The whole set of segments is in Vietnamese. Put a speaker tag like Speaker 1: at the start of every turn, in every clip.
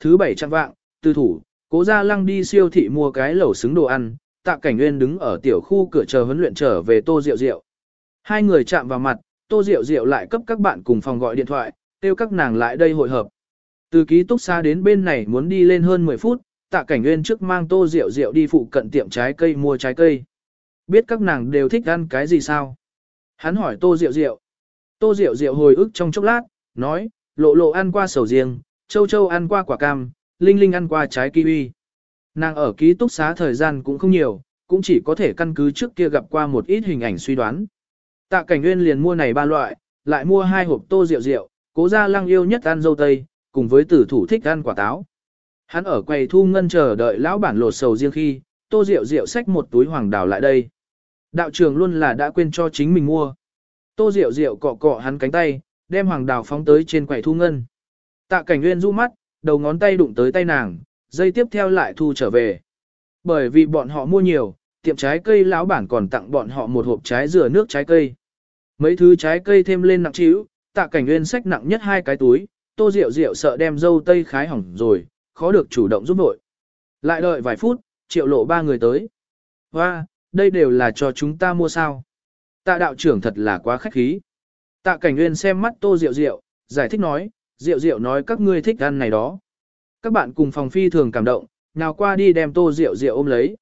Speaker 1: Thứ bảy trăm vạng, tư thủ, cố gia lăng đi siêu thị mua cái lẩu xứng đồ ăn, tạ cảnh nguyên đứng ở tiểu khu cửa chờ huấn luyện trở về tô rượu rượu. Hai người chạm vào mặt, tô rượu rượu lại cấp các bạn cùng phòng gọi điện thoại, kêu các nàng lại đây hội hợp. Từ ký túc xa đến bên này muốn đi lên hơn 10 phút, tạ cảnh nguyên trước mang tô rượu rượu đi phụ cận tiệm trái cây mua trái cây. Biết các nàng đều thích ăn cái gì sao? Hắn hỏi tô rượu rượu. Tô rượu rượu hồi ức trong chốc lát, nói, lộ lộ ăn qua sầu riêng, châu châu ăn qua quả cam, linh linh ăn qua trái kiwi. Nàng ở ký túc xá thời gian cũng không nhiều, cũng chỉ có thể căn cứ trước kia gặp qua một ít hình ảnh suy đoán. Tạ cảnh nguyên liền mua này ba loại, lại mua hai hộp tô rượu rượu, cố gia lăng yêu nhất ăn dâu tây, cùng với tử thủ thích ăn quả táo. Hắn ở quầy thu ngân chờ đợi lão bản lột sầu riêng khi, tô rượu rượu xách một túi hoàng đào lại đây. Đạo trưởng luôn là đã quên cho chính mình mua. Tô rượu rượu cọ cọ hắn cánh tay, đem hoàng đào phóng tới trên quầy thu ngân. Tạ cảnh nguyên du mắt, đầu ngón tay đụng tới tay nàng, dây tiếp theo lại thu trở về. Bởi vì bọn họ mua nhiều, tiệm trái cây lão bản còn tặng bọn họ một hộp trái dừa nước trái cây. Mấy thứ trái cây thêm lên nặng trĩu, tạ cảnh nguyên sách nặng nhất hai cái túi, tô rượu rượu sợ đem dâu tây khái hỏng rồi, khó được chủ động giúp nội. Lại đợi vài phút, triệu lộ ba người tới. Hoa, đây đều là cho chúng ta mua sao. Tạ đạo trưởng thật là quá khách khí. Tạ cảnh nguyên xem mắt tô rượu rượu, giải thích nói, Diệu Diệu nói các ngươi thích ăn này đó. Các bạn cùng phòng phi thường cảm động, nào qua đi đem tô Diệu Diệu ôm lấy.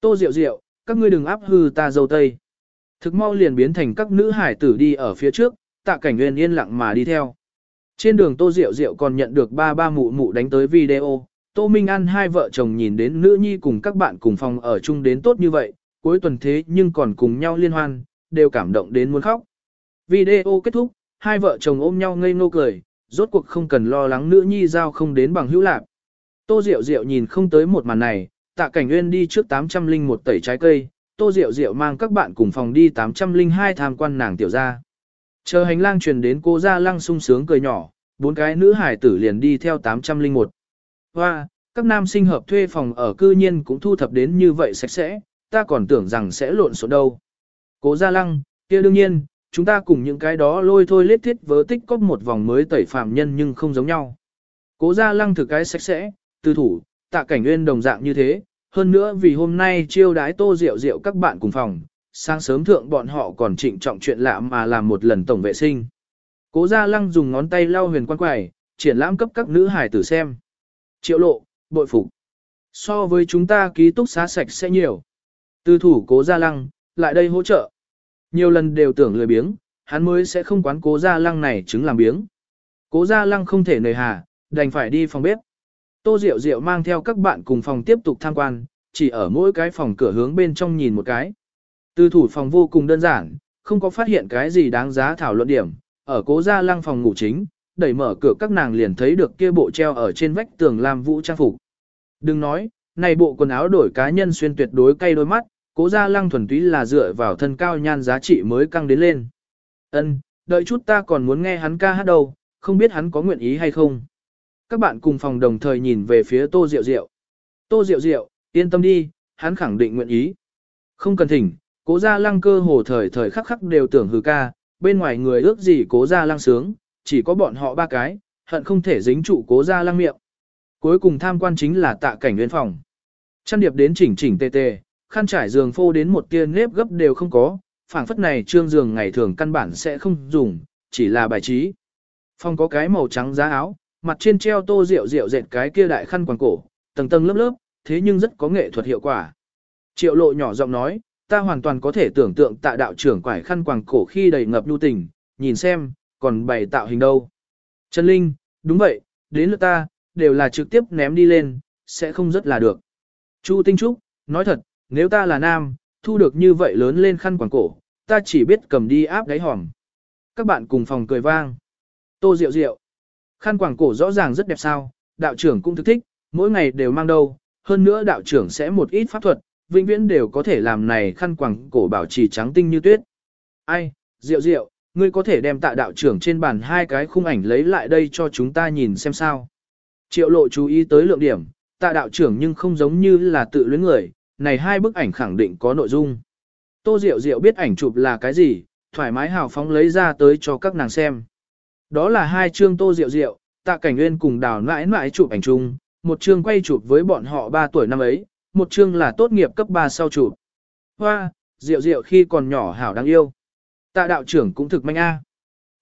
Speaker 1: Tô Diệu Diệu, các ngươi đừng áp hư ta dâu tây. Thực mau liền biến thành các nữ hải tử đi ở phía trước, tạ cảnh nguyên yên lặng mà đi theo. Trên đường tô Diệu Diệu còn nhận được ba ba mụ mụ đánh tới video, tô minh ăn hai vợ chồng nhìn đến nữ nhi cùng các bạn cùng phòng ở chung đến tốt như vậy, cuối tuần thế nhưng còn cùng nhau liên hoan, đều cảm động đến muốn khóc. Video kết thúc, hai vợ chồng ôm nhau ngây ngô cười, rốt cuộc không cần lo lắng nữ nhi giao không đến bằng hữu lạc. Tô Diệu Diệu nhìn không tới một màn này, tạ cảnh nguyên đi trước 801 tẩy trái cây, Tô Diệu Diệu mang các bạn cùng phòng đi 802 tham quan nàng tiểu gia. Chờ hành lang truyền đến cô gia lăng sung sướng cười nhỏ, bốn cái nữ hải tử liền đi theo 801. Hoa, các nam sinh hợp thuê phòng ở cư nhiên cũng thu thập đến như vậy sạch sẽ, ta còn tưởng rằng sẽ lộn xộn đâu. Cố gia lăng, kia đương nhiên, chúng ta cùng những cái đó lôi thôi lết thiết vớ tích cóp một vòng mới tẩy phạm nhân nhưng không giống nhau. Cố gia lăng thực cái sạch sẽ, tư thủ, tạ cảnh nguyên đồng dạng như thế, hơn nữa vì hôm nay chiêu đái tô rượu rượu các bạn cùng phòng, sáng sớm thượng bọn họ còn trịnh trọng chuyện lạ mà làm một lần tổng vệ sinh. Cố gia lăng dùng ngón tay lau huyền quan quài, triển lãm cấp các nữ hải tử xem. Triệu lộ, bội phục. So với chúng ta ký túc xá sạch sẽ nhiều. Tư thủ cố gia lăng, lại đây hỗ trợ. Nhiều lần đều tưởng lười biếng, hắn mới sẽ không quán cố gia lăng này chứng làm biếng. Cố gia lăng không thể nề hà, đành phải đi phòng bếp. Tô Diệu Diệu mang theo các bạn cùng phòng tiếp tục tham quan, chỉ ở mỗi cái phòng cửa hướng bên trong nhìn một cái. Tư thủ phòng vô cùng đơn giản, không có phát hiện cái gì đáng giá thảo luận điểm, ở cố gia lăng phòng ngủ chính, đẩy mở cửa các nàng liền thấy được kia bộ treo ở trên vách tường làm vũ trang phục. Đừng nói, này bộ quần áo đổi cá nhân xuyên tuyệt đối cay đôi mắt, cố gia lăng thuần túy là dựa vào thân cao nhan giá trị mới căng đến lên. Ân, đợi chút ta còn muốn nghe hắn ca hát đâu, không biết hắn có nguyện ý hay không. Các bạn cùng phòng đồng thời nhìn về phía Tô Diệu Diệu. Tô Diệu Diệu, yên tâm đi, hắn khẳng định nguyện ý. Không cần thỉnh, cố gia lăng cơ hồ thời thời khắc khắc đều tưởng hừ ca, bên ngoài người ước gì cố gia lăng sướng, chỉ có bọn họ ba cái, hận không thể dính trụ cố gia lăng miệng. Cuối cùng tham quan chính là tạ cảnh nguyên phòng. Chăn điệp đến chỉnh chỉnh tề tề, khăn trải giường phô đến một tia nếp gấp đều không có, phảng phất này trương giường ngày thường căn bản sẽ không dùng, chỉ là bài trí. Phòng có cái màu trắng giá áo, mặt trên treo tô rượu rượu dệt cái kia đại khăn quàng cổ, tầng tầng lớp lớp, thế nhưng rất có nghệ thuật hiệu quả. Triệu lộ nhỏ giọng nói, ta hoàn toàn có thể tưởng tượng tạ đạo trưởng quải khăn quàng cổ khi đầy ngập nhu tình, nhìn xem, còn bày tạo hình đâu. Trần Linh, đúng vậy, đến lượt ta, đều là trực tiếp ném đi lên, sẽ không rất là được. Chu Tinh Trúc, nói thật, nếu ta là nam, thu được như vậy lớn lên khăn quàng cổ, ta chỉ biết cầm đi áp đáy hòm. Các bạn cùng phòng cười vang. Tô Diệu Diệu. Khăn quàng cổ rõ ràng rất đẹp sao, đạo trưởng cũng thức thích, mỗi ngày đều mang đâu, hơn nữa đạo trưởng sẽ một ít pháp thuật, vĩnh viễn đều có thể làm này khăn quàng cổ bảo trì trắng tinh như tuyết. Ai, Diệu Diệu, ngươi có thể đem tạ đạo trưởng trên bàn hai cái khung ảnh lấy lại đây cho chúng ta nhìn xem sao. Triệu lộ chú ý tới lượng điểm, tạ đạo trưởng nhưng không giống như là tự luyến người, này hai bức ảnh khẳng định có nội dung. Tô Diệu Diệu biết ảnh chụp là cái gì, thoải mái hào phóng lấy ra tới cho các nàng xem. Đó là hai chương Tô Diệu Diệu, Tạ Cảnh Nguyên cùng đào nãi nãi chụp ảnh chung, một chương quay chụp với bọn họ 3 tuổi năm ấy, một chương là tốt nghiệp cấp 3 sau chụp. Hoa, Diệu Diệu khi còn nhỏ hảo đáng yêu. Tạ đạo trưởng cũng thực manh a.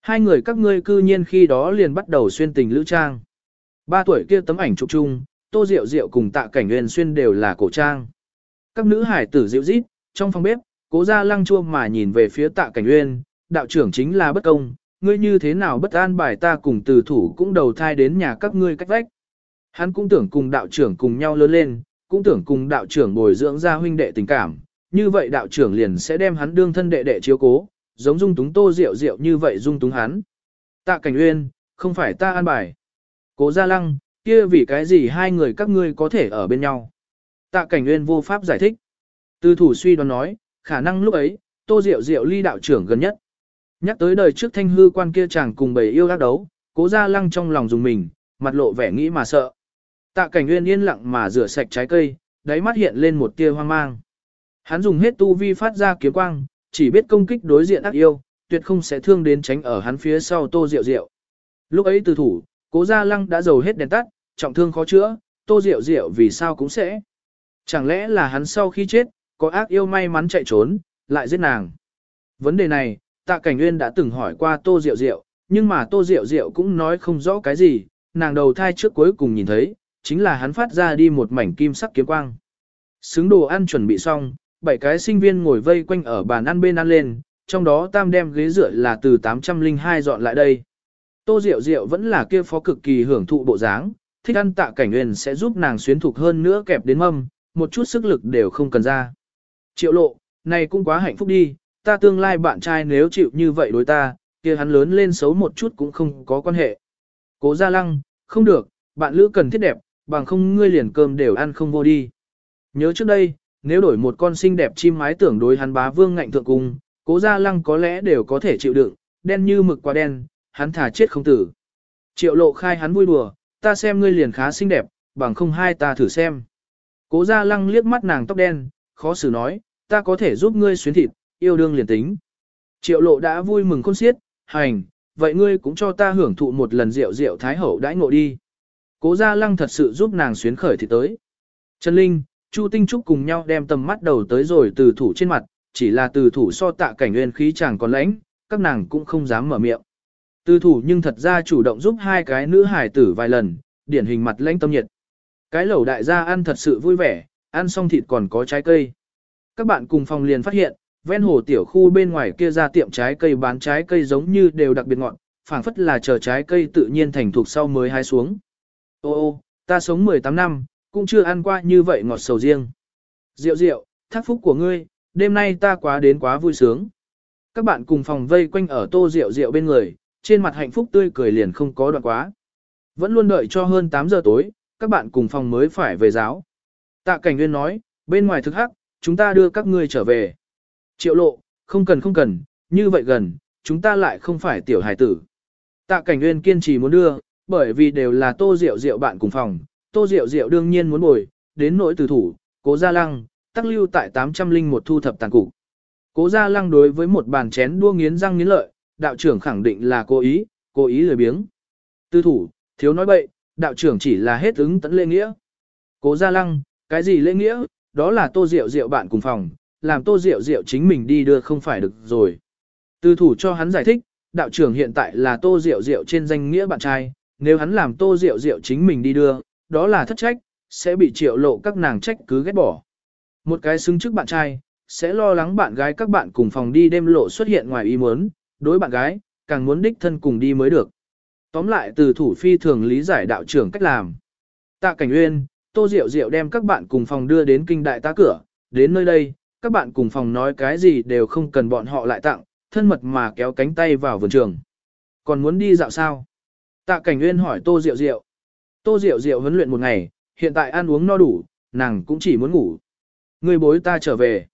Speaker 1: Hai người các ngươi cư nhiên khi đó liền bắt đầu xuyên tình lữ trang. Ba tuổi kia tấm ảnh chụp chung, Tô Diệu Diệu cùng Tạ Cảnh Nguyên xuyên đều là cổ trang. Các nữ hải tử dịu rít, trong phòng bếp, Cố Gia Lăng chua mà nhìn về phía Tạ Cảnh uyên đạo trưởng chính là bất công, ngươi như thế nào bất an bài ta cùng từ thủ cũng đầu thai đến nhà các ngươi cách vách. Hắn cũng tưởng cùng đạo trưởng cùng nhau lớn lên, cũng tưởng cùng đạo trưởng bồi dưỡng ra huynh đệ tình cảm, như vậy đạo trưởng liền sẽ đem hắn đương thân đệ đệ chiếu cố, giống dung túng tô rượu rượu như vậy dung túng hắn. Tạ cảnh uyên, không phải ta an bài. Cố gia lăng, kia vì cái gì hai người các ngươi có thể ở bên nhau. Tạ cảnh Nguyên vô pháp giải thích. Từ thủ suy đoán nói, khả năng lúc ấy, tô Diệu Diệu ly đạo trưởng gần nhất. Nhắc tới đời trước thanh hư quan kia chàng cùng bầy yêu ác đấu, cố gia lăng trong lòng dùng mình, mặt lộ vẻ nghĩ mà sợ. Tạ cảnh nguyên yên lặng mà rửa sạch trái cây, đáy mắt hiện lên một tia hoang mang. Hắn dùng hết tu vi phát ra kiếm quang, chỉ biết công kích đối diện ác yêu, tuyệt không sẽ thương đến tránh ở hắn phía sau tô Diệu Diệu. Lúc ấy từ thủ, cố gia lăng đã dầu hết đèn tắt, trọng thương khó chữa, tô Diệu Diệu vì sao cũng sẽ. Chẳng lẽ là hắn sau khi chết, có ác yêu may mắn chạy trốn, lại giết nàng. Vấn đề này, tạ cảnh nguyên đã từng hỏi qua tô Diệu Diệu nhưng mà tô Diệu Diệu cũng nói không rõ cái gì, nàng đầu thai trước cuối cùng nhìn thấy, chính là hắn phát ra đi một mảnh kim sắc kiếm quang. Xứng đồ ăn chuẩn bị xong, bảy cái sinh viên ngồi vây quanh ở bàn ăn bên ăn lên, trong đó tam đem ghế dựa là từ 802 dọn lại đây. Tô Diệu Diệu vẫn là kia phó cực kỳ hưởng thụ bộ dáng, thích ăn tạ cảnh nguyên sẽ giúp nàng xuyến thục hơn nữa kẹp đến mâm, một chút sức lực đều không cần ra. Triệu lộ, này cũng quá hạnh phúc đi, ta tương lai bạn trai nếu chịu như vậy đối ta, kia hắn lớn lên xấu một chút cũng không có quan hệ. Cố Gia Lăng, không được, bạn lữ cần thiết đẹp, bằng không ngươi liền cơm đều ăn không vô đi. Nhớ trước đây, nếu đổi một con xinh đẹp chim mái tưởng đối hắn bá vương ngạnh thượng cung, cố gia lăng có lẽ đều có thể chịu đựng, đen như mực quá đen, hắn thả chết không tử. Triệu lộ khai hắn vui đùa, ta xem ngươi liền khá xinh đẹp, bằng không hai ta thử xem. Cố gia lăng liếc mắt nàng tóc đen, khó xử nói, ta có thể giúp ngươi xuyến thịt, yêu đương liền tính. Triệu lộ đã vui mừng khôn xiết, hành, vậy ngươi cũng cho ta hưởng thụ một lần rượu rượu thái hậu đãi ngộ đi. Cố Gia Lăng thật sự giúp nàng xuyến khởi thì tới. Trần Linh, Chu Tinh Trúc cùng nhau đem tầm mắt đầu tới rồi từ thủ trên mặt, chỉ là từ thủ so tạ cảnh nguyên khí chàng còn lãnh, các nàng cũng không dám mở miệng. Từ thủ nhưng thật ra chủ động giúp hai cái nữ hải tử vài lần, điển hình mặt lãnh tâm nhiệt. Cái lẩu đại gia ăn thật sự vui vẻ, ăn xong thịt còn có trái cây. Các bạn cùng phòng liền phát hiện, ven hồ tiểu khu bên ngoài kia ra tiệm trái cây bán trái cây giống như đều đặc biệt ngọn, phảng phất là chờ trái cây tự nhiên thành thục sau mới hái xuống. Ô ô, ta sống 18 năm, cũng chưa ăn qua như vậy ngọt sầu riêng. Rượu rượu, thác phúc của ngươi, đêm nay ta quá đến quá vui sướng. Các bạn cùng phòng vây quanh ở tô rượu rượu bên người, trên mặt hạnh phúc tươi cười liền không có đoạn quá. Vẫn luôn đợi cho hơn 8 giờ tối, các bạn cùng phòng mới phải về giáo. Tạ cảnh nguyên nói, bên ngoài thực hắc, chúng ta đưa các ngươi trở về. Triệu lộ, không cần không cần, như vậy gần, chúng ta lại không phải tiểu hải tử. Tạ cảnh nguyên kiên trì muốn đưa, bởi vì đều là tô rượu rượu bạn cùng phòng, tô rượu rượu đương nhiên muốn bồi, đến nỗi từ thủ, cố gia lăng, tắc lưu tại 801 thu thập tàn cục. Cố gia lăng đối với một bàn chén đua nghiến răng nghiến lợi, đạo trưởng khẳng định là cố ý, cố ý lười biếng. Tư thủ, thiếu nói bậy, đạo trưởng chỉ là hết ứng tấn lễ nghĩa. Cố gia lăng, cái gì lễ nghĩa, đó là tô rượu rượu bạn cùng phòng, làm tô rượu rượu chính mình đi đưa không phải được rồi. Tư thủ cho hắn giải thích, đạo trưởng hiện tại là tô rượu rượu trên danh nghĩa bạn trai, nếu hắn làm tô rượu rượu chính mình đi đưa, đó là thất trách, sẽ bị triệu lộ các nàng trách cứ ghét bỏ. Một cái xứng trước bạn trai, sẽ lo lắng bạn gái các bạn cùng phòng đi đêm lộ xuất hiện ngoài ý muốn, đối bạn gái, càng muốn đích thân cùng đi mới được. Tóm lại từ thủ phi thường lý giải đạo trưởng cách làm. Tạ Cảnh Uyên, Tô Diệu Diệu đem các bạn cùng phòng đưa đến kinh đại tá cửa, đến nơi đây, các bạn cùng phòng nói cái gì đều không cần bọn họ lại tặng, thân mật mà kéo cánh tay vào vườn trường. Còn muốn đi dạo sao? Tạ Cảnh Uyên hỏi Tô Diệu Diệu. Tô Diệu Diệu huấn luyện một ngày, hiện tại ăn uống no đủ, nàng cũng chỉ muốn ngủ. Người bối ta trở về.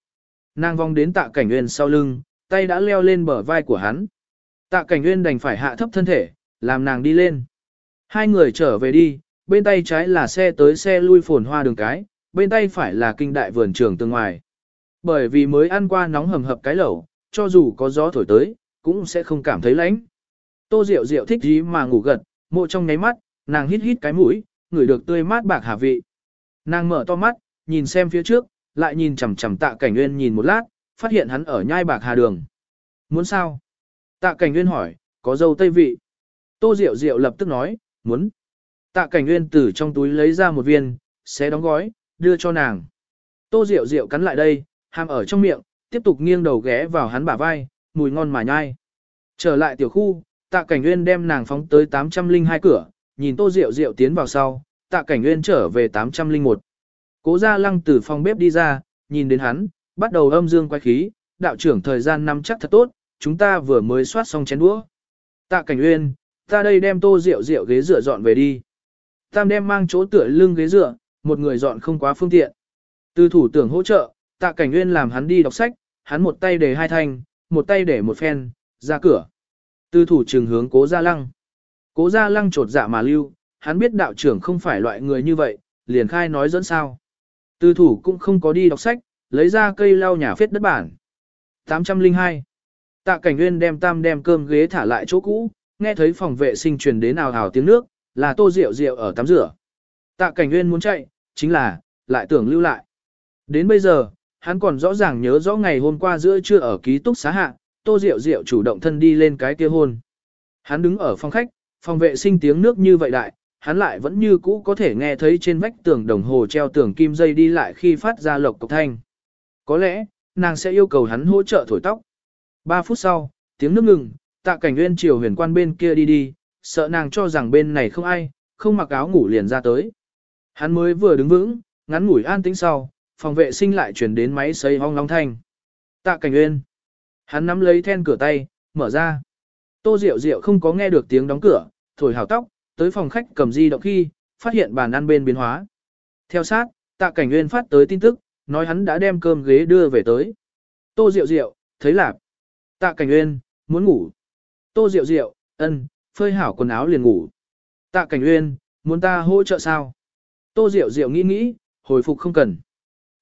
Speaker 1: Nàng vong đến Tạ Cảnh Uyên sau lưng, tay đã leo lên bờ vai của hắn. Tạ Cảnh Uyên đành phải hạ thấp thân thể, làm nàng đi lên. Hai người trở về đi, bên tay trái là xe tới xe lui phồn hoa đường cái, bên tay phải là kinh đại vườn trường tương ngoài. Bởi vì mới ăn qua nóng hầm hập cái lẩu, cho dù có gió thổi tới, cũng sẽ không cảm thấy lạnh. Tô Diệu Diệu thích gì mà ngủ gật, Mộ trong nháy mắt, nàng hít hít cái mũi, ngửi được tươi mát bạc hà vị. Nàng mở to mắt, nhìn xem phía trước, lại nhìn chằm chằm tạ cảnh nguyên nhìn một lát, phát hiện hắn ở nhai bạc hà đường. Muốn sao? Tạ cảnh nguyên hỏi, có dâu tây vị. Tô Diệu Diệu lập tức nói, muốn. Tạ cảnh nguyên từ trong túi lấy ra một viên, xé đóng gói, đưa cho nàng. Tô Diệu Diệu cắn lại đây, hàm ở trong miệng, tiếp tục nghiêng đầu ghé vào hắn bả vai, mùi ngon mà nhai. Trở lại tiểu khu, tạ cảnh nguyên đem nàng phóng tới 802 cửa, nhìn Tô Diệu Diệu tiến vào sau, tạ cảnh nguyên trở về 801. Cố gia lăng từ phòng bếp đi ra, nhìn đến hắn, bắt đầu âm dương quay khí, đạo trưởng thời gian năm chắc thật tốt, chúng ta vừa mới soát xong chén đũa. Tạ cảnh nguyên, ta đây đem tô rượu rượu ghế dựa dọn về đi. Tam đem mang chỗ tựa lưng ghế dựa, một người dọn không quá phương tiện. Từ thủ tưởng hỗ trợ, tạ cảnh nguyên làm hắn đi đọc sách, hắn một tay để hai thanh, một tay để một phen, ra cửa. Từ thủ trường hướng cố gia lăng. Cố gia lăng trột dạ mà lưu, hắn biết đạo trưởng không phải loại người như vậy, liền khai nói dẫn sao. Từ thủ cũng không có đi đọc sách, lấy ra cây lau nhà phết đất bản. 802. Tạ cảnh nguyên đem tam đem cơm ghế thả lại chỗ cũ, nghe thấy phòng vệ sinh truyền đến ào ào tiếng nước, là tô rượu rượu ở tắm rửa. Tạ cảnh nguyên muốn chạy, chính là, lại tưởng lưu lại. Đến bây giờ, hắn còn rõ ràng nhớ rõ ngày hôm qua giữa trưa ở ký túc xá hạ, tô rượu rượu chủ động thân đi lên cái kia hôn. Hắn đứng ở phòng khách, phòng vệ sinh tiếng nước như vậy đại, hắn lại vẫn như cũ có thể nghe thấy trên vách tường đồng hồ treo tường kim dây đi lại khi phát ra lộc cục thanh. Có lẽ, nàng sẽ yêu cầu hắn hỗ trợ thổi tóc. Ba phút sau, tiếng nước ngừng, tạ cảnh nguyên chiều huyền quan bên kia đi đi, sợ nàng cho rằng bên này không ai, không mặc áo ngủ liền ra tới. Hắn mới vừa đứng vững, ngắn ngủi an tĩnh sau, phòng vệ sinh lại chuyển đến máy sấy hong long thanh. Tạ cảnh nguyên. Hắn nắm lấy then cửa tay, mở ra. Tô Diệu Diệu không có nghe được tiếng đóng cửa, thổi hào tóc, tới phòng khách cầm di động khi, phát hiện bàn ăn bên biến hóa. Theo sát, tạ cảnh nguyên phát tới tin tức, nói hắn đã đem cơm ghế đưa về tới. Tô Diệu Diệu, thấy lạp. Tạ cảnh nguyên, muốn ngủ. Tô Diệu Diệu, ân, phơi hảo quần áo liền ngủ. Tạ cảnh Uyên, muốn ta hỗ trợ sao? Tô Diệu Diệu nghĩ nghĩ, hồi phục không cần.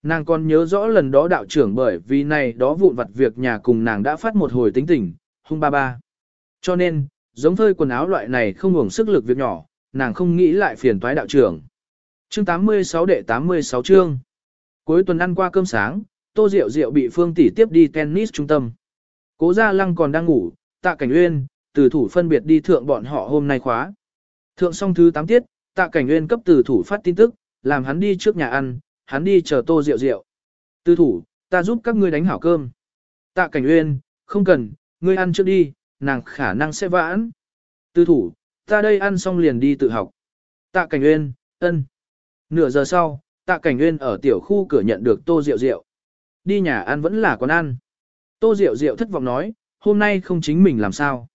Speaker 1: Nàng còn nhớ rõ lần đó đạo trưởng bởi vì này đó vụn vặt việc nhà cùng nàng đã phát một hồi tính tình, hung ba ba. Cho nên, giống phơi quần áo loại này không hưởng sức lực việc nhỏ, nàng không nghĩ lại phiền toái đạo trưởng. Chương 86 đệ 86 chương. Cuối tuần ăn qua cơm sáng, Tô Diệu Diệu bị Phương Tỷ tiếp đi tennis trung tâm. Cố Gia Lăng còn đang ngủ, Tạ Cảnh Uyên, từ thủ phân biệt đi thượng bọn họ hôm nay khóa. Thượng xong thứ 8 tiết, Tạ Cảnh Uyên cấp từ thủ phát tin tức, làm hắn đi trước nhà ăn, hắn đi chờ Tô Diệu Diệu. Từ thủ, ta giúp các ngươi đánh hảo cơm. Tạ Cảnh Uyên, không cần, ngươi ăn trước đi, nàng khả năng sẽ vãn. Từ thủ, ta đây ăn xong liền đi tự học. Tạ Cảnh Uyên, ân. Nửa giờ sau, Tạ Cảnh Uyên ở tiểu khu cửa nhận được Tô Diệu Diệu. Đi nhà ăn vẫn là quán ăn. Tô Diệu Diệu thất vọng nói, hôm nay không chính mình làm sao.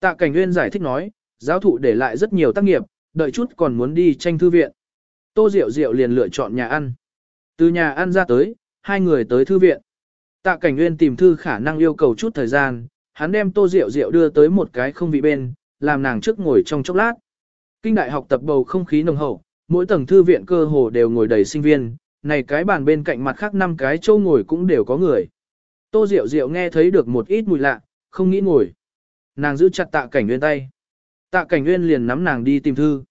Speaker 1: Tạ Cảnh Nguyên giải thích nói, giáo thụ để lại rất nhiều tác nghiệp, đợi chút còn muốn đi tranh thư viện. Tô Diệu Diệu liền lựa chọn nhà ăn. Từ nhà ăn ra tới, hai người tới thư viện. Tạ Cảnh Nguyên tìm thư khả năng yêu cầu chút thời gian, hắn đem Tô Diệu Diệu đưa tới một cái không vị bên, làm nàng trước ngồi trong chốc lát. Kinh đại học tập bầu không khí nồng hậu, mỗi tầng thư viện cơ hồ đều ngồi đầy sinh viên, này cái bàn bên cạnh mặt khác năm cái châu ngồi cũng đều có người. Tô Diệu Diệu nghe thấy được một ít mùi lạ, không nghĩ ngồi. Nàng giữ chặt tạ cảnh nguyên tay. Tạ cảnh nguyên liền nắm nàng đi tìm thư.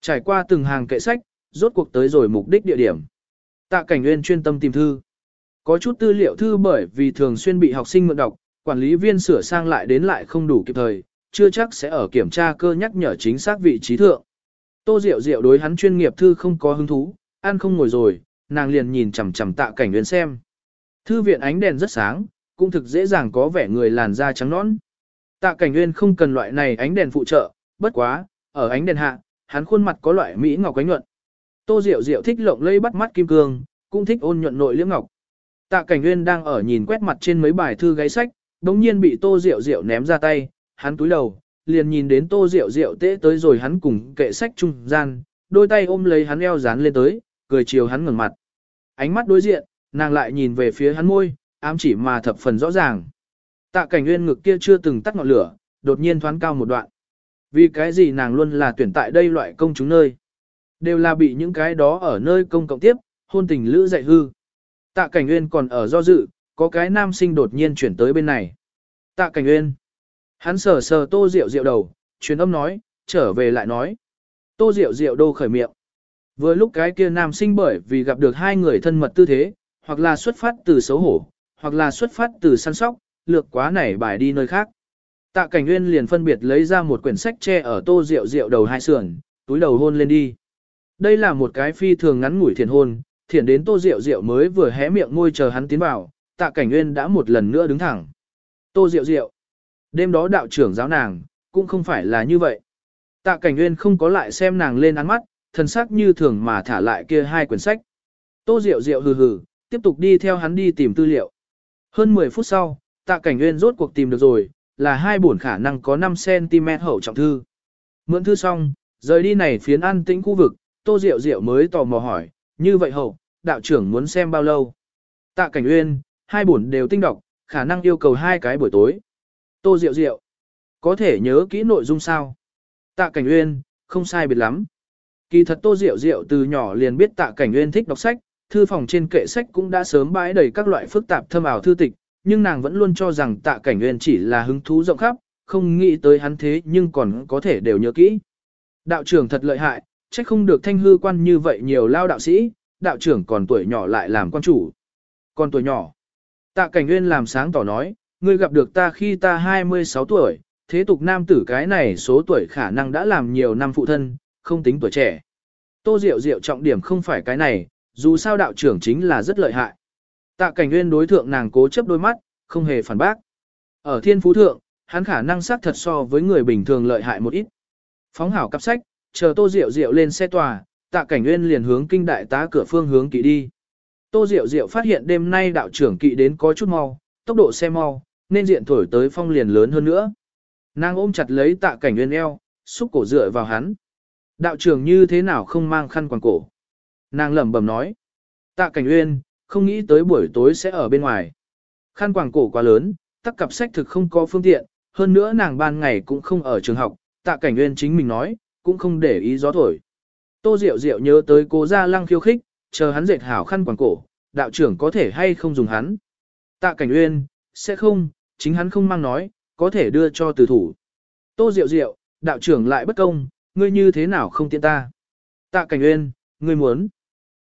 Speaker 1: Trải qua từng hàng kệ sách, rốt cuộc tới rồi mục đích địa điểm. Tạ cảnh nguyên chuyên tâm tìm thư. Có chút tư liệu thư bởi vì thường xuyên bị học sinh mượn đọc, quản lý viên sửa sang lại đến lại không đủ kịp thời, chưa chắc sẽ ở kiểm tra cơ nhắc nhở chính xác vị trí thượng. Tô Diệu Diệu đối hắn chuyên nghiệp thư không có hứng thú, ăn không ngồi rồi, nàng liền nhìn chằm chằm tạ cảnh nguyên xem. Thư viện ánh đèn rất sáng, cũng thực dễ dàng có vẻ người làn da trắng nõn. Tạ cảnh nguyên không cần loại này ánh đèn phụ trợ, bất quá, ở ánh đèn hạ, hắn khuôn mặt có loại mỹ ngọc ánh nhuận. Tô Diệu Diệu thích lộng lây bắt mắt kim cương, cũng thích ôn nhuận nội liễm ngọc. Tạ Cảnh Nguyên đang ở nhìn quét mặt trên mấy bài thư gáy sách, đống nhiên bị Tô Diệu Diệu ném ra tay, hắn túi đầu, liền nhìn đến tô Diệu Diệu tễ tới rồi hắn cùng kệ sách trung gian, đôi tay ôm lấy hắn eo dán lên tới, cười chiều hắn ngẩng mặt. Ánh mắt đối diện, nàng lại nhìn về phía hắn môi, ám chỉ mà thập phần rõ ràng. Tạ cảnh nguyên ngực kia chưa từng tắt ngọn lửa, đột nhiên thoáng cao một đoạn. Vì cái gì nàng luôn là tuyển tại đây loại công chúng nơi. Đều là bị những cái đó ở nơi công cộng tiếp, hôn tình lữ dạy hư. Tạ cảnh nguyên còn ở do dự, có cái nam sinh đột nhiên chuyển tới bên này. Tạ cảnh nguyên. Hắn sờ sờ tô rượu rượu đầu, truyền âm nói, trở về lại nói. Tô Diệu Diệu đô khởi miệng. Vừa lúc cái kia nam sinh bởi vì gặp được hai người thân mật tư thế, hoặc là xuất phát từ xấu hổ, hoặc là xuất phát từ săn sóc, lược quá nảy bài đi nơi khác. Tạ Cảnh Nguyên liền phân biệt lấy ra một quyển sách che ở Tô Diệu Diệu đầu hai sườn, túi đầu hôn lên đi. Đây là một cái phi thường ngắn ngủi thiền hôn, thiền đến Tô Diệu Diệu mới vừa hé miệng môi chờ hắn tiến vào, Tạ Cảnh Nguyên đã một lần nữa đứng thẳng. Tô Diệu Diệu. Đêm đó đạo trưởng giáo nàng, cũng không phải là như vậy. Tạ Cảnh Nguyên không có lại xem nàng lên án mắt, thần sắc như thường mà thả lại kia hai quyển sách. Tô Diệu Diệu hừ hừ, tiếp tục đi theo hắn đi tìm tư liệu. Hơn 10 phút sau, Tạ Cảnh Nguyên rốt cuộc tìm được rồi, là hai bổn khả năng có 5cm hậu trọng thư. Mượn thư xong, rời đi này phiến an tĩnh khu vực, Tô Diệu Diệu mới tò mò hỏi, như vậy hậu, đạo trưởng muốn xem bao lâu? Tạ Cảnh Uyên, hai bổn đều tinh đọc, khả năng yêu cầu hai cái buổi tối. Tô Diệu Diệu, có thể nhớ kỹ nội dung sao? Tạ Cảnh Uyên, không sai biệt lắm. Kỳ thật Tô Diệu Diệu từ nhỏ liền biết Tạ Cảnh Uyên thích đọc sách, thư phòng trên kệ sách cũng đã sớm bãi đầy các loại phức tạp thâm ảo thư tịch, nhưng nàng vẫn luôn cho rằng Tạ Cảnh Uyên chỉ là hứng thú rộng khắp, không nghĩ tới hắn thế nhưng còn có thể đều nhớ kỹ. Đạo trưởng thật lợi hại, trách không được thanh hư quan như vậy nhiều lao đạo sĩ, đạo trưởng còn tuổi nhỏ lại làm quan chủ. Còn tuổi nhỏ. Tạ Cảnh Nguyên làm sáng tỏ nói, ngươi gặp được ta khi ta 26 tuổi, thế tục nam tử cái này số tuổi khả năng đã làm nhiều năm phụ thân, không tính tuổi trẻ. Tô Diệu Diệu trọng điểm không phải cái này, dù sao đạo trưởng chính là rất lợi hại. Tạ Cảnh Nguyên đối thượng nàng cố chấp đôi mắt, không hề phản bác. Ở thiên phú thượng, hắn khả năng xác thật so với người bình thường lợi hại một ít. Phóng hảo cặp sách, chờ Tô Diệu Diệu lên xe tòa, Tạ Cảnh Nguyên liền hướng kinh đại tá cửa phương hướng kỵ đi. Tô Diệu Diệu phát hiện đêm nay đạo trưởng kỵ đến có chút mau, tốc độ xe mau, nên diện thổi tới phong liền lớn hơn nữa. Nàng ôm chặt lấy Tạ Cảnh Nguyên eo, xúc cổ dựa vào hắn. Đạo trưởng như thế nào không mang khăn quàng cổ? Nàng lẩm bẩm nói. Tạ Cảnh Uyên, không nghĩ tới buổi tối sẽ ở bên ngoài. Khăn quàng cổ quá lớn, tắc cặp sách thực không có phương tiện, hơn nữa nàng ban ngày cũng không ở trường học, Tạ Cảnh Uyên chính mình nói, cũng không để ý gió thổi. Tô Diệu Diệu nhớ tới cố gia lăng khiêu khích, chờ hắn dệt hảo khăn quàng cổ, đạo trưởng có thể hay không dùng hắn. Tạ Cảnh Uyên, sẽ không, chính hắn không mang nói, có thể đưa cho từ thủ. Tô Diệu Diệu, đạo trưởng lại bất công, ngươi như thế nào không tiện ta. Tạ Cảnh Uyên, ngươi muốn.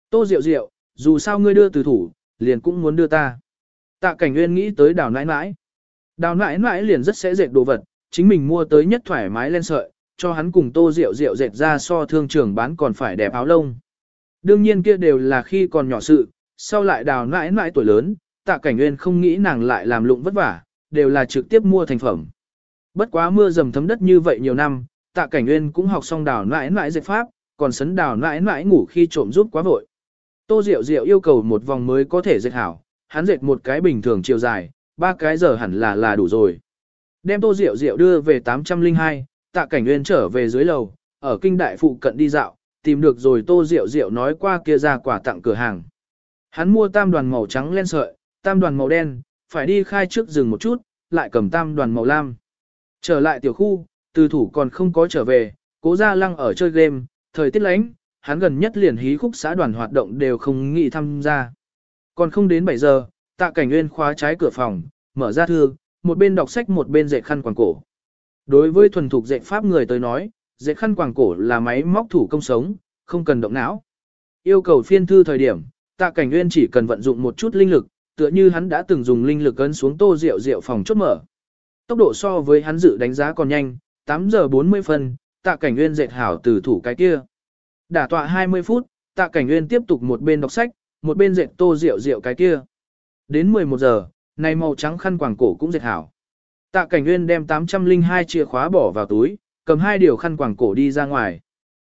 Speaker 1: Tô Diệu Diệu, dù sao ngươi đưa từ thủ, liền cũng muốn đưa ta. Tạ Cảnh Uyên nghĩ tới đào nãi nãi. Đào nãi nãi liền rất sẽ dệt đồ vật, chính mình mua tới nhất thoải mái lên sợi, cho hắn cùng tô rượu rượu dệt ra so thương trường bán còn phải đẹp áo lông. Đương nhiên kia đều là khi còn nhỏ sự, sau lại đào nãi nãi tuổi lớn, tạ cảnh nguyên không nghĩ nàng lại làm lụng vất vả, đều là trực tiếp mua thành phẩm. Bất quá mưa dầm thấm đất như vậy nhiều năm, tạ cảnh nguyên cũng học xong đào nãi nãi dệt pháp, còn sấn đào nãi nãi ngủ khi trộm rút quá vội. Tô Diệu Diệu yêu cầu một vòng mới có thể dệt hảo, hắn dệt một cái bình thường chiều dài, ba cái giờ hẳn là là đủ rồi. Đem Tô Diệu Diệu đưa về 802, tạ cảnh nguyên trở về dưới lầu, ở kinh đại phụ cận đi dạo, tìm được rồi tô rượu rượu nói qua kia ra quả tặng cửa hàng. Hắn mua tam đoàn màu trắng len sợi, tam đoàn màu đen, phải đi khai trước rừng một chút, lại cầm tam đoàn màu lam. Trở lại tiểu khu, từ thủ còn không có trở về, cố ra lăng ở chơi game, thời tiết lánh, hắn gần nhất liền hí khúc xã đoàn hoạt động đều không nghĩ tham gia. Còn không đến 7 giờ, tạ cảnh nguyên khóa trái cửa phòng, mở ra thư, một bên đọc sách một bên dạy khăn quàng cổ. Đối với thuần thục dạy pháp người tới nói, dạy khăn quàng cổ là máy móc thủ công sống, không cần động não. Yêu cầu phiên thư thời điểm, tạ cảnh nguyên chỉ cần vận dụng một chút linh lực, tựa như hắn đã từng dùng linh lực ấn xuống tô rượu rượu phòng chốt mở. Tốc độ so với hắn dự đánh giá còn nhanh, 8 giờ 40 phân, tạ cảnh nguyên dệt hảo từ thủ cái kia. Đả tọa 20 phút, tạ cảnh nguyên tiếp tục một bên đọc sách, một bên dệt tô rượu rượu cái kia. Đến 11 giờ, này màu trắng khăn quàng cổ cũng dệt hảo. Tạ Cảnh Nguyên đem 802 chìa khóa bỏ vào túi, cầm hai điều khăn quàng cổ đi ra ngoài.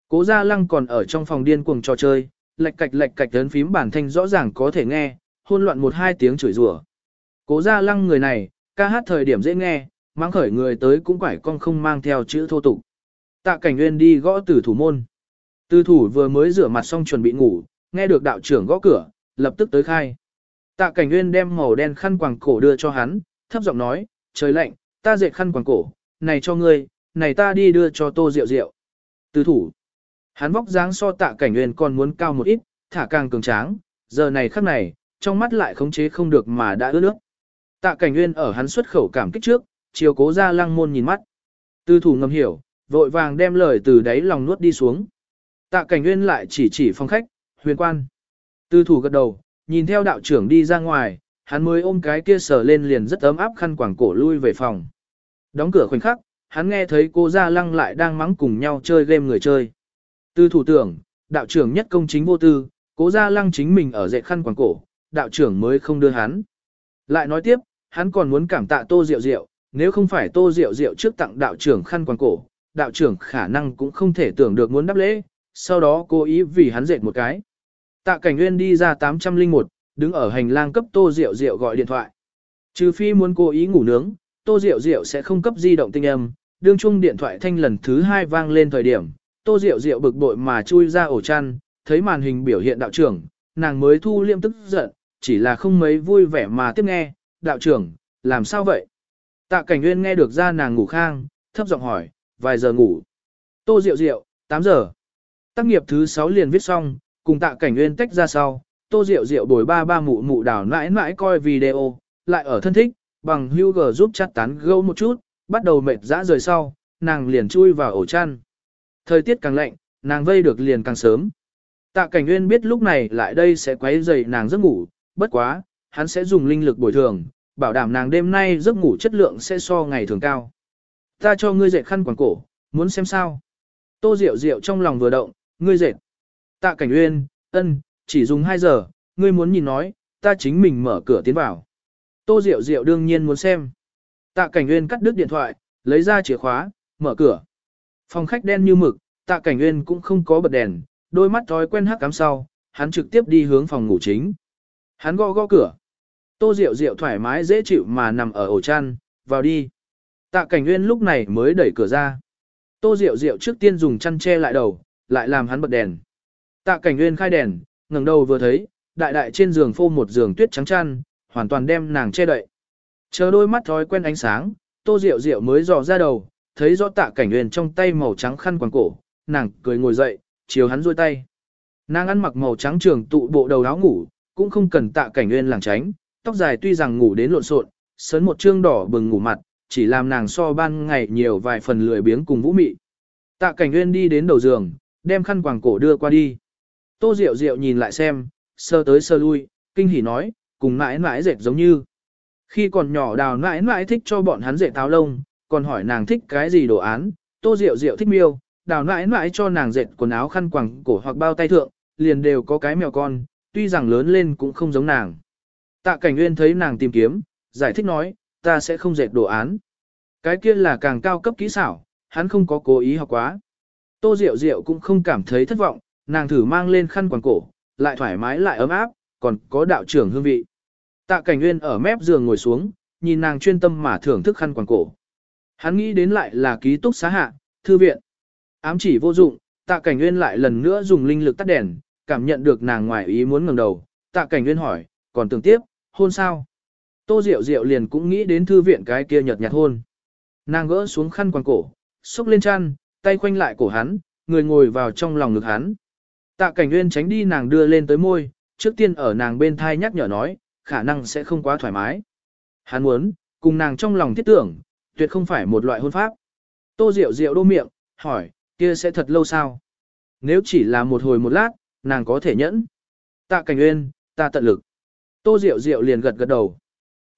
Speaker 1: Cố Gia Lăng còn ở trong phòng điên cuồng trò chơi, lệch cạch lệch cạch lớn phím bản thanh rõ ràng có thể nghe, hôn loạn một hai tiếng chửi rủa. Cố Gia Lăng người này, ca hát thời điểm dễ nghe, mang khởi người tới cũng phải con không mang theo chữ thô tục. Tạ Cảnh Nguyên đi gõ tử thủ môn. Tư thủ vừa mới rửa mặt xong chuẩn bị ngủ, nghe được đạo trưởng gõ cửa, lập tức tới khai. Tạ Cảnh Nguyên đem màu đen khăn quàng cổ đưa cho hắn, thấp giọng nói, trời lạnh, ta dệt khăn quàng cổ, này cho ngươi, này ta đi đưa cho tô rượu rượu. Tư thủ, hắn vóc dáng so tạ cảnh nguyên còn muốn cao một ít, thả càng cường tráng, giờ này khắc này, trong mắt lại khống chế không được mà đã ướt nước. Tạ cảnh nguyên ở hắn xuất khẩu cảm kích trước, chiều cố ra lăng môn nhìn mắt. Tư thủ ngầm hiểu, vội vàng đem lời từ đáy lòng nuốt đi xuống. Tạ cảnh nguyên lại chỉ chỉ phòng khách, huyền quan. Tư thủ gật đầu, nhìn theo đạo trưởng đi ra ngoài, hắn mới ôm cái kia sờ lên liền rất ấm áp khăn quàng cổ lui về phòng. Đóng cửa khoảnh khắc, hắn nghe thấy cô Gia Lăng lại đang mắng cùng nhau chơi game người chơi. Tư thủ tưởng, đạo trưởng nhất công chính vô tư, cố Gia Lăng chính mình ở dạy khăn quàng cổ, đạo trưởng mới không đưa hắn. Lại nói tiếp, hắn còn muốn cảm tạ Tô Diệu Diệu, nếu không phải Tô Diệu Diệu trước tặng đạo trưởng khăn quàng cổ, đạo trưởng khả năng cũng không thể tưởng được muốn đáp lễ, sau đó cố ý vì hắn dệt một cái. Tạ Cảnh Nguyên đi ra 801, đứng ở hành lang cấp Tô Diệu Diệu gọi điện thoại. Trừ phi muốn cố ý ngủ nướng, Tô Diệu Diệu sẽ không cấp di động tinh âm, đương chung điện thoại thanh lần thứ hai vang lên thời điểm, Tô Diệu Diệu bực bội mà chui ra ổ chăn, thấy màn hình biểu hiện đạo trưởng, nàng mới thu liêm tức giận, chỉ là không mấy vui vẻ mà tiếp nghe, đạo trưởng, làm sao vậy? Tạ Cảnh Nguyên nghe được ra nàng ngủ khang, thấp giọng hỏi, vài giờ ngủ. Tô Diệu Diệu, 8 giờ. Tác nghiệp thứ 6 liền viết xong, cùng Tạ Cảnh Nguyên tách ra sau, Tô Diệu Diệu bồi ba ba mụ mụ đảo mãi mãi coi video, lại ở thân thích, bằng Hưu Gờ giúp chặt tán gâu một chút, bắt đầu mệt dã rời sau, nàng liền chui vào ổ chăn. Thời tiết càng lạnh, nàng vây được liền càng sớm. Tạ Cảnh Nguyên biết lúc này lại đây sẽ quấy rầy nàng giấc ngủ, bất quá, hắn sẽ dùng linh lực bồi thường, bảo đảm nàng đêm nay giấc ngủ chất lượng sẽ so ngày thường cao. Ta cho ngươi dậy khăn quàng cổ, muốn xem sao? Tô Diệu Diệu trong lòng vừa động, ngươi dệt. Tạ Cảnh Uyên, ân, chỉ dùng 2 giờ, ngươi muốn nhìn nói, ta chính mình mở cửa tiến vào. Tô Diệu Diệu đương nhiên muốn xem. Tạ Cảnh Uyên cắt đứt điện thoại, lấy ra chìa khóa, mở cửa. Phòng khách đen như mực, Tạ Cảnh Uyên cũng không có bật đèn, đôi mắt thói quen hắc cắm sau, hắn trực tiếp đi hướng phòng ngủ chính. Hắn gõ gõ cửa. Tô Diệu Diệu thoải mái dễ chịu mà nằm ở ổ chăn, vào đi. Tạ Cảnh Nguyên lúc này mới đẩy cửa ra. Tô Diệu Diệu trước tiên dùng chăn che lại đầu, lại làm hắn bật đèn. Tạ Cảnh Nguyên khai đèn, ngẩng đầu vừa thấy, đại đại trên giường phô một giường tuyết trắng chăn, hoàn toàn đem nàng che đậy. Chờ đôi mắt thói quen ánh sáng, Tô Diệu Diệu mới dò ra đầu, thấy rõ Tạ Cảnh Nguyên trong tay màu trắng khăn quàng cổ, nàng cười ngồi dậy, chiều hắn duỗi tay. Nàng ăn mặc màu trắng trường tụ bộ đầu áo ngủ, cũng không cần Tạ Cảnh Nguyên làng tránh, tóc dài tuy rằng ngủ đến lộn xộn, sớn một trương đỏ bừng ngủ mặt, chỉ làm nàng so ban ngày nhiều vài phần lười biếng cùng vũ mị. Tạ Cảnh Nguyên đi đến đầu giường, đem khăn quàng cổ đưa qua đi. Tô Diệu Diệu nhìn lại xem, sơ tới sơ lui, kinh hỉ nói, cùng mãi mãi dệt giống như. Khi còn nhỏ đào mãi mãi thích cho bọn hắn dệt táo lông, còn hỏi nàng thích cái gì đồ án, Tô Diệu Diệu thích miêu, đào mãi mãi cho nàng dệt quần áo khăn quàng cổ hoặc bao tay thượng, liền đều có cái mèo con, tuy rằng lớn lên cũng không giống nàng. Tạ Cảnh Nguyên thấy nàng tìm kiếm, giải thích nói, ta sẽ không dệt đồ án. Cái kia là càng cao cấp kỹ xảo, hắn không có cố ý học quá. Tô Diệu Diệu cũng không cảm thấy thất vọng, nàng thử mang lên khăn quàng cổ, lại thoải mái lại ấm áp, còn có đạo trưởng hương vị. Tạ Cảnh Nguyên ở mép giường ngồi xuống, nhìn nàng chuyên tâm mà thưởng thức khăn quàng cổ. Hắn nghĩ đến lại là ký túc xá hạ, thư viện. Ám chỉ vô dụng, Tạ Cảnh Nguyên lại lần nữa dùng linh lực tắt đèn, cảm nhận được nàng ngoài ý muốn ngẩng đầu. Tạ Cảnh Nguyên hỏi, còn tưởng tiếp, hôn sao? Tô Diệu Diệu liền cũng nghĩ đến thư viện cái kia nhợt nhạt hôn. Nàng gỡ xuống khăn quàng cổ, xúc lên chăn, tay khoanh lại cổ hắn, người ngồi vào trong lòng ngực hắn. Tạ cảnh nguyên tránh đi nàng đưa lên tới môi, trước tiên ở nàng bên thai nhắc nhở nói, khả năng sẽ không quá thoải mái. Hắn muốn, cùng nàng trong lòng thiết tưởng, tuyệt không phải một loại hôn pháp. Tô Diệu Diệu đô miệng, hỏi, kia sẽ thật lâu sao? Nếu chỉ là một hồi một lát, nàng có thể nhẫn. Tạ cảnh nguyên, ta tận lực. Tô Diệu Diệu liền gật gật đầu.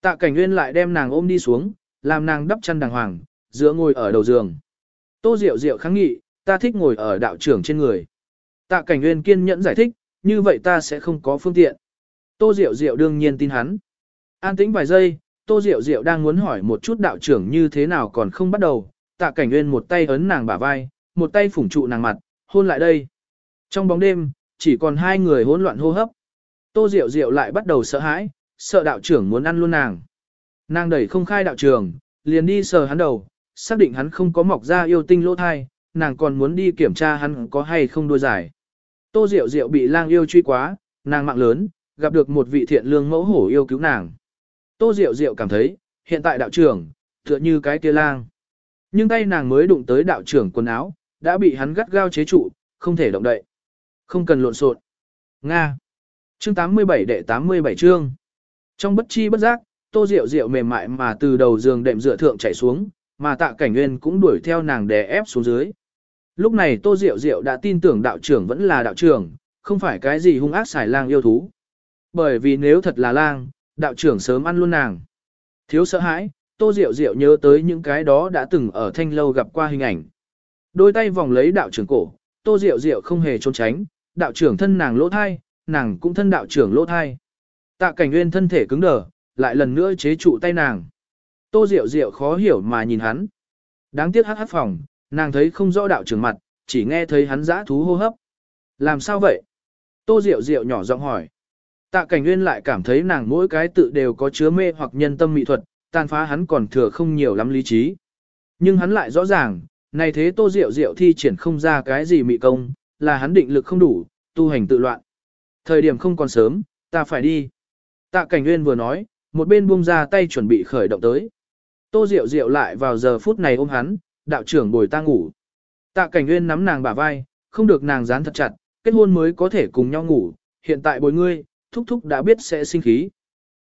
Speaker 1: Tạ cảnh nguyên lại đem nàng ôm đi xuống, làm nàng đắp chăn đàng hoàng, giữa ngồi ở đầu giường. Tô Diệu Diệu kháng nghị, ta thích ngồi ở đạo trưởng trên người. Tạ Cảnh Nguyên kiên nhẫn giải thích, như vậy ta sẽ không có phương tiện. Tô Diệu Diệu đương nhiên tin hắn. An tĩnh vài giây, Tô Diệu Diệu đang muốn hỏi một chút đạo trưởng như thế nào còn không bắt đầu. Tạ Cảnh Nguyên một tay ấn nàng bả vai, một tay phủng trụ nàng mặt, hôn lại đây. Trong bóng đêm, chỉ còn hai người hỗn loạn hô hấp. Tô Diệu Diệu lại bắt đầu sợ hãi, sợ đạo trưởng muốn ăn luôn nàng. Nàng đẩy không khai đạo trường, liền đi sờ hắn đầu, xác định hắn không có mọc ra yêu tinh lỗ thai, nàng còn muốn đi kiểm tra hắn có hay không đuôi dài. Tô Diệu Diệu bị lang yêu truy quá, nàng mạng lớn, gặp được một vị thiện lương mẫu hổ yêu cứu nàng. Tô Diệu Diệu cảm thấy, hiện tại đạo trưởng, tựa như cái kia lang. Nhưng tay nàng mới đụng tới đạo trưởng quần áo, đã bị hắn gắt gao chế trụ, không thể động đậy. Không cần lộn xộn. Nga. Chương 87 đệ 87 chương. Trong bất chi bất giác, Tô Diệu Diệu mềm mại mà từ đầu giường đệm dựa thượng chảy xuống, mà tạ cảnh nguyên cũng đuổi theo nàng đè ép xuống dưới. Lúc này Tô Diệu Diệu đã tin tưởng đạo trưởng vẫn là đạo trưởng, không phải cái gì hung ác xài lang yêu thú. Bởi vì nếu thật là lang, đạo trưởng sớm ăn luôn nàng. Thiếu sợ hãi, Tô Diệu Diệu nhớ tới những cái đó đã từng ở thanh lâu gặp qua hình ảnh. Đôi tay vòng lấy đạo trưởng cổ, Tô Diệu Diệu không hề trốn tránh, đạo trưởng thân nàng lỗ thai, nàng cũng thân đạo trưởng lỗ thai. Tạ cảnh nguyên thân thể cứng đờ, lại lần nữa chế trụ tay nàng. Tô Diệu Diệu khó hiểu mà nhìn hắn. Đáng tiếc hát hát phòng, nàng thấy không rõ đạo trưởng mặt, chỉ nghe thấy hắn giã thú hô hấp. Làm sao vậy? Tô Diệu Diệu nhỏ giọng hỏi. Tạ cảnh nguyên lại cảm thấy nàng mỗi cái tự đều có chứa mê hoặc nhân tâm mỹ thuật, tàn phá hắn còn thừa không nhiều lắm lý trí. Nhưng hắn lại rõ ràng, này thế Tô Diệu Diệu thi triển không ra cái gì mị công, là hắn định lực không đủ, tu hành tự loạn. Thời điểm không còn sớm, ta phải đi. Tạ Cảnh Nguyên vừa nói, một bên buông ra tay chuẩn bị khởi động tới. Tô Diệu Diệu lại vào giờ phút này ôm hắn, đạo trưởng bồi ta ngủ. Tạ Cảnh Nguyên nắm nàng bả vai, không được nàng dán thật chặt, kết hôn mới có thể cùng nhau ngủ, hiện tại bồi ngươi, thúc thúc đã biết sẽ sinh khí.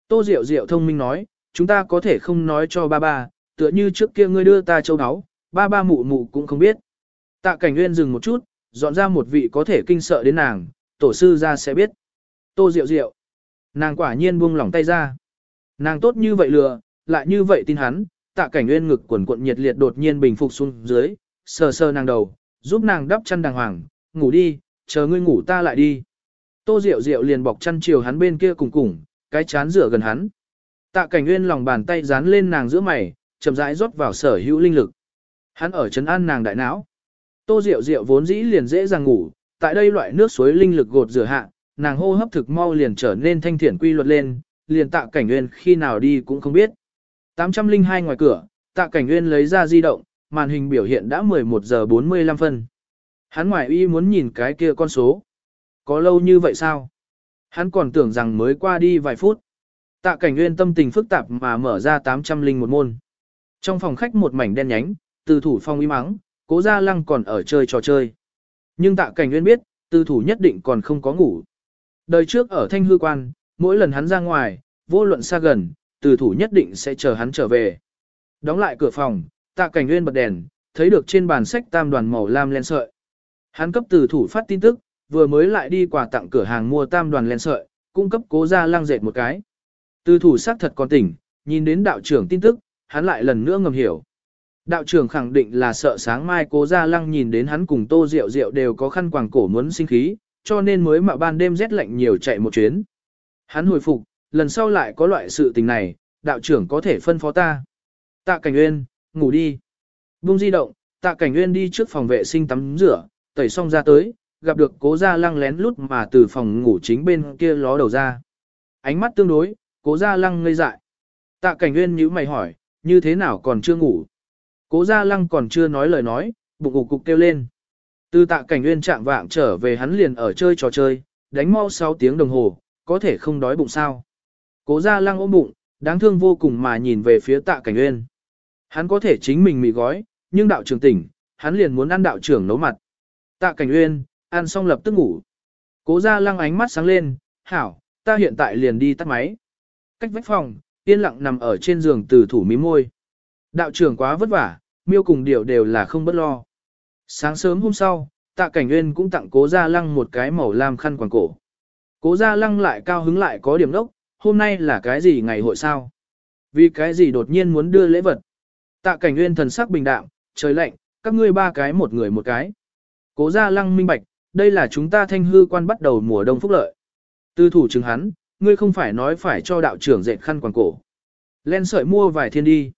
Speaker 1: Tô Diệu Diệu thông minh nói, chúng ta có thể không nói cho ba ba, tựa như trước kia ngươi đưa ta châu áo, ba ba mụ mụ cũng không biết. Tạ Cảnh Nguyên dừng một chút, dọn ra một vị có thể kinh sợ đến nàng, tổ sư ra sẽ biết. Tô Diệu Diệu. Nàng quả nhiên buông lỏng tay ra. Nàng tốt như vậy lừa, lại như vậy tin hắn, tạ cảnh nguyên ngực quần cuộn nhiệt liệt đột nhiên bình phục xuống dưới, sờ sờ nàng đầu, giúp nàng đắp chăn đàng hoàng, ngủ đi, chờ ngươi ngủ ta lại đi. Tô Diệu Diệu liền bọc chăn chiều hắn bên kia cùng cùng, cái chán rửa gần hắn. Tạ cảnh nguyên lòng bàn tay dán lên nàng giữa mày, chậm rãi rót vào sở hữu linh lực. Hắn ở chấn an nàng đại não. Tô Diệu Diệu vốn dĩ liền dễ dàng ngủ, tại đây loại nước suối linh lực gột rửa hạ, nàng hô hấp thực mau liền trở nên thanh thiển quy luật lên, liền tạ cảnh nguyên khi nào đi cũng không biết. 802 ngoài cửa, tạ cảnh nguyên lấy ra di động, màn hình biểu hiện đã 11 giờ 45 phân. Hắn ngoài y muốn nhìn cái kia con số. Có lâu như vậy sao? Hắn còn tưởng rằng mới qua đi vài phút. Tạ cảnh nguyên tâm tình phức tạp mà mở ra 801 môn. Trong phòng khách một mảnh đen nhánh, từ thủ phong y mắng, cố gia lăng còn ở chơi trò chơi. Nhưng tạ cảnh nguyên biết, từ thủ nhất định còn không có ngủ. Đời trước ở thanh hư quan, mỗi lần hắn ra ngoài, vô luận xa gần, từ thủ nhất định sẽ chờ hắn trở về. Đóng lại cửa phòng, tạ cảnh nguyên bật đèn, thấy được trên bàn sách tam đoàn màu lam len sợi. Hắn cấp từ thủ phát tin tức, vừa mới lại đi quà tặng cửa hàng mua tam đoàn len sợi, cung cấp cố ra lăng dệt một cái. Từ thủ xác thật còn tỉnh, nhìn đến đạo trưởng tin tức, hắn lại lần nữa ngầm hiểu. Đạo trưởng khẳng định là sợ sáng mai cố ra lăng nhìn đến hắn cùng tô rượu rượu đều có khăn quàng cổ muốn sinh khí, cho nên mới mạo ban đêm rét lạnh nhiều chạy một chuyến. Hắn hồi phục, lần sau lại có loại sự tình này, đạo trưởng có thể phân phó ta. Tạ Cảnh Uyên, ngủ đi. Bung di động, Tạ Cảnh Uyên đi trước phòng vệ sinh tắm rửa, tẩy xong ra tới, gặp được cố gia lăng lén lút mà từ phòng ngủ chính bên kia ló đầu ra. Ánh mắt tương đối, cố gia lăng ngây dại. Tạ Cảnh Uyên nhíu mày hỏi, như thế nào còn chưa ngủ? Cố gia lăng còn chưa nói lời nói, bụng ục cục kêu lên. Từ tạ cảnh nguyên trạng vạng trở về hắn liền ở chơi trò chơi, đánh mau 6 tiếng đồng hồ, có thể không đói bụng sao. Cố gia lăng ôm bụng, đáng thương vô cùng mà nhìn về phía tạ cảnh nguyên. Hắn có thể chính mình mì gói, nhưng đạo trưởng tỉnh, hắn liền muốn ăn đạo trưởng nấu mặt. Tạ cảnh nguyên, ăn xong lập tức ngủ. Cố gia lăng ánh mắt sáng lên, hảo, ta hiện tại liền đi tắt máy. Cách vách phòng, yên lặng nằm ở trên giường từ thủ mí môi. Đạo trưởng quá vất vả, miêu cùng điệu đều là không bất lo. Sáng sớm hôm sau, tạ cảnh nguyên cũng tặng cố gia lăng một cái màu lam khăn quàng cổ. Cố gia lăng lại cao hứng lại có điểm đốc, hôm nay là cái gì ngày hội sao? Vì cái gì đột nhiên muốn đưa lễ vật? Tạ cảnh nguyên thần sắc bình đạm, trời lạnh, các ngươi ba cái một người một cái. Cố gia lăng minh bạch, đây là chúng ta thanh hư quan bắt đầu mùa đông phúc lợi. Tư thủ chứng hắn, ngươi không phải nói phải cho đạo trưởng dệt khăn quàng cổ. Len sợi mua vài thiên đi.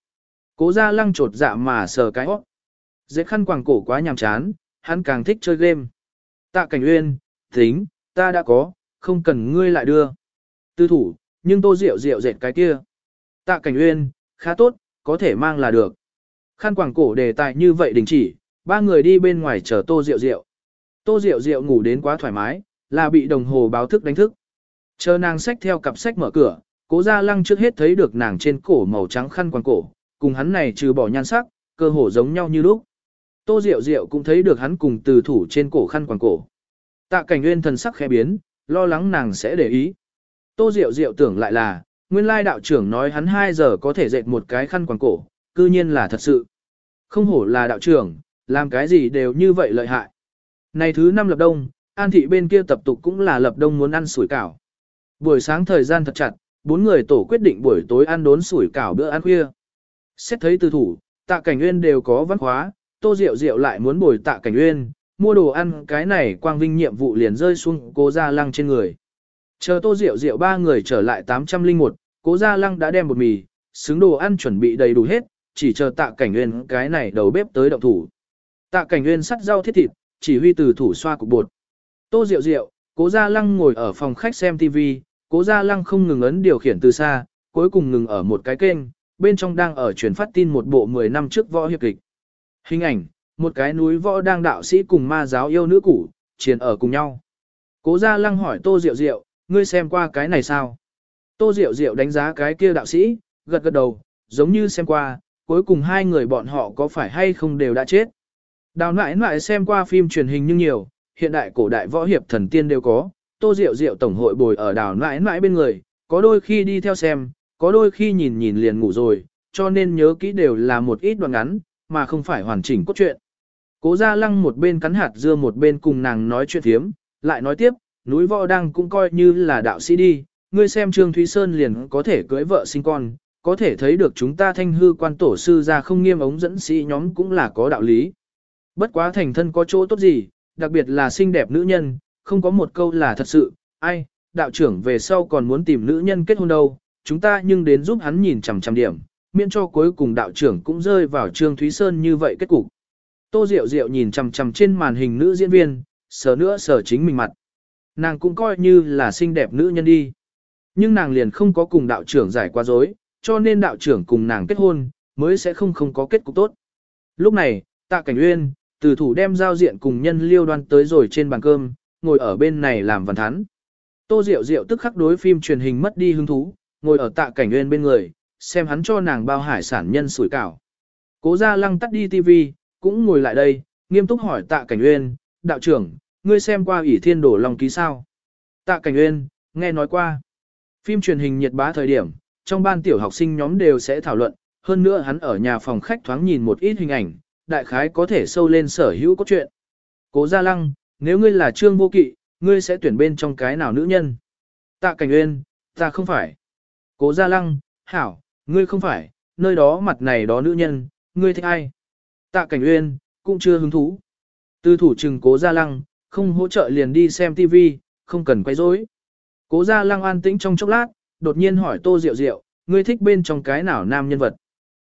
Speaker 1: Cố gia lăng trột dạ mà sờ cái hót. Dệt khăn quàng cổ quá nhàm chán, hắn càng thích chơi game. Tạ cảnh uyên, tính, ta đã có, không cần ngươi lại đưa. Tư thủ, nhưng tô rượu rượu dệt cái kia. Tạ cảnh uyên, khá tốt, có thể mang là được. Khăn quàng cổ đề tài như vậy đình chỉ, ba người đi bên ngoài chờ tô rượu rượu. Tô rượu rượu ngủ đến quá thoải mái, là bị đồng hồ báo thức đánh thức. Chờ nàng xách theo cặp sách mở cửa, cố gia lăng trước hết thấy được nàng trên cổ màu trắng khăn quàng cổ, cùng hắn này trừ bỏ nhan sắc, cơ hồ giống nhau như lúc. Tô Diệu Diệu cũng thấy được hắn cùng từ thủ trên cổ khăn quàng cổ. Tạ cảnh nguyên thần sắc khẽ biến, lo lắng nàng sẽ để ý. Tô Diệu Diệu tưởng lại là, nguyên lai đạo trưởng nói hắn 2 giờ có thể dệt một cái khăn quàng cổ, cư nhiên là thật sự. Không hổ là đạo trưởng, làm cái gì đều như vậy lợi hại. Này thứ năm lập đông, an thị bên kia tập tục cũng là lập đông muốn ăn sủi cảo. Buổi sáng thời gian thật chặt, bốn người tổ quyết định buổi tối ăn đốn sủi cảo bữa ăn khuya. Xét thấy từ thủ, tạ cảnh nguyên đều có văn hóa, tô rượu rượu lại muốn bồi tạ cảnh nguyên, mua đồ ăn cái này quang vinh nhiệm vụ liền rơi xuống cố ra lăng trên người. Chờ tô rượu rượu ba người trở lại 801, cố gia lăng đã đem bột mì, xứng đồ ăn chuẩn bị đầy đủ hết, chỉ chờ tạ cảnh nguyên cái này đầu bếp tới động thủ. Tạ cảnh nguyên sắt rau thiết thịt, chỉ huy từ thủ xoa cục bột. Tô rượu rượu, cố gia lăng ngồi ở phòng khách xem TV, cố gia lăng không ngừng ấn điều khiển từ xa, cuối cùng ngừng ở một cái kênh, bên trong đang ở truyền phát tin một bộ 10 năm trước võ hiệp kịch. Hình ảnh, một cái núi võ đang đạo sĩ cùng ma giáo yêu nữ cũ, chiến ở cùng nhau. Cố gia lăng hỏi Tô Diệu Diệu, ngươi xem qua cái này sao? Tô Diệu Diệu đánh giá cái kia đạo sĩ, gật gật đầu, giống như xem qua, cuối cùng hai người bọn họ có phải hay không đều đã chết. Đào nãi nãi xem qua phim truyền hình nhưng nhiều, hiện đại cổ đại võ hiệp thần tiên đều có, Tô Diệu Diệu tổng hội bồi ở đào nãi nãi bên người, có đôi khi đi theo xem, có đôi khi nhìn nhìn liền ngủ rồi, cho nên nhớ kỹ đều là một ít đoạn ngắn, mà không phải hoàn chỉnh cốt truyện. Cố Gia Lăng một bên cắn hạt dưa một bên cùng nàng nói chuyện thiếm, lại nói tiếp, núi võ đăng cũng coi như là đạo sĩ đi, ngươi xem Trương Thúy Sơn liền có thể cưới vợ sinh con, có thể thấy được chúng ta thanh hư quan tổ sư ra không nghiêm ống dẫn sĩ nhóm cũng là có đạo lý. Bất quá thành thân có chỗ tốt gì, đặc biệt là xinh đẹp nữ nhân, không có một câu là thật sự, ai, đạo trưởng về sau còn muốn tìm nữ nhân kết hôn đâu, chúng ta nhưng đến giúp hắn nhìn chằm chằm điểm, miễn cho cuối cùng đạo trưởng cũng rơi vào Trương Thúy Sơn như vậy kết cục. Tô Diệu Diệu nhìn chằm chằm trên màn hình nữ diễn viên, sờ nữa sờ chính mình mặt. Nàng cũng coi như là xinh đẹp nữ nhân đi. Nhưng nàng liền không có cùng đạo trưởng giải qua dối, cho nên đạo trưởng cùng nàng kết hôn, mới sẽ không không có kết cục tốt. Lúc này, tạ cảnh uyên, từ thủ đem giao diện cùng nhân liêu đoan tới rồi trên bàn cơm, ngồi ở bên này làm văn thắn. Tô Diệu Diệu tức khắc đối phim truyền hình mất đi hứng thú, ngồi ở tạ cảnh uyên bên người, xem hắn cho nàng bao hải sản nhân sủi cảo. Cố gia lăng tắt đi tivi, cũng ngồi lại đây, nghiêm túc hỏi tạ cảnh uyên, đạo trưởng, ngươi xem qua ỷ thiên đổ lòng ký sao? Tạ cảnh uyên, nghe nói qua. Phim truyền hình nhiệt bá thời điểm, trong ban tiểu học sinh nhóm đều sẽ thảo luận, hơn nữa hắn ở nhà phòng khách thoáng nhìn một ít hình ảnh, đại khái có thể sâu lên sở hữu cốt truyện. Cố Gia Lăng, nếu ngươi là trương vô kỵ, ngươi sẽ tuyển bên trong cái nào nữ nhân? Tạ Cảnh Uyên, ta không phải. Cố Gia Lăng, hảo, ngươi không phải, nơi đó mặt này đó nữ nhân, ngươi thích ai? Tạ Cảnh Uyên, cũng chưa hứng thú. Tư thủ trừng Cố Gia Lăng, không hỗ trợ liền đi xem TV, không cần quay rối. Cố Gia Lăng an tĩnh trong chốc lát, đột nhiên hỏi Tô Diệu Diệu, ngươi thích bên trong cái nào nam nhân vật?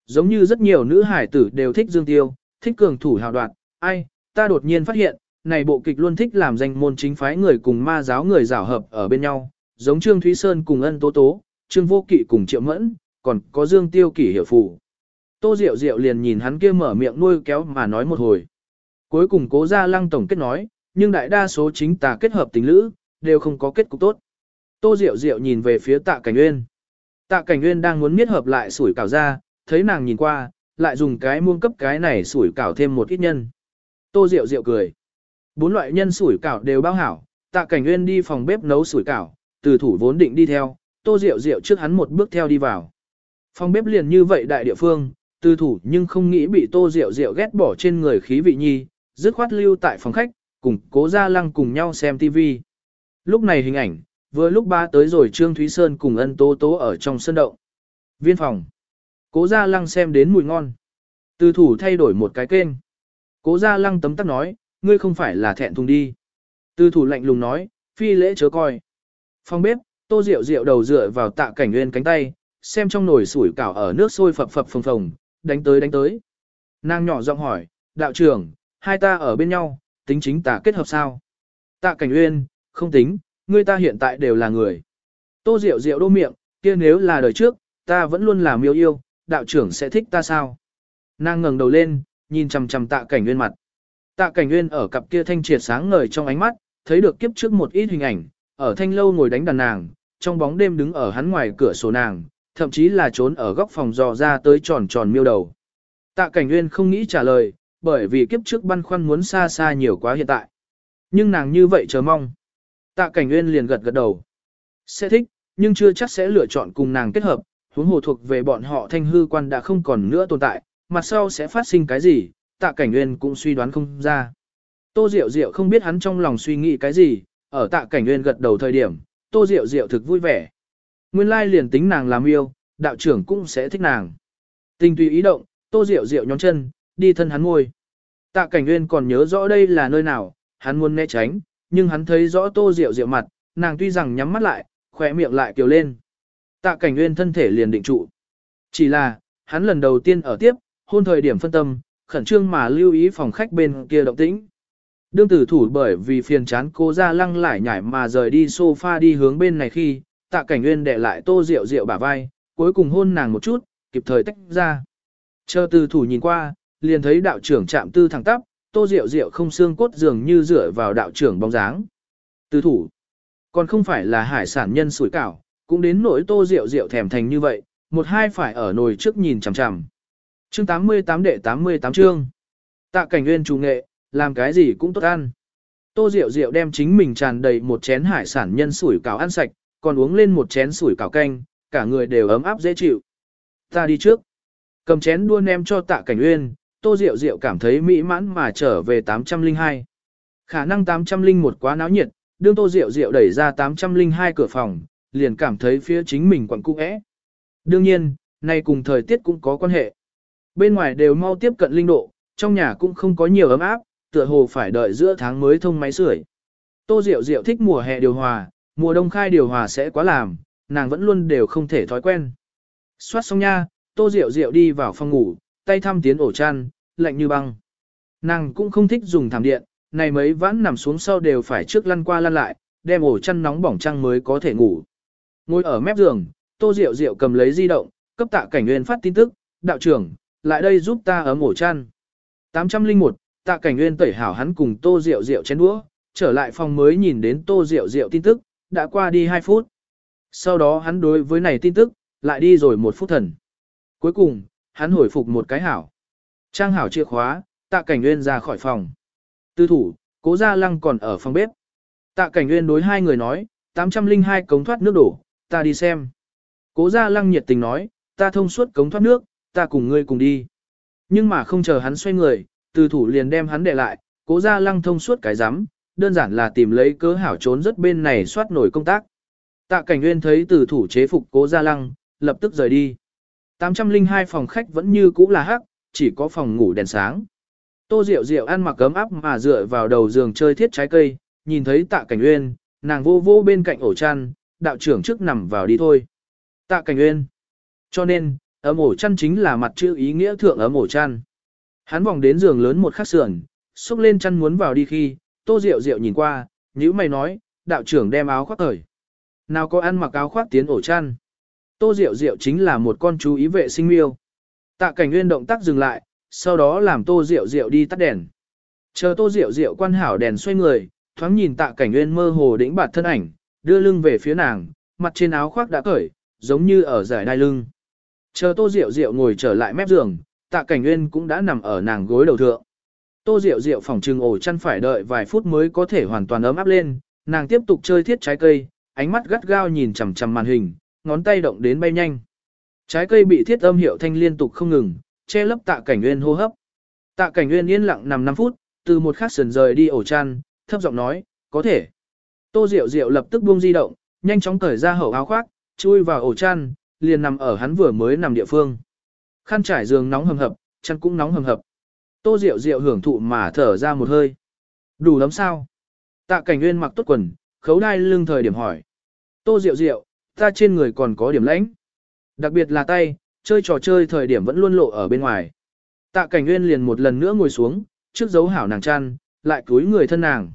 Speaker 1: Giống như rất nhiều nữ hải tử đều thích Dương Tiêu, thích cường thủ hào đoạt, ai, ta đột nhiên phát hiện, này bộ kịch luôn thích làm danh môn chính phái người cùng ma giáo người giảo hợp ở bên nhau, giống Trương Thúy Sơn cùng ân tố tố, Trương Vô Kỵ cùng Triệu Mẫn, còn có Dương Tiêu kỷ hiệu phụ. Tô Diệu Diệu liền nhìn hắn kia mở miệng nuôi kéo mà nói một hồi. Cuối cùng cố ra lăng tổng kết nói, nhưng đại đa số chính tà kết hợp tình lữ, đều không có kết cục tốt. Tô Diệu Diệu nhìn về phía tạ cảnh nguyên. Tạ cảnh nguyên đang muốn miết hợp lại sủi cảo ra, thấy nàng nhìn qua, lại dùng cái muông cấp cái này sủi cảo thêm một ít nhân. Tô Diệu Diệu cười. Bốn loại nhân sủi cảo đều bao hảo, tạ cảnh nguyên đi phòng bếp nấu sủi cảo, từ thủ vốn định đi theo, Tô Diệu Diệu trước hắn một bước theo đi vào. Phòng bếp liền như vậy đại địa phương, từ thủ nhưng không nghĩ bị Tô Diệu Diệu ghét bỏ trên người khí vị nhi, dứt khoát lưu tại phòng khách, cùng cố gia lăng cùng nhau xem TV. Lúc này hình ảnh, vừa lúc ba tới rồi Trương Thúy Sơn cùng ân tố tố ở trong sân động. Viên phòng. Cố gia lăng xem đến mùi ngon. Từ thủ thay đổi một cái kênh. Cố gia lăng tấm tắc nói, ngươi không phải là thẹn thùng đi. Từ thủ lạnh lùng nói, phi lễ chớ coi. Phòng bếp, tô rượu rượu đầu dựa vào tạ cảnh nguyên cánh tay, xem trong nồi sủi cảo ở nước sôi phập phập phồng phồng, đánh tới đánh tới. Nàng nhỏ giọng hỏi, đạo trưởng, hai ta ở bên nhau, tính chính tà kết hợp sao? Tạ cảnh uyên, không tính, ngươi ta hiện tại đều là người. Tô Diệu Diệu đô miệng, kia nếu là đời trước, ta vẫn luôn là miêu yêu, đạo trưởng sẽ thích ta sao? Nàng ngẩng đầu lên, nhìn chằm chằm tạ cảnh Uyên mặt. Tạ cảnh Uyên ở cặp kia thanh triệt sáng ngời trong ánh mắt, thấy được kiếp trước một ít hình ảnh, ở thanh lâu ngồi đánh đàn nàng, trong bóng đêm đứng ở hắn ngoài cửa sổ nàng, thậm chí là trốn ở góc phòng dò ra tới tròn tròn miêu đầu. Tạ cảnh Uyên không nghĩ trả lời, bởi vì kiếp trước băn khoăn muốn xa xa nhiều quá hiện tại. Nhưng nàng như vậy chờ mong. Tạ cảnh nguyên liền gật gật đầu. Sẽ thích, nhưng chưa chắc sẽ lựa chọn cùng nàng kết hợp, huống hồ thuộc về bọn họ thanh hư quan đã không còn nữa tồn tại, mặt sau sẽ phát sinh cái gì, tạ cảnh nguyên cũng suy đoán không ra. Tô Diệu Diệu không biết hắn trong lòng suy nghĩ cái gì, ở tạ cảnh nguyên gật đầu thời điểm, Tô Diệu Diệu thực vui vẻ. Nguyên lai liền tính nàng làm yêu, đạo trưởng cũng sẽ thích nàng. Tình tùy ý động, Tô Diệu Diệu nhón chân, đi thân hắn ngôi. Tạ cảnh nguyên còn nhớ rõ đây là nơi nào, hắn muốn né tránh, nhưng hắn thấy rõ Tô Diệu Diệu mặt, nàng tuy rằng nhắm mắt lại, khỏe miệng lại kiều lên. Tạ cảnh nguyên thân thể liền định trụ. Chỉ là, hắn lần đầu tiên ở tiếp, hôn thời điểm phân tâm, khẩn trương mà lưu ý phòng khách bên kia động tĩnh. Đương tử thủ bởi vì phiền chán cô ra lăng lại nhảy mà rời đi sofa đi hướng bên này khi, tạ cảnh nguyên để lại tô rượu rượu bả vai, cuối cùng hôn nàng một chút, kịp thời tách ra. Chờ tử thủ nhìn qua, liền thấy đạo trưởng chạm tư thẳng tắp, tô rượu rượu không xương cốt dường như dựa vào đạo trưởng bóng dáng. Từ thủ, còn không phải là hải sản nhân sủi cảo, cũng đến nỗi tô rượu rượu thèm thành như vậy, một hai phải ở nồi trước nhìn chằm chằm. Chương 88 đệ 88 chương. Tạ cảnh nguyên chủ nghệ, làm cái gì cũng tốt ăn. Tô Diệu Diệu đem chính mình tràn đầy một chén hải sản nhân sủi cảo ăn sạch, còn uống lên một chén sủi cảo canh, cả người đều ấm áp dễ chịu. Ta đi trước. Cầm chén đua nem cho tạ cảnh uyên, Tô Diệu Diệu cảm thấy mỹ mãn mà trở về 802. Khả năng 801 quá náo nhiệt, đương Tô Diệu Diệu đẩy ra 802 cửa phòng, liền cảm thấy phía chính mình quặn cung ẽ. Đương nhiên, nay cùng thời tiết cũng có quan hệ. Bên ngoài đều mau tiếp cận linh độ, trong nhà cũng không có nhiều ấm áp, tựa hồ phải đợi giữa tháng mới thông máy sưởi. Tô Diệu Diệu thích mùa hè điều hòa, mùa đông khai điều hòa sẽ quá làm, nàng vẫn luôn đều không thể thói quen. Xoát xong nha, Tô Diệu Diệu đi vào phòng ngủ, tay thăm tiến ổ chăn, lạnh như băng. Nàng cũng không thích dùng thảm điện, này mấy vãn nằm xuống sau đều phải trước lăn qua lăn lại, đem ổ chăn nóng bỏng trăng mới có thể ngủ. Ngồi ở mép giường, Tô Diệu Diệu cầm lấy di động, cấp tạ cảnh nguyên phát tin tức, đạo trưởng, lại đây giúp ta ấm ổ chăn. 801, tạ cảnh nguyên tẩy hảo hắn cùng tô rượu rượu chén đũa, trở lại phòng mới nhìn đến tô rượu rượu tin tức, đã qua đi 2 phút. Sau đó hắn đối với này tin tức, lại đi rồi một phút thần. Cuối cùng, hắn hồi phục một cái hảo. Trang hảo chìa khóa, tạ cảnh nguyên ra khỏi phòng. Tư thủ, cố gia lăng còn ở phòng bếp. Tạ cảnh nguyên đối hai người nói, 802 cống thoát nước đổ, ta đi xem. Cố gia lăng nhiệt tình nói, ta thông suốt cống thoát nước, ta cùng ngươi cùng đi. Nhưng mà không chờ hắn xoay người, từ thủ liền đem hắn để lại, cố Gia lăng thông suốt cái rắm đơn giản là tìm lấy cớ hảo trốn rất bên này soát nổi công tác. Tạ cảnh nguyên thấy từ thủ chế phục cố Gia lăng, lập tức rời đi. 802 phòng khách vẫn như cũ là hắc, chỉ có phòng ngủ đèn sáng. Tô Diệu Diệu ăn mặc cấm áp mà dựa vào đầu giường chơi thiết trái cây, nhìn thấy tạ cảnh Uyên, nàng vô vô bên cạnh ổ chăn, đạo trưởng trước nằm vào đi thôi. Tạ cảnh Uyên. Cho nên, ấm ổ chăn chính là mặt chữ ý nghĩa thượng ấm ổ chăn. Hắn vòng đến giường lớn một khắc sườn, xúc lên chăn muốn vào đi khi, tô Diệu Diệu nhìn qua, nhữ mày nói, đạo trưởng đem áo khoác thời. Nào có ăn mặc áo khoác tiến ổ chăn. Tô rượu rượu chính là một con chú ý vệ sinh miêu. Tạ cảnh nguyên động tác dừng lại, sau đó làm tô rượu rượu đi tắt đèn. Chờ tô rượu rượu quan hảo đèn xoay người, thoáng nhìn tạ cảnh nguyên mơ hồ đĩnh bạt thân ảnh, đưa lưng về phía nàng, mặt trên áo khoác đã cởi, giống như ở giải đai lưng. Chờ tô rượu rượu ngồi trở lại mép giường, tạ cảnh nguyên cũng đã nằm ở nàng gối đầu thượng. Tô Diệu Diệu phòng trừng ổ chăn phải đợi vài phút mới có thể hoàn toàn ấm áp lên, nàng tiếp tục chơi thiết trái cây, ánh mắt gắt gao nhìn chằm chằm màn hình, ngón tay động đến bay nhanh. Trái cây bị thiết âm hiệu thanh liên tục không ngừng, che lấp tạ cảnh nguyên hô hấp. Tạ cảnh nguyên yên lặng nằm 5 phút, từ một khắc sườn rời đi ổ chăn, thấp giọng nói, có thể. Tô Diệu Diệu lập tức buông di động, nhanh chóng cởi ra hậu áo khoác, chui vào ổ chăn, liền nằm ở hắn vừa mới nằm địa phương. Khăn trải giường nóng hầm hập, chăn cũng nóng hầm hập. Tô Diệu Diệu hưởng thụ mà thở ra một hơi. Đủ lắm sao? Tạ Cảnh Nguyên mặc tốt quần, khấu đai lưng thời điểm hỏi. Tô Diệu Diệu, ta trên người còn có điểm lãnh. Đặc biệt là tay, chơi trò chơi thời điểm vẫn luôn lộ ở bên ngoài. Tạ Cảnh Nguyên liền một lần nữa ngồi xuống, trước dấu hảo nàng chăn, lại cúi người thân nàng.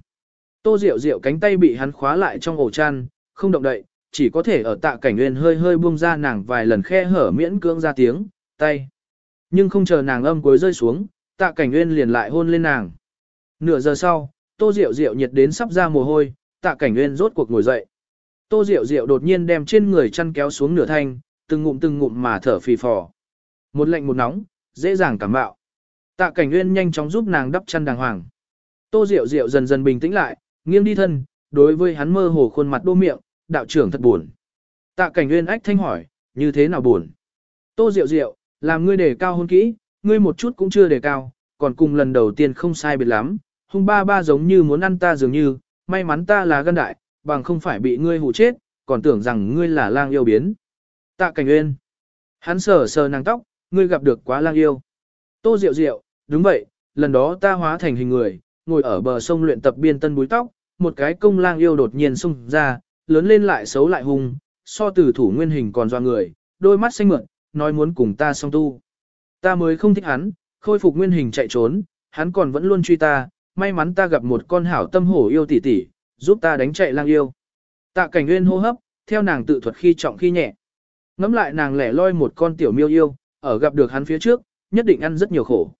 Speaker 1: Tô Diệu Diệu cánh tay bị hắn khóa lại trong ổ chăn, không động đậy, chỉ có thể ở Tạ Cảnh Nguyên hơi hơi buông ra nàng vài lần khe hở miễn cưỡng ra tiếng tay. Nhưng không chờ nàng âm cuối rơi xuống, tạ cảnh nguyên liền lại hôn lên nàng. Nửa giờ sau, tô rượu rượu nhiệt đến sắp ra mồ hôi, tạ cảnh nguyên rốt cuộc ngồi dậy. Tô Diệu Diệu đột nhiên đem trên người chăn kéo xuống nửa thanh, từng ngụm từng ngụm mà thở phì phò. Một lạnh một nóng, dễ dàng cảm bạo. Tạ cảnh nguyên nhanh chóng giúp nàng đắp chăn đàng hoàng. Tô Diệu Diệu dần dần bình tĩnh lại, nghiêng đi thân, đối với hắn mơ hồ khuôn mặt đô miệng, đạo trưởng thật buồn. Tạ cảnh nguyên ách thanh hỏi, như thế nào buồn? Tô Diệu Diệu, làm ngươi đề cao hôn kỹ, ngươi một chút cũng chưa đề cao, còn cùng lần đầu tiên không sai biệt lắm, hung ba ba giống như muốn ăn ta dường như, may mắn ta là gân đại, bằng không phải bị ngươi hù chết, còn tưởng rằng ngươi là lang yêu biến. Tạ cảnh uyên. Hắn sờ sờ nàng tóc, ngươi gặp được quá lang yêu. Tô Diệu Diệu, đúng vậy, lần đó ta hóa thành hình người, ngồi ở bờ sông luyện tập biên tân búi tóc, một cái công lang yêu đột nhiên xung ra, lớn lên lại xấu lại hung, so từ thủ nguyên hình còn doa người, đôi mắt xanh mượn, nói muốn cùng ta song tu. Ta mới không thích hắn, khôi phục nguyên hình chạy trốn, hắn còn vẫn luôn truy ta, may mắn ta gặp một con hảo tâm hổ yêu tỷ tỷ, giúp ta đánh chạy lang yêu. Tạ cảnh nguyên hô hấp, theo nàng tự thuật khi trọng khi nhẹ. Ngắm lại nàng lẻ loi một con tiểu miêu yêu, ở gặp được hắn phía trước, nhất định ăn rất nhiều khổ.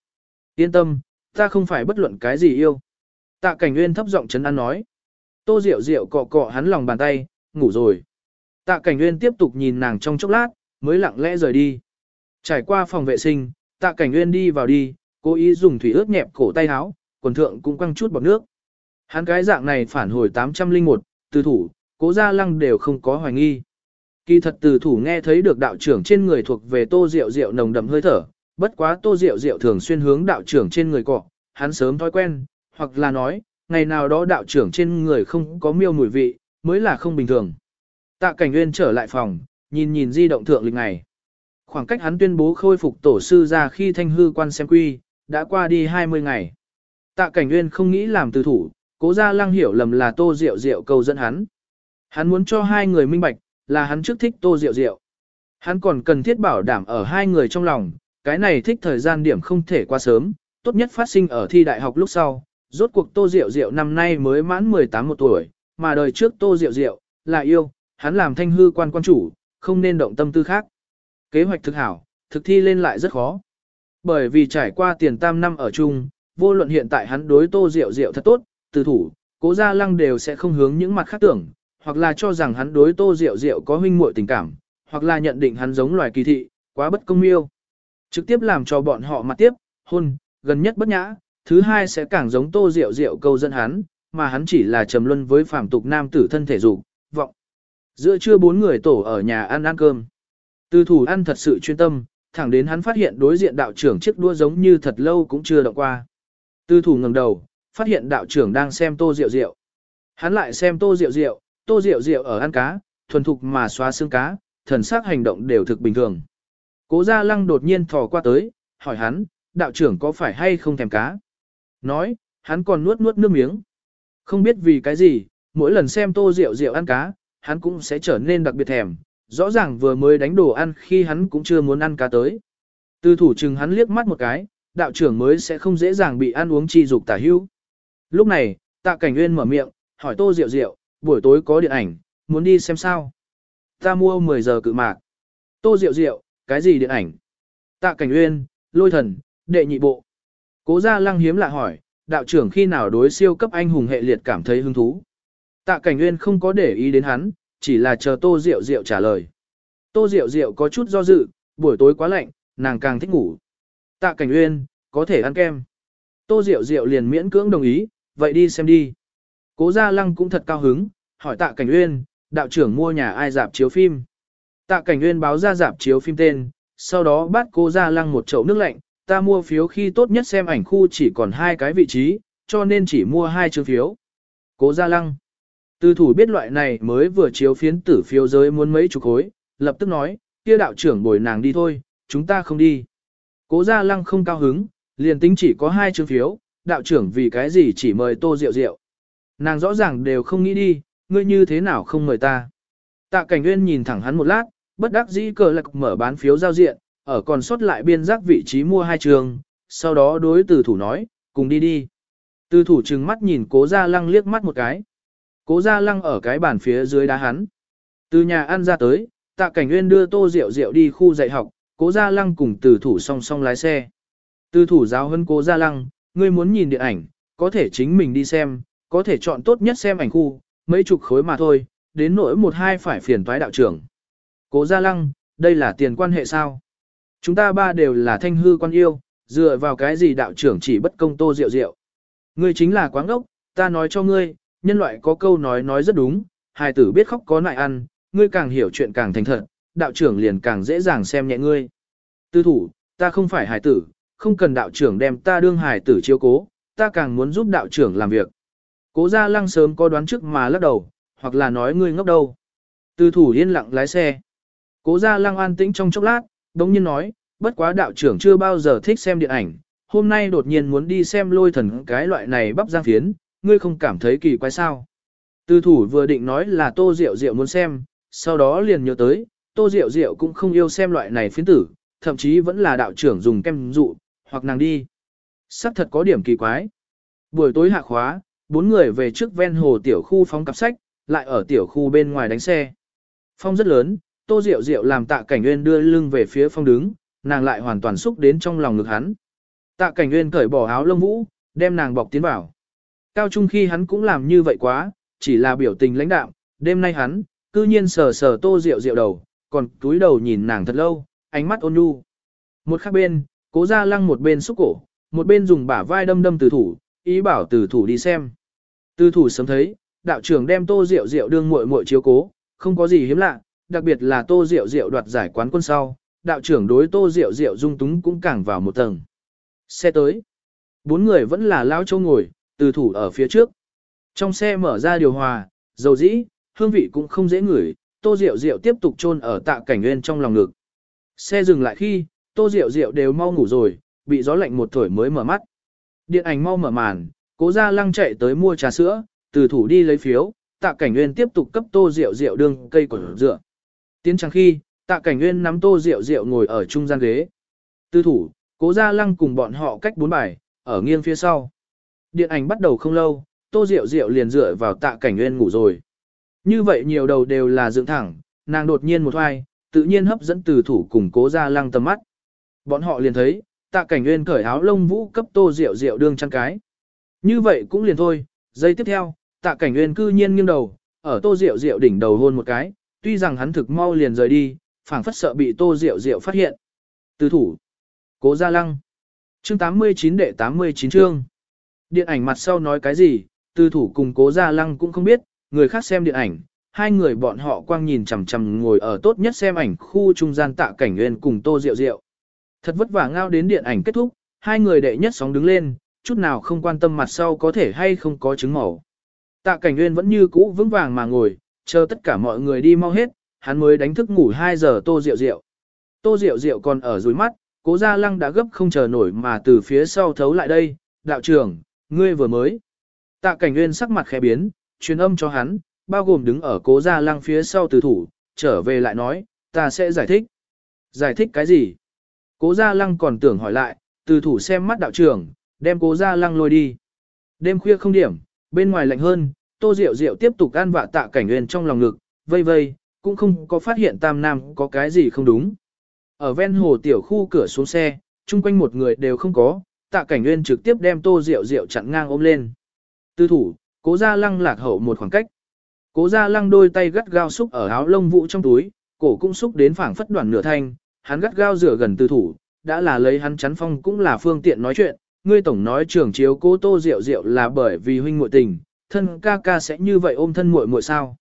Speaker 1: Yên tâm, ta không phải bất luận cái gì yêu. Tạ cảnh nguyên thấp giọng chấn an nói. Tô Diệu Diệu cọ cọ hắn lòng bàn tay, ngủ rồi. Tạ cảnh nguyên tiếp tục nhìn nàng trong chốc lát, mới lặng lẽ rời đi. Trải qua phòng vệ sinh, tạ cảnh nguyên đi vào đi, cố ý dùng thủy ướt nhẹp cổ tay áo, quần thượng cũng quăng chút bọt nước. Hắn cái dạng này phản hồi 801, từ thủ, cố gia lăng đều không có hoài nghi. Kỳ thật từ thủ nghe thấy được đạo trưởng trên người thuộc về tô rượu rượu nồng đậm hơi thở, bất quá tô rượu rượu thường xuyên hướng đạo trưởng trên người cọ, hắn sớm thói quen, hoặc là nói, ngày nào đó đạo trưởng trên người không có miêu mùi vị, mới là không bình thường. Tạ cảnh nguyên trở lại phòng, nhìn nhìn di động thượng lịch ngày. Khoảng cách hắn tuyên bố khôi phục tổ sư ra khi thanh hư quan xem quy, đã qua đi 20 ngày. Tạ cảnh nguyên không nghĩ làm từ thủ, cố gia lăng hiểu lầm là tô Diệu Diệu câu dẫn hắn. Hắn muốn cho hai người minh bạch, là hắn trước thích tô Diệu Diệu. Hắn còn cần thiết bảo đảm ở hai người trong lòng, cái này thích thời gian điểm không thể qua sớm, tốt nhất phát sinh ở thi đại học lúc sau. Rốt cuộc tô Diệu Diệu năm nay mới mãn 18 một tuổi, mà đời trước tô Diệu Diệu là yêu, hắn làm thanh hư quan quan chủ, không nên động tâm tư khác. Kế hoạch thực hảo, thực thi lên lại rất khó. Bởi vì trải qua tiền tam năm ở chung, vô luận hiện tại hắn đối tô Diệu Diệu thật tốt, từ thủ, cố gia lăng đều sẽ không hướng những mặt khác tưởng, hoặc là cho rằng hắn đối tô rượu rượu có huynh muội tình cảm, hoặc là nhận định hắn giống loài kỳ thị, quá bất công miêu. Trực tiếp làm cho bọn họ mặt tiếp, hôn, gần nhất bất nhã, thứ hai sẽ càng giống tô rượu rượu câu dẫn hắn, mà hắn chỉ là trầm luân với phàm tục nam tử thân thể dục vọng. Giữa trưa bốn người tổ ở nhà ăn ăn cơm. Từ thủ ăn thật sự chuyên tâm, thẳng đến hắn phát hiện đối diện đạo trưởng chiếc đua giống như thật lâu cũng chưa động qua. Từ thủ ngẩng đầu, phát hiện đạo trưởng đang xem tô rượu rượu. Hắn lại xem tô rượu rượu, tô rượu rượu ở ăn cá, thuần thục mà xóa xương cá, thần sắc hành động đều thực bình thường. Cố gia lăng đột nhiên thò qua tới, hỏi hắn, đạo trưởng có phải hay không thèm cá? Nói, hắn còn nuốt nuốt nước miếng. Không biết vì cái gì, mỗi lần xem tô rượu rượu ăn cá, hắn cũng sẽ trở nên đặc biệt thèm, rõ ràng vừa mới đánh đồ ăn khi hắn cũng chưa muốn ăn cá tới. Từ thủ chừng hắn liếc mắt một cái, đạo trưởng mới sẽ không dễ dàng bị ăn uống chi dục tả hưu. Lúc này, tạ cảnh nguyên mở miệng, hỏi tô rượu rượu, buổi tối có điện ảnh, muốn đi xem sao. Ta mua 10 giờ cự mạc. Tô rượu rượu, cái gì điện ảnh? Tạ cảnh nguyên, lôi thần, đệ nhị bộ. Cố gia lăng hiếm lạ hỏi, đạo trưởng khi nào đối siêu cấp anh hùng hệ liệt cảm thấy hứng thú. Tạ cảnh nguyên không có để ý đến hắn, chỉ là chờ tô rượu rượu trả lời. Tô rượu rượu có chút do dự, buổi tối quá lạnh, nàng càng thích ngủ. Tạ cảnh nguyên, có thể ăn kem. Tô rượu rượu liền miễn cưỡng đồng ý, vậy đi xem đi. Cố gia lăng cũng thật cao hứng, hỏi tạ cảnh uyên, đạo trưởng mua nhà ai dạp chiếu phim. Tạ cảnh uyên báo ra dạp chiếu phim tên, sau đó bắt cố gia lăng một chậu nước lạnh, ta mua phiếu khi tốt nhất xem ảnh khu chỉ còn hai cái vị trí, cho nên chỉ mua hai chương phiếu. Cố gia lăng. Tư thủ biết loại này mới vừa chiếu phiến tử phiếu giới muốn mấy chục khối, lập tức nói, kia đạo trưởng bồi nàng đi thôi, chúng ta không đi. Cố gia lăng không cao hứng, liền tính chỉ có hai chương phiếu, đạo trưởng vì cái gì chỉ mời tô rượu rượu. Nàng rõ ràng đều không nghĩ đi, ngươi như thế nào không mời ta. Tạ cảnh nguyên nhìn thẳng hắn một lát, bất đắc dĩ cờ lạc mở bán phiếu giao diện, ở còn sót lại biên giác vị trí mua hai trường, sau đó đối từ thủ nói, cùng đi đi. Từ thủ trừng mắt nhìn cố gia lăng liếc mắt một cái. Cố gia lăng ở cái bàn phía dưới đá hắn. Từ nhà ăn ra tới, tạ cảnh nguyên đưa tô rượu rượu đi khu dạy học, cố gia lăng cùng từ thủ song song lái xe. Từ thủ giáo hơn cố gia lăng, ngươi muốn nhìn điện ảnh, có thể chính mình đi xem, có thể chọn tốt nhất xem ảnh khu, mấy chục khối mà thôi, đến nỗi một hai phải phiền toái đạo trưởng. Cố gia lăng, đây là tiền quan hệ sao? Chúng ta ba đều là thanh hư quan yêu, dựa vào cái gì đạo trưởng chỉ bất công tô rượu rượu. Ngươi chính là quáng ốc, ta nói cho ngươi, nhân loại có câu nói nói rất đúng, hài tử biết khóc có nại ăn, ngươi càng hiểu chuyện càng thành thật, đạo trưởng liền càng dễ dàng xem nhẹ ngươi. Tư thủ, ta không phải hài tử, không cần đạo trưởng đem ta đương hải tử chiếu cố, ta càng muốn giúp đạo trưởng làm việc. Cố gia lăng sớm có đoán trước mà lắc đầu, hoặc là nói ngươi ngốc đâu. Từ thủ yên lặng lái xe. Cố gia lăng an tĩnh trong chốc lát, đống nhiên nói, bất quá đạo trưởng chưa bao giờ thích xem điện ảnh, hôm nay đột nhiên muốn đi xem lôi thần cái loại này bắp giang phiến, ngươi không cảm thấy kỳ quái sao. Từ thủ vừa định nói là tô rượu rượu muốn xem, sau đó liền nhớ tới, tô rượu rượu cũng không yêu xem loại này phiến tử, thậm chí vẫn là đạo trưởng dùng kem dụ, hoặc nàng đi. Sắc thật có điểm kỳ quái. Buổi tối hạ khóa, bốn người về trước ven hồ tiểu khu phóng cặp sách, lại ở tiểu khu bên ngoài đánh xe. Phong rất lớn, tô rượu rượu làm tạ cảnh nguyên đưa lưng về phía phong đứng, nàng lại hoàn toàn xúc đến trong lòng ngực hắn. Tạ cảnh nguyên cởi bỏ áo lông vũ, đem nàng bọc tiến vào. Cao trung khi hắn cũng làm như vậy quá, chỉ là biểu tình lãnh đạm, đêm nay hắn, cư nhiên sờ sờ tô rượu rượu đầu, còn túi đầu nhìn nàng thật lâu, ánh mắt ôn nhu. Một khác bên, cố ra lăng một bên xúc cổ, một bên dùng bả vai đâm đâm từ thủ, ý bảo từ thủ đi xem. Từ thủ sớm thấy, đạo trưởng đem tô rượu rượu đương muội muội chiếu cố, không có gì hiếm lạ, đặc biệt là tô rượu rượu đoạt giải quán quân sau, đạo trưởng đối tô rượu rượu dung túng cũng càng vào một tầng. Xe tới. Bốn người vẫn là lao châu ngồi, từ thủ ở phía trước. Trong xe mở ra điều hòa, dầu dĩ, hương vị cũng không dễ ngửi, tô rượu rượu tiếp tục chôn ở tạ cảnh nguyên trong lòng ngực. Xe dừng lại khi, tô rượu rượu đều mau ngủ rồi, bị gió lạnh một thổi mới mở mắt. Điện ảnh mau mở màn, cố ra lăng chạy tới mua trà sữa, từ thủ đi lấy phiếu, tạ cảnh nguyên tiếp tục cấp tô rượu rượu đương cây của dựa. Tiến chẳng khi, tạ cảnh nguyên nắm tô rượu rượu ngồi ở trung gian ghế. Từ thủ, cố ra lăng cùng bọn họ cách bốn bài, ở nghiêng phía sau. Điện ảnh bắt đầu không lâu, tô rượu rượu liền dựa vào tạ cảnh nguyên ngủ rồi. Như vậy nhiều đầu đều là dựng thẳng, nàng đột nhiên một hoài, tự nhiên hấp dẫn từ thủ cùng cố ra lăng tầm mắt. Bọn họ liền thấy, tạ cảnh nguyên cởi áo lông vũ cấp tô rượu rượu đương chăn cái. Như vậy cũng liền thôi, giây tiếp theo, tạ cảnh nguyên cư nhiên nghiêng đầu, ở tô rượu rượu đỉnh đầu hôn một cái, tuy rằng hắn thực mau liền rời đi, phảng phất sợ bị tô rượu rượu phát hiện. Từ thủ, cố gia lăng, chương 89 đệ 89 chương. Điện ảnh mặt sau nói cái gì, từ thủ cùng cố gia lăng cũng không biết, người khác xem điện ảnh, hai người bọn họ quang nhìn chằm chằm ngồi ở tốt nhất xem ảnh khu trung gian tạ cảnh nguyên cùng tô rượu rượu. Thật vất vả ngao đến điện ảnh kết thúc, hai người đệ nhất sóng đứng lên, chút nào không quan tâm mặt sau có thể hay không có chứng màu. Tạ cảnh nguyên vẫn như cũ vững vàng mà ngồi, chờ tất cả mọi người đi mau hết, hắn mới đánh thức ngủ 2 giờ tô rượu rượu. Tô rượu rượu còn ở dưới mắt, cố gia lăng đã gấp không chờ nổi mà từ phía sau thấu lại đây, đạo trưởng, ngươi vừa mới. Tạ cảnh nguyên sắc mặt khẽ biến, truyền âm cho hắn, bao gồm đứng ở cố gia lăng phía sau từ thủ, trở về lại nói, ta sẽ giải thích. Giải thích cái gì? Cố gia lăng còn tưởng hỏi lại, từ thủ xem mắt đạo trưởng, đem cố gia lăng lôi đi. Đêm khuya không điểm, bên ngoài lạnh hơn, tô rượu rượu tiếp tục ăn vạ tạ cảnh nguyên trong lòng ngực, vây vây, cũng không có phát hiện tam nam có cái gì không đúng. Ở ven hồ tiểu khu cửa xuống xe, chung quanh một người đều không có, tạ cảnh nguyên trực tiếp đem tô rượu rượu chặn ngang ôm lên. Tư thủ, cố gia lăng lạc hậu một khoảng cách. Cố gia lăng đôi tay gắt gao xúc ở áo lông vũ trong túi, cổ cũng xúc đến phảng phất đoạn nửa thanh, hắn gắt gao rửa gần Từ thủ, đã là lấy hắn chắn phong cũng là phương tiện nói chuyện, ngươi tổng nói trưởng chiếu cố tô rượu rượu là bởi vì huynh muội tình, thân ca ca sẽ như vậy ôm thân muội muội sao.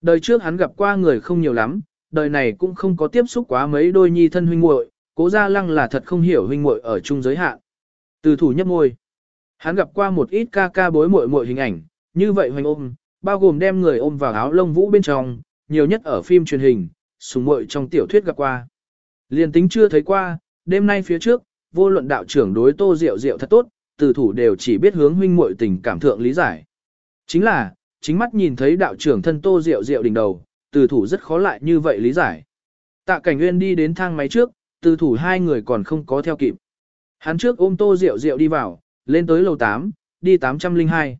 Speaker 1: Đời trước hắn gặp qua người không nhiều lắm, đời này cũng không có tiếp xúc quá mấy đôi nhi thân huynh muội, cố gia lăng là thật không hiểu huynh muội ở chung giới hạn. Từ thủ nhấp môi. Hắn gặp qua một ít ca ca bối muội muội hình ảnh, như vậy hoành ôm, bao gồm đem người ôm vào áo lông vũ bên trong, nhiều nhất ở phim truyền hình, sùng muội trong tiểu thuyết gặp qua. Liên tính chưa thấy qua, đêm nay phía trước, vô luận đạo trưởng đối tô diệu diệu thật tốt, từ thủ đều chỉ biết hướng huynh muội tình cảm thượng lý giải. Chính là, chính mắt nhìn thấy đạo trưởng thân tô diệu diệu đỉnh đầu, từ thủ rất khó lại như vậy lý giải. Tạ cảnh nguyên đi đến thang máy trước, từ thủ hai người còn không có theo kịp. Hắn trước ôm tô diệu diệu đi vào, lên tới lầu 8, đi 802.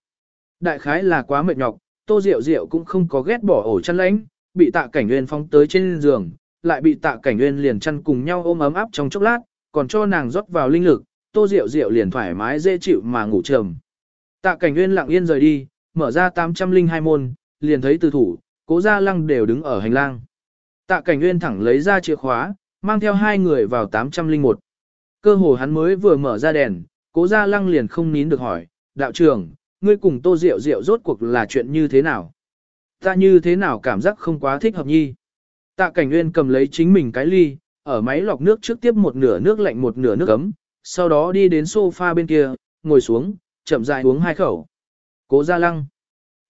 Speaker 1: Đại khái là quá mệt nhọc, tô diệu diệu cũng không có ghét bỏ ổ chăn lãnh, bị tạ cảnh nguyên phóng tới trên giường, lại bị tạ cảnh nguyên liền chăn cùng nhau ôm ấm áp trong chốc lát, còn cho nàng rót vào linh lực, tô rượu rượu liền thoải mái dễ chịu mà ngủ trầm. Tạ cảnh nguyên lặng yên rời đi, mở ra 802 môn, liền thấy từ thủ, cố gia lăng đều đứng ở hành lang. Tạ cảnh nguyên thẳng lấy ra chìa khóa, mang theo hai người vào 801. Cơ hồ hắn mới vừa mở ra đèn, cố gia lăng liền không nín được hỏi, đạo trưởng, ngươi cùng tô rượu rượu rốt cuộc là chuyện như thế nào? Ta như thế nào cảm giác không quá thích hợp nhi? Tạ cảnh nguyên cầm lấy chính mình cái ly, ở máy lọc nước trước tiếp một nửa nước lạnh một nửa nước ấm, sau đó đi đến sofa bên kia, ngồi xuống, chậm rãi uống hai khẩu. Cố Gia Lăng.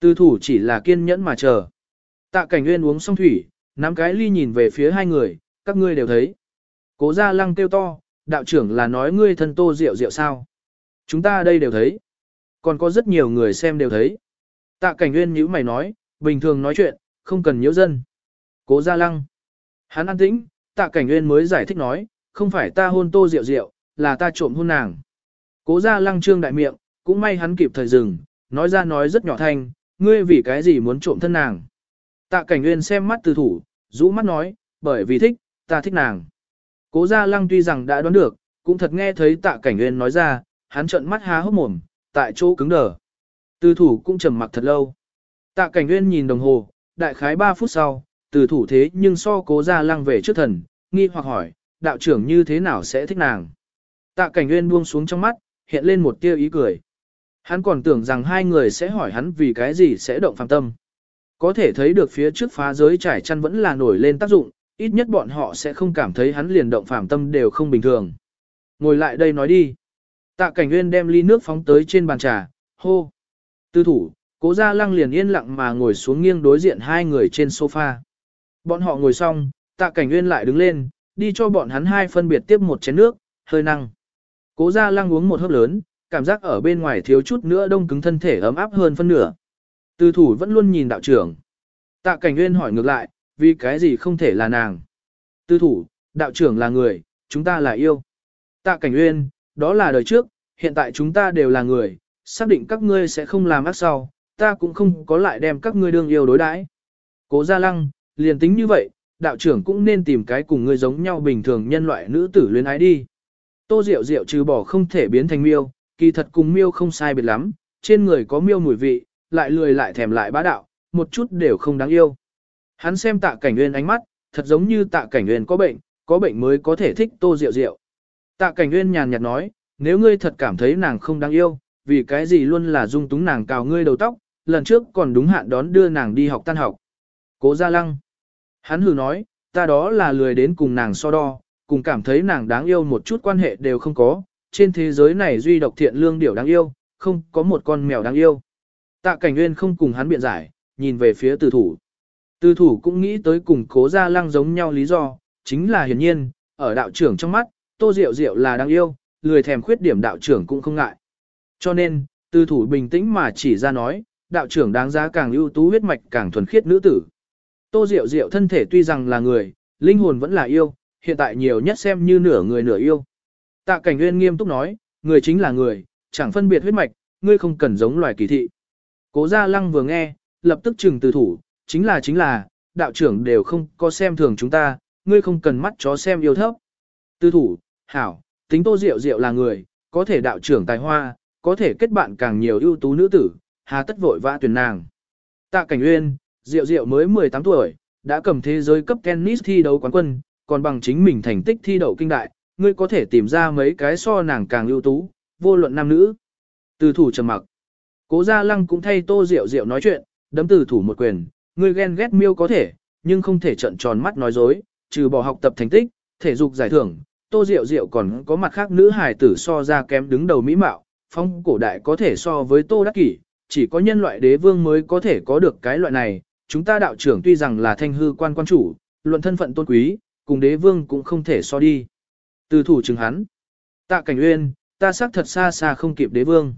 Speaker 1: Tư thủ chỉ là kiên nhẫn mà chờ. Tạ Cảnh Nguyên uống xong thủy, nắm cái ly nhìn về phía hai người, các ngươi đều thấy. Cố Gia Lăng kêu to, đạo trưởng là nói ngươi thân tô rượu rượu sao. Chúng ta đây đều thấy. Còn có rất nhiều người xem đều thấy. Tạ Cảnh Nguyên nhíu mày nói, bình thường nói chuyện, không cần nhiễu dân. Cố Gia Lăng. Hắn an tĩnh, Tạ Cảnh Nguyên mới giải thích nói, không phải ta hôn tô rượu rượu, là ta trộm hôn nàng. Cố Gia Lăng trương đại miệng, cũng may hắn kịp thời dừng, nói ra nói rất nhỏ thanh, ngươi vì cái gì muốn trộm thân nàng. Tạ Cảnh Nguyên xem mắt từ thủ, rũ mắt nói, bởi vì thích, ta thích nàng. Cố Gia Lăng tuy rằng đã đoán được, cũng thật nghe thấy Tạ Cảnh Nguyên nói ra, hắn trợn mắt há hốc mồm, tại chỗ cứng đờ. Từ thủ cũng trầm mặc thật lâu. Tạ Cảnh Nguyên nhìn đồng hồ, đại khái 3 phút sau, từ thủ thế nhưng so cố Gia Lăng về trước thần, nghi hoặc hỏi, đạo trưởng như thế nào sẽ thích nàng. Tạ Cảnh Nguyên buông xuống trong mắt, hiện lên một tia ý cười. Hắn còn tưởng rằng hai người sẽ hỏi hắn vì cái gì sẽ động phàm tâm. Có thể thấy được phía trước phá giới trải chăn vẫn là nổi lên tác dụng, ít nhất bọn họ sẽ không cảm thấy hắn liền động phàm tâm đều không bình thường. Ngồi lại đây nói đi. Tạ cảnh nguyên đem ly nước phóng tới trên bàn trà, hô. Tư thủ, cố gia lăng liền yên lặng mà ngồi xuống nghiêng đối diện hai người trên sofa. Bọn họ ngồi xong, tạ cảnh nguyên lại đứng lên, đi cho bọn hắn hai phân biệt tiếp một chén nước, hơi năng. Cố gia lăng uống một hớp lớn, cảm giác ở bên ngoài thiếu chút nữa đông cứng thân thể ấm áp hơn phân nửa. Từ thủ vẫn luôn nhìn đạo trưởng. Tạ cảnh nguyên hỏi ngược lại, vì cái gì không thể là nàng. Từ thủ, đạo trưởng là người, chúng ta là yêu. Tạ cảnh nguyên, đó là đời trước, hiện tại chúng ta đều là người, xác định các ngươi sẽ không làm ác sau, ta cũng không có lại đem các ngươi đương yêu đối đãi. Cố gia lăng, liền tính như vậy, đạo trưởng cũng nên tìm cái cùng ngươi giống nhau bình thường nhân loại nữ tử luyến ái đi. Tô Diệu Diệu trừ bỏ không thể biến thành miêu, kỳ thật cùng miêu không sai biệt lắm, trên người có miêu mùi vị, lại lười lại thèm lại bá đạo, một chút đều không đáng yêu. Hắn xem tạ cảnh nguyên ánh mắt, thật giống như tạ cảnh nguyên có bệnh, có bệnh mới có thể thích Tô Diệu Diệu. Tạ cảnh nguyên nhàn nhạt nói, nếu ngươi thật cảm thấy nàng không đáng yêu, vì cái gì luôn là dung túng nàng cào ngươi đầu tóc, lần trước còn đúng hạn đón đưa nàng đi học tan học. Cố Gia Lăng. Hắn hừ nói, ta đó là lười đến cùng nàng so đo, cùng cảm thấy nàng đáng yêu một chút quan hệ đều không có, trên thế giới này duy độc thiện lương điểu đáng yêu, không có một con mèo đáng yêu. Tạ Cảnh Nguyên không cùng hắn biện giải, nhìn về phía từ thủ. Từ thủ cũng nghĩ tới cùng cố gia lăng giống nhau lý do, chính là hiển nhiên, ở đạo trưởng trong mắt, tô diệu diệu là đáng yêu, lười thèm khuyết điểm đạo trưởng cũng không ngại. Cho nên, từ thủ bình tĩnh mà chỉ ra nói, đạo trưởng đáng giá càng ưu tú huyết mạch càng thuần khiết nữ tử. Tô diệu diệu thân thể tuy rằng là người, linh hồn vẫn là yêu, hiện tại nhiều nhất xem như nửa người nửa yêu. Tạ cảnh nguyên nghiêm túc nói, người chính là người, chẳng phân biệt huyết mạch, ngươi không cần giống loài kỳ thị. Cố gia lăng vừa nghe, lập tức trừng từ thủ, chính là chính là, đạo trưởng đều không có xem thường chúng ta, ngươi không cần mắt chó xem yêu thấp. Từ thủ, hảo, tính tô diệu diệu là người, có thể đạo trưởng tài hoa, có thể kết bạn càng nhiều ưu tú nữ tử, hà tất vội vã tuyển nàng. Tạ Cảnh Uyên, diệu diệu mới 18 tuổi, đã cầm thế giới cấp tennis thi đấu quán quân, còn bằng chính mình thành tích thi đậu kinh đại, ngươi có thể tìm ra mấy cái so nàng càng ưu tú, vô luận nam nữ. Từ thủ trầm mặc. Cố Gia Lăng cũng thay Tô Diệu Diệu nói chuyện, đấm từ thủ một quyền, ngươi ghen ghét miêu có thể, nhưng không thể trợn tròn mắt nói dối, trừ bỏ học tập thành tích, thể dục giải thưởng, Tô Diệu Diệu còn có mặt khác nữ hài tử so ra kém đứng đầu mỹ mạo, phong cổ đại có thể so với Tô Đắc Kỷ, chỉ có nhân loại đế vương mới có thể có được cái loại này, chúng ta đạo trưởng tuy rằng là thanh hư quan quan chủ, luận thân phận tôn quý, cùng đế vương cũng không thể so đi. Từ thủ chứng hắn. Tạ cảnh uyên, ta xác thật xa xa không kịp đế vương.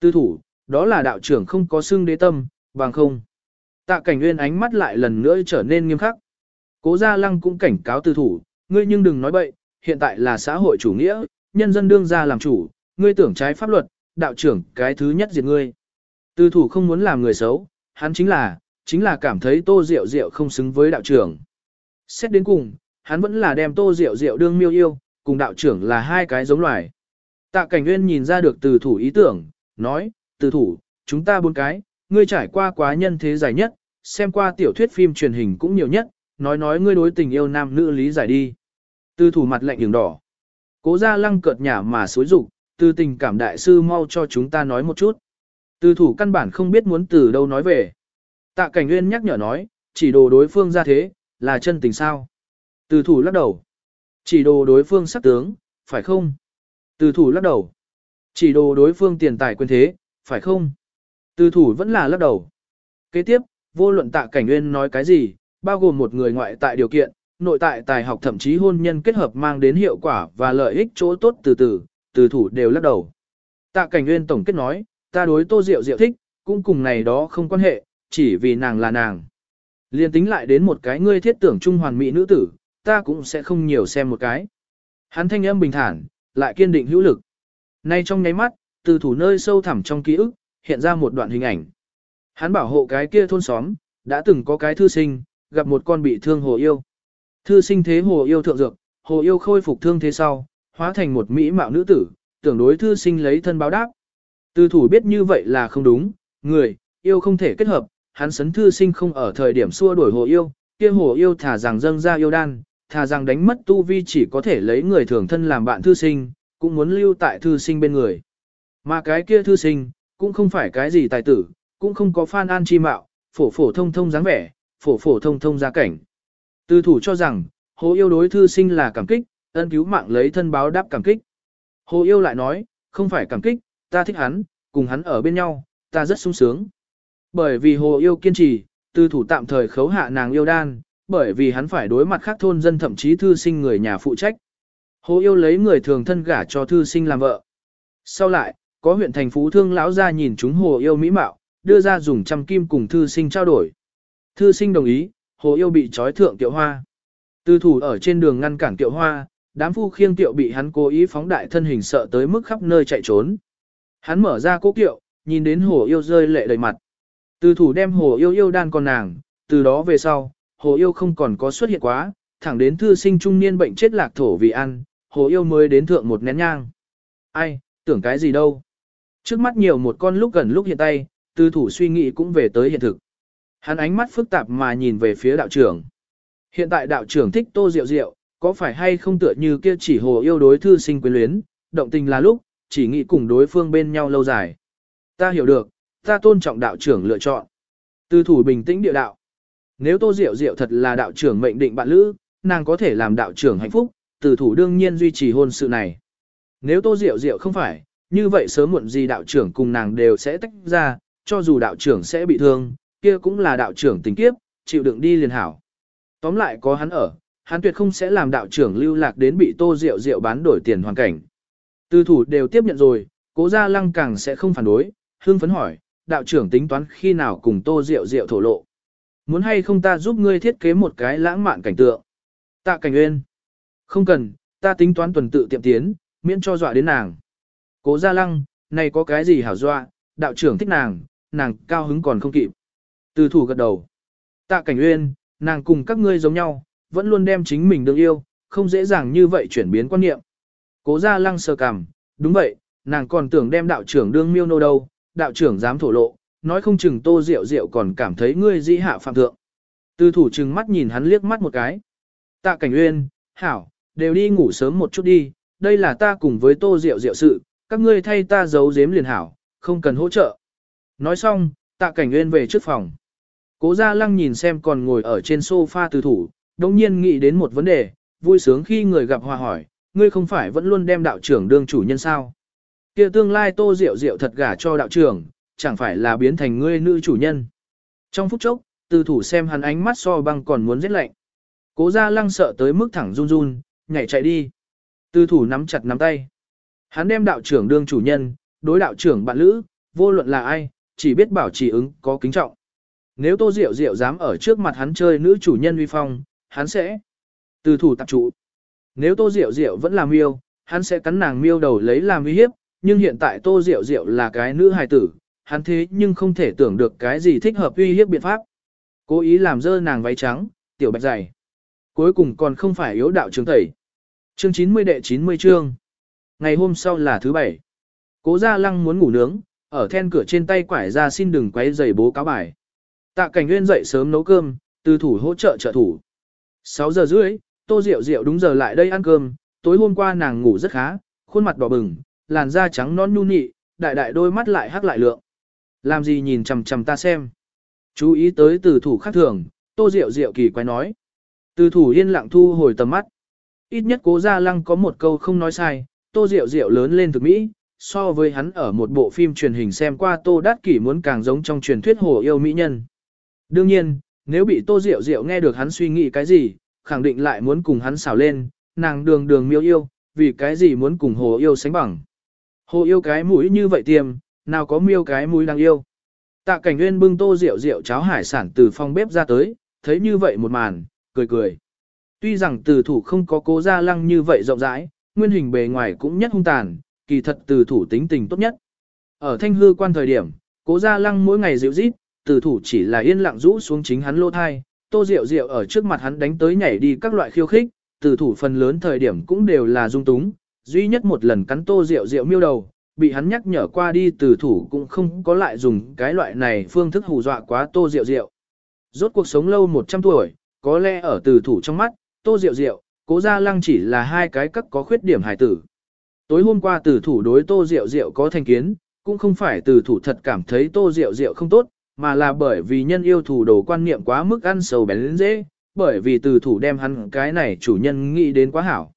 Speaker 1: Tư thủ, đó là đạo trưởng không có xưng đế tâm, bằng không. Tạ cảnh uyên ánh mắt lại lần nữa trở nên nghiêm khắc. Cố gia lăng cũng cảnh cáo tư thủ, ngươi nhưng đừng nói bậy, hiện tại là xã hội chủ nghĩa, nhân dân đương ra làm chủ, ngươi tưởng trái pháp luật, đạo trưởng cái thứ nhất diệt ngươi. Tư thủ không muốn làm người xấu, hắn chính là, chính là cảm thấy tô rượu rượu không xứng với đạo trưởng. Xét đến cùng, hắn vẫn là đem tô rượu rượu đương miêu yêu, cùng đạo trưởng là hai cái giống loài. Tạ cảnh nguyên nhìn ra được từ thủ ý tưởng, nói, từ thủ, chúng ta bốn cái, ngươi trải qua quá nhân thế dài nhất, xem qua tiểu thuyết phim truyền hình cũng nhiều nhất, nói nói ngươi đối tình yêu nam nữ lý giải đi. Từ thủ mặt lạnh đường đỏ. Cố ra lăng cợt nhả mà xối rụng, từ tình cảm đại sư mau cho chúng ta nói một chút. Từ thủ căn bản không biết muốn từ đâu nói về. Tạ cảnh nguyên nhắc nhở nói, chỉ đồ đối phương ra thế, là chân tình sao. Từ thủ lắc đầu. Chỉ đồ đối phương sắc tướng, phải không? Từ thủ lắc đầu. Chỉ đồ đối phương tiền tài quyền thế, phải không? Từ thủ vẫn là lắc đầu. Kế tiếp, vô luận tạ cảnh nguyên nói cái gì, bao gồm một người ngoại tại điều kiện, nội tại tài học thậm chí hôn nhân kết hợp mang đến hiệu quả và lợi ích chỗ tốt từ từ, từ thủ đều lắc đầu. Tạ cảnh nguyên tổng kết nói, ta đối tô rượu rượu thích, cũng cùng này đó không quan hệ, chỉ vì nàng là nàng. Liên tính lại đến một cái ngươi thiết tưởng trung hoàn mỹ nữ tử, ta cũng sẽ không nhiều xem một cái. Hắn thanh âm bình thản, lại kiên định hữu lực. Nay trong nháy mắt, từ thủ nơi sâu thẳm trong ký ức, hiện ra một đoạn hình ảnh. Hắn bảo hộ cái kia thôn xóm, đã từng có cái thư sinh, gặp một con bị thương hồ yêu. Thư sinh thế hồ yêu thượng dược, hồ yêu khôi phục thương thế sau, hóa thành một mỹ mạo nữ tử, tưởng đối thư sinh lấy thân báo đáp. Từ thủ biết như vậy là không đúng, người, yêu không thể kết hợp, hắn sấn thư sinh không ở thời điểm xua đuổi hồ yêu, kia hồ yêu thả rằng dâng ra yêu đan, thả rằng đánh mất tu vi chỉ có thể lấy người thường thân làm bạn thư sinh, cũng muốn lưu tại thư sinh bên người. Mà cái kia thư sinh, cũng không phải cái gì tài tử, cũng không có phan an chi mạo, phổ phổ thông thông dáng vẻ, phổ phổ thông thông gia cảnh. tư thủ cho rằng, hồ yêu đối thư sinh là cảm kích, ân cứu mạng lấy thân báo đáp cảm kích. Hồ yêu lại nói, không phải cảm kích, ta thích hắn, cùng hắn ở bên nhau, ta rất sung sướng. Bởi vì hồ yêu kiên trì, tư thủ tạm thời khấu hạ nàng yêu đan, bởi vì hắn phải đối mặt khác thôn dân thậm chí thư sinh người nhà phụ trách. Hồ yêu lấy người thường thân gả cho thư sinh làm vợ. Sau lại, có huyện thành phú thương lão ra nhìn chúng hồ yêu mỹ mạo, đưa ra dùng trăm kim cùng thư sinh trao đổi. Thư sinh đồng ý, hồ yêu bị trói thượng tiệu hoa. Tư thủ ở trên đường ngăn cản tiệu hoa, đám phu khiêng tiệu bị hắn cố ý phóng đại thân hình sợ tới mức khắp nơi chạy trốn. Hắn mở ra cố kiệu, nhìn đến hồ yêu rơi lệ đầy mặt. Từ thủ đem hồ yêu yêu đan con nàng, từ đó về sau, hồ yêu không còn có xuất hiện quá, thẳng đến thư sinh trung niên bệnh chết lạc thổ vì ăn, hồ yêu mới đến thượng một nén nhang. Ai, tưởng cái gì đâu. Trước mắt nhiều một con lúc gần lúc hiện tay, từ thủ suy nghĩ cũng về tới hiện thực. Hắn ánh mắt phức tạp mà nhìn về phía đạo trưởng. Hiện tại đạo trưởng thích tô rượu rượu, có phải hay không tựa như kia chỉ hồ yêu đối thư sinh quyến luyến, động tình là lúc, chỉ nghĩ cùng đối phương bên nhau lâu dài. Ta hiểu được, ta tôn trọng đạo trưởng lựa chọn. Tư thủ bình tĩnh địa đạo. Nếu tô diệu diệu thật là đạo trưởng mệnh định bạn lữ, nàng có thể làm đạo trưởng hạnh phúc, từ thủ đương nhiên duy trì hôn sự này. Nếu tô diệu diệu không phải, như vậy sớm muộn gì đạo trưởng cùng nàng đều sẽ tách ra, cho dù đạo trưởng sẽ bị thương, kia cũng là đạo trưởng tình kiếp, chịu đựng đi liền hảo. Tóm lại có hắn ở, hắn tuyệt không sẽ làm đạo trưởng lưu lạc đến bị tô diệu diệu bán đổi tiền hoàn cảnh. Tư thủ đều tiếp nhận rồi, cố gia lăng càng sẽ không phản đối, hương phấn hỏi, đạo trưởng tính toán khi nào cùng tô rượu rượu thổ lộ. Muốn hay không ta giúp ngươi thiết kế một cái lãng mạn cảnh tượng. Tạ cảnh nguyên. Không cần, ta tính toán tuần tự tiệm tiến, miễn cho dọa đến nàng. Cố gia lăng, này có cái gì hảo dọa, đạo trưởng thích nàng, nàng cao hứng còn không kịp. Từ thủ gật đầu. Tạ cảnh uyên, nàng cùng các ngươi giống nhau, vẫn luôn đem chính mình đương yêu, không dễ dàng như vậy chuyển biến quan niệm. Cố gia lăng sờ cằm, đúng vậy, nàng còn tưởng đem đạo trưởng đương miêu nô đâu, đạo trưởng dám thổ lộ, nói không chừng tô rượu rượu còn cảm thấy ngươi dĩ hạ phạm thượng. Từ thủ trừng mắt nhìn hắn liếc mắt một cái. Tạ cảnh uyên, hảo, đều đi ngủ sớm một chút đi, đây là ta cùng với tô rượu rượu sự, các ngươi thay ta giấu giếm liền hảo, không cần hỗ trợ. Nói xong, tạ cảnh uyên về trước phòng. Cố Gia Lăng nhìn xem còn ngồi ở trên sofa từ thủ, đồng nhiên nghĩ đến một vấn đề, vui sướng khi người gặp hòa hỏi, ngươi không phải vẫn luôn đem đạo trưởng đương chủ nhân sao? Kia tương lai tô rượu rượu thật gả cho đạo trưởng, chẳng phải là biến thành ngươi nữ chủ nhân. Trong phút chốc, từ thủ xem hắn ánh mắt so băng còn muốn giết lạnh. Cố Gia Lăng sợ tới mức thẳng run run, nhảy chạy đi. Từ thủ nắm chặt nắm tay. Hắn đem đạo trưởng đương chủ nhân, đối đạo trưởng bạn lữ, vô luận là ai, chỉ biết bảo trì ứng có kính trọng. Nếu Tô Diệu Diệu dám ở trước mặt hắn chơi nữ chủ nhân uy phong, hắn sẽ từ thủ tập trụ. Nếu Tô Diệu Diệu vẫn làm miêu, hắn sẽ cắn nàng miêu đầu lấy làm uy hiếp, nhưng hiện tại Tô Diệu Diệu là cái nữ hài tử, hắn thế nhưng không thể tưởng được cái gì thích hợp uy hiếp biện pháp. Cố ý làm dơ nàng váy trắng, tiểu bạch dày. Cuối cùng còn không phải yếu đạo trường tẩy. Chương 90 đệ 90 chương. Ngày hôm sau là thứ bảy. Cố Gia Lăng muốn ngủ nướng, ở then cửa trên tay quải ra xin đừng quấy giày bố cáo bài. Tạ Cảnh Nguyên dậy sớm nấu cơm, từ thủ hỗ trợ trợ thủ. 6 giờ rưỡi, Tô Diệu Diệu đúng giờ lại đây ăn cơm, tối hôm qua nàng ngủ rất khá, khuôn mặt đỏ bừng, làn da trắng non nhu nị, đại đại đôi mắt lại hắc lại lượng. Làm gì nhìn chằm chằm ta xem. Chú ý tới từ thủ khác thường, Tô Diệu Diệu kỳ quái nói. Từ thủ yên lặng thu hồi tầm mắt. Ít nhất cố gia lăng có một câu không nói sai, Tô Diệu Diệu lớn lên thực mỹ, so với hắn ở một bộ phim truyền hình xem qua Tô Đát Kỷ muốn càng giống trong truyền thuyết hồ yêu mỹ nhân. Đương nhiên, nếu bị Tô Diệu Diệu nghe được hắn suy nghĩ cái gì, khẳng định lại muốn cùng hắn xảo lên, nàng đường đường miêu yêu, vì cái gì muốn cùng hồ yêu sánh bằng. Hồ yêu cái mũi như vậy tiêm, nào có miêu cái mũi đang yêu. Tạ cảnh nguyên bưng tô rượu rượu cháo hải sản từ phòng bếp ra tới, thấy như vậy một màn, cười cười. Tuy rằng từ thủ không có cố gia lăng như vậy rộng rãi, nguyên hình bề ngoài cũng nhất hung tàn, kỳ thật từ thủ tính tình tốt nhất. Ở thanh hư quan thời điểm, cố gia lăng mỗi ngày dịu rít, từ thủ chỉ là yên lặng rũ xuống chính hắn lô thai, tô rượu rượu ở trước mặt hắn đánh tới nhảy đi các loại khiêu khích, từ thủ phần lớn thời điểm cũng đều là dung túng, duy nhất một lần cắn tô rượu rượu miêu đầu, bị hắn nhắc nhở qua đi từ thủ cũng không có lại dùng cái loại này phương thức hù dọa quá tô rượu rượu. Rốt cuộc sống lâu 100 tuổi, có lẽ ở từ thủ trong mắt, tô rượu rượu, cố gia lăng chỉ là hai cái cấp có khuyết điểm hài tử. Tối hôm qua từ thủ đối tô rượu rượu có thành kiến, cũng không phải từ thủ thật cảm thấy tô rượu rượu không tốt, mà là bởi vì nhân yêu thủ đồ quan niệm quá mức ăn sầu bén dễ, bởi vì từ thủ đem hắn cái này chủ nhân nghĩ đến quá hảo.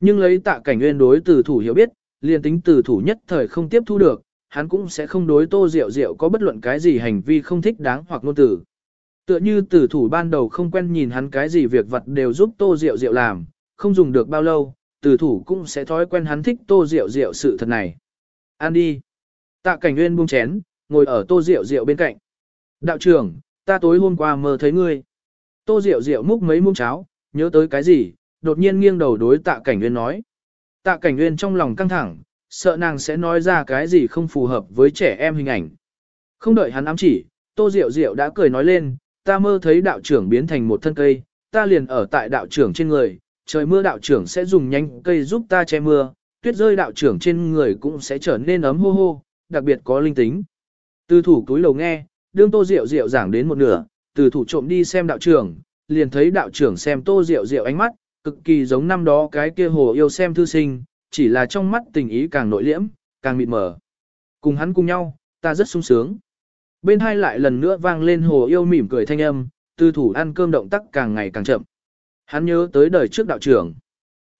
Speaker 1: Nhưng lấy tạ cảnh nguyên đối từ thủ hiểu biết, liền tính từ thủ nhất thời không tiếp thu được, hắn cũng sẽ không đối tô rượu rượu có bất luận cái gì hành vi không thích đáng hoặc ngôn tử. Tựa như từ thủ ban đầu không quen nhìn hắn cái gì việc vật đều giúp tô rượu rượu làm, không dùng được bao lâu, từ thủ cũng sẽ thói quen hắn thích tô rượu rượu sự thật này. An đi. Tạ cảnh nguyên buông chén, ngồi ở tô rượu rượu bên cạnh. Đạo trưởng, ta tối hôm qua mơ thấy ngươi. Tô rượu rượu múc mấy muỗng cháo, nhớ tới cái gì, đột nhiên nghiêng đầu đối tạ cảnh nguyên nói. Tạ cảnh nguyên trong lòng căng thẳng, sợ nàng sẽ nói ra cái gì không phù hợp với trẻ em hình ảnh. Không đợi hắn ám chỉ, tô Diệu Diệu đã cười nói lên, ta mơ thấy đạo trưởng biến thành một thân cây, ta liền ở tại đạo trưởng trên người, trời mưa đạo trưởng sẽ dùng nhanh cây giúp ta che mưa, tuyết rơi đạo trưởng trên người cũng sẽ trở nên ấm hô hô, đặc biệt có linh tính. Từ thủ túi lầu nghe, đương tô Diệu Diệu giảng đến một nửa, từ thủ trộm đi xem đạo trưởng, liền thấy đạo trưởng xem tô Diệu Diệu ánh mắt, cực kỳ giống năm đó cái kia hồ yêu xem thư sinh, chỉ là trong mắt tình ý càng nội liễm, càng mịt mờ. Cùng hắn cùng nhau, ta rất sung sướng. Bên hai lại lần nữa vang lên hồ yêu mỉm cười thanh âm, từ thủ ăn cơm động tác càng ngày càng chậm. Hắn nhớ tới đời trước đạo trưởng.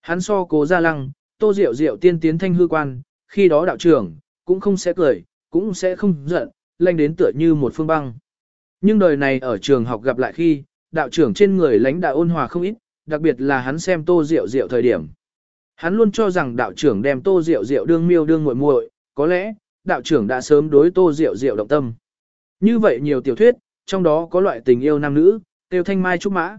Speaker 1: Hắn so cố ra lăng, tô rượu rượu tiên tiến thanh hư quan, khi đó đạo trưởng, cũng không sẽ cười, cũng sẽ không giận, lanh đến tựa như một phương băng. Nhưng đời này ở trường học gặp lại khi, đạo trưởng trên người lãnh đạo ôn hòa không ít, đặc biệt là hắn xem tô rượu rượu thời điểm. Hắn luôn cho rằng đạo trưởng đem tô rượu rượu đương miêu đương muội muội, có lẽ, đạo trưởng đã sớm đối tô rượu rượu động tâm. Như vậy nhiều tiểu thuyết, trong đó có loại tình yêu nam nữ, tiêu thanh mai trúc mã.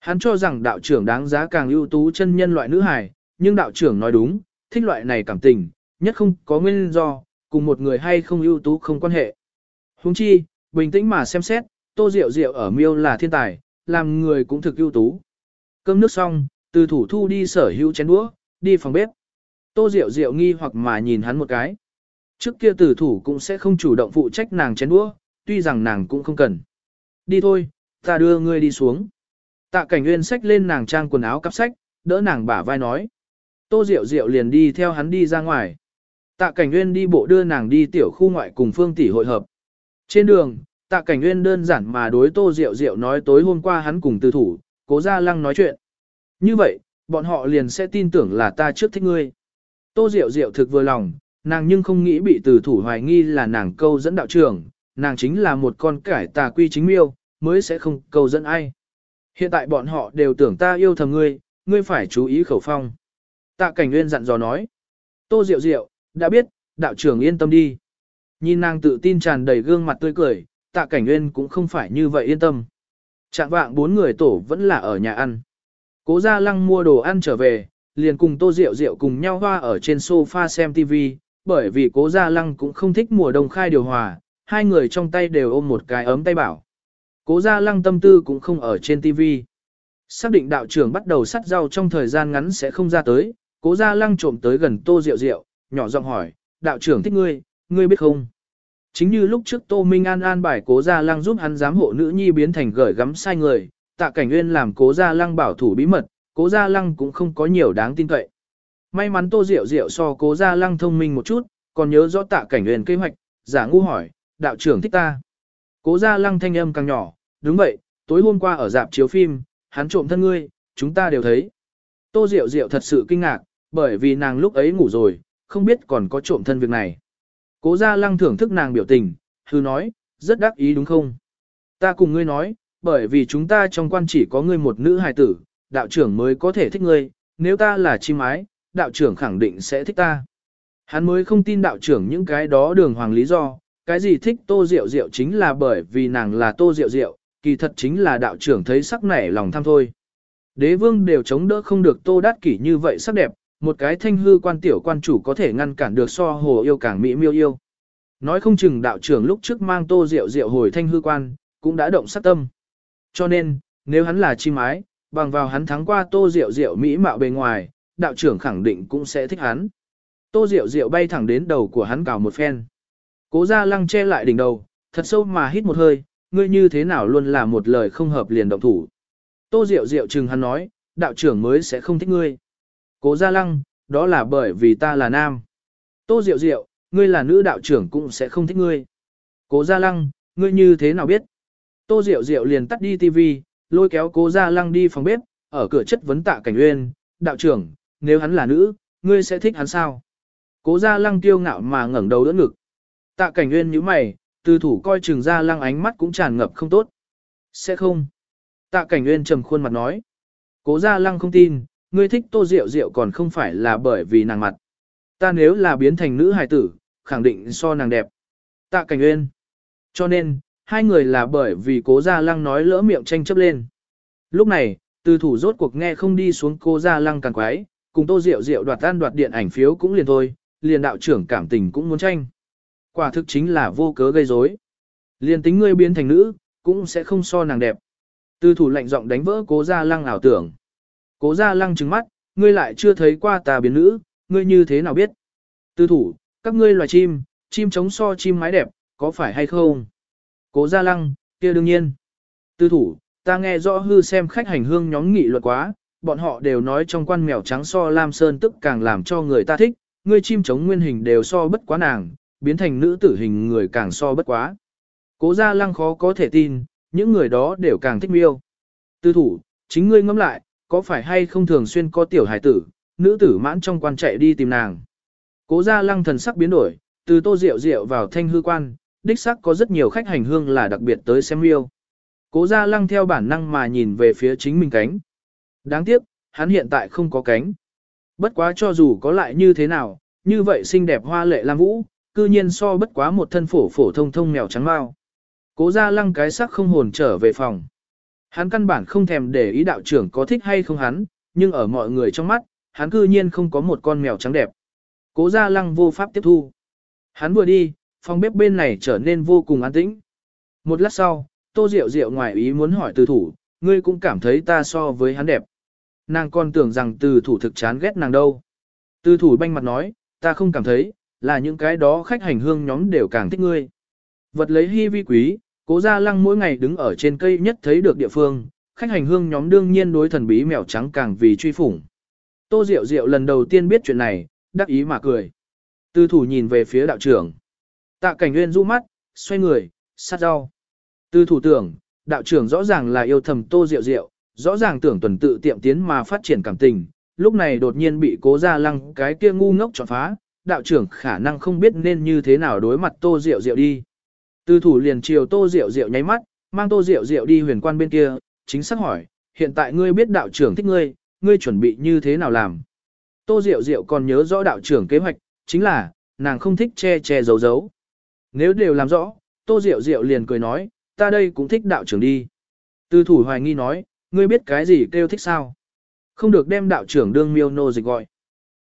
Speaker 1: Hắn cho rằng đạo trưởng đáng giá càng ưu tú chân nhân loại nữ hài, nhưng đạo trưởng nói đúng, thích loại này cảm tình, nhất không có nguyên do, cùng một người hay không ưu tú không quan hệ. Huống chi, bình tĩnh mà xem xét, tô rượu rượu ở miêu là thiên tài, làm người cũng thực ưu tú. Cơm nước xong, từ thủ thu đi sở hữu chén đũa, đi phòng bếp. Tô Diệu Diệu nghi hoặc mà nhìn hắn một cái. Trước kia từ thủ cũng sẽ không chủ động phụ trách nàng chén đũa, tuy rằng nàng cũng không cần. Đi thôi, ta đưa ngươi đi xuống. Tạ cảnh nguyên xách lên nàng trang quần áo cắp sách, đỡ nàng bả vai nói. Tô Diệu Diệu liền đi theo hắn đi ra ngoài. Tạ cảnh nguyên đi bộ đưa nàng đi tiểu khu ngoại cùng phương tỷ hội hợp. Trên đường, tạ cảnh nguyên đơn giản mà đối Tô Diệu Diệu nói tối hôm qua hắn cùng từ thủ, cố ra lăng nói chuyện. Như vậy, bọn họ liền sẽ tin tưởng là ta trước thích ngươi. Tô Diệu Diệu thực vừa lòng, nàng nhưng không nghĩ bị từ thủ hoài nghi là nàng câu dẫn đạo trưởng, nàng chính là một con cải tà quy chính miêu, mới sẽ không câu dẫn ai. Hiện tại bọn họ đều tưởng ta yêu thầm ngươi, ngươi phải chú ý khẩu phong. Tạ Cảnh Nguyên dặn dò nói. Tô Diệu Diệu, đã biết, đạo trưởng yên tâm đi. Nhìn nàng tự tin tràn đầy gương mặt tươi cười, Tạ Cảnh Nguyên cũng không phải như vậy yên tâm. Trạng vạng bốn người tổ vẫn là ở nhà ăn. Cố Gia Lăng mua đồ ăn trở về, liền cùng Tô Diệu Diệu cùng nhau hoa ở trên sofa xem TV, bởi vì Cố Gia Lăng cũng không thích mùa đông khai điều hòa, hai người trong tay đều ôm một cái ấm tay bảo. Cố Gia Lăng tâm tư cũng không ở trên TV. Xác định đạo trưởng bắt đầu sắt rau trong thời gian ngắn sẽ không ra tới, Cố Gia Lăng trộm tới gần Tô Diệu Diệu, nhỏ giọng hỏi, đạo trưởng thích ngươi, ngươi biết không? Chính như lúc trước Tô Minh An an bài Cố Gia Lăng giúp hắn giám hộ nữ nhi biến thành gởi gắm sai người, tạ cảnh nguyên làm cố gia lăng bảo thủ bí mật, cố gia lăng cũng không có nhiều đáng tin cậy. May mắn tô diệu diệu so cố gia lăng thông minh một chút, còn nhớ rõ tạ cảnh nguyên kế hoạch, giả ngu hỏi, đạo trưởng thích ta. Cố gia lăng thanh âm càng nhỏ, đúng vậy, tối hôm qua ở dạp chiếu phim, hắn trộm thân ngươi, chúng ta đều thấy. Tô diệu diệu thật sự kinh ngạc, bởi vì nàng lúc ấy ngủ rồi, không biết còn có trộm thân việc này. Cố gia lăng thưởng thức nàng biểu tình, hư nói, rất đắc ý đúng không? Ta cùng ngươi nói, bởi vì chúng ta trong quan chỉ có ngươi một nữ hài tử, đạo trưởng mới có thể thích ngươi, nếu ta là chim ái, đạo trưởng khẳng định sẽ thích ta. Hắn mới không tin đạo trưởng những cái đó đường hoàng lý do, cái gì thích tô rượu rượu chính là bởi vì nàng là tô rượu rượu, kỳ thật chính là đạo trưởng thấy sắc nảy lòng tham thôi. Đế vương đều chống đỡ không được tô đát kỷ như vậy sắc đẹp, một cái thanh hư quan tiểu quan chủ có thể ngăn cản được so hồ yêu càng mỹ miêu yêu. Nói không chừng đạo trưởng lúc trước mang tô rượu rượu hồi thanh hư quan, cũng đã động sát tâm. Cho nên, nếu hắn là chim ái, bằng vào hắn thắng qua tô rượu rượu mỹ mạo bề ngoài, đạo trưởng khẳng định cũng sẽ thích hắn. Tô rượu rượu bay thẳng đến đầu của hắn cào một phen. Cố ra lăng che lại đỉnh đầu, thật sâu mà hít một hơi, ngươi như thế nào luôn là một lời không hợp liền động thủ. Tô rượu rượu chừng hắn nói, đạo trưởng mới sẽ không thích ngươi. Cố gia lăng, đó là bởi vì ta là nam. Tô Diệu Diệu, ngươi là nữ đạo trưởng cũng sẽ không thích ngươi. Cố gia lăng, ngươi như thế nào biết? Tô Diệu Diệu liền tắt đi TV, lôi kéo cố gia lăng đi phòng bếp, ở cửa chất vấn tạ cảnh uyên, đạo trưởng, nếu hắn là nữ, ngươi sẽ thích hắn sao? Cố gia lăng tiêu ngạo mà ngẩng đầu đỡ ngực. Tạ cảnh uyên như mày, từ thủ coi chừng gia lăng ánh mắt cũng tràn ngập không tốt. Sẽ không. Tạ cảnh uyên trầm khuôn mặt nói. Cố gia lăng không tin, ngươi thích tô rượu rượu còn không phải là bởi vì nàng mặt. Ta nếu là biến thành nữ hài tử, khẳng định so nàng đẹp. Tạ cảnh uyên. Cho nên, hai người là bởi vì cố gia lăng nói lỡ miệng tranh chấp lên. Lúc này, từ thủ rốt cuộc nghe không đi xuống cố gia lăng càng quái, cùng tô rượu rượu đoạt tan đoạt điện ảnh phiếu cũng liền thôi, liền đạo trưởng cảm tình cũng muốn tranh. Quả thực chính là vô cớ gây rối. Liền tính ngươi biến thành nữ, cũng sẽ không so nàng đẹp. Từ thủ lạnh giọng đánh vỡ cố gia lăng ảo tưởng. Cố gia lăng trừng mắt, ngươi lại chưa thấy qua ta biến nữ, ngươi như thế nào biết? Tư thủ, các ngươi loài chim, chim trống so chim mái đẹp, có phải hay không? Cố gia lăng, kia đương nhiên. Tư thủ, ta nghe rõ hư xem khách hành hương nhóm nghị luật quá, bọn họ đều nói trong quan mèo trắng so lam sơn tức càng làm cho người ta thích, ngươi chim trống nguyên hình đều so bất quá nàng, biến thành nữ tử hình người càng so bất quá. Cố gia lăng khó có thể tin, những người đó đều càng thích miêu. Tư thủ, chính ngươi ngẫm lại, có phải hay không thường xuyên có tiểu hài tử, nữ tử mãn trong quan chạy đi tìm nàng. Cố gia lăng thần sắc biến đổi, từ tô rượu rượu vào thanh hư quan, đích sắc có rất nhiều khách hành hương là đặc biệt tới xem yêu. Cố gia lăng theo bản năng mà nhìn về phía chính mình cánh. Đáng tiếc, hắn hiện tại không có cánh. Bất quá cho dù có lại như thế nào, như vậy xinh đẹp hoa lệ lam vũ, cư nhiên so bất quá một thân phổ phổ thông thông mèo trắng mao. Cố gia lăng cái sắc không hồn trở về phòng. Hắn căn bản không thèm để ý đạo trưởng có thích hay không hắn, nhưng ở mọi người trong mắt, hắn cư nhiên không có một con mèo trắng đẹp. Cố gia lăng vô pháp tiếp thu. Hắn vừa đi, phòng bếp bên này trở nên vô cùng an tĩnh. Một lát sau, tô rượu rượu ngoài ý muốn hỏi từ thủ, ngươi cũng cảm thấy ta so với hắn đẹp. Nàng còn tưởng rằng từ thủ thực chán ghét nàng đâu. Từ thủ banh mặt nói, ta không cảm thấy, là những cái đó khách hành hương nhóm đều càng thích ngươi. Vật lấy hy vi quý, Cố Gia Lăng mỗi ngày đứng ở trên cây nhất thấy được địa phương, khách hành hương nhóm đương nhiên đối thần bí mèo trắng càng vì truy phủng. Tô Diệu Diệu lần đầu tiên biết chuyện này, đắc ý mà cười. Tư thủ nhìn về phía đạo trưởng. Tạ cảnh nguyên rũ mắt, xoay người, sát rau. Tư thủ tưởng, đạo trưởng rõ ràng là yêu thầm Tô Diệu Diệu, rõ ràng tưởng tuần tự tiệm tiến mà phát triển cảm tình, lúc này đột nhiên bị cố Gia Lăng cái kia ngu ngốc chọn phá, đạo trưởng khả năng không biết nên như thế nào đối mặt Tô Diệu Diệu đi. Từ thủ liền chiều tô diệu diệu nháy mắt, mang tô diệu diệu đi huyền quan bên kia, chính xác hỏi, hiện tại ngươi biết đạo trưởng thích ngươi, ngươi chuẩn bị như thế nào làm. Tô diệu diệu còn nhớ rõ đạo trưởng kế hoạch, chính là, nàng không thích che che giấu giấu. Nếu đều làm rõ, tô diệu diệu liền cười nói, ta đây cũng thích đạo trưởng đi. Từ thủ hoài nghi nói, ngươi biết cái gì kêu thích sao? Không được đem đạo trưởng đương miêu nô dịch gọi.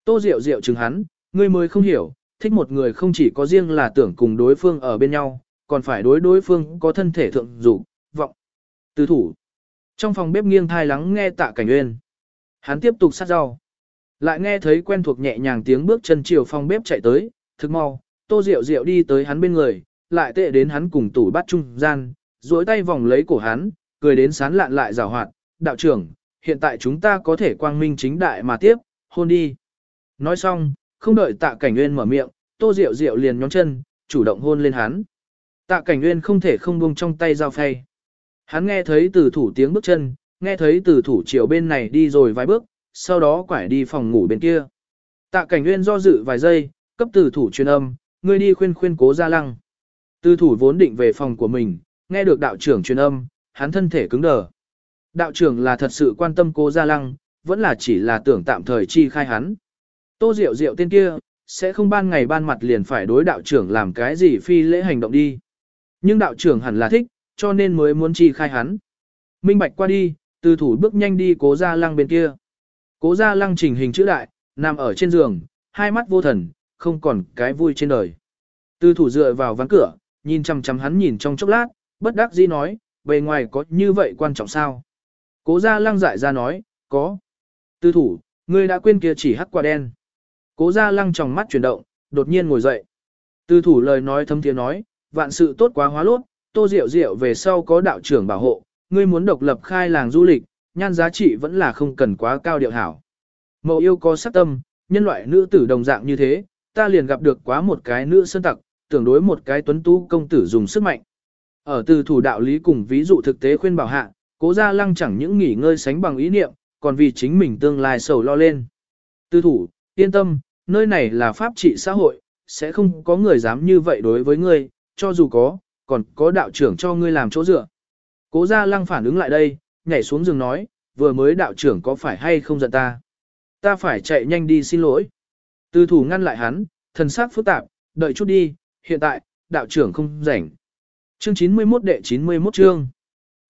Speaker 1: Tô diệu diệu chừng hắn, ngươi mới không hiểu, thích một người không chỉ có riêng là tưởng cùng đối phương ở bên nhau, còn phải đối đối phương có thân thể thượng dục vọng. Từ thủ. Trong phòng bếp nghiêng thai lắng nghe tạ cảnh uyên. Hắn tiếp tục sát rau. Lại nghe thấy quen thuộc nhẹ nhàng tiếng bước chân chiều phòng bếp chạy tới, thực mau, tô rượu rượu đi tới hắn bên người, lại tệ đến hắn cùng tủ bắt trung gian, duỗi tay vòng lấy cổ hắn, cười đến sán lạn lại rào hoạt, đạo trưởng, hiện tại chúng ta có thể quang minh chính đại mà tiếp, hôn đi. Nói xong, không đợi tạ cảnh nguyên mở miệng, tô rượu rượu liền nhón chân, chủ động hôn lên hắn. Tạ cảnh nguyên không thể không buông trong tay dao phay. Hắn nghe thấy từ thủ tiếng bước chân, nghe thấy từ thủ chiều bên này đi rồi vài bước, sau đó quải đi phòng ngủ bên kia. Tạ cảnh nguyên do dự vài giây, cấp từ thủ truyền âm, ngươi đi khuyên khuyên cố gia lăng. Từ thủ vốn định về phòng của mình, nghe được đạo trưởng truyền âm, hắn thân thể cứng đờ. Đạo trưởng là thật sự quan tâm cố gia lăng, vẫn là chỉ là tưởng tạm thời chi khai hắn. Tô Diệu Diệu tên kia, sẽ không ban ngày ban mặt liền phải đối đạo trưởng làm cái gì phi lễ hành động đi. Nhưng đạo trưởng hẳn là thích, cho nên mới muốn chi khai hắn. Minh bạch qua đi, từ thủ bước nhanh đi cố gia lăng bên kia. Cố gia lăng chỉnh hình chữ đại, nằm ở trên giường, hai mắt vô thần, không còn cái vui trên đời. Từ thủ dựa vào ván cửa, nhìn chăm chăm hắn nhìn trong chốc lát, bất đắc dĩ nói, bề ngoài có như vậy quan trọng sao? Cố gia lăng dại ra nói, có. Từ thủ, ngươi đã quên kia chỉ hắc quả đen. Cố gia lăng trong mắt chuyển động, đột nhiên ngồi dậy. Từ thủ lời nói thâm tiếng nói, vạn sự tốt quá hóa lốt, tô rượu rượu về sau có đạo trưởng bảo hộ, ngươi muốn độc lập khai làng du lịch, nhan giá trị vẫn là không cần quá cao điệu hảo. Mậu yêu có sắc tâm, nhân loại nữ tử đồng dạng như thế, ta liền gặp được quá một cái nữ sơn tặc, tưởng đối một cái tuấn tú công tử dùng sức mạnh. Ở từ thủ đạo lý cùng ví dụ thực tế khuyên bảo hạ, cố gia lăng chẳng những nghỉ ngơi sánh bằng ý niệm, còn vì chính mình tương lai sầu lo lên. Từ thủ, yên tâm, nơi này là pháp trị xã hội, sẽ không có người dám như vậy đối với ngươi, cho dù có, còn có đạo trưởng cho ngươi làm chỗ dựa. Cố gia lăng phản ứng lại đây, nhảy xuống giường nói, vừa mới đạo trưởng có phải hay không giận ta. Ta phải chạy nhanh đi xin lỗi. Từ thủ ngăn lại hắn, thần sắc phức tạp, đợi chút đi, hiện tại, đạo trưởng không rảnh. Chương 91 đệ 91 chương.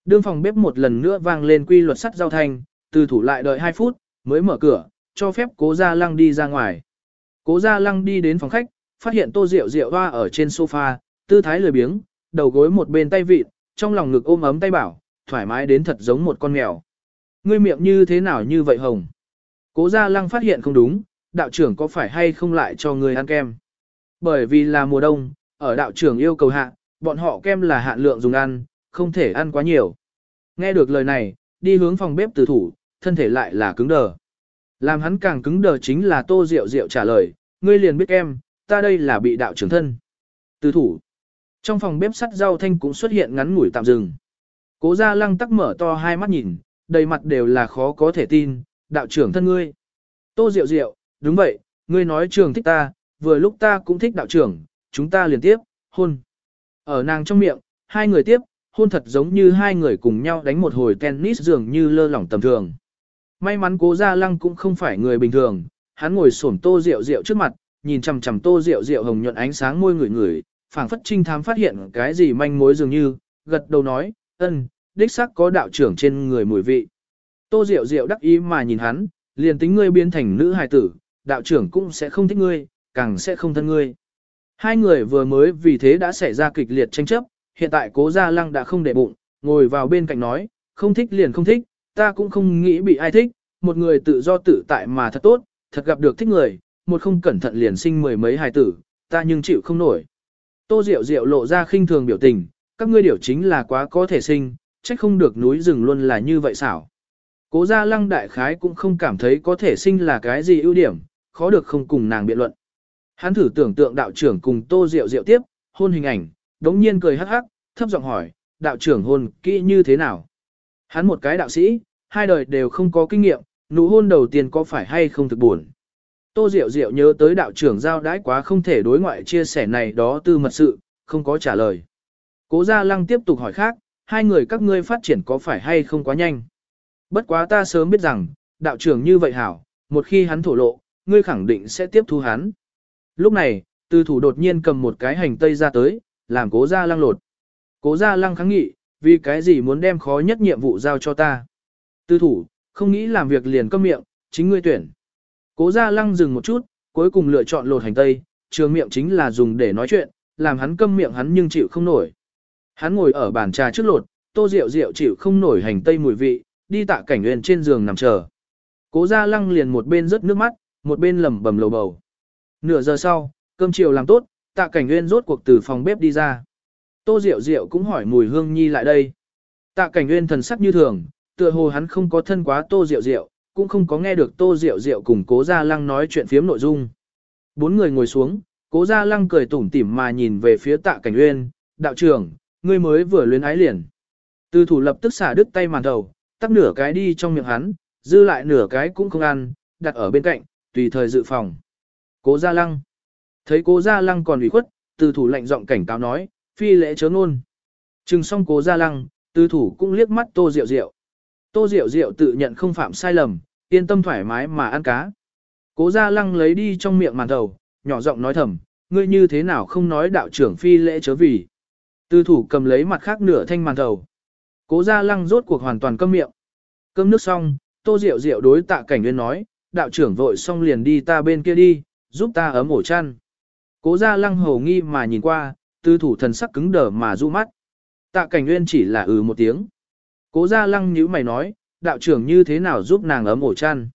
Speaker 1: Đương phòng bếp một lần nữa vang lên quy luật sắt giao thanh, từ thủ lại đợi 2 phút, mới mở cửa, cho phép cố gia lăng đi ra ngoài. Cố gia lăng đi đến phòng khách, phát hiện tô rượu rượu hoa ở trên sofa, tư thái lười biếng, đầu gối một bên tay vịt, trong lòng ngực ôm ấm tay bảo, thoải mái đến thật giống một con mèo. Ngươi miệng như thế nào như vậy hồng? Cố gia lăng phát hiện không đúng, đạo trưởng có phải hay không lại cho người ăn kem? Bởi vì là mùa đông, ở đạo trưởng yêu cầu hạ, bọn họ kem là hạn lượng dùng ăn, không thể ăn quá nhiều. Nghe được lời này, đi hướng phòng bếp từ thủ, thân thể lại là cứng đờ. Làm hắn càng cứng đờ chính là tô rượu rượu trả lời, ngươi liền biết kem, ta đây là bị đạo trưởng thân. Từ thủ. Trong phòng bếp sắt rau thanh cũng xuất hiện ngắn ngủi tạm dừng. Cố gia lăng tắc mở to hai mắt nhìn, đầy mặt đều là khó có thể tin, đạo trưởng thân ngươi. Tô Diệu Diệu, đúng vậy, ngươi nói trường thích ta, vừa lúc ta cũng thích đạo trưởng, chúng ta liền tiếp, hôn. Ở nàng trong miệng, hai người tiếp, hôn thật giống như hai người cùng nhau đánh một hồi tennis dường như lơ lỏng tầm thường. May mắn cố gia lăng cũng không phải người bình thường, hắn ngồi xổm tô rượu rượu trước mặt, nhìn chằm chằm tô rượu rượu hồng nhuận ánh sáng môi người người, phảng phất trinh thám phát hiện cái gì manh mối dường như, gật đầu nói, ân, đích xác có đạo trưởng trên người mùi vị. Tô Diệu Diệu đắc ý mà nhìn hắn, liền tính ngươi biến thành nữ hài tử, đạo trưởng cũng sẽ không thích ngươi, càng sẽ không thân ngươi. Hai người vừa mới vì thế đã xảy ra kịch liệt tranh chấp, hiện tại cố gia lăng đã không để bụng, ngồi vào bên cạnh nói, không thích liền không thích, ta cũng không nghĩ bị ai thích, một người tự do tự tại mà thật tốt, thật gặp được thích người, một không cẩn thận liền sinh mười mấy hài tử, ta nhưng chịu không nổi. Tô Diệu Diệu lộ ra khinh thường biểu tình, các ngươi điều chính là quá có thể sinh, trách không được núi rừng luôn là như vậy xảo. Cố gia lăng đại khái cũng không cảm thấy có thể sinh là cái gì ưu điểm, khó được không cùng nàng biện luận. Hắn thử tưởng tượng đạo trưởng cùng Tô Diệu Diệu tiếp, hôn hình ảnh, đống nhiên cười hắc hắc, thấp giọng hỏi, đạo trưởng hôn kỹ như thế nào? Hắn một cái đạo sĩ, hai đời đều không có kinh nghiệm, nụ hôn đầu tiên có phải hay không thực buồn. Tô Diệu Diệu nhớ tới đạo trưởng giao đãi quá không thể đối ngoại chia sẻ này đó tư mật sự, không có trả lời. Cố Gia Lăng tiếp tục hỏi khác, hai người các ngươi phát triển có phải hay không quá nhanh. Bất quá ta sớm biết rằng, đạo trưởng như vậy hảo, một khi hắn thổ lộ, ngươi khẳng định sẽ tiếp thu hắn. Lúc này, từ thủ đột nhiên cầm một cái hành tây ra tới, làm cố Gia Lăng lột. Cố Gia Lăng kháng nghị, vì cái gì muốn đem khó nhất nhiệm vụ giao cho ta. Tư thủ, không nghĩ làm việc liền câm miệng, chính ngươi tuyển. Cố Gia Lăng dừng một chút, cuối cùng lựa chọn lột hành tây, trường miệng chính là dùng để nói chuyện, làm hắn câm miệng hắn nhưng chịu không nổi. Hắn ngồi ở bàn trà trước lột, tô rượu rượu chịu không nổi hành tây mùi vị, đi tạ cảnh nguyên trên giường nằm chờ. Cố Gia Lăng liền một bên rớt nước mắt, một bên lẩm bẩm lầu bầu. Nửa giờ sau, cơm chiều làm tốt, tạ cảnh nguyên rốt cuộc từ phòng bếp đi ra. Tô Diệu Diệu cũng hỏi mùi hương nhi lại đây. Tạ cảnh nguyên thần sắc như thường, tựa hồ hắn không có thân quá Tô Diệu Diệu, cũng không có nghe được Tô Diệu Diệu cùng Cố Gia Lăng nói chuyện phiếm nội dung. Bốn người ngồi xuống, Cố Gia Lăng cười tủm tỉm mà nhìn về phía Tạ Cảnh Uyên, "Đạo trưởng, ngươi mới vừa luyến ái liền." Từ thủ lập tức xả đứt tay màn đầu, tắt nửa cái đi trong miệng hắn, dư lại nửa cái cũng không ăn, đặt ở bên cạnh, tùy thời dự phòng. Cố Gia Lăng. Thấy Cố Gia Lăng còn ủy khuất, từ thủ lạnh giọng cảnh cáo nói, phi lễ chớ luôn." Trừng xong Cố Gia Lăng, từ thủ cũng liếc mắt Tô Diệu Diệu. Tô Diệu Diệu tự nhận không phạm sai lầm, yên tâm thoải mái mà ăn cá. Cố Gia Lăng lấy đi trong miệng màn đầu, nhỏ giọng nói thầm, ngươi như thế nào không nói đạo trưởng phi lễ chớ vì. Tư thủ cầm lấy mặt khác nửa thanh màn đầu. Cố Gia Lăng rốt cuộc hoàn toàn câm miệng. Cơm nước xong, Tô rượu rượu đối tạ cảnh nguyên nói, đạo trưởng vội xong liền đi ta bên kia đi, giúp ta ấm ổ chăn. Cố Gia Lăng hầu nghi mà nhìn qua, tư thủ thần sắc cứng đờ mà du mắt. Tạ cảnh nguyên chỉ là ừ một tiếng. Cố Gia Lăng nhíu mày nói, đạo trưởng như thế nào giúp nàng ấm ổ chăn.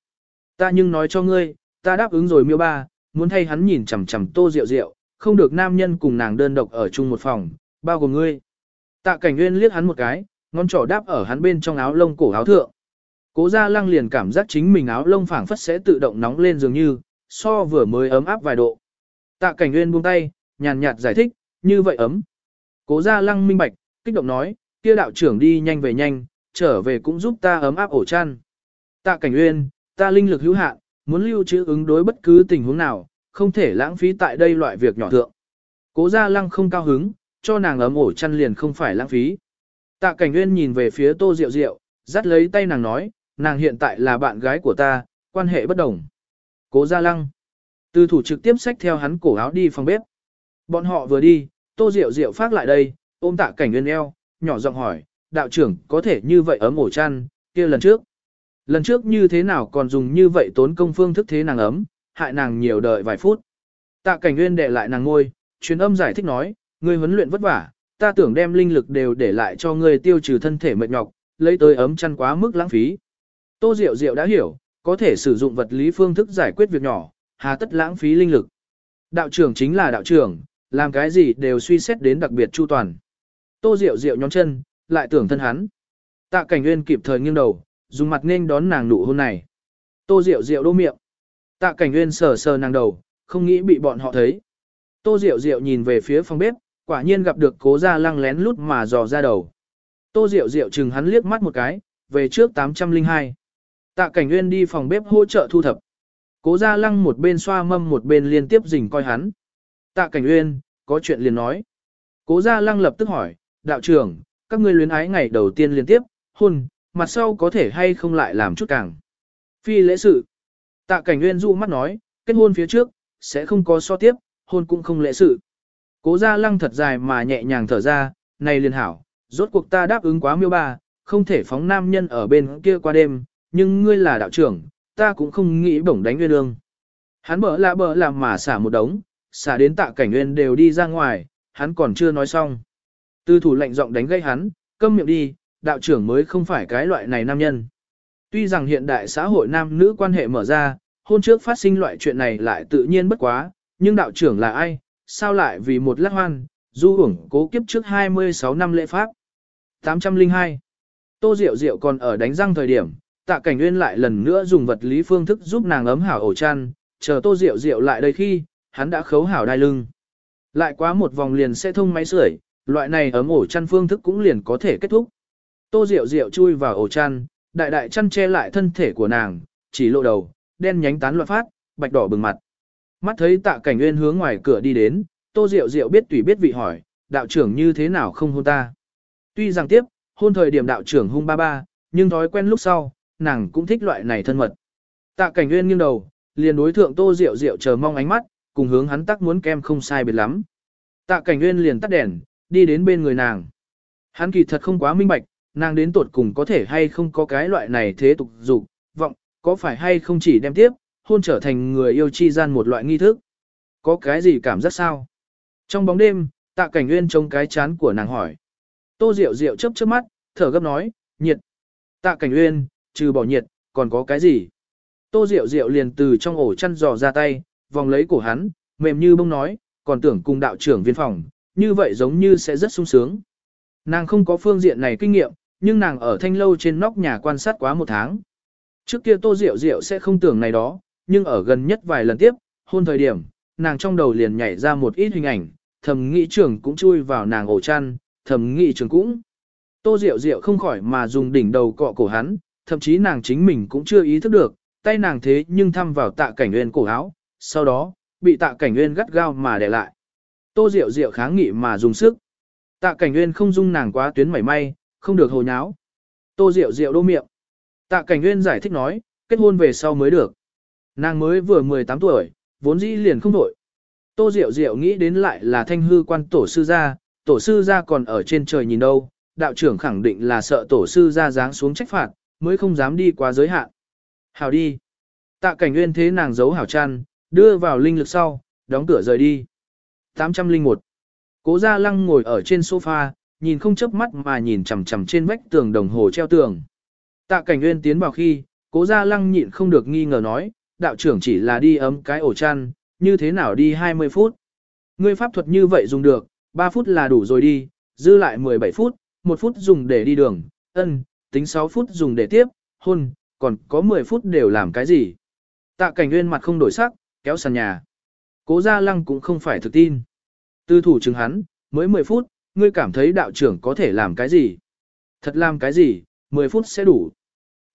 Speaker 1: Ta nhưng nói cho ngươi, ta đáp ứng rồi miêu ba, muốn thay hắn nhìn chằm chằm Tô rượu rượu, không được nam nhân cùng nàng đơn độc ở chung một phòng, bao gồm ngươi. Tạ cảnh nguyên liếc hắn một cái, ngón trỏ đáp ở hắn bên trong áo lông cổ áo thượng. Cố gia lăng liền cảm giác chính mình áo lông phảng phất sẽ tự động nóng lên dường như, so vừa mới ấm áp vài độ. Tạ cảnh nguyên buông tay, nhàn nhạt giải thích, như vậy ấm. Cố gia lăng minh bạch, kích động nói, kia đạo trưởng đi nhanh về nhanh, trở về cũng giúp ta ấm áp ổ chăn. Tạ cảnh Uyên, ta linh lực hữu hạn, muốn lưu trữ ứng đối bất cứ tình huống nào, không thể lãng phí tại đây loại việc nhỏ thượng. Cố gia lăng không cao hứng, cho nàng ấm ổ chăn liền không phải lãng phí. Tạ cảnh Uyên nhìn về phía tô rượu rượu, dắt lấy tay nàng nói, nàng hiện tại là bạn gái của ta, quan hệ bất đồng. Cố gia lăng. Từ thủ trực tiếp xách theo hắn cổ áo đi phòng bếp. Bọn họ vừa đi, tô rượu rượu phát lại đây, ôm tạ cảnh Uyên eo, nhỏ giọng hỏi, đạo trưởng có thể như vậy ấm ổ chăn, kia lần trước. Lần trước như thế nào còn dùng như vậy tốn công phương thức thế nàng ấm, hại nàng nhiều đợi vài phút. Tạ cảnh nguyên để lại nàng ngôi, truyền âm giải thích nói, ngươi huấn luyện vất vả, ta tưởng đem linh lực đều để lại cho ngươi tiêu trừ thân thể mệt nhọc, lấy tới ấm chăn quá mức lãng phí. Tô Diệu Diệu đã hiểu, có thể sử dụng vật lý phương thức giải quyết việc nhỏ, hà tất lãng phí linh lực. Đạo trưởng chính là đạo trưởng, làm cái gì đều suy xét đến đặc biệt chu toàn. Tô Diệu Diệu nhón chân, lại tưởng thân hắn. Tạ Cảnh Nguyên kịp thời nghiêng đầu, dùng mặt nên đón nàng nụ hôn này. Tô Diệu Diệu đô miệng. Tạ Cảnh Nguyên sờ sờ nàng đầu, không nghĩ bị bọn họ thấy. Tô Diệu Diệu nhìn về phía phòng bếp, quả nhiên gặp được cố gia lăng lén lút mà dò ra đầu. Tô Diệu Diệu chừng hắn liếc mắt một cái, về trước 802. Tạ Cảnh Nguyên đi phòng bếp hỗ trợ thu thập. Cố Gia Lăng một bên xoa mâm một bên liên tiếp rình coi hắn. Tạ Cảnh Nguyên, có chuyện liền nói. Cố Gia Lăng lập tức hỏi, đạo trưởng, các ngươi luyến ái ngày đầu tiên liên tiếp, hôn, mặt sau có thể hay không lại làm chút càng. Phi lễ sự. Tạ Cảnh Nguyên dụ mắt nói, kết hôn phía trước, sẽ không có so tiếp, hôn cũng không lễ sự. Cố Gia Lăng thật dài mà nhẹ nhàng thở ra, này liền hảo, rốt cuộc ta đáp ứng quá miêu ba, không thể phóng nam nhân ở bên kia qua đêm, nhưng ngươi là đạo trưởng, ta cũng không nghĩ bổng đánh nguyên ương. Hắn bỡ lạ bỡ làm mà xả một đống, xả đến tạ cảnh nguyên đều đi ra ngoài, hắn còn chưa nói xong. Tư thủ lệnh giọng đánh gây hắn, câm miệng đi, đạo trưởng mới không phải cái loại này nam nhân. Tuy rằng hiện đại xã hội nam nữ quan hệ mở ra, hôn trước phát sinh loại chuyện này lại tự nhiên bất quá, nhưng đạo trưởng là ai, sao lại vì một lát hoan, du hưởng cố kiếp trước 26 năm lễ pháp. 802. Tô Diệu Diệu còn ở đánh răng thời điểm, tạ cảnh nguyên lại lần nữa dùng vật lý phương thức giúp nàng ấm hảo ổ chăn, chờ tô Diệu Diệu lại đây khi, hắn đã khấu hảo đai lưng. Lại quá một vòng liền sẽ thông máy sưởi, loại này ấm ổ chăn phương thức cũng liền có thể kết thúc. Tô Diệu Diệu chui vào ổ chăn, đại đại chăn che lại thân thể của nàng, chỉ lộ đầu, đen nhánh tán loạn phát, bạch đỏ bừng mặt. Mắt thấy tạ cảnh nguyên hướng ngoài cửa đi đến, tô Diệu Diệu biết tùy biết vị hỏi, đạo trưởng như thế nào không hôn ta. Tuy rằng tiếp, hôn thời điểm đạo trưởng hung ba ba, nhưng thói quen lúc sau, nàng cũng thích loại này thân mật. Tạ cảnh nguyên nghiêng đầu, liền đối thượng tô Diệu Diệu chờ mong ánh mắt, cùng hướng hắn tắc muốn kem không sai biệt lắm. Tạ cảnh nguyên liền tắt đèn, đi đến bên người nàng. Hắn kỳ thật không quá minh bạch, nàng đến tuột cùng có thể hay không có cái loại này thế tục dục vọng, có phải hay không chỉ đem tiếp, hôn trở thành người yêu chi gian một loại nghi thức. Có cái gì cảm giác sao? Trong bóng đêm, tạ cảnh nguyên trông cái chán của nàng hỏi. Tô Diệu Diệu chớp chớp mắt, thở gấp nói, nhiệt. Tạ cảnh nguyên, trừ bỏ nhiệt, còn có cái gì? Tô Diệu Diệu liền từ trong ổ chăn dò ra tay, vòng lấy cổ hắn, mềm như bông nói, còn tưởng cùng đạo trưởng viên phòng, như vậy giống như sẽ rất sung sướng. Nàng không có phương diện này kinh nghiệm, nhưng nàng ở thanh lâu trên nóc nhà quan sát quá một tháng. Trước kia Tô Diệu Diệu sẽ không tưởng này đó, nhưng ở gần nhất vài lần tiếp, hôn thời điểm, nàng trong đầu liền nhảy ra một ít hình ảnh, thầm nghĩ trưởng cũng chui vào nàng ổ chăn, thầm nghĩ trưởng cũng. Tô Diệu Diệu không khỏi mà dùng đỉnh đầu cọ cổ hắn, thậm chí nàng chính mình cũng chưa ý thức được, tay nàng thế nhưng thăm vào tạ cảnh nguyên cổ áo, sau đó, bị tạ cảnh nguyên gắt gao mà để lại. Tô Diệu Diệu kháng nghị mà dùng sức. Tạ cảnh nguyên không dung nàng quá tuyến mảy may, không được hồ nháo. Tô Diệu Diệu đô miệng. Tạ cảnh nguyên giải thích nói, kết hôn về sau mới được. Nàng mới vừa 18 tuổi, vốn dĩ liền không đổi. Tô Diệu Diệu nghĩ đến lại là thanh hư quan tổ sư gia, tổ sư gia còn ở trên trời nhìn đâu, đạo trưởng khẳng định là sợ tổ sư gia giáng xuống trách phạt, mới không dám đi quá giới hạn. Hảo đi. Tạ cảnh nguyên thế nàng giấu hảo chăn, đưa vào linh lực sau, đóng cửa rời đi. 801. Cố gia lăng ngồi ở trên sofa, nhìn không chớp mắt mà nhìn chằm chằm trên vách tường đồng hồ treo tường. Tạ cảnh nguyên tiến vào khi, cố gia lăng nhịn không được nghi ngờ nói, đạo trưởng chỉ là đi ấm cái ổ chăn, như thế nào đi 20 phút. Ngươi pháp thuật như vậy dùng được, 3 phút là đủ rồi đi, dư lại 17 phút, 1 phút dùng để đi đường, ân, tính 6 phút dùng để tiếp, hôn, còn có 10 phút đều làm cái gì. Tạ cảnh nguyên mặt không đổi sắc, kéo sàn nhà. Cố gia lăng cũng không phải thực tin. Tư thủ chứng hắn, mới 10 phút, ngươi cảm thấy đạo trưởng có thể làm cái gì? Thật làm cái gì, 10 phút sẽ đủ.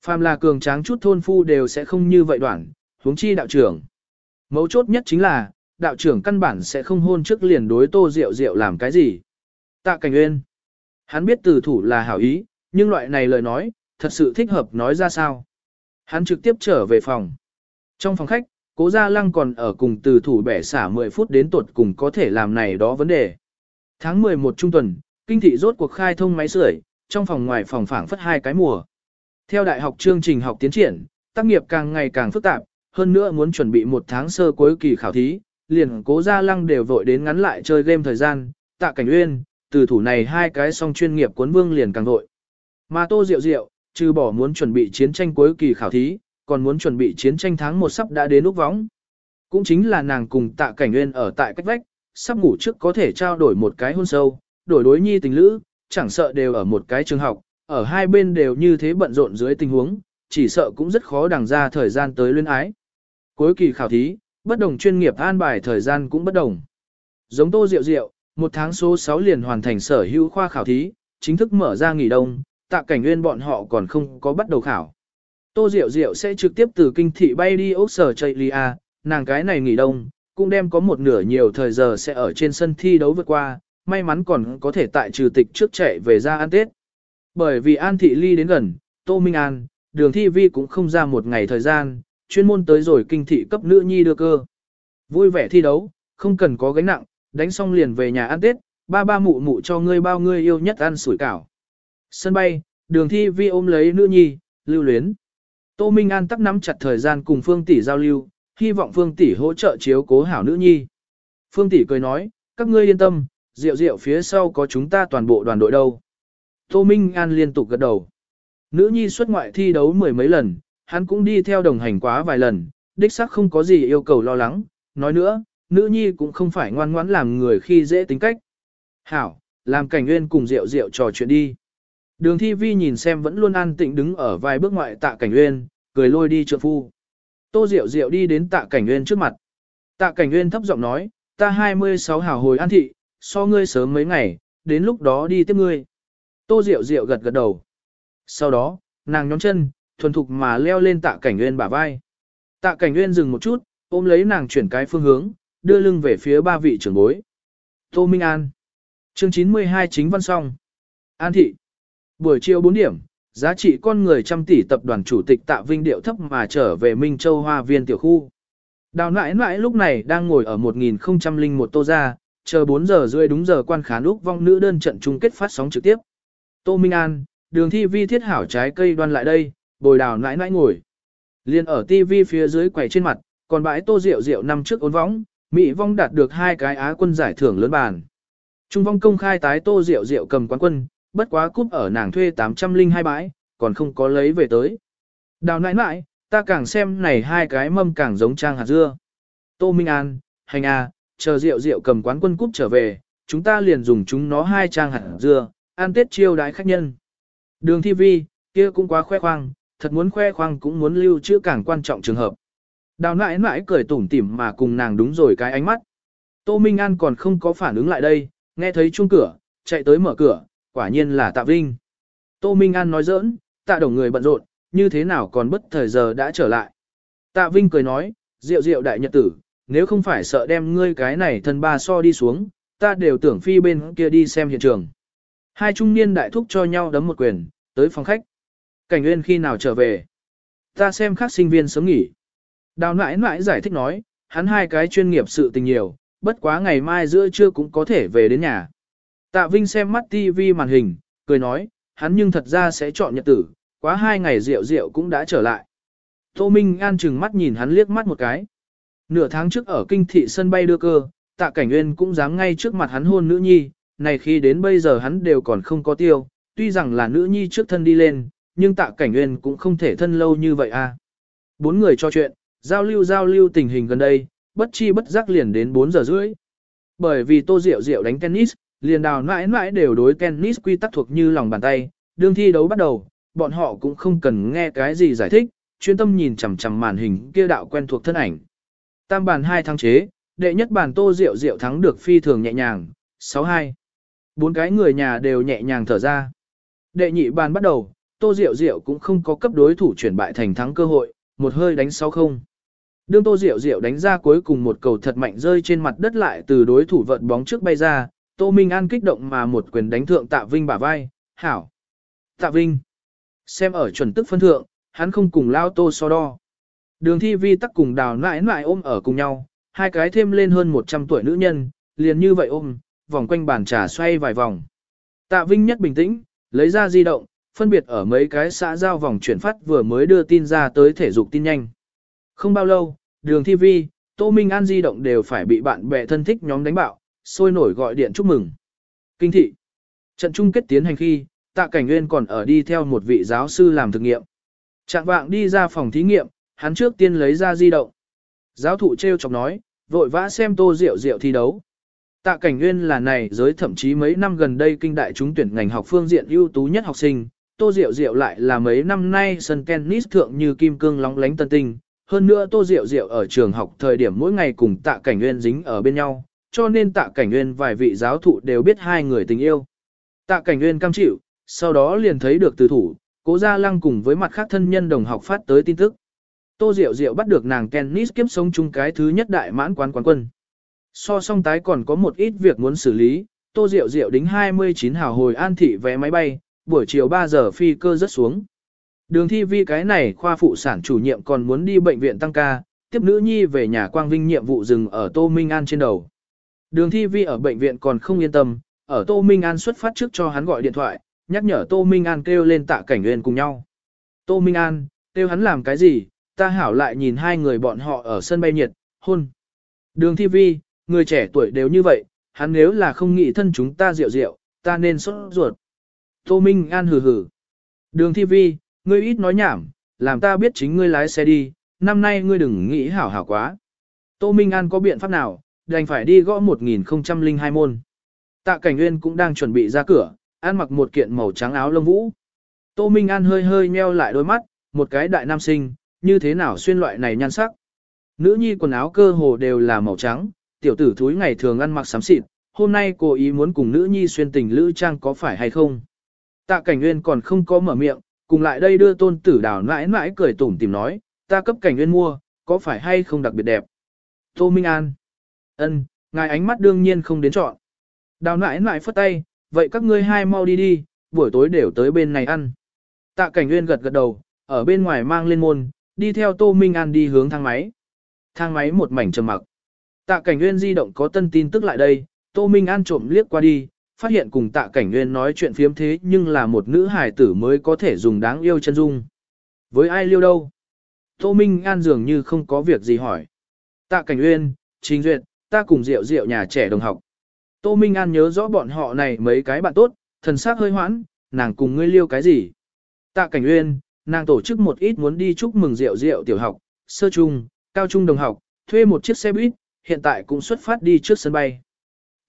Speaker 1: Phàm là cường tráng chút thôn phu đều sẽ không như vậy đoạn, huống chi đạo trưởng. Mấu chốt nhất chính là, đạo trưởng căn bản sẽ không hôn trước liền đối tô rượu rượu làm cái gì. Tạ cảnh nguyên. Hắn biết từ thủ là hảo ý, nhưng loại này lời nói, thật sự thích hợp nói ra sao. Hắn trực tiếp trở về phòng. Trong phòng khách, cố gia lăng còn ở cùng từ thủ bẻ xả 10 phút đến tuột cùng có thể làm này đó vấn đề. Tháng 11 trung tuần, kinh thị rốt cuộc khai thông máy sưởi, trong phòng ngoài phòng phảng phất hai cái mùa. Theo đại học chương trình học tiến triển, tác nghiệp càng ngày càng phức tạp, hơn nữa muốn chuẩn bị một tháng sơ cuối kỳ khảo thí, liền cố gia lăng đều vội đến ngắn lại chơi game thời gian, tạ cảnh uyên, từ thủ này hai cái song chuyên nghiệp cuốn vương liền càng vội. Mà tô diệu diệu, trừ bỏ muốn chuẩn bị chiến tranh cuối kỳ khảo thí, còn muốn chuẩn bị chiến tranh tháng một sắp đã đến lúc vóng, Cũng chính là nàng cùng tạ cảnh uyên ở tại cách vách, sắp ngủ trước có thể trao đổi một cái hôn sâu, đổi đối nhi tình lữ, chẳng sợ đều ở một cái trường học, ở hai bên đều như thế bận rộn dưới tình huống, chỉ sợ cũng rất khó đằng ra thời gian tới luyến ái. Cuối kỳ khảo thí, bất đồng chuyên nghiệp an bài thời gian cũng bất đồng. Giống tô rượu rượu, một tháng số 6 liền hoàn thành sở hữu khoa khảo thí, chính thức mở ra nghỉ đông, tạ cảnh nguyên bọn họ còn không có bắt đầu khảo. Tô Diệu Diệu sẽ trực tiếp từ kinh thị bay đi Úc Sở Chaylia, nàng cái này nghỉ đông, cũng đem có một nửa nhiều thời giờ sẽ ở trên sân thi đấu vượt qua, may mắn còn có thể tại trừ tịch trước chạy về ra ăn Tết. Bởi vì An Thị Ly đến gần, Tô Minh An, đường thi vi cũng không ra một ngày thời gian, chuyên môn tới rồi kinh thị cấp nữ nhi đưa cơ. Vui vẻ thi đấu, không cần có gánh nặng, đánh xong liền về nhà ăn Tết, ba ba mụ mụ cho ngươi bao ngươi yêu nhất ăn sủi cảo. Sân bay, đường thi vi ôm lấy nữ nhi, lưu luyến. Tô Minh An tắc nắm chặt thời gian cùng Phương Tỷ giao lưu, hy vọng Phương Tỷ hỗ trợ chiếu cố hảo nữ nhi. Phương Tỷ cười nói, các ngươi yên tâm, rượu rượu phía sau có chúng ta toàn bộ đoàn đội đâu. Tô Minh An liên tục gật đầu. Nữ nhi xuất ngoại thi đấu mười mấy lần, hắn cũng đi theo đồng hành quá vài lần, đích xác không có gì yêu cầu lo lắng. Nói nữa, nữ nhi cũng không phải ngoan ngoãn làm người khi dễ tính cách. Hảo, làm cảnh nguyên cùng rượu rượu trò chuyện đi. Đường thi vi nhìn xem vẫn luôn an tịnh đứng ở vài bước ngoại tạ cảnh nguyên, cười lôi đi trượng phu. Tô Diệu Diệu đi đến tạ cảnh nguyên trước mặt. Tạ cảnh nguyên thấp giọng nói, ta 26 hào hồi an thị, so ngươi sớm mấy ngày, đến lúc đó đi tiếp ngươi. Tô Diệu Diệu gật gật đầu. Sau đó, nàng nhón chân, thuần thục mà leo lên tạ cảnh nguyên bả vai. Tạ cảnh nguyên dừng một chút, ôm lấy nàng chuyển cái phương hướng, đưa lưng về phía ba vị trưởng bối. Tô Minh An. Chương 92 chính văn song. An thị. Buổi chiều 4 điểm, giá trị con người trăm tỷ tập đoàn chủ tịch Tạ Vinh điệu thấp mà trở về Minh Châu Hoa Viên tiểu khu. Đào nãi nãi lúc này đang ngồi ở 1001 tô ra, chờ 4 giờ rưỡi đúng giờ quan khán Úc vong nữ đơn trận chung kết phát sóng trực tiếp. Tô Minh An, đường thi vi thiết hảo trái cây đoan lại đây, bồi đào nãi nãi ngồi. Liên ở TV phía dưới quầy trên mặt, còn bãi tô rượu rượu năm trước ốn võng, Mỹ vong đạt được hai cái á quân giải thưởng lớn bàn. Trung vong công khai tái tô rượu rượu cầm quán quân, bất quá cúp ở nàng thuê 802 bãi, còn không có lấy về tới. Đào nãi nãi, ta càng xem này hai cái mâm càng giống trang hạt dưa. Tô Minh An, hành a, chờ rượu rượu cầm quán quân cúp trở về, chúng ta liền dùng chúng nó hai trang hạt dưa, ăn tết chiêu đái khách nhân. Đường thi vi, kia cũng quá khoe khoang, thật muốn khoe khoang cũng muốn lưu trữ càng quan trọng trường hợp. Đào nãi nãi cười tủm tỉm mà cùng nàng đúng rồi cái ánh mắt. Tô Minh An còn không có phản ứng lại đây, nghe thấy chuông cửa, chạy tới mở cửa, quả nhiên là Tạ Vinh. Tô Minh An nói giỡn, tạ đồng người bận rộn, như thế nào còn bất thời giờ đã trở lại. Tạ Vinh cười nói, rượu rượu đại nhật tử, nếu không phải sợ đem ngươi cái này thân ba so đi xuống, ta đều tưởng phi bên kia đi xem hiện trường. Hai trung niên đại thúc cho nhau đấm một quyền, tới phòng khách. Cảnh Nguyên khi nào trở về? Ta xem các sinh viên sớm nghỉ. Đào nãi nãi giải thích nói, hắn hai cái chuyên nghiệp sự tình nhiều, bất quá ngày mai giữa trưa cũng có thể về đến nhà. Tạ Vinh xem mắt TV màn hình, cười nói, hắn nhưng thật ra sẽ chọn nhật tử, quá hai ngày rượu rượu cũng đã trở lại. Tô Minh An chừng mắt nhìn hắn liếc mắt một cái. Nửa tháng trước ở kinh thị sân bay đưa cơ, tạ cảnh nguyên cũng dám ngay trước mặt hắn hôn nữ nhi, này khi đến bây giờ hắn đều còn không có tiêu, tuy rằng là nữ nhi trước thân đi lên, nhưng tạ cảnh nguyên cũng không thể thân lâu như vậy à. Bốn người cho chuyện, giao lưu giao lưu tình hình gần đây, bất chi bất giác liền đến 4 giờ rưỡi. Bởi vì tô rượu rượu đánh tennis, liền đào mãi mãi đều đối tennis quy tắc thuộc như lòng bàn tay, đương thi đấu bắt đầu, bọn họ cũng không cần nghe cái gì giải thích, chuyên tâm nhìn chằm chằm màn hình kia đạo quen thuộc thân ảnh. Tam bàn hai thắng chế, đệ nhất bàn tô rượu rượu thắng được phi thường nhẹ nhàng, 6-2. Bốn cái người nhà đều nhẹ nhàng thở ra. Đệ nhị bàn bắt đầu, tô rượu rượu cũng không có cấp đối thủ chuyển bại thành thắng cơ hội, một hơi đánh 6-0. Đương tô Diệu Diệu đánh ra cuối cùng một cầu thật mạnh rơi trên mặt đất lại từ đối thủ vận bóng trước bay ra, tô Minh An kích động mà một quyền đánh thượng tạ Vinh bả vai, hảo. Tạ Vinh. Xem ở chuẩn tức phân thượng, hắn không cùng lao tô so đo. Đường thi vi tắc cùng đào nãi nãi ôm ở cùng nhau, hai cái thêm lên hơn 100 tuổi nữ nhân, liền như vậy ôm, vòng quanh bàn trà xoay vài vòng. Tạ Vinh nhất bình tĩnh, lấy ra di động, phân biệt ở mấy cái xã giao vòng chuyển phát vừa mới đưa tin ra tới thể dục tin nhanh. Không bao lâu, đường thi vi, Tô Minh An di động đều phải bị bạn bè thân thích nhóm đánh bạo, sôi nổi gọi điện chúc mừng. Kinh thị. Trận chung kết tiến hành khi, tạ cảnh nguyên còn ở đi theo một vị giáo sư làm thực nghiệm. Trạng vạng đi ra phòng thí nghiệm, hắn trước tiên lấy ra di động. Giáo thụ treo chọc nói, vội vã xem tô rượu rượu thi đấu. Tạ cảnh nguyên là này giới thậm chí mấy năm gần đây kinh đại chúng tuyển ngành học phương diện ưu tú nhất học sinh. Tô Diệu Diệu lại là mấy năm nay sân tennis thượng như kim cương lóng lánh tân tinh. Hơn nữa Tô Diệu Diệu ở trường học thời điểm mỗi ngày cùng Tạ Cảnh Nguyên dính ở bên nhau, cho nên Tạ Cảnh Nguyên vài vị giáo thụ đều biết hai người tình yêu. Tạ Cảnh Nguyên cam chịu, sau đó liền thấy được từ thủ, cố gia lăng cùng với mặt khác thân nhân đồng học phát tới tin tức. Tô Diệu Diệu bắt được nàng tennis kiếp sống chung cái thứ nhất đại mãn quán quán quân. So song tái còn có một ít việc muốn xử lý, Tô Diệu Diệu đính 29 hào hồi an thị vé máy bay, buổi chiều 3 giờ phi cơ rất xuống. Đường thi vi cái này khoa phụ sản chủ nhiệm còn muốn đi bệnh viện tăng ca, tiếp nữ nhi về nhà quang vinh nhiệm vụ dừng ở Tô Minh An trên đầu. Đường thi vi ở bệnh viện còn không yên tâm, ở Tô Minh An xuất phát trước cho hắn gọi điện thoại, nhắc nhở Tô Minh An kêu lên tạ cảnh nguyên cùng nhau. Tô Minh An, kêu hắn làm cái gì, ta hảo lại nhìn hai người bọn họ ở sân bay nhiệt, hôn. Đường thi vi, người trẻ tuổi đều như vậy, hắn nếu là không nghĩ thân chúng ta rượu rượu, ta nên sốt ruột. Tô Minh An hừ hừ. Đường thi vi, ngươi ít nói nhảm, làm ta biết chính ngươi lái xe đi, năm nay ngươi đừng nghĩ hảo hảo quá. Tô Minh An có biện pháp nào, đành phải đi gõ 1002 môn. Tạ Cảnh Nguyên cũng đang chuẩn bị ra cửa, ăn mặc một kiện màu trắng áo lông vũ. Tô Minh An hơi hơi nheo lại đôi mắt, một cái đại nam sinh, như thế nào xuyên loại này nhan sắc. Nữ nhi quần áo cơ hồ đều là màu trắng, tiểu tử thúi ngày thường ăn mặc xám xịt, hôm nay cô ý muốn cùng nữ nhi xuyên tình lữ trang có phải hay không. Tạ cảnh nguyên còn không có mở miệng, cùng lại đây đưa tôn tử đào mãi mãi cười tủm tìm nói, ta cấp cảnh nguyên mua, có phải hay không đặc biệt đẹp. Tô Minh An ân, ngài ánh mắt đương nhiên không đến chọn. Đào nãi nãi phất tay, vậy các ngươi hai mau đi đi, buổi tối đều tới bên này ăn. Tạ cảnh nguyên gật gật đầu, ở bên ngoài mang lên môn, đi theo Tô Minh An đi hướng thang máy. Thang máy một mảnh trầm mặc. Tạ Cảnh Nguyên di động có tân tin tức lại đây, Tô Minh An trộm liếc qua đi, phát hiện cùng Tạ Cảnh Nguyên nói chuyện phiếm thế nhưng là một nữ hài tử mới có thể dùng đáng yêu chân dung. Với ai liêu đâu? Tô Minh An dường như không có việc gì hỏi. Tạ Cảnh Nguyên, Trình Duyệt, ta cùng Diệu Diệu nhà trẻ đồng học. Tô Minh An nhớ rõ bọn họ này mấy cái bạn tốt, thần sắc hơi hoãn, nàng cùng ngươi liêu cái gì? Tạ Cảnh uyên, nàng tổ chức một ít muốn đi chúc mừng Diệu Diệu tiểu học, sơ trung, cao trung đồng học, thuê một chiếc xe buýt, hiện tại cũng xuất phát đi trước sân bay.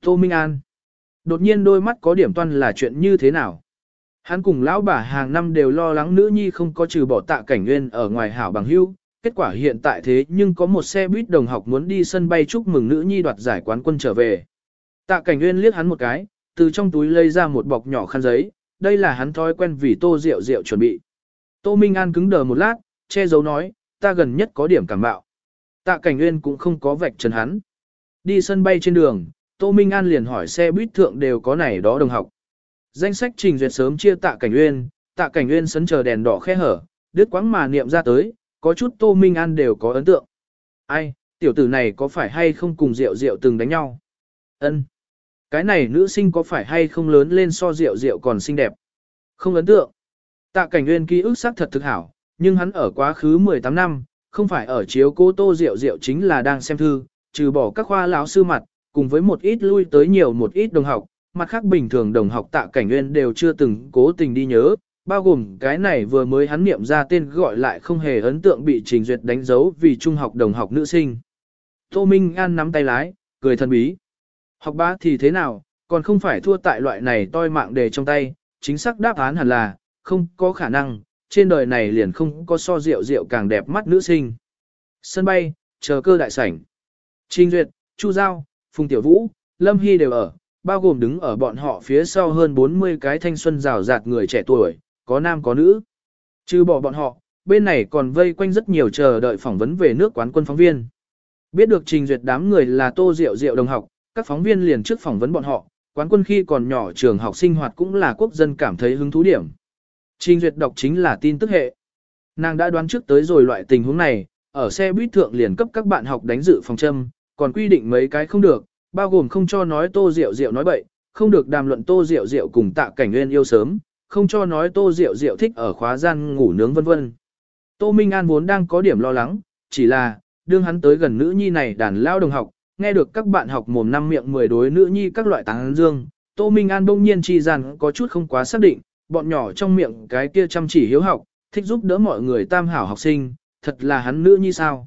Speaker 1: Tô Minh An. Đột nhiên đôi mắt có điểm toan là chuyện như thế nào? Hắn cùng lão bà hàng năm đều lo lắng nữ nhi không có trừ bỏ tạ cảnh nguyên ở ngoài hảo bằng hữu. Kết quả hiện tại thế nhưng có một xe buýt đồng học muốn đi sân bay chúc mừng nữ nhi đoạt giải quán quân trở về. Tạ cảnh nguyên liếc hắn một cái, từ trong túi lấy ra một bọc nhỏ khăn giấy, đây là hắn thói quen vì tô rượu rượu chuẩn bị. Tô Minh An cứng đờ một lát, che giấu nói, ta gần nhất có điểm cảm bạo. Tạ Cảnh Nguyên cũng không có vạch trần hắn. Đi sân bay trên đường, Tô Minh An liền hỏi xe buýt thượng đều có này đó đồng học. Danh sách trình duyệt sớm chia Tạ Cảnh Nguyên, Tạ Cảnh Nguyên sấn chờ đèn đỏ khe hở, đứt quãng mà niệm ra tới, có chút Tô Minh An đều có ấn tượng. Ai, tiểu tử này có phải hay không cùng Diệu Diệu từng đánh nhau? Ân. Cái này nữ sinh có phải hay không lớn lên so Diệu Diệu còn xinh đẹp? Không ấn tượng. Tạ Cảnh Nguyên ký ức xác thật thực hảo, nhưng hắn ở quá khứ 18 năm, không phải ở chiếu cố Tô Diệu Diệu chính là đang xem thư, trừ bỏ các khoa lão sư mặt, cùng với một ít lui tới nhiều một ít đồng học, mặt khác bình thường đồng học Tạ Cảnh Nguyên đều chưa từng cố tình đi nhớ, bao gồm cái này vừa mới hắn niệm ra tên gọi lại không hề ấn tượng bị trình duyệt đánh dấu vì trung học đồng học nữ sinh. Tô Minh An nắm tay lái, cười thần bí. Học bá thì thế nào, còn không phải thua tại loại này toi mạng đề trong tay, chính xác đáp án hẳn là, không có khả năng, trên đời này liền không có so rượu rượu càng đẹp mắt nữ sinh. Sân bay, chờ cơ đại sảnh. Trình Duyệt, Chu Giao, Phùng Tiểu Vũ, Lâm Hy đều ở, bao gồm đứng ở bọn họ phía sau hơn 40 cái thanh xuân rào rạt người trẻ tuổi, có nam có nữ. Trừ bỏ bọn họ, bên này còn vây quanh rất nhiều chờ đợi phỏng vấn về nước quán quân phóng viên. Biết được trình duyệt đám người là tô rượu rượu đồng học, các phóng viên liền trước phỏng vấn bọn họ, quán quân khi còn nhỏ trường học sinh hoạt cũng là quốc dân cảm thấy hứng thú điểm. Trình duyệt đọc chính là tin tức hệ. Nàng đã đoán trước tới rồi loại tình huống này, ở xe buýt thượng liền cấp các bạn học đánh dự phòng châm, còn quy định mấy cái không được, bao gồm không cho nói tô rượu rượu nói bậy, không được đàm luận tô rượu rượu cùng tạ cảnh nguyên yêu sớm, không cho nói tô rượu rượu thích ở khóa gian ngủ nướng vân vân. Tô Minh An vốn đang có điểm lo lắng, chỉ là, đương hắn tới gần nữ nhi này đàn lao đồng học, nghe được các bạn học mồm năm miệng mười đối nữ nhi các loại táng dương, Tô Minh An bỗng nhiên chi rằng có chút không quá xác định, bọn nhỏ trong miệng cái kia chăm chỉ hiếu học, thích giúp đỡ mọi người tam hảo học sinh, thật là hắn nữ nhi sao.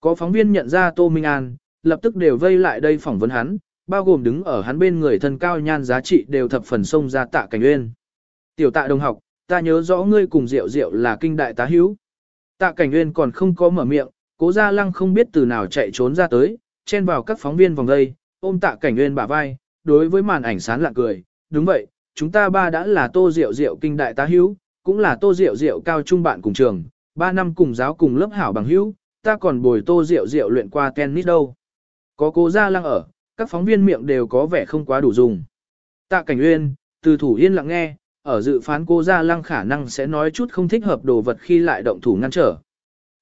Speaker 1: Có phóng viên nhận ra Tô Minh An, lập tức đều vây lại đây phỏng vấn hắn, bao gồm đứng ở hắn bên người thân cao nhan giá trị đều thập phần xông ra tạ cảnh uyên. Tiểu tạ đồng học, ta nhớ rõ ngươi cùng Diệu Diệu là kinh đại tá hữu. Tạ cảnh nguyên còn không có mở miệng, cố gia lăng không biết từ nào chạy trốn ra tới, chen vào các phóng viên vòng đây, ôm tạ cảnh nguyên bả vai, đối với màn ảnh sán lạ cười, đúng vậy, chúng ta ba đã là tô Diệu Diệu kinh đại tá hữu, cũng là tô Diệu Diệu cao trung bạn cùng trường, ba năm cùng giáo cùng lớp hảo bằng hữu, ta còn bồi tô Diệu Diệu luyện qua tennis đâu. Có cố gia lăng ở, các phóng viên miệng đều có vẻ không quá đủ dùng. Tạ cảnh nguyên, từ thủ yên lặng nghe, ở dự phán cô Gia Lăng khả năng sẽ nói chút không thích hợp đồ vật khi lại động thủ ngăn trở.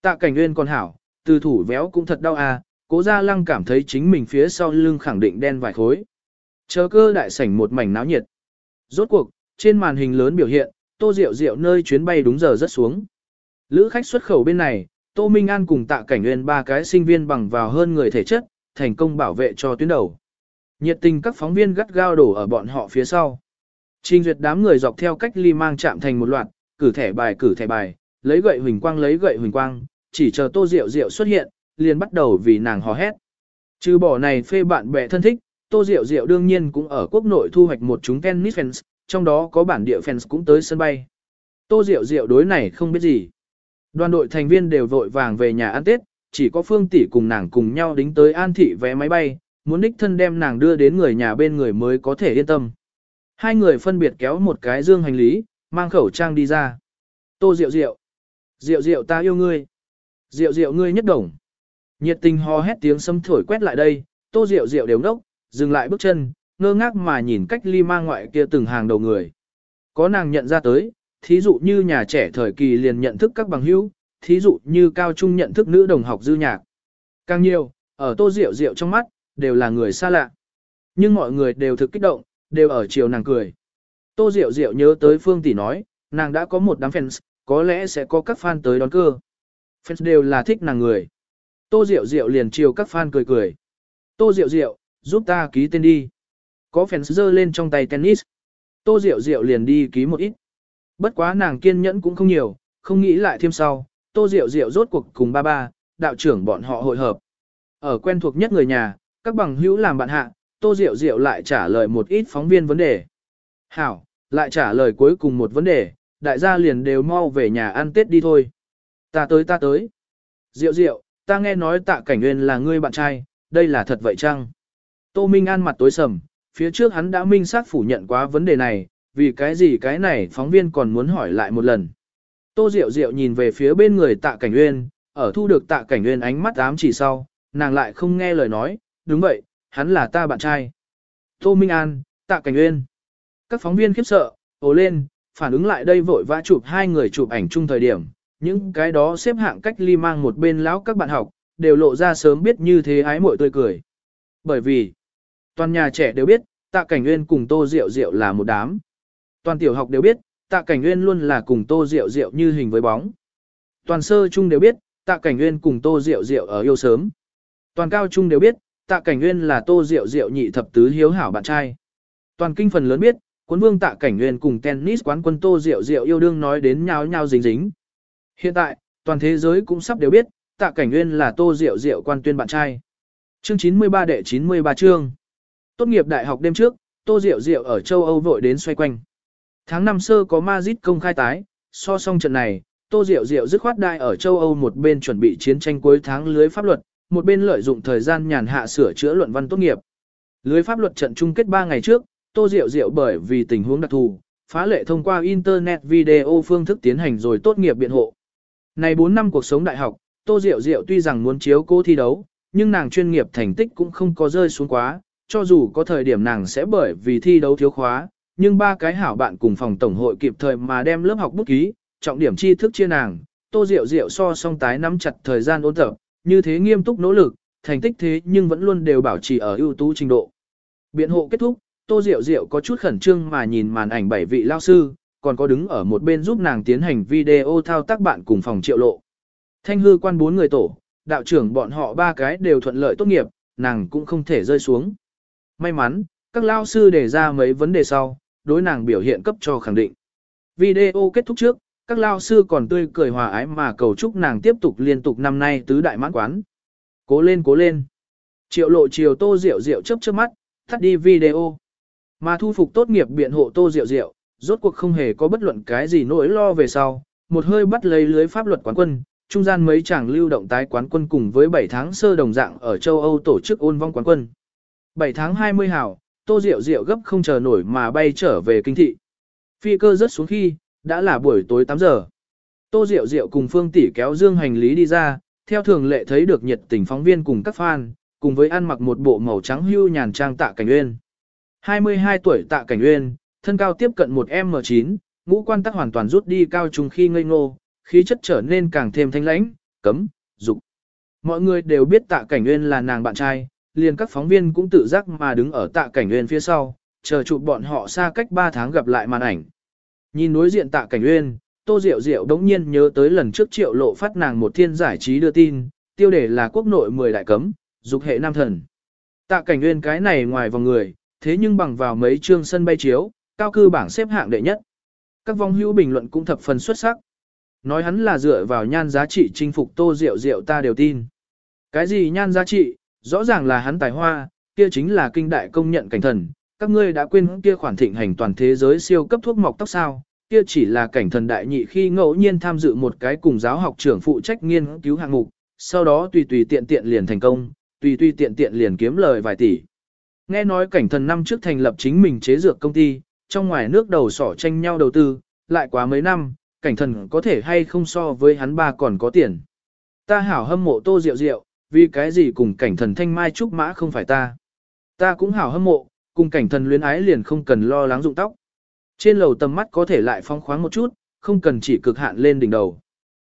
Speaker 1: Tạ cảnh nguyên còn hảo, từ thủ véo cũng thật đau à, cố Gia Lăng cảm thấy chính mình phía sau lưng khẳng định đen vài khối. Chờ cơ đại sảnh một mảnh náo nhiệt. Rốt cuộc, trên màn hình lớn biểu hiện, tô rượu rượu nơi chuyến bay đúng giờ rất xuống. Lữ khách xuất khẩu bên này, Tô Minh An cùng tạ cảnh nguyên ba cái sinh viên bằng vào hơn người thể chất, thành công bảo vệ cho tuyến đầu. Nhiệt tình các phóng viên gắt gao đổ ở bọn họ phía sau. Trình duyệt đám người dọc theo cách ly mang chạm thành một loạt, cử thẻ bài cử thẻ bài, lấy gậy huỳnh quang lấy gậy huỳnh quang, chỉ chờ tô rượu rượu xuất hiện, liền bắt đầu vì nàng hò hét. Trừ bỏ này phê bạn bè thân thích, tô rượu rượu đương nhiên cũng ở quốc nội thu hoạch một chúng tennis fans, trong đó có bản địa fans cũng tới sân bay. Tô rượu rượu đối này không biết gì. Đoàn đội thành viên đều vội vàng về nhà ăn Tết, chỉ có Phương Tỷ cùng nàng cùng nhau đính tới an thị vé máy bay, muốn đích thân đem nàng đưa đến người nhà bên người mới có thể yên tâm. Hai người phân biệt kéo một cái dương hành lý, mang khẩu trang đi ra. Tô Diệu Diệu. Diệu Diệu ta yêu ngươi. Diệu Diệu ngươi nhất đồng. Nhiệt tình hò hét tiếng sấm thổi quét lại đây, Tô Diệu Diệu đều ngốc, dừng lại bước chân, ngơ ngác mà nhìn cách ly mang ngoại kia từng hàng đầu người. Có nàng nhận ra tới, thí dụ như nhà trẻ thời kỳ liền nhận thức các bằng hữu, thí dụ như cao trung nhận thức nữ đồng học dư nhạc. Càng nhiều, ở Tô Diệu Diệu trong mắt, đều là người xa lạ. Nhưng mọi người đều thực kích động, đều ở chiều nàng cười. Tô Diệu Diệu nhớ tới Phương Tỷ nói, nàng đã có một đám fans, có lẽ sẽ có các fan tới đón cơ. Fans đều là thích nàng người. Tô Diệu Diệu liền chiều các fan cười cười. Tô Diệu Diệu, giúp ta ký tên đi. Có fans giơ lên trong tay tennis. Tô Diệu Diệu liền đi ký một ít. Bất quá nàng kiên nhẫn cũng không nhiều, không nghĩ lại thêm sau. Tô Diệu Diệu rốt cuộc cùng ba ba, đạo trưởng bọn họ hội hợp. Ở quen thuộc nhất người nhà, các bằng hữu làm bạn hạ, Tô Diệu Diệu lại trả lời một ít phóng viên vấn đề. Hảo, lại trả lời cuối cùng một vấn đề, đại gia liền đều mau về nhà ăn Tết đi thôi. Ta tới ta tới. Diệu Diệu, ta nghe nói tạ cảnh nguyên là ngươi bạn trai, đây là thật vậy chăng? Tô Minh An mặt tối sầm, phía trước hắn đã minh xác phủ nhận quá vấn đề này, vì cái gì cái này phóng viên còn muốn hỏi lại một lần. Tô Diệu Diệu nhìn về phía bên người tạ cảnh nguyên, ở thu được tạ cảnh nguyên ánh mắt ám chỉ sau, nàng lại không nghe lời nói, đúng vậy, hắn là ta bạn trai. Tô Minh An, tạ cảnh uyên, Các phóng viên khiếp sợ, ồ lên, phản ứng lại đây vội vã chụp hai người chụp ảnh chung thời điểm, những cái đó xếp hạng cách ly mang một bên lão các bạn học, đều lộ ra sớm biết như thế ái muội tươi cười. Bởi vì, toàn nhà trẻ đều biết, tạ cảnh uyên cùng tô diệu diệu là một đám. Toàn tiểu học đều biết, tạ cảnh uyên luôn là cùng tô diệu diệu như hình với bóng. Toàn sơ trung đều biết, tạ cảnh uyên cùng tô diệu diệu ở yêu sớm. Toàn cao trung đều biết, tạ cảnh nguyên là tô Diệu Diệu nhị thập tứ hiếu hảo bạn trai. Toàn kinh phần lớn biết, cuốn vương tạ cảnh nguyên cùng tennis quán quân tô Diệu Diệu yêu đương nói đến nhau nhau dính dính. Hiện tại, toàn thế giới cũng sắp đều biết, tạ cảnh nguyên là tô Diệu Diệu quan tuyên bạn trai. Chương 93 đệ 93 chương. Tốt nghiệp đại học đêm trước, tô Diệu Diệu ở châu Âu vội đến xoay quanh. Tháng năm sơ có Madrid công khai tái, so song trận này, tô Diệu Diệu dứt khoát đai ở châu Âu một bên chuẩn bị chiến tranh cuối tháng lưới pháp luật, một bên lợi dụng thời gian nhàn hạ sửa chữa luận văn tốt nghiệp. Lưới pháp luật trận chung kết 3 ngày trước, Tô Diệu Diệu bởi vì tình huống đặc thù, phá lệ thông qua Internet video phương thức tiến hành rồi tốt nghiệp biện hộ. Này 4 năm cuộc sống đại học, Tô Diệu Diệu tuy rằng muốn chiếu cô thi đấu, nhưng nàng chuyên nghiệp thành tích cũng không có rơi xuống quá, cho dù có thời điểm nàng sẽ bởi vì thi đấu thiếu khóa, nhưng ba cái hảo bạn cùng phòng tổng hội kịp thời mà đem lớp học bút ký, trọng điểm tri thức chia nàng, Tô Diệu Diệu so song tái nắm chặt thời gian ôn tập, như thế nghiêm túc nỗ lực, thành tích thế nhưng vẫn luôn đều bảo trì ở ưu tú trình độ. Biện hộ kết thúc, Tô Diệu Diệu có chút khẩn trương mà nhìn màn ảnh bảy vị lao sư, còn có đứng ở một bên giúp nàng tiến hành video thao tác bạn cùng phòng triệu lộ. Thanh hư quan bốn người tổ, đạo trưởng bọn họ ba cái đều thuận lợi tốt nghiệp, nàng cũng không thể rơi xuống. May mắn, các lao sư đề ra mấy vấn đề sau, đối nàng biểu hiện cấp cho khẳng định. Video kết thúc trước, các lao sư còn tươi cười hòa ái mà cầu chúc nàng tiếp tục liên tục năm nay tứ đại mãn quán. Cố lên cố lên. Triệu lộ chiều tô rượu rượu chớp chớp mắt, thắt đi video. Mà thu phục tốt nghiệp biện hộ tô rượu rượu, rốt cuộc không hề có bất luận cái gì nỗi lo về sau, một hơi bắt lấy lưới pháp luật quán quân, trung gian mấy chàng lưu động tái quán quân cùng với 7 tháng sơ đồng dạng ở châu Âu tổ chức ôn vong quán quân. 7 tháng 20 hảo, tô rượu rượu gấp không chờ nổi mà bay trở về kinh thị. Phi cơ rớt xuống khi, đã là buổi tối 8 giờ. Tô Diệu Diệu cùng Phương Tỷ kéo dương hành lý đi ra, theo thường lệ thấy được nhiệt tình phóng viên cùng các fan, cùng với ăn mặc một bộ màu trắng hưu nhàn trang tạ cảnh uyên. 22 tuổi tạ cảnh uyên, thân cao tiếp cận một M9, ngũ quan tắc hoàn toàn rút đi cao trùng khi ngây ngô, khí chất trở nên càng thêm thanh lãnh, cấm, dục. Mọi người đều biết tạ cảnh uyên là nàng bạn trai, liền các phóng viên cũng tự giác mà đứng ở tạ cảnh uyên phía sau, chờ chụp bọn họ xa cách 3 tháng gặp lại màn ảnh. Nhìn đối diện tạ cảnh uyên, Tô Diệu Diệu đống nhiên nhớ tới lần trước triệu lộ phát nàng một thiên giải trí đưa tin, tiêu đề là quốc nội 10 đại cấm, dục hệ nam thần. Tạ cảnh uyên cái này ngoài vòng người, thế nhưng bằng vào mấy chương sân bay chiếu, cao cư bảng xếp hạng đệ nhất. Các vong hữu bình luận cũng thập phần xuất sắc. Nói hắn là dựa vào nhan giá trị chinh phục Tô Diệu Diệu ta đều tin. Cái gì nhan giá trị, rõ ràng là hắn tài hoa, kia chính là kinh đại công nhận cảnh thần, các ngươi đã quên kia khoản thịnh hành toàn thế giới siêu cấp thuốc mọc tóc sao, kia chỉ là cảnh thần đại nhị khi ngẫu nhiên tham dự một cái cùng giáo học trưởng phụ trách nghiên cứu hạng mục, sau đó tùy tùy tiện tiện liền thành công, tùy tùy tiện tiện liền kiếm lời vài tỷ. Nghe nói cảnh thần năm trước thành lập chính mình chế dược công ty, trong ngoài nước đầu sỏ tranh nhau đầu tư, lại quá mấy năm, cảnh thần có thể hay không so với hắn ba còn có tiền. Ta hảo hâm mộ tô rượu rượu, vì cái gì cùng cảnh thần thanh mai trúc mã không phải ta. Ta cũng hảo hâm mộ, cùng cảnh thần luyến ái liền không cần lo lắng dụng tóc. Trên lầu tầm mắt có thể lại phong khoáng một chút, không cần chỉ cực hạn lên đỉnh đầu.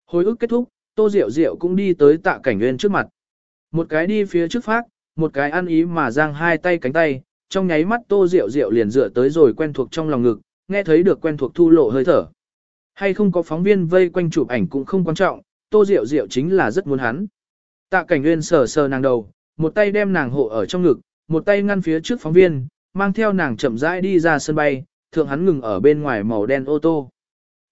Speaker 1: Hồi ức kết thúc, Tô Diệu Diệu cũng đi tới tạ cảnh nguyên trước mặt. Một cái đi phía trước phát, một cái ăn ý mà giang hai tay cánh tay, trong nháy mắt Tô Diệu Diệu liền dựa tới rồi quen thuộc trong lòng ngực, nghe thấy được quen thuộc thu lộ hơi thở. Hay không có phóng viên vây quanh chụp ảnh cũng không quan trọng, Tô Diệu Diệu chính là rất muốn hắn. Tạ cảnh nguyên sờ sờ nàng đầu, một tay đem nàng hộ ở trong ngực, một tay ngăn phía trước phóng viên, mang theo nàng chậm rãi đi ra sân bay, thượng hắn ngừng ở bên ngoài màu đen ô tô.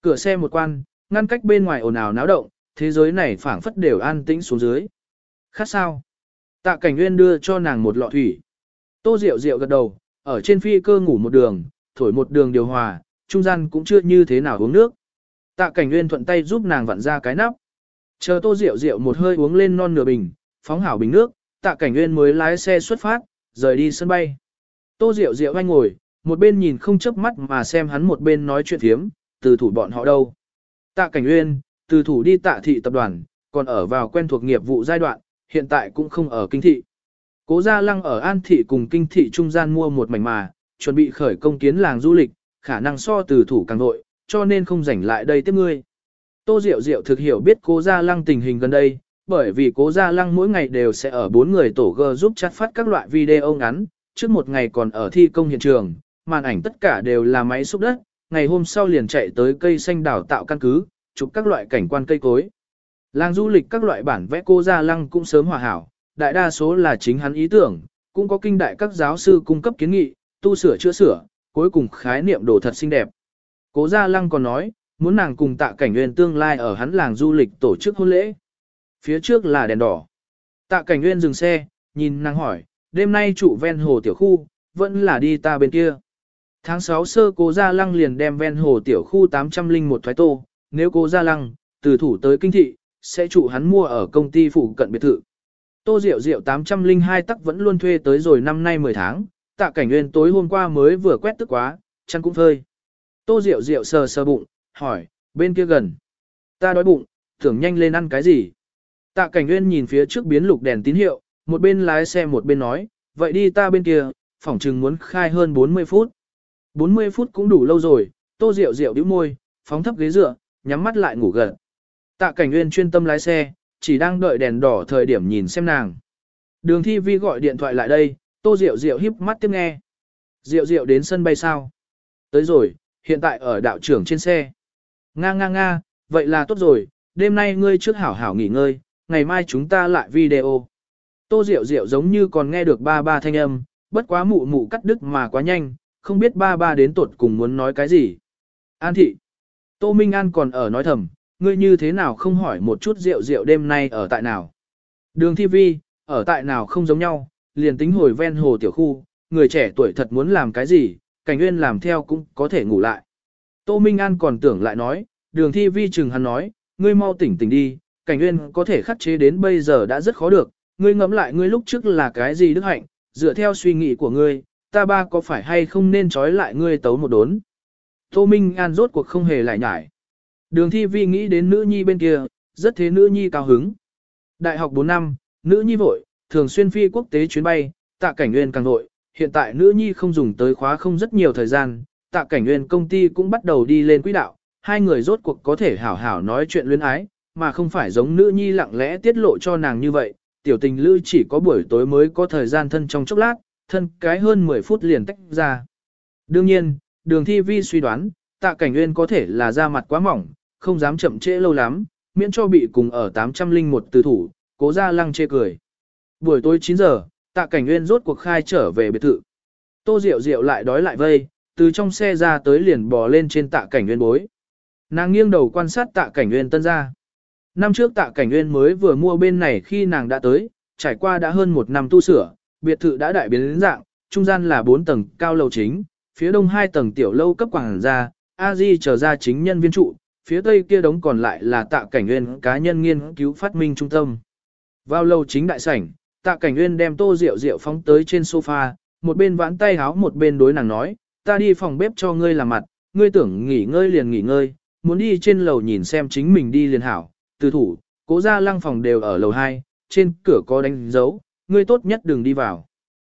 Speaker 1: Cửa xe một quan, ngăn cách bên ngoài ồn ào náo động, thế giới này phảng phất đều an tĩnh xuống dưới. Khác sao? Tạ cảnh nguyên đưa cho nàng một lọ thủy. Tô Diệu Diệu gật đầu, ở trên phi cơ ngủ một đường, thổi một đường điều hòa, trung gian cũng chưa như thế nào uống nước. Tạ cảnh nguyên thuận tay giúp nàng vặn ra cái nắp. Chờ tô Diệu Diệu một hơi uống lên non nửa bình, phóng hảo bình nước, tạ cảnh nguyên mới lái xe xuất phát, rời đi sân bay. Tô Diệu Diệu anh ngồi, một bên nhìn không chớp mắt mà xem hắn một bên nói chuyện thiếm, từ thủ bọn họ đâu. Tạ Cảnh Uyên, từ thủ đi tạ thị tập đoàn, còn ở vào quen thuộc nghiệp vụ giai đoạn, hiện tại cũng không ở kinh thị. Cố Gia Lăng ở An thị cùng kinh thị trung gian mua một mảnh mà, chuẩn bị khởi công kiến làng du lịch, khả năng so từ thủ càng nội, cho nên không rảnh lại đây tiếp ngươi. Tô Diệu Diệu thực hiểu biết Cố Gia Lăng tình hình gần đây, bởi vì Cố Gia Lăng mỗi ngày đều sẽ ở bốn người tổ G giúp chat phát các loại video ngắn, trước một ngày còn ở thi công hiện trường, màn ảnh tất cả đều là máy xúc đất, ngày hôm sau liền chạy tới cây xanh đảo tạo căn cứ, chụp các loại cảnh quan cây cối. Làng du lịch các loại bản vẽ cô Gia Lăng cũng sớm hòa hảo, đại đa số là chính hắn ý tưởng, cũng có kinh đại các giáo sư cung cấp kiến nghị, tu sửa chữa sửa, cuối cùng khái niệm đồ thật xinh đẹp. Cố Gia Lăng còn nói, muốn nàng cùng tạ cảnh nguyên tương lai ở hắn làng du lịch tổ chức hôn lễ. Phía trước là đèn đỏ. Tạ cảnh nguyên dừng xe, nhìn nàng hỏi, đêm nay trụ ven hồ tiểu khu, vẫn là đi ta bên kia. Tháng 6 sơ cố Gia Lăng liền đem ven hồ tiểu khu 801 thoái tô, nếu cố Gia Lăng, từ thủ tới kinh thị, sẽ trụ hắn mua ở công ty phụ cận biệt thự. Tô Diệu Diệu 802 tắc vẫn luôn thuê tới rồi năm nay 10 tháng, tạ cảnh nguyên tối hôm qua mới vừa quét tức quá, chăn cũng phơi. Tô Diệu Diệu sờ sờ bụng, hỏi, bên kia gần. Ta đói bụng, tưởng nhanh lên ăn cái gì. Tạ cảnh nguyên nhìn phía trước biến lục đèn tín hiệu, một bên lái xe một bên nói, vậy đi ta bên kia, phỏng chừng muốn khai hơn 40 phút. 40 phút cũng đủ lâu rồi, tô rượu rượu đĩu môi, phóng thấp ghế dựa, nhắm mắt lại ngủ gần. Tạ cảnh nguyên chuyên tâm lái xe, chỉ đang đợi đèn đỏ thời điểm nhìn xem nàng. Đường thi vi gọi điện thoại lại đây, tô rượu rượu híp mắt tiếp nghe. Rượu rượu đến sân bay sao? Tới rồi, hiện tại ở đạo trưởng trên xe. Nga nga nga, vậy là tốt rồi, đêm nay ngươi trước hảo hảo nghỉ ngơi, ngày mai chúng ta lại video. Tô Diệu Diệu giống như còn nghe được ba ba thanh âm, bất quá mụ mụ cắt đứt mà quá nhanh, không biết ba ba đến tột cùng muốn nói cái gì. An thị. Tô Minh An còn ở nói thầm, ngươi như thế nào không hỏi một chút Diệu Diệu đêm nay ở tại nào. Đường thi vi, ở tại nào không giống nhau, liền tính hồi ven hồ tiểu khu, người trẻ tuổi thật muốn làm cái gì, cảnh nguyên làm theo cũng có thể ngủ lại. Tô Minh An còn tưởng lại nói, đường thi vi chừng hắn nói, ngươi mau tỉnh tỉnh đi, cảnh nguyên có thể khắc chế đến bây giờ đã rất khó được, ngươi ngẫm lại ngươi lúc trước là cái gì đức hạnh, dựa theo suy nghĩ của ngươi, ta ba có phải hay không nên trói lại ngươi tấu một đốn. Tô Minh An rốt cuộc không hề lại nhải. Đường thi vi nghĩ đến nữ nhi bên kia, rất thế nữ nhi cao hứng. Đại học 4 năm, nữ nhi vội, thường xuyên phi quốc tế chuyến bay, tạ cảnh nguyên càng vội, hiện tại nữ nhi không dùng tới khóa không rất nhiều thời gian, tạ cảnh nguyên công ty cũng bắt đầu đi lên quỹ đạo, hai người rốt cuộc có thể hảo hảo nói chuyện luyến ái, mà không phải giống nữ nhi lặng lẽ tiết lộ cho nàng như vậy, tiểu tình lưu chỉ có buổi tối mới có thời gian thân trong chốc lát, thân cái hơn 10 phút liền tách ra. Đương nhiên, đường thi vi suy đoán, tạ cảnh nguyên có thể là da mặt quá mỏng, không dám chậm trễ lâu lắm, miễn cho bị cùng ở 801 từ thủ, cố ra lăng chê cười. Buổi tối 9 giờ, tạ cảnh nguyên rốt cuộc khai trở về biệt thự. Tô Diệu Diệu lại đói lại vây, từ trong xe ra tới liền bò lên trên tạ cảnh nguyên bối. Nàng nghiêng đầu quan sát tạ cảnh nguyên tân ra. Năm trước tạ cảnh nguyên mới vừa mua bên này khi nàng đã tới, trải qua đã hơn một năm tu sửa, biệt thự đã đại biến dạng, trung gian là 4 tầng cao lầu chính, phía đông 2 tầng tiểu lâu cấp quảng gia, a di trở ra chính nhân viên trụ, phía tây kia đống còn lại là tạ cảnh nguyên cá nhân nghiên cứu phát minh trung tâm. Vào lầu chính đại sảnh, tạ cảnh nguyên đem tô rượu rượu phóng tới trên sofa, một bên vãn tay háo một bên đối nàng nói, ta đi phòng bếp cho ngươi làm mặt, ngươi tưởng nghỉ ngơi liền nghỉ ngơi, muốn đi trên lầu nhìn xem chính mình đi liền hảo, từ thủ, cố gia lăng phòng đều ở lầu 2, trên cửa có đánh dấu, ngươi tốt nhất đừng đi vào.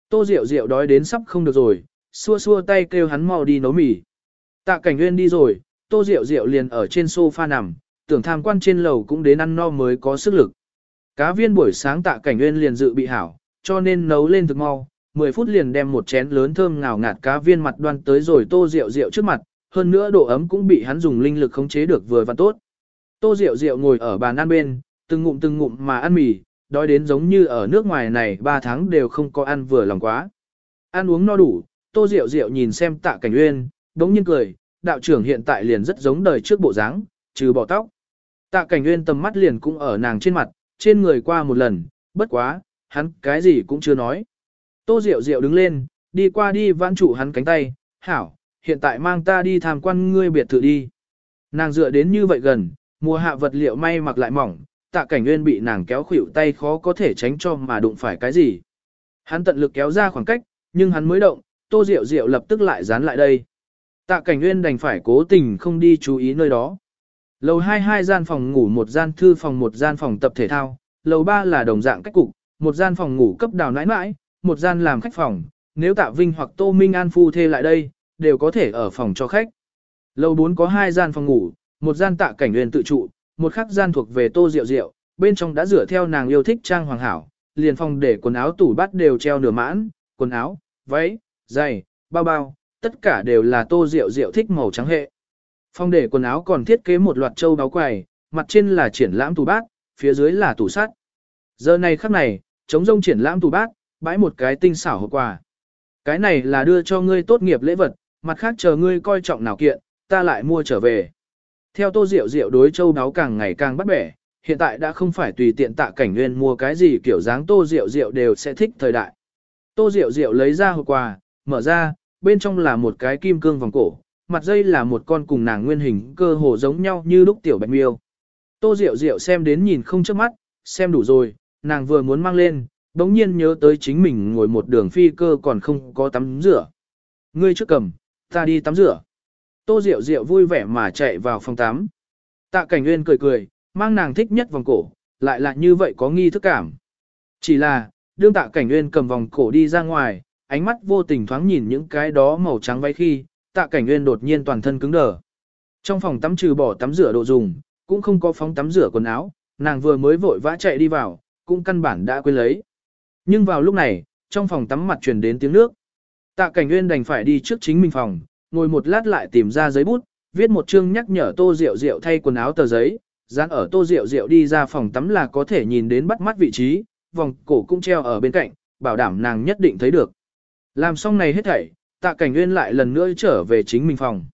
Speaker 1: Tô Diệu Diệu đói đến sắp không được rồi, xua xua tay kêu hắn mau đi nấu mì. Tạ Cảnh Nguyên đi rồi, Tô Diệu Diệu liền ở trên sofa nằm, tưởng tham quan trên lầu cũng đến ăn no mới có sức lực. Cá viên buổi sáng Tạ Cảnh Nguyên liền dự bị hảo, cho nên nấu lên thực mau, 10 phút liền đem một chén lớn thơm ngào ngạt cá viên mặt đoan tới rồi Tô Diệu Diệu trước mặt, hơn nữa độ ấm cũng bị hắn dùng linh lực khống chế được vừa và tốt. Tô Diệu Diệu ngồi ở bàn ăn bên, từng ngụm từng ngụm mà ăn mì, đói đến giống như ở nước ngoài này 3 tháng đều không có ăn vừa lòng quá. Ăn uống no đủ, Tô Diệu Diệu nhìn xem tạ cảnh uyên, đống nhiên cười, đạo trưởng hiện tại liền rất giống đời trước bộ dáng, trừ bỏ tóc. Tạ cảnh uyên tầm mắt liền cũng ở nàng trên mặt, trên người qua một lần, bất quá, hắn cái gì cũng chưa nói. Tô Diệu Diệu đứng lên, đi qua đi vãn trụ hắn cánh tay, hảo, hiện tại mang ta đi tham quan ngươi biệt thự đi. Nàng dựa đến như vậy gần, mùa hạ vật liệu may mặc lại mỏng, tạ cảnh nguyên bị nàng kéo khuỷu tay khó có thể tránh cho mà đụng phải cái gì. Hắn tận lực kéo ra khoảng cách, nhưng hắn mới động, tô rượu rượu lập tức lại dán lại đây. Tạ cảnh nguyên đành phải cố tình không đi chú ý nơi đó. Lầu hai hai gian phòng ngủ một gian thư phòng một gian phòng tập thể thao, lầu 3 là đồng dạng cách cục, một gian phòng ngủ cấp đào nãi nãi, một gian làm khách phòng, nếu Tạ Vinh hoặc Tô Minh An phu thê lại đây, đều có thể ở phòng cho khách. Lầu 4 có hai gian phòng ngủ, một gian Tạ Cảnh Nguyên tự trụ, một khắc gian thuộc về Tô Diệu Diệu, bên trong đã rửa theo nàng yêu thích trang hoàng hảo, liền phòng để quần áo tủ bát đều treo nửa mãn, quần áo, váy, giày, bao bao, tất cả đều là Tô Diệu Diệu thích màu trắng hệ. Phòng để quần áo còn thiết kế một loạt châu đáo quầy, mặt trên là triển lãm tủ bát, phía dưới là tủ sắt. Giờ này khắc này, chống rông triển lãm tủ bát, bãi một cái tinh xảo hộp quà. Cái này là đưa cho ngươi tốt nghiệp lễ vật, mặt khác chờ ngươi coi trọng nào kiện, ta lại mua trở về. Theo tô rượu rượu đối châu đáo càng ngày càng bắt bẻ, hiện tại đã không phải tùy tiện tạ cảnh nguyên mua cái gì kiểu dáng tô rượu rượu đều sẽ thích thời đại. Tô rượu rượu lấy ra hộp quà, mở ra, bên trong là một cái kim cương vòng cổ, mặt dây là một con cùng nàng nguyên hình cơ hồ giống nhau như lúc tiểu bạch miêu. Tô rượu rượu xem đến nhìn không chớp mắt, xem đủ rồi, nàng vừa muốn mang lên, đống nhiên nhớ tới chính mình ngồi một đường phi cơ còn không có tắm rửa. Ngươi trước cầm, ta đi tắm rửa. Tô Diệu Diệu vui vẻ mà chạy vào phòng tắm. Tạ Cảnh Nguyên cười cười, mang nàng thích nhất vòng cổ, lại là như vậy có nghi thức cảm. Chỉ là, đương Tạ Cảnh Nguyên cầm vòng cổ đi ra ngoài, ánh mắt vô tình thoáng nhìn những cái đó màu trắng váy khi, Tạ Cảnh Nguyên đột nhiên toàn thân cứng đờ. Trong phòng tắm trừ bỏ tắm rửa đồ dùng, cũng không có phóng tắm rửa quần áo, nàng vừa mới vội vã chạy đi vào, cũng căn bản đã quên lấy. Nhưng vào lúc này, trong phòng tắm mặt truyền đến tiếng nước. Tạ Cảnh Nguyên đành phải đi trước chính mình phòng, ngồi một lát lại tìm ra giấy bút, viết một chương nhắc nhở Tô Diệu Diệu thay quần áo tờ giấy, dán ở Tô Diệu Diệu đi ra phòng tắm là có thể nhìn đến bắt mắt vị trí, vòng cổ cũng treo ở bên cạnh, bảo đảm nàng nhất định thấy được. Làm xong này hết thảy, Tạ Cảnh Nguyên lại lần nữa trở về chính mình phòng.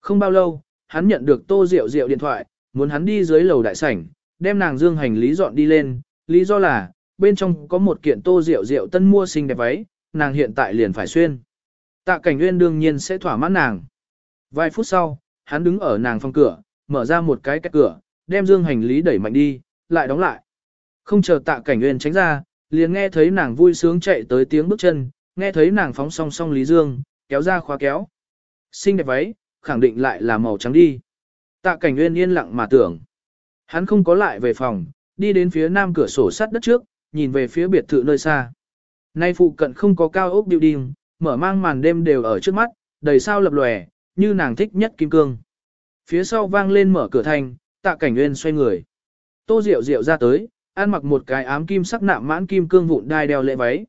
Speaker 1: Không bao lâu, hắn nhận được Tô Diệu Diệu điện thoại, muốn hắn đi dưới lầu đại sảnh, đem nàng dương hành lý dọn đi lên, lý do là, bên trong có một kiện Tô Diệu Diệu tân mua xinh đẹp váy, nàng hiện tại liền phải xuyên. Tạ cảnh nguyên đương nhiên sẽ thỏa mãn nàng. Vài phút sau, hắn đứng ở nàng phòng cửa, mở ra một cái cách cửa, đem dương hành lý đẩy mạnh đi, lại đóng lại. Không chờ tạ cảnh nguyên tránh ra, liền nghe thấy nàng vui sướng chạy tới tiếng bước chân, nghe thấy nàng phóng song song lý dương, kéo ra khóa kéo. Xinh đẹp váy, khẳng định lại là màu trắng đi. Tạ cảnh nguyên yên lặng mà tưởng. Hắn không có lại về phòng, đi đến phía nam cửa sổ sắt đất trước, nhìn về phía biệt thự nơi xa. Nay phụ cận không có cao ốc building, mở mang màn đêm đều ở trước mắt, đầy sao lập lòe, như nàng thích nhất kim cương. Phía sau vang lên mở cửa thành, tạ cảnh nguyên xoay người. Tô Diệu Diệu ra tới, ăn mặc một cái ám kim sắc nạm mãn kim cương vụn đai đeo lễ váy.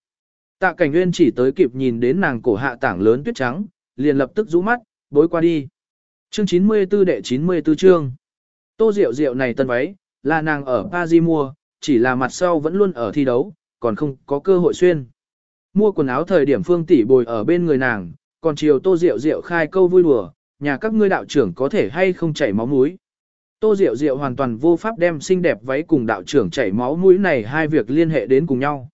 Speaker 1: Tạ cảnh nguyên chỉ tới kịp nhìn đến nàng cổ hạ tảng lớn tuyết trắng, liền lập tức rũ mắt, bối qua đi. Chương 94 đệ 94 chương. Tô Diệu Diệu này tân váy, là nàng ở Paris mua, chỉ là mặt sau vẫn luôn ở thi đấu, còn không có cơ hội xuyên. Mua quần áo thời điểm phương tỷ bồi ở bên người nàng, còn chiều tô rượu rượu khai câu vui đùa, nhà các ngươi đạo trưởng có thể hay không chảy máu mũi. Tô Diệu Diệu hoàn toàn vô pháp đem xinh đẹp váy cùng đạo trưởng chảy máu mũi này hai việc liên hệ đến cùng nhau.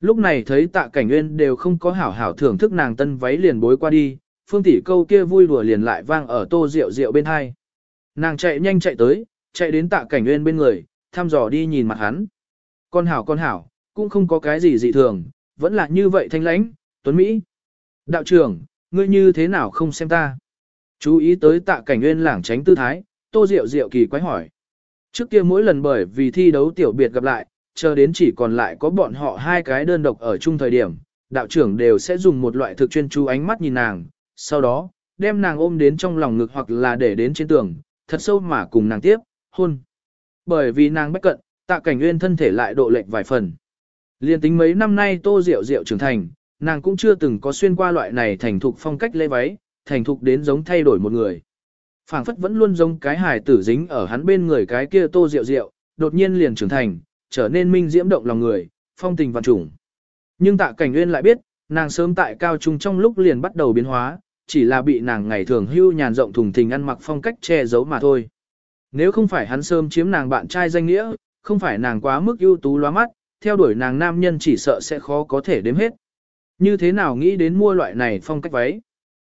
Speaker 1: Lúc này thấy tạ cảnh nguyên đều không có hảo hảo thưởng thức nàng tân váy liền bối qua đi, phương tỷ câu kia vui đùa liền lại vang ở Tô Diệu Diệu bên hai. Nàng chạy nhanh chạy tới, chạy đến tạ cảnh nguyên bên người, thăm dò đi nhìn mặt hắn. Con hảo con hảo, cũng không có cái gì dị thường, vẫn là như vậy thanh lãnh, tuấn Mỹ. Đạo trưởng, ngươi như thế nào không xem ta? Chú ý tới tạ cảnh nguyên lảng tránh tư thái, tô diệu diệu kỳ quái hỏi. Trước kia mỗi lần bởi vì thi đấu tiểu biệt gặp lại, chờ đến chỉ còn lại có bọn họ hai cái đơn độc ở chung thời điểm, đạo trưởng đều sẽ dùng một loại thực chuyên chú ánh mắt nhìn nàng, sau đó, đem nàng ôm đến trong lòng ngực hoặc là để đến trên tường, thật sâu mà cùng nàng tiếp, hôn. Bởi vì nàng bách cận, tạ cảnh nguyên thân thể lại độ lệch vài phần. Liên tính mấy năm nay tô rượu rượu trưởng thành, nàng cũng chưa từng có xuyên qua loại này thành thục phong cách lê váy, thành thục đến giống thay đổi một người. phảng phất vẫn luôn giống cái hài tử dính ở hắn bên người cái kia tô rượu rượu, đột nhiên liền trưởng thành, trở nên minh diễm động lòng người, phong tình vạn trùng. Nhưng tạ cảnh nguyên lại biết, nàng sớm tại cao trung trong lúc liền bắt đầu biến hóa, chỉ là bị nàng ngày thường hưu nhàn rộng thùng thình ăn mặc phong cách che giấu mà thôi. Nếu không phải hắn sớm chiếm nàng bạn trai danh nghĩa, không phải nàng quá mức ưu tú lóa mắt, theo đuổi nàng nam nhân chỉ sợ sẽ khó có thể đếm hết. Như thế nào nghĩ đến mua loại này phong cách váy?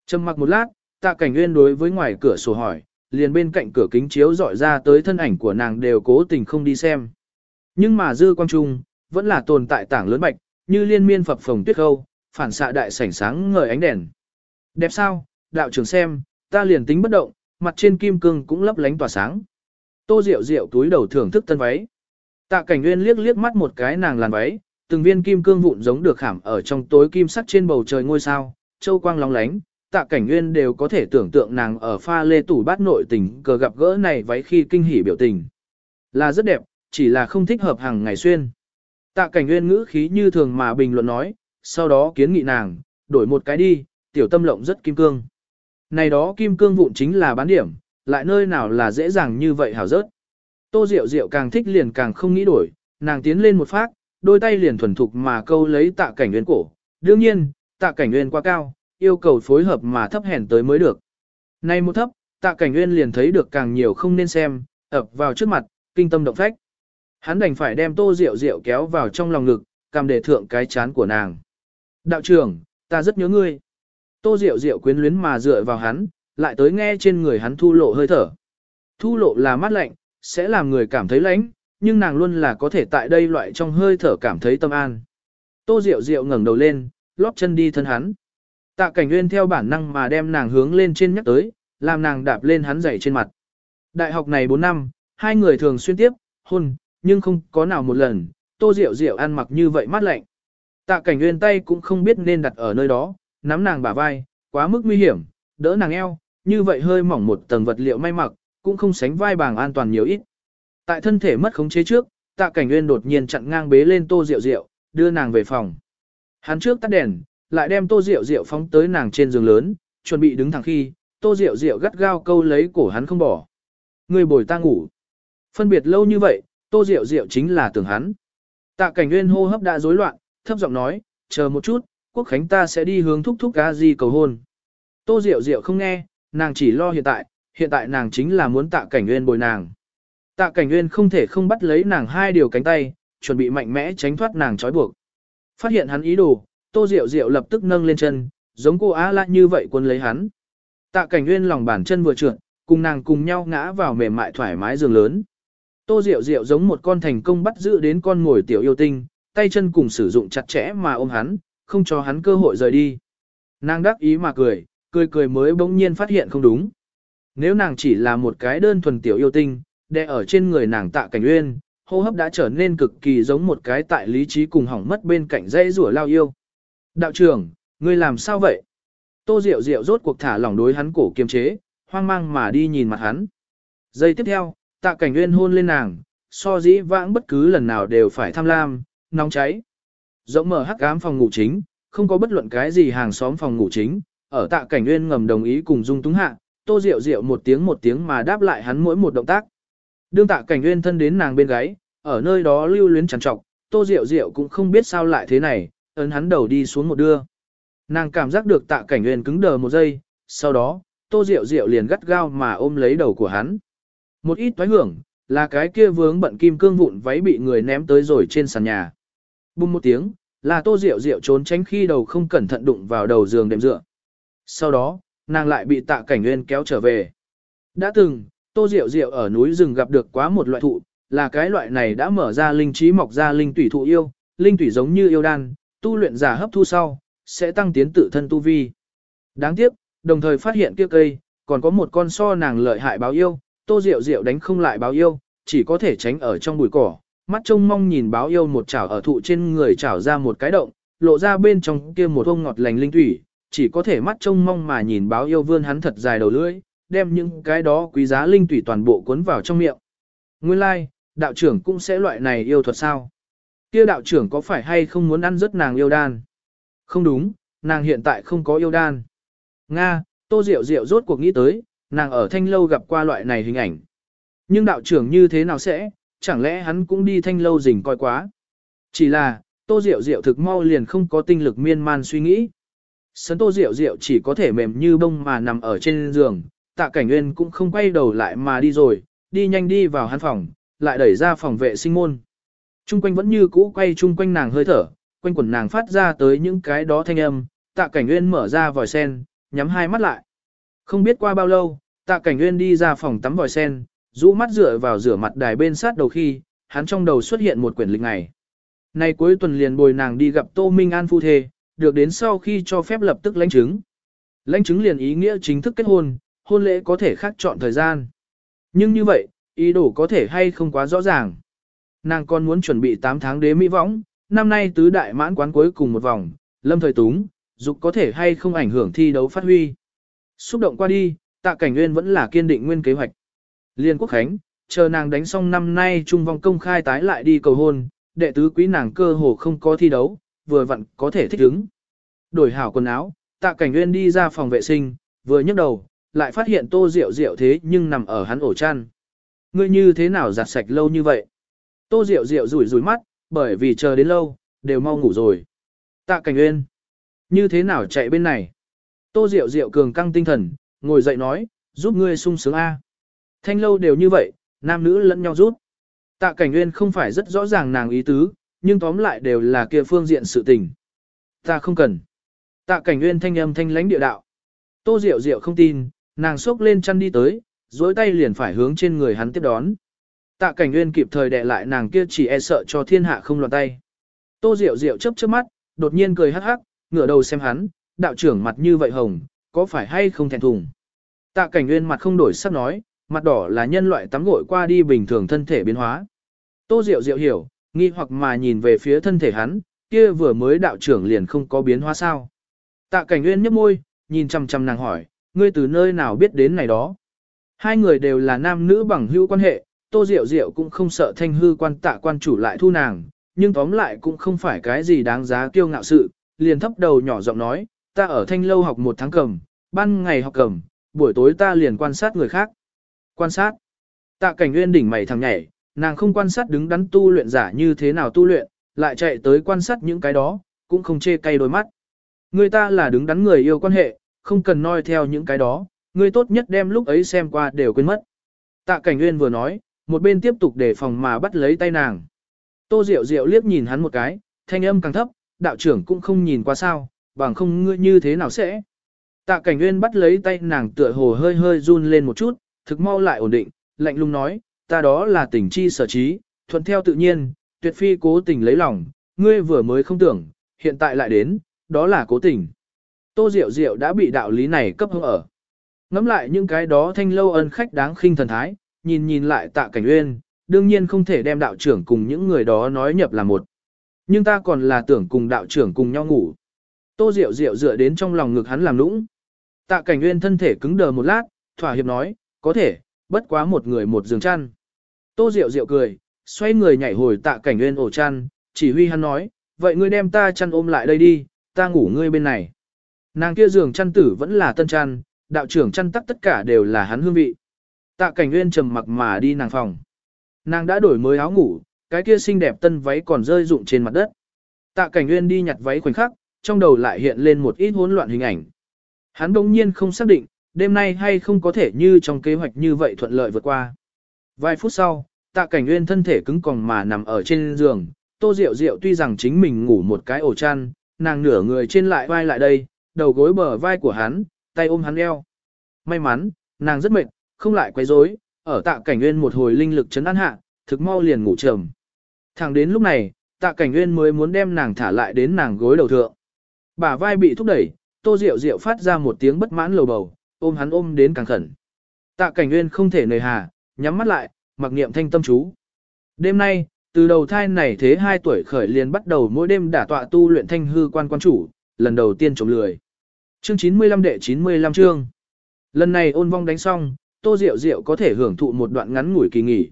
Speaker 1: Trầm mặc một lát, tạ cảnh nguyên đối với ngoài cửa sổ hỏi, liền bên cạnh cửa kính chiếu dọi ra tới thân ảnh của nàng đều cố tình không đi xem. Nhưng mà dư quang trung, vẫn là tồn tại tảng lớn bạch, như liên miên phập phồng tuyết khâu, phản xạ đại sảnh sáng ngời ánh đèn. Đẹp sao, đạo trưởng xem, ta liền tính bất động, mặt trên kim cương cũng lấp lánh tỏa sáng. Tô Diệu Diệu túi đầu thưởng thức tân váy. Tạ Cảnh Nguyên liếc liếc mắt một cái nàng làn váy, từng viên kim cương vụn giống được khảm ở trong tối kim sắc trên bầu trời ngôi sao, châu quang lóng lánh. Tạ Cảnh Nguyên đều có thể tưởng tượng nàng ở pha lê tủ bát nội tình cờ gặp gỡ này váy khi kinh hỉ biểu tình. Là rất đẹp, chỉ là không thích hợp hàng ngày xuyên. Tạ Cảnh Nguyên ngữ khí như thường mà bình luận nói, sau đó kiến nghị nàng, đổi một cái đi, tiểu tâm lộng rất kim cương. Này đó kim cương vụn chính là bán điểm, lại nơi nào là dễ dàng như vậy hảo rớt. Tô Diệu Diệu càng thích liền càng không nghĩ đổi, nàng tiến lên một phát, đôi tay liền thuần thục mà câu lấy tạ cảnh nguyên cổ. Đương nhiên, tạ cảnh nguyên quá cao, yêu cầu phối hợp mà thấp hèn tới mới được. Nay một thấp, tạ cảnh nguyên liền thấy được càng nhiều không nên xem, ập vào trước mặt, kinh tâm động phách. Hắn đành phải đem tô Diệu Diệu kéo vào trong lòng ngực, cầm để thượng cái chán của nàng. Đạo trưởng, ta rất nhớ ngươi. Tô Diệu Diệu quyến luyến mà dựa vào hắn, lại tới nghe trên người hắn thu lộ hơi thở. Thu lộ là mát lạnh, sẽ làm người cảm thấy lãnh, nhưng nàng luôn là có thể tại đây loại trong hơi thở cảm thấy tâm an. Tô Diệu Diệu ngẩng đầu lên, lóp chân đi thân hắn. Tạ Cảnh Nguyên theo bản năng mà đem nàng hướng lên trên nhắc tới, làm nàng đạp lên hắn giày trên mặt. Đại học này 4 năm, hai người thường xuyên tiếp, hôn, nhưng không có nào một lần, Tô Diệu Diệu ăn mặc như vậy mát lạnh. Tạ Cảnh Nguyên tay cũng không biết nên đặt ở nơi đó, nắm nàng bả vai, quá mức nguy hiểm, đỡ nàng eo, như vậy hơi mỏng một tầng vật liệu may mặc, cũng không sánh vai bàng an toàn nhiều ít. Tại thân thể mất khống chế trước, tạ cảnh nguyên đột nhiên chặn ngang bế lên tô rượu rượu, đưa nàng về phòng. Hắn trước tắt đèn, lại đem tô rượu rượu phóng tới nàng trên giường lớn, chuẩn bị đứng thẳng khi, tô rượu rượu gắt gao câu lấy cổ hắn không bỏ. Người bồi ta ngủ. Phân biệt lâu như vậy, tô rượu rượu chính là tưởng hắn. Tạ cảnh nguyên hô hấp đã rối loạn, thấp giọng nói, chờ một chút, quốc khánh ta sẽ đi hướng thúc thúc ca di cầu hôn. Tô rượu rượu không nghe, nàng chỉ lo hiện tại, hiện tại nàng chính là muốn tạ cảnh nguyên bồi nàng. Tạ cảnh nguyên không thể không bắt lấy nàng hai điều cánh tay, chuẩn bị mạnh mẽ tránh thoát nàng trói buộc. Phát hiện hắn ý đồ, tô diệu diệu lập tức nâng lên chân, giống cô á la như vậy quân lấy hắn. Tạ cảnh nguyên lòng bàn chân vừa trượt, cùng nàng cùng nhau ngã vào mềm mại thoải mái giường lớn. Tô diệu diệu giống một con thành công bắt giữ đến con ngồi tiểu yêu tinh, tay chân cùng sử dụng chặt chẽ mà ôm hắn, không cho hắn cơ hội rời đi. Nàng đắc ý mà cười, cười cười mới bỗng nhiên phát hiện không đúng. Nếu nàng chỉ là một cái đơn thuần tiểu yêu tinh, đè ở trên người nàng tạ cảnh uyên, hô hấp đã trở nên cực kỳ giống một cái tại lý trí cùng hỏng mất bên cạnh dây rủa lao yêu. Đạo trưởng, ngươi làm sao vậy? Tô Diệu Diệu rốt cuộc thả lỏng đối hắn cổ kiềm chế, hoang mang mà đi nhìn mặt hắn. Giây tiếp theo, tạ cảnh uyên hôn lên nàng, so dĩ vãng bất cứ lần nào đều phải tham lam, nóng cháy. Rộng mở hắc ám phòng ngủ chính, không có bất luận cái gì hàng xóm phòng ngủ chính, ở tạ cảnh Uyên ngầm đồng ý cùng dung túng hạ, tô rượu rượu một tiếng một tiếng mà đáp lại hắn mỗi một động tác. Đương tạ cảnh nguyên thân đến nàng bên gáy, ở nơi đó lưu luyến trằn trọc, tô rượu rượu cũng không biết sao lại thế này, ấn hắn đầu đi xuống một đưa. Nàng cảm giác được tạ cảnh nguyên cứng đờ một giây, sau đó, tô rượu rượu liền gắt gao mà ôm lấy đầu của hắn. Một ít thoái hưởng, là cái kia vướng bận kim cương vụn váy bị người ném tới rồi trên sàn nhà. Bùng một tiếng, là tô rượu rượu trốn tránh khi đầu không cẩn thận đụng vào đầu giường đệm dựa. Sau đó, nàng lại bị tạ cảnh nguyên kéo trở về. Đã từng, tô rượu rượu ở núi rừng gặp được quá một loại thụ, là cái loại này đã mở ra linh trí mọc ra linh tủy thụ yêu, linh tủy giống như yêu đan, tu luyện giả hấp thu sau, sẽ tăng tiến tự thân tu vi. Đáng tiếc, đồng thời phát hiện kia cây, còn có một con so nàng lợi hại báo yêu, tô rượu rượu đánh không lại báo yêu, chỉ có thể tránh ở trong bụi cỏ, mắt trông mong nhìn báo yêu một chảo ở thụ trên người chảo ra một cái động, lộ ra bên trong kia một ông ngọt lành linh thủy, chỉ có thể mắt trông mong mà nhìn báo yêu vươn hắn thật dài đầu lưỡi, đem những cái đó quý giá linh tủy toàn bộ cuốn vào trong miệng. Nguyên lai, like, đạo trưởng cũng sẽ loại này yêu thuật sao? Kia đạo trưởng có phải hay không muốn ăn rất nàng yêu đan? Không đúng, nàng hiện tại không có yêu đan. Nga, tô diệu diệu rốt cuộc nghĩ tới, nàng ở thanh lâu gặp qua loại này hình ảnh. Nhưng đạo trưởng như thế nào sẽ, chẳng lẽ hắn cũng đi thanh lâu rình coi quá. Chỉ là, tô diệu diệu thực mau liền không có tinh lực miên man suy nghĩ. Sấn tô diệu diệu chỉ có thể mềm như bông mà nằm ở trên giường, tạ cảnh nguyên cũng không quay đầu lại mà đi rồi, đi nhanh đi vào hắn phòng, lại đẩy ra phòng vệ sinh môn. Trung quanh vẫn như cũ quay chung quanh nàng hơi thở, quanh quần nàng phát ra tới những cái đó thanh âm, tạ cảnh nguyên mở ra vòi sen, nhắm hai mắt lại. Không biết qua bao lâu, tạ cảnh nguyên đi ra phòng tắm vòi sen, rũ mắt dựa vào rửa mặt đài bên sát đầu khi, hắn trong đầu xuất hiện một quyển lịch ngày. Nay cuối tuần liền bồi nàng đi gặp Tô Minh An phu thê, được đến sau khi cho phép lập tức lãnh chứng. Lãnh chứng liền ý nghĩa chính thức kết hôn, hôn lễ có thể khác chọn thời gian. Nhưng như vậy, ý đồ có thể hay không quá rõ ràng. Nàng còn muốn chuẩn bị 8 tháng đế mỹ võng, năm nay tứ đại mãn quán cuối cùng một vòng, lâm thời túng, dục có thể hay không ảnh hưởng thi đấu phát huy. Xúc động qua đi, tạ cảnh nguyên vẫn là kiên định nguyên kế hoạch. Liên quốc khánh, chờ nàng đánh xong năm nay trung vong công khai tái lại đi cầu hôn, đệ tứ quý nàng cơ hồ không có thi đấu, vừa vặn có thể thích ứng. Đổi hảo quần áo, tạ cảnh nguyên đi ra phòng vệ sinh, vừa nhấc đầu, lại phát hiện tô rượu rượu thế nhưng nằm ở hắn ổ chăn. Ngươi như thế nào giặt sạch lâu như vậy? Tô rượu rượu rủi rủi mắt, bởi vì chờ đến lâu, đều mau ngủ rồi. Tạ cảnh nguyên. Như thế nào chạy bên này? Tô rượu rượu cường căng tinh thần, ngồi dậy nói, giúp ngươi sung sướng A. Thanh lâu đều như vậy, nam nữ lẫn nhau rút. Tạ cảnh nguyên không phải rất rõ ràng nàng ý tứ, nhưng tóm lại đều là kia phương diện sự tình. Ta không cần. Tạ cảnh nguyên thanh âm thanh lãnh địa đạo. Tô Diệu Diệu không tin, nàng xốc lên chăn đi tới, dối tay liền phải hướng trên người hắn tiếp đón. Tạ cảnh nguyên kịp thời đè lại nàng kia chỉ e sợ cho thiên hạ không loạn tay. Tô Diệu Diệu chớp chớp mắt, đột nhiên cười hắc hắc, ngửa đầu xem hắn, đạo trưởng mặt như vậy hồng, có phải hay không thẹn thùng. Tạ cảnh nguyên mặt không đổi sắc nói, mặt đỏ là nhân loại tắm gội qua đi bình thường thân thể biến hóa. Tô Diệu Diệu hiểu, nghi hoặc mà nhìn về phía thân thể hắn, kia vừa mới đạo trưởng liền không có biến hóa sao. Tạ cảnh nguyên nhấp môi, nhìn chăm chăm nàng hỏi, ngươi từ nơi nào biết đến này đó. Hai người đều là nam nữ bằng hữu quan hệ, Tô Diệu Diệu cũng không sợ thanh hư quan tạ quan chủ lại thu nàng, nhưng tóm lại cũng không phải cái gì đáng giá kiêu ngạo sự, liền thấp đầu nhỏ giọng nói, ta ở thanh lâu học một tháng cầm, ban ngày học cầm, buổi tối ta liền quan sát người khác. Quan sát. Tạ cảnh nguyên đỉnh mày thằng nhảy, nàng không quan sát đứng đắn tu luyện giả như thế nào tu luyện, lại chạy tới quan sát những cái đó, cũng không chê cay đôi mắt. Người ta là đứng đắn người yêu quan hệ, không cần noi theo những cái đó, người tốt nhất đem lúc ấy xem qua đều quên mất. Tạ Cảnh Nguyên vừa nói, một bên tiếp tục đề phòng mà bắt lấy tay nàng. Tô Diệu Diệu liếc nhìn hắn một cái, thanh âm càng thấp, đạo trưởng cũng không nhìn qua sao, bằng không ngươi như thế nào sẽ. Tạ Cảnh Nguyên bắt lấy tay nàng tựa hồ hơi hơi run lên một chút, thực mau lại ổn định, lạnh lùng nói, ta đó là tình chi sở trí, thuận theo tự nhiên, tuyệt phi cố tình lấy lòng, ngươi vừa mới không tưởng, hiện tại lại đến, đó là cố tình. Tô Diệu Diệu đã bị đạo lý này cấp hương ở. Ngắm lại những cái đó thanh lâu ân khách đáng khinh thần thái, nhìn nhìn lại tạ cảnh uyên, đương nhiên không thể đem đạo trưởng cùng những người đó nói nhập là một. Nhưng ta còn là tưởng cùng đạo trưởng cùng nhau ngủ. Tô Diệu Diệu dựa đến trong lòng ngực hắn làm lũng. Tạ cảnh uyên thân thể cứng đờ một lát, thỏa hiệp nói, có thể, bất quá một người một giường chăn. Tô Diệu Diệu cười, xoay người nhảy hồi tạ cảnh uyên ổ chăn, chỉ huy hắn nói, vậy ngươi đem ta chăn ôm lại đây đi, ta ngủ ngươi bên này. Nàng kia giường chăn tử vẫn là tân chăn, đạo trưởng chăn tắc tất cả đều là hắn hương vị. Tạ cảnh nguyên trầm mặc mà đi nàng phòng. Nàng đã đổi mới áo ngủ, cái kia xinh đẹp tân váy còn rơi rụng trên mặt đất. Tạ cảnh nguyên đi nhặt váy khoảnh khắc, trong đầu lại hiện lên một ít hỗn loạn hình ảnh. Hắn đông nhiên không xác định, đêm nay hay không có thể như trong kế hoạch như vậy thuận lợi vượt qua. Vài phút sau, tạ cảnh nguyên thân thể cứng còng mà nằm ở trên giường, tô rượu rượu tuy rằng chính mình ngủ một cái ổ chăn, nàng nửa người trên lại vai lại đây, đầu gối bờ vai của hắn, tay ôm hắn eo. May mắn, nàng rất mệt, không lại quấy rối, ở tạ cảnh nguyên một hồi linh lực chấn an hạ, thực mau liền ngủ trầm. Thẳng đến lúc này, tạ cảnh nguyên mới muốn đem nàng thả lại đến nàng gối đầu thượng. Bả vai bị thúc đẩy, tô rượu rượu phát ra một tiếng bất mãn lầu bầu, ôm hắn ôm đến càng khẩn. Tạ cảnh nguyên không thể nề hà, nhắm mắt lại, mặc niệm thanh tâm chú. Đêm nay, từ đầu thai này thế 2 tuổi khởi liền bắt đầu mỗi đêm đả tọa tu luyện thanh hư quan quan chủ, lần đầu tiên trộm lười. Chương 95 đệ 95 chương. Lần này ôn vong đánh xong, Tô Diệu Diệu có thể hưởng thụ một đoạn ngắn ngủi kỳ nghỉ.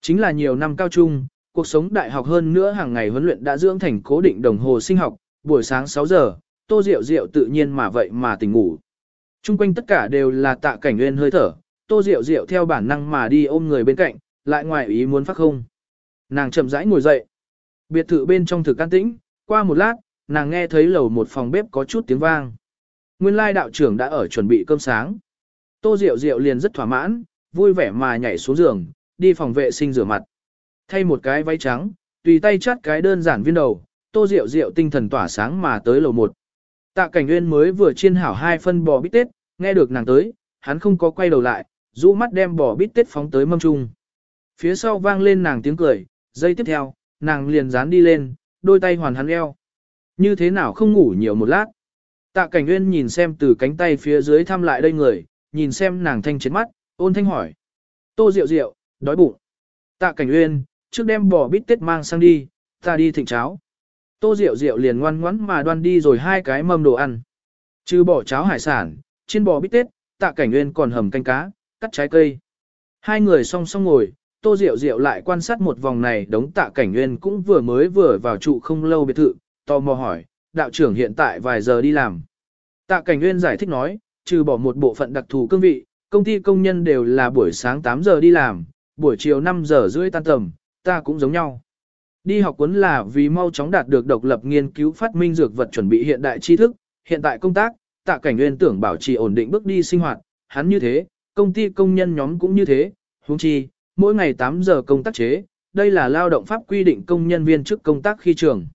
Speaker 1: Chính là nhiều năm cao trung, cuộc sống đại học hơn nữa hàng ngày huấn luyện đã dưỡng thành cố định đồng hồ sinh học, buổi sáng 6 giờ, Tô Diệu Diệu tự nhiên mà vậy mà tỉnh ngủ. Trung quanh tất cả đều là tạ cảnh nguyên hơi thở, Tô Diệu Diệu theo bản năng mà đi ôm người bên cạnh, lại ngoài ý muốn phát không. Nàng chậm rãi ngồi dậy. Biệt thự bên trong thực an tĩnh, qua một lát, nàng nghe thấy lầu một phòng bếp có chút tiếng vang. Nguyên lai đạo trưởng đã ở chuẩn bị cơm sáng. Tô Diệu Diệu liền rất thỏa mãn, vui vẻ mà nhảy xuống giường, đi phòng vệ sinh rửa mặt. Thay một cái váy trắng, tùy tay chắt cái đơn giản viên đầu, Tô Diệu Diệu tinh thần tỏa sáng mà tới lầu một. Tạ Cảnh Nguyên mới vừa chiên hảo hai phân bò bít tết, nghe được nàng tới, hắn không có quay đầu lại, rũ mắt đem bò bít tết phóng tới mâm trung. Phía sau vang lên nàng tiếng cười, giây tiếp theo, nàng liền dán đi lên, đôi tay hoàn hắn eo. Như thế nào không ngủ nhiều một lát. Tạ cảnh nguyên nhìn xem từ cánh tay phía dưới thăm lại đây người, nhìn xem nàng thanh chết mắt, ôn thanh hỏi. Tô Diệu Diệu, đói bụng. Tạ Cảnh Uyên, trước đem bò bít tết mang sang đi, ta đi thịnh cháo. Tô Diệu Diệu liền ngoan ngoãn mà đoan đi rồi hai cái mâm đồ ăn. Trừ bỏ cháo hải sản, trên bò bít tết, Tạ Cảnh Uyên còn hầm canh cá, cắt trái cây. Hai người song song ngồi, Tô Diệu Diệu lại quan sát một vòng này đống Tạ Cảnh Nguyên cũng vừa mới vừa vào trụ không lâu biệt thự, tò mò hỏi, đạo trưởng hiện tại vài giờ đi làm. Tạ Cảnh Nguyên giải thích nói, trừ bỏ một bộ phận đặc thù cương vị, công ty công nhân đều là buổi sáng 8 giờ đi làm, buổi chiều 5 giờ rưỡi tan tầm, ta cũng giống nhau. Đi học cuốn là vì mau chóng đạt được độc lập nghiên cứu phát minh dược vật chuẩn bị hiện đại tri thức, hiện tại công tác, Tạ Cảnh Nguyên tưởng bảo trì ổn định bước đi sinh hoạt, hắn như thế, công ty công nhân nhóm cũng như thế, huống chi, mỗi ngày 8 giờ công tác chế, đây là lao động pháp quy định công nhân viên chức công tác khi trường.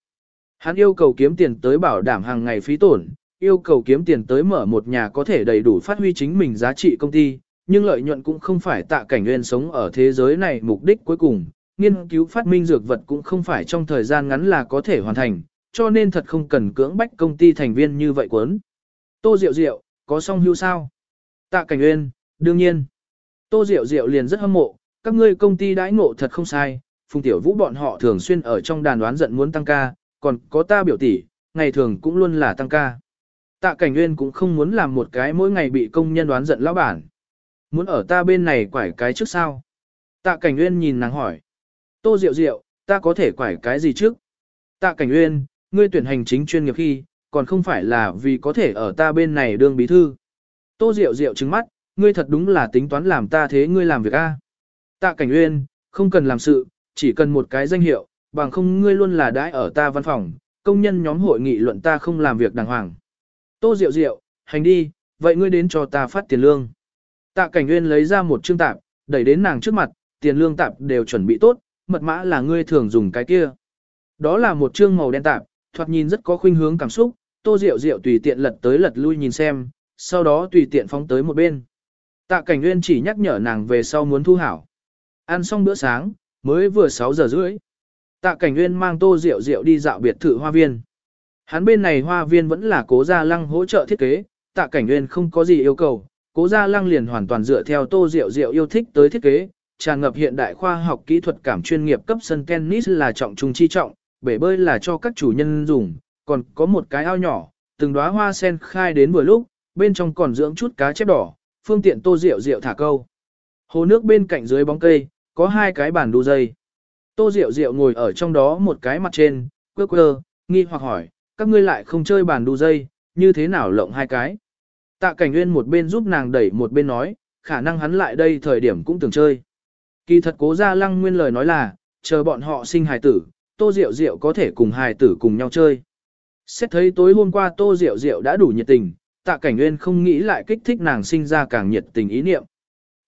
Speaker 1: Hắn yêu cầu kiếm tiền tới bảo đảm hàng ngày phí tổn, yêu cầu kiếm tiền tới mở một nhà có thể đầy đủ phát huy chính mình giá trị công ty, nhưng lợi nhuận cũng không phải tạ cảnh nguyên sống ở thế giới này mục đích cuối cùng, nghiên cứu phát minh dược vật cũng không phải trong thời gian ngắn là có thể hoàn thành, cho nên thật không cần cưỡng bách công ty thành viên như vậy quấn. Tô Diệu Diệu, có song hưu sao? Tạ cảnh nguyên, đương nhiên. Tô Diệu Diệu liền rất hâm mộ, các ngươi công ty đãi ngộ thật không sai, Phùng Tiểu Vũ bọn họ thường xuyên ở trong đàn đoán giận muốn tăng ca, còn có ta biểu tỷ, ngày thường cũng luôn là tăng ca. Tạ Cảnh Nguyên cũng không muốn làm một cái mỗi ngày bị công nhân đoán giận lão bản. Muốn ở ta bên này quải cái trước sao? Tạ Cảnh Nguyên nhìn nàng hỏi. Tô Diệu Diệu, ta có thể quải cái gì trước? Tạ Cảnh Nguyên, ngươi tuyển hành chính chuyên nghiệp khi, còn không phải là vì có thể ở ta bên này đương bí thư. Tô Diệu Diệu trừng mắt, ngươi thật đúng là tính toán làm ta thế ngươi làm việc a. Tạ Cảnh Uyên, không cần làm sự, chỉ cần một cái danh hiệu, bằng không ngươi luôn là đãi ở ta văn phòng, công nhân nhóm hội nghị luận ta không làm việc đàng hoàng. Tô Diệu Diệu, hành đi, vậy ngươi đến cho ta phát tiền lương. Tạ Cảnh Uyên lấy ra một chương tạp, đẩy đến nàng trước mặt, tiền lương tạp đều chuẩn bị tốt, mật mã là ngươi thường dùng cái kia. Đó là một chương màu đen tạp, thoạt nhìn rất có khuynh hướng cảm xúc, Tô Diệu Diệu tùy tiện lật tới lật lui nhìn xem, sau đó tùy tiện phóng tới một bên. Tạ Cảnh Nguyên chỉ nhắc nhở nàng về sau muốn thu hảo. Ăn xong bữa sáng, mới vừa 6 giờ rưỡi. Tạ Cảnh Nguyên mang Tô Diệu Diệu đi dạo biệt thự hoa viên. Hắn bên này hoa viên vẫn là cố gia lăng hỗ trợ thiết kế, Tạ Cảnh Nguyên không có gì yêu cầu, cố gia lăng liền hoàn toàn dựa theo Tô Diệu Diệu yêu thích tới thiết kế, tràn ngập hiện đại khoa học kỹ thuật cảm chuyên nghiệp cấp sân tennis là trọng trung chi trọng, bể bơi là cho các chủ nhân dùng, còn có một cái ao nhỏ, từng đóa hoa sen khai đến vừa lúc, bên trong còn dưỡng chút cá chép đỏ, phương tiện Tô Diệu Diệu thả câu. Hồ nước bên cạnh dưới bóng cây, có hai cái bàn đu dây. Tô Diệu Diệu ngồi ở trong đó một cái mặt trên, quơ quơ, nghi hoặc hỏi, các ngươi lại không chơi bàn đu dây, như thế nào lộng hai cái. Tạ Cảnh Nguyên một bên giúp nàng đẩy một bên nói, khả năng hắn lại đây thời điểm cũng từng chơi. Kỳ thật cố ra lăng nguyên lời nói là, chờ bọn họ sinh hài tử, Tô Diệu Diệu có thể cùng hài tử cùng nhau chơi. Xét thấy tối hôm qua Tô Diệu Diệu đã đủ nhiệt tình, Tạ Cảnh Nguyên không nghĩ lại kích thích nàng sinh ra càng nhiệt tình ý niệm.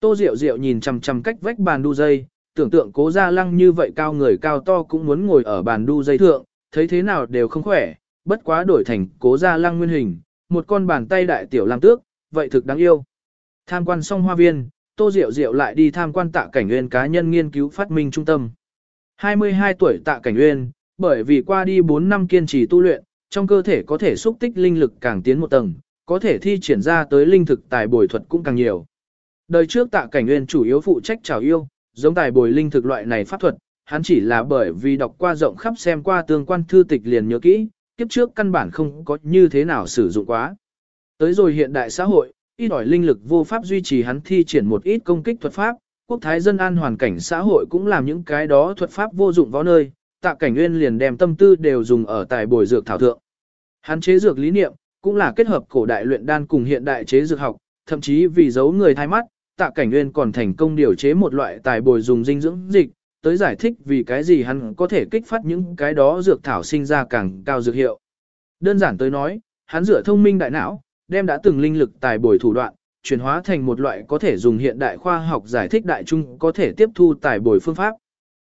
Speaker 1: Tô Diệu Diệu nhìn chằm chằm cách vách bàn đu dây, tưởng tượng cố gia lăng như vậy cao người cao to cũng muốn ngồi ở bàn đu dây thượng, thấy thế nào đều không khỏe, bất quá đổi thành cố gia lăng nguyên hình, một con bàn tay đại tiểu lang tước, vậy thực đáng yêu. Tham quan xong hoa viên, Tô Diệu Diệu lại đi tham quan tạ cảnh nguyên cá nhân nghiên cứu phát minh trung tâm. 22 tuổi tạ cảnh nguyên, bởi vì qua đi 4 năm kiên trì tu luyện, trong cơ thể có thể xúc tích linh lực càng tiến một tầng, có thể thi triển ra tới linh thực tài bồi thuật cũng càng nhiều. Đời trước tạ cảnh nguyên chủ yếu phụ trách trào yêu, giống tài bồi linh thực loại này pháp thuật, hắn chỉ là bởi vì đọc qua rộng khắp xem qua tương quan thư tịch liền nhớ kỹ, kiếp trước căn bản không có như thế nào sử dụng quá. Tới rồi hiện đại xã hội, ít ỏi linh lực vô pháp duy trì hắn thi triển một ít công kích thuật pháp, quốc thái dân an hoàn cảnh xã hội cũng làm những cái đó thuật pháp vô dụng vào nơi, tạ cảnh nguyên liền đem tâm tư đều dùng ở tài bồi dược thảo thượng. Hắn chế dược lý niệm, cũng là kết hợp cổ đại luyện đan cùng hiện đại chế dược học, thậm chí vì giấu người thay mắt, tạ cảnh nguyên còn thành công điều chế một loại tài bồi dùng dinh dưỡng dịch, tới giải thích vì cái gì hắn có thể kích phát những cái đó dược thảo sinh ra càng cao dược hiệu. Đơn giản tới nói, hắn dựa thông minh đại não, đem đã từng linh lực tài bồi thủ đoạn, chuyển hóa thành một loại có thể dùng hiện đại khoa học giải thích đại trung có thể tiếp thu tài bồi phương pháp.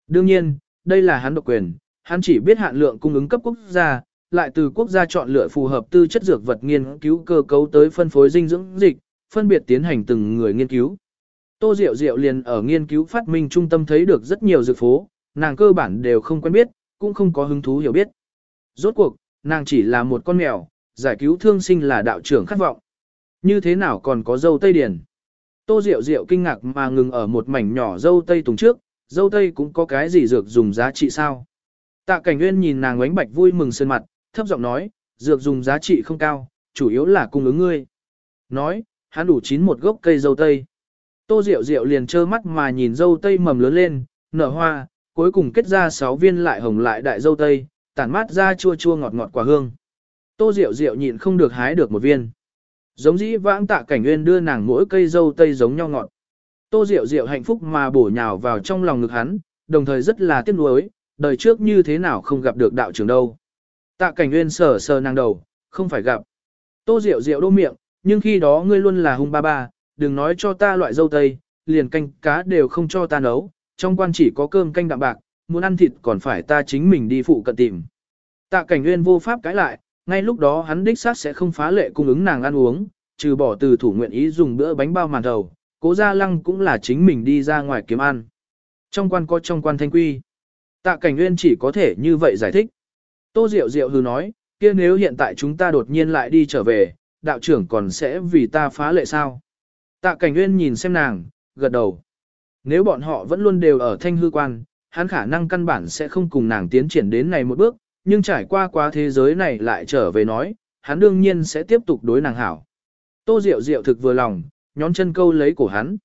Speaker 1: Đương nhiên, đây là hắn độc quyền, hắn chỉ biết hạn lượng cung ứng cấp quốc gia, lại từ quốc gia chọn lựa phù hợp tư chất dược vật nghiên cứu cơ cấu tới phân phối dinh dưỡng dịch, phân biệt tiến hành từng người nghiên cứu. Tô Diệu Diệu liền ở nghiên cứu phát minh trung tâm thấy được rất nhiều dược phố, nàng cơ bản đều không quen biết, cũng không có hứng thú hiểu biết. Rốt cuộc, nàng chỉ là một con mèo, giải cứu thương sinh là đạo trưởng khát vọng. Như thế nào còn có dâu Tây Điển? Tô Diệu Diệu kinh ngạc mà ngừng ở một mảnh nhỏ dâu tây tùng trước, dâu tây cũng có cái gì dược dùng giá trị sao? Tạ Cảnh Nguyên nhìn nàng ánh bạch vui mừng sơn mặt, thấp giọng nói, dược dùng giá trị không cao, chủ yếu là cung ứng ngươi. Nói, hắn đủ chín một gốc cây dâu tây. Tô Diệu Diệu liền trơ mắt mà nhìn dâu tây mầm lớn lên, nở hoa, cuối cùng kết ra sáu viên lại hồng lại đại dâu tây, tản mát ra chua chua ngọt ngọt quả hương. Tô Diệu Diệu nhịn không được hái được một viên. Giống dĩ vãng tạ cảnh nguyên đưa nàng mỗi cây dâu tây giống nhau ngọt. Tô Diệu Diệu hạnh phúc mà bổ nhào vào trong lòng ngực hắn, đồng thời rất là tiếc nuối, đời trước như thế nào không gặp được đạo trưởng đâu. Tạ cảnh nguyên sờ sờ nàng đầu, không phải gặp. Tô Diệu Diệu đô miệng, nhưng khi đó ngươi luôn là hung ba ba, đừng nói cho ta loại dâu tây, liền canh cá đều không cho ta nấu, trong quan chỉ có cơm canh đạm bạc, muốn ăn thịt còn phải ta chính mình đi phụ cận tìm. Tạ cảnh nguyên vô pháp cãi lại, ngay lúc đó hắn đích xác sẽ không phá lệ cung ứng nàng ăn uống, trừ bỏ từ thủ nguyện ý dùng bữa bánh bao màn đầu, cố gia lăng cũng là chính mình đi ra ngoài kiếm ăn. Trong quan có trong quan thanh quy. Tạ cảnh nguyên chỉ có thể như vậy giải thích. Tô Diệu Diệu hừ nói, kia nếu hiện tại chúng ta đột nhiên lại đi trở về, đạo trưởng còn sẽ vì ta phá lệ sao? Tạ cảnh nguyên nhìn xem nàng, gật đầu. Nếu bọn họ vẫn luôn đều ở thanh hư quan, hắn khả năng căn bản sẽ không cùng nàng tiến triển đến này một bước, nhưng trải qua quá thế giới này lại trở về nói, hắn đương nhiên sẽ tiếp tục đối nàng hảo. Tô Diệu Diệu thực vừa lòng, nhón chân câu lấy cổ hắn.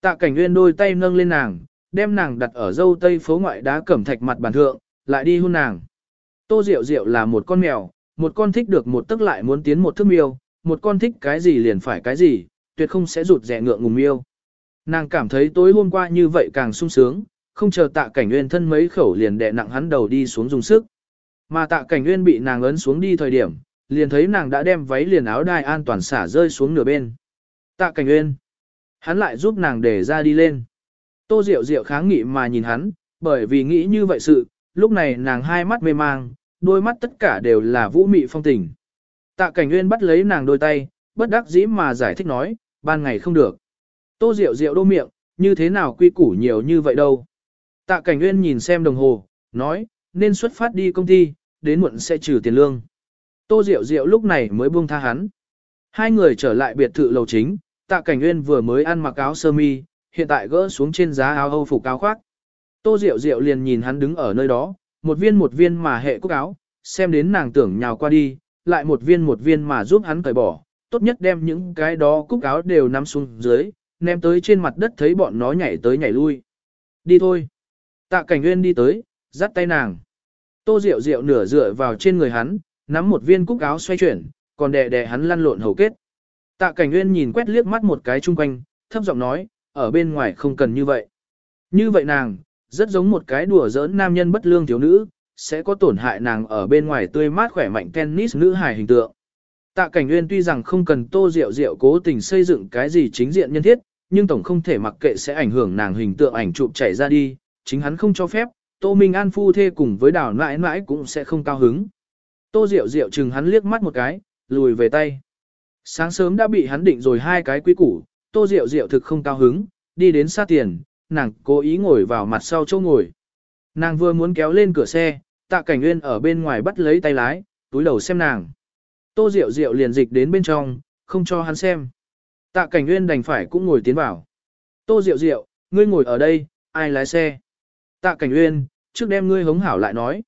Speaker 1: Tạ Cảnh Nguyên đôi tay nâng lên nàng, đem nàng đặt ở dâu tây phố ngoại đá cẩm thạch mặt bàn thượng, lại đi hôn nàng. Tô Diệu Diệu là một con mèo, một con thích được một tức lại muốn tiến một thước miêu, một con thích cái gì liền phải cái gì, tuyệt không sẽ rụt rẻ ngượng ngùng miêu. Nàng cảm thấy tối hôm qua như vậy càng sung sướng, không chờ tạ cảnh nguyên thân mấy khẩu liền đè nặng hắn đầu đi xuống dùng sức. Mà tạ cảnh nguyên bị nàng ấn xuống đi thời điểm, liền thấy nàng đã đem váy liền áo đai an toàn xả rơi xuống nửa bên. Tạ cảnh nguyên. Hắn lại giúp nàng để ra đi lên. Tô Diệu Diệu kháng nghị mà nhìn hắn, bởi vì nghĩ như vậy sự, lúc này nàng hai mắt mê mang, đôi mắt tất cả đều là vũ mị phong tình. Tạ cảnh nguyên bắt lấy nàng đôi tay, bất đắc dĩ mà giải thích nói, ban ngày không được. Tô Diệu Diệu đô miệng, như thế nào quy củ nhiều như vậy đâu. Tạ cảnh nguyên nhìn xem đồng hồ, nói, nên xuất phát đi công ty, đến muộn sẽ trừ tiền lương. Tô Diệu Diệu lúc này mới buông tha hắn. Hai người trở lại biệt thự lầu chính, Tạ Cảnh Nguyên vừa mới ăn mặc áo sơ mi, hiện tại gỡ xuống trên giá áo Âu phục áo khoác. Tô Diệu Diệu liền nhìn hắn đứng ở nơi đó, một viên một viên mà hệ cúc áo, xem đến nàng tưởng nhào qua đi, lại một viên một viên mà giúp hắn cởi bỏ, tốt nhất đem những cái đó cúc áo đều nắm xuống dưới, ném tới trên mặt đất thấy bọn nó nhảy tới nhảy lui. Đi thôi. Tạ Cảnh Nguyên đi tới, dắt tay nàng. Tô Diệu Diệu nửa dựa vào trên người hắn, nắm một viên cúc áo xoay chuyển, còn đè đè hắn lăn lộn hầu kết. Tạ Cảnh Nguyên nhìn quét liếc mắt một cái chung quanh, thấp giọng nói, ở bên ngoài không cần như vậy. Như vậy nàng, rất giống một cái đùa giỡn nam nhân bất lương thiếu nữ, sẽ có tổn hại nàng ở bên ngoài tươi mát khỏe mạnh tennis nữ hài hình tượng. Tạ Cảnh Nguyên tuy rằng không cần Tô Diệu Diệu cố tình xây dựng cái gì chính diện nhân thiết, nhưng tổng không thể mặc kệ sẽ ảnh hưởng nàng hình tượng ảnh chụp chảy ra đi, chính hắn không cho phép, Tô Minh An phu thê cùng với đào nãi nãi cũng sẽ không cao hứng. Tô Diệu Diệu chừng hắn liếc mắt một cái, lùi về tay. Sáng sớm đã bị hắn định rồi hai cái quý củ, Tô Diệu Diệu thực không cao hứng, đi đến xa tiền, nàng cố ý ngồi vào mặt sau chỗ ngồi. Nàng vừa muốn kéo lên cửa xe, tạ cảnh nguyên ở bên ngoài bắt lấy tay lái, túi đầu xem nàng. Tô Diệu Diệu liền dịch đến bên trong, không cho hắn xem. Tạ cảnh nguyên đành phải cũng ngồi tiến vào. Tô Diệu Diệu, ngươi ngồi ở đây, ai lái xe? Tạ cảnh nguyên, trước đem ngươi hống hảo lại nói.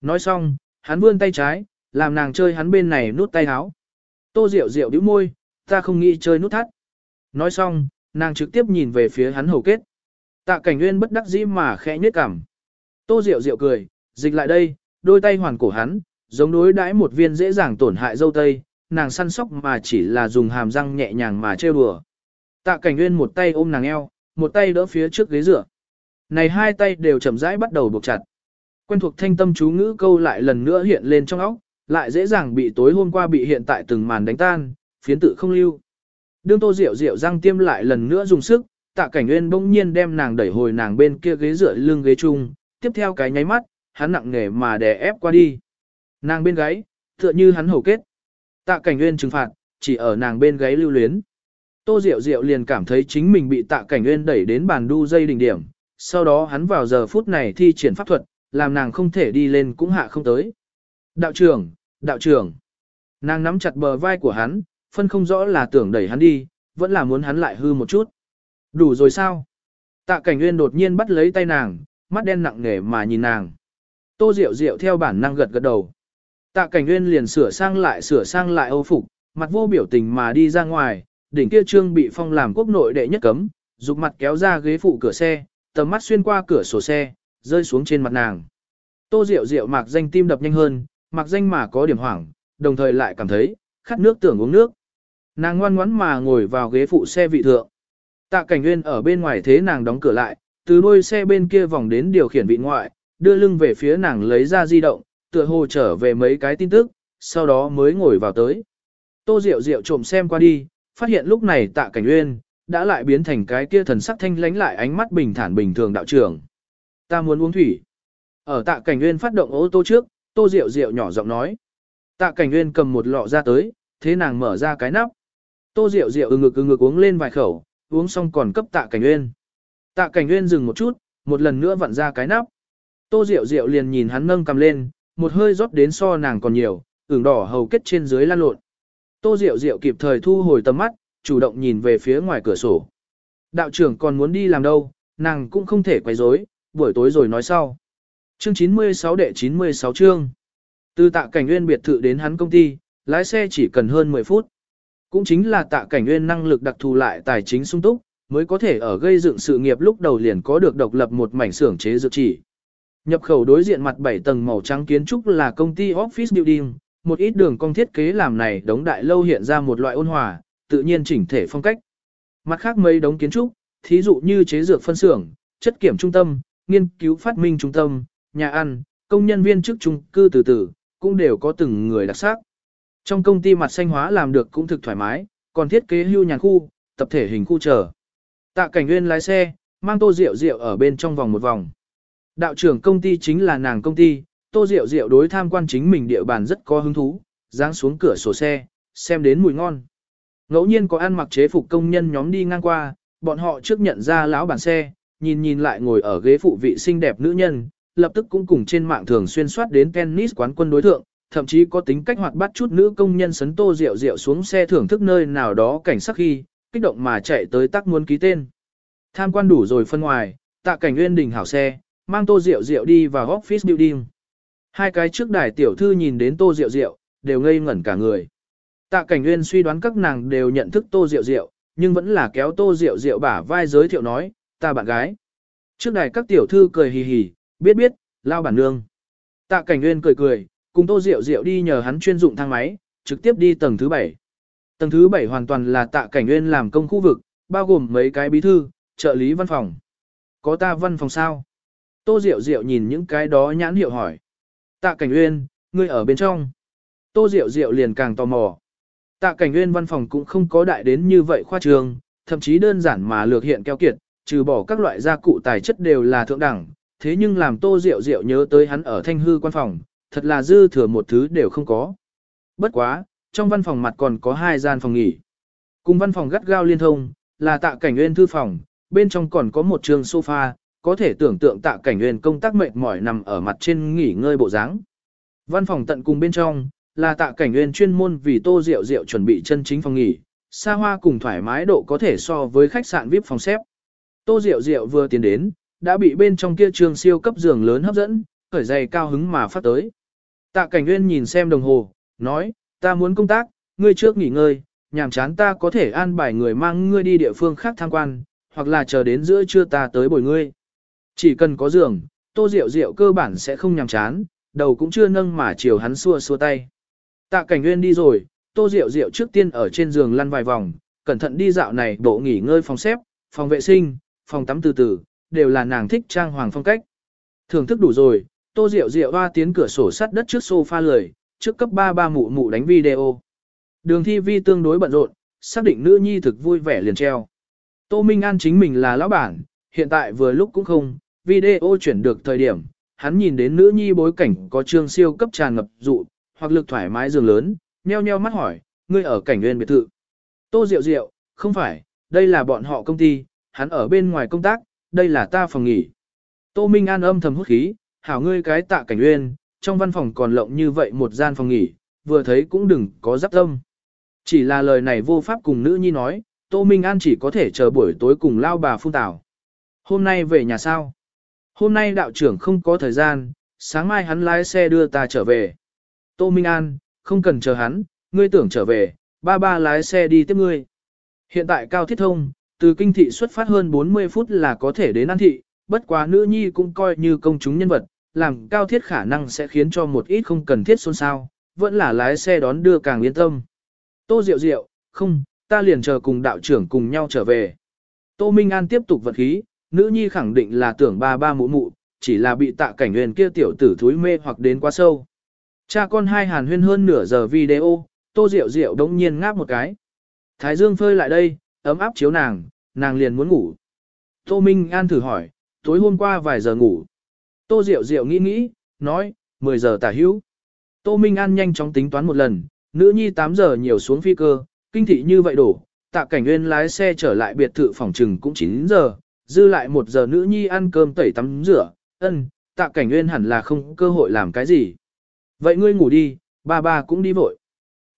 Speaker 1: Nói xong, hắn vươn tay trái, làm nàng chơi hắn bên này nút tay áo. Tô Diệu Diệu đứa môi, ta không nghĩ chơi nút thắt. Nói xong, nàng trực tiếp nhìn về phía hắn hầu kết. Tạ cảnh nguyên bất đắc dĩ mà khẽ nhếch cằm. Tô Diệu Diệu cười, dịch lại đây, đôi tay hoàn cổ hắn, giống đối đãi một viên dễ dàng tổn hại dâu tây, nàng săn sóc mà chỉ là dùng hàm răng nhẹ nhàng mà trêu đùa. Tạ cảnh nguyên một tay ôm nàng eo, một tay đỡ phía trước ghế dựa. Này hai tay đều chậm rãi bắt đầu buộc chặt. Quen thuộc thanh tâm chú ngữ câu lại lần nữa hiện lên trong óc, lại dễ dàng bị tối hôm qua bị hiện tại từng màn đánh tan, phiến tự không lưu. Đương tô Diệu Diệu răng tiêm lại lần nữa dùng sức, tạ cảnh nguyên bỗng nhiên đem nàng đẩy hồi nàng bên kia ghế dựa lưng ghế chung, tiếp theo cái nháy mắt, hắn nặng nề mà đè ép qua đi. Nàng bên gáy, tựa như hắn hầu kết. Tạ cảnh nguyên trừng phạt, chỉ ở nàng bên gáy lưu luyến. Tô Diệu Diệu liền cảm thấy chính mình bị tạ cảnh nguyên đẩy đến bàn đu dây đỉnh điểm, sau đó hắn vào giờ phút này thi triển pháp thuật, làm nàng không thể đi lên cũng hạ không tới. Đạo trưởng, đạo trưởng. Nàng nắm chặt bờ vai của hắn, phân không rõ là tưởng đẩy hắn đi, vẫn là muốn hắn lại hư một chút. Đủ rồi sao? Tạ cảnh nguyên đột nhiên bắt lấy tay nàng, mắt đen nặng nề mà nhìn nàng. Tô Diệu Diệu theo bản năng gật gật đầu. Tạ cảnh nguyên liền sửa sang lại sửa sang lại âu phục, mặt vô biểu tình mà đi ra ngoài, đỉnh kia trương bị phong làm quốc nội đệ nhất cấm, dục mặt kéo ra ghế phụ cửa xe, tầm mắt xuyên qua cửa sổ xe, rơi xuống trên mặt nàng. Tô Diệu Diệu mạc danh tim đập nhanh hơn, mạc danh mà có điểm hoảng, đồng thời lại cảm thấy, khát nước tưởng uống nước. Nàng ngoan ngoãn mà ngồi vào ghế phụ xe vị thượng. Tạ Cảnh Nguyên ở bên ngoài thế nàng đóng cửa lại, từ đuôi xe bên kia vòng đến điều khiển vị ngoại, đưa lưng về phía nàng lấy ra di động, tựa hồ trở về mấy cái tin tức, sau đó mới ngồi vào tới. Tô Diệu Diệu trộm xem qua đi, phát hiện lúc này Tạ Cảnh Nguyên đã lại biến thành cái kia thần sắc thanh lánh lại ánh mắt bình thản bình thường đạo trưởng. Ta muốn uống thủy. Ở Tạ Cảnh Nguyên phát động ô tô trước, Tô Diệu Diệu nhỏ giọng nói. Tạ Cảnh Nguyên cầm một lọ ra tới, thế nàng mở ra cái nắp. Tô Diệu Diệu ừ ngực ừ ngực uống lên vài khẩu, uống xong còn cấp Tạ Cảnh Nguyên. Tạ Cảnh Nguyên dừng một chút, một lần nữa vặn ra cái nắp. Tô Diệu Diệu liền nhìn hắn nâng cầm lên, một hơi rót đến so nàng còn nhiều, ửng đỏ hầu kết trên dưới lan lộn. Tô Diệu Diệu kịp thời thu hồi tầm mắt, chủ động nhìn về phía ngoài cửa sổ. Đạo trưởng còn muốn đi làm đâu, nàng cũng không thể quay rối, buổi tối rồi nói sau. Chương 96 đệ 96 chương. Từ tạ cảnh nguyên biệt thự đến hắn công ty, lái xe chỉ cần hơn 10 phút. Cũng chính là tạ cảnh nguyên năng lực đặc thù lại tài chính sung túc, mới có thể ở gây dựng sự nghiệp lúc đầu liền có được độc lập một mảnh xưởng chế dược chỉ. Nhập khẩu đối diện mặt 7 tầng màu trắng kiến trúc là công ty office building, một ít đường cong thiết kế làm này đống đại lâu hiện ra một loại ôn hòa, tự nhiên chỉnh thể phong cách. Mặt khác mấy đống kiến trúc, thí dụ như chế dược phân xưởng, chất kiểm trung tâm, nghiên cứu phát minh trung tâm, nhà ăn, công nhân viên chức trung cư từ từ, cũng đều có từng người đặc sắc. Trong công ty mặt xanh hóa làm được cũng thực thoải mái, còn thiết kế hưu nhàn khu, tập thể hình khu chờ. Tạ Cảnh Nguyên lái xe, mang Tô Diệu Diệu ở bên trong vòng một vòng. Đạo trưởng công ty chính là nàng công ty, Tô Diệu Diệu đối tham quan chính mình địa bàn rất có hứng thú, giáng xuống cửa sổ xe, xem đến mùi ngon. Ngẫu nhiên có ăn mặc chế phục công nhân nhóm đi ngang qua, bọn họ trước nhận ra lão bản xe, nhìn nhìn lại ngồi ở ghế phụ vị xinh đẹp nữ nhân, lập tức cũng cùng trên mạng thường xuyên soát đến tennis quán quân đối thượng, thậm chí có tính cách hoạt bát chút nữ công nhân sấn tô rượu rượu xuống xe thưởng thức nơi nào đó cảnh sắc khi, kích động mà chạy tới tắc muốn ký tên. Tham quan đủ rồi phân ngoài, tạ cảnh nguyên đình hảo xe, mang tô rượu rượu đi vào office building. Hai cái trước đài tiểu thư nhìn đến tô rượu rượu, đều ngây ngẩn cả người. Tạ cảnh nguyên suy đoán các nàng đều nhận thức tô rượu rượu, nhưng vẫn là kéo tô rượu rượu bả vai giới thiệu nói, ta bạn gái. Trước đài các tiểu thư cười hì hì, biết biết, lao bản nương. Tạ cảnh nguyên cười cười, cùng tô rượu rượu đi nhờ hắn chuyên dụng thang máy, trực tiếp đi tầng thứ bảy. Tầng thứ bảy hoàn toàn là tạ cảnh nguyên làm công khu vực, bao gồm mấy cái bí thư, trợ lý văn phòng. Có ta văn phòng sao? Tô Diệu Diệu nhìn những cái đó nhãn hiệu hỏi. Tạ Cảnh Uyên, ngươi ở bên trong. Tô Diệu Diệu liền càng tò mò. Tạ Cảnh Uyên văn phòng cũng không có đại đến như vậy khoa trường, thậm chí đơn giản mà lược hiện keo kiệt, trừ bỏ các loại gia cụ tài chất đều là thượng đẳng, thế nhưng làm Tô Diệu Diệu nhớ tới hắn ở Thanh Hư quan phòng, thật là dư thừa một thứ đều không có. Bất quá, trong văn phòng mặt còn có hai gian phòng nghỉ. Cùng văn phòng gắt gao liên thông, là Tạ Cảnh nguyên thư phòng, bên trong còn có một trường sofa, có thể tưởng tượng tạ cảnh nguyên công tác mệt mỏi nằm ở mặt trên nghỉ ngơi bộ dáng. Văn phòng tận cùng bên trong, là tạ cảnh nguyên chuyên môn vì tô rượu rượu chuẩn bị chân chính phòng nghỉ, xa hoa cùng thoải mái độ có thể so với khách sạn VIP phòng xếp. Tô rượu rượu vừa tiến đến, đã bị bên trong kia trường siêu cấp giường lớn hấp dẫn, khởi dày cao hứng mà phát tới. Tạ cảnh nguyên nhìn xem đồng hồ, nói, ta muốn công tác, ngươi trước nghỉ ngơi, nhàm chán ta có thể an bài người mang ngươi đi địa phương khác tham quan, hoặc là chờ đến giữa trưa ta tới bồi ngươi. Chỉ cần có giường, tô rượu rượu cơ bản sẽ không nhàm chán, đầu cũng chưa nâng mà chiều hắn xua xua tay. Tạ cảnh nguyên đi rồi, tô rượu rượu trước tiên ở trên giường lăn vài vòng, cẩn thận đi dạo này bộ nghỉ ngơi phòng xếp, phòng vệ sinh, phòng tắm từ từ, đều là nàng thích trang hoàng phong cách. Thưởng thức đủ rồi, tô rượu rượu hoa tiến cửa sổ sắt đất trước sofa lười, trước cấp ba ba mụ mụ đánh video. Đường thi vi tương đối bận rộn, xác định nữ nhi thực vui vẻ liền treo. Tô Minh An chính mình là lão bản, hiện tại vừa lúc cũng không, video chuyển được thời điểm, hắn nhìn đến nữ nhi bối cảnh có trương siêu cấp tràn ngập dụ, hoặc lực thoải mái giường lớn, nheo nheo mắt hỏi, ngươi ở cảnh nguyên biệt thự. Tô Diệu Diệu, không phải, đây là bọn họ công ty, hắn ở bên ngoài công tác, đây là ta phòng nghỉ. Tô Minh An âm thầm hút khí, hảo ngươi cái tạ cảnh uyên, trong văn phòng còn lộng như vậy một gian phòng nghỉ, vừa thấy cũng đừng có giáp tâm. Chỉ là lời này vô pháp cùng nữ nhi nói, Tô Minh An chỉ có thể chờ buổi tối cùng lao bà phun tảo. Hôm nay về nhà sao? Hôm nay đạo trưởng không có thời gian, sáng mai hắn lái xe đưa ta trở về. Tô Minh An, không cần chờ hắn, ngươi tưởng trở về, ba ba lái xe đi tiếp ngươi. Hiện tại cao thiết thông, từ kinh thị xuất phát hơn 40 phút là có thể đến An thị, bất quá nữ nhi cũng coi như công chúng nhân vật, làm cao thiết khả năng sẽ khiến cho một ít không cần thiết xôn xao, vẫn là lái xe đón đưa càng yên tâm. Tô Diệu Diệu, không, ta liền chờ cùng đạo trưởng cùng nhau trở về. Tô Minh An tiếp tục vật khí, nữ nhi khẳng định là tưởng ba ba mụ mụ, chỉ là bị tạ cảnh huyền kia tiểu tử thúi mê hoặc đến quá sâu. Cha con hai hàn huyên hơn nửa giờ video, Tô Diệu Diệu đống nhiên ngáp một cái. Thái Dương phơi lại đây, ấm áp chiếu nàng, nàng liền muốn ngủ. Tô Minh An thử hỏi, tối hôm qua vài giờ ngủ. Tô Diệu Diệu nghĩ nghĩ, nói, 10 giờ tả hữu. Tô Minh An nhanh chóng tính toán một lần, nữ nhi 8 giờ nhiều xuống phi cơ, kinh thị như vậy đổ, tạ cảnh nguyên lái xe trở lại biệt thự phòng trừng cũng 9 giờ, dư lại 1 giờ nữ nhi ăn cơm tẩy tắm rửa, ân, tạ cảnh nguyên hẳn là không cơ hội làm cái gì. Vậy ngươi ngủ đi, ba ba cũng đi vội.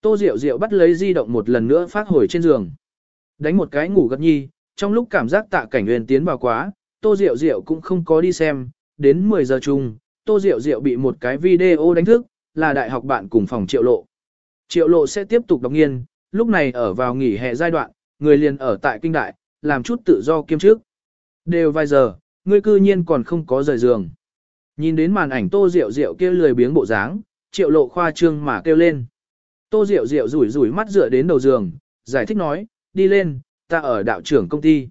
Speaker 1: Tô Diệu Diệu bắt lấy di động một lần nữa phát hồi trên giường. Đánh một cái ngủ gật nhi, trong lúc cảm giác tạ cảnh nguyên tiến vào quá, Tô Diệu Diệu cũng không có đi xem, đến 10 giờ chung, Tô Diệu Diệu bị một cái video đánh thức, là đại học bạn cùng phòng triệu lộ. Triệu lộ sẽ tiếp tục đọc nghiên, lúc này ở vào nghỉ hè giai đoạn, người liền ở tại kinh đại, làm chút tự do kiêm trước. Đều vài giờ, người cư nhiên còn không có rời giường. Nhìn đến màn ảnh Tô Diệu Diệu kia lười biếng bộ dáng, triệu lộ khoa trương mà kêu lên. Tô Diệu Diệu rủi rủi mắt dựa đến đầu giường, giải thích nói, đi lên, ta ở đạo trưởng công ty.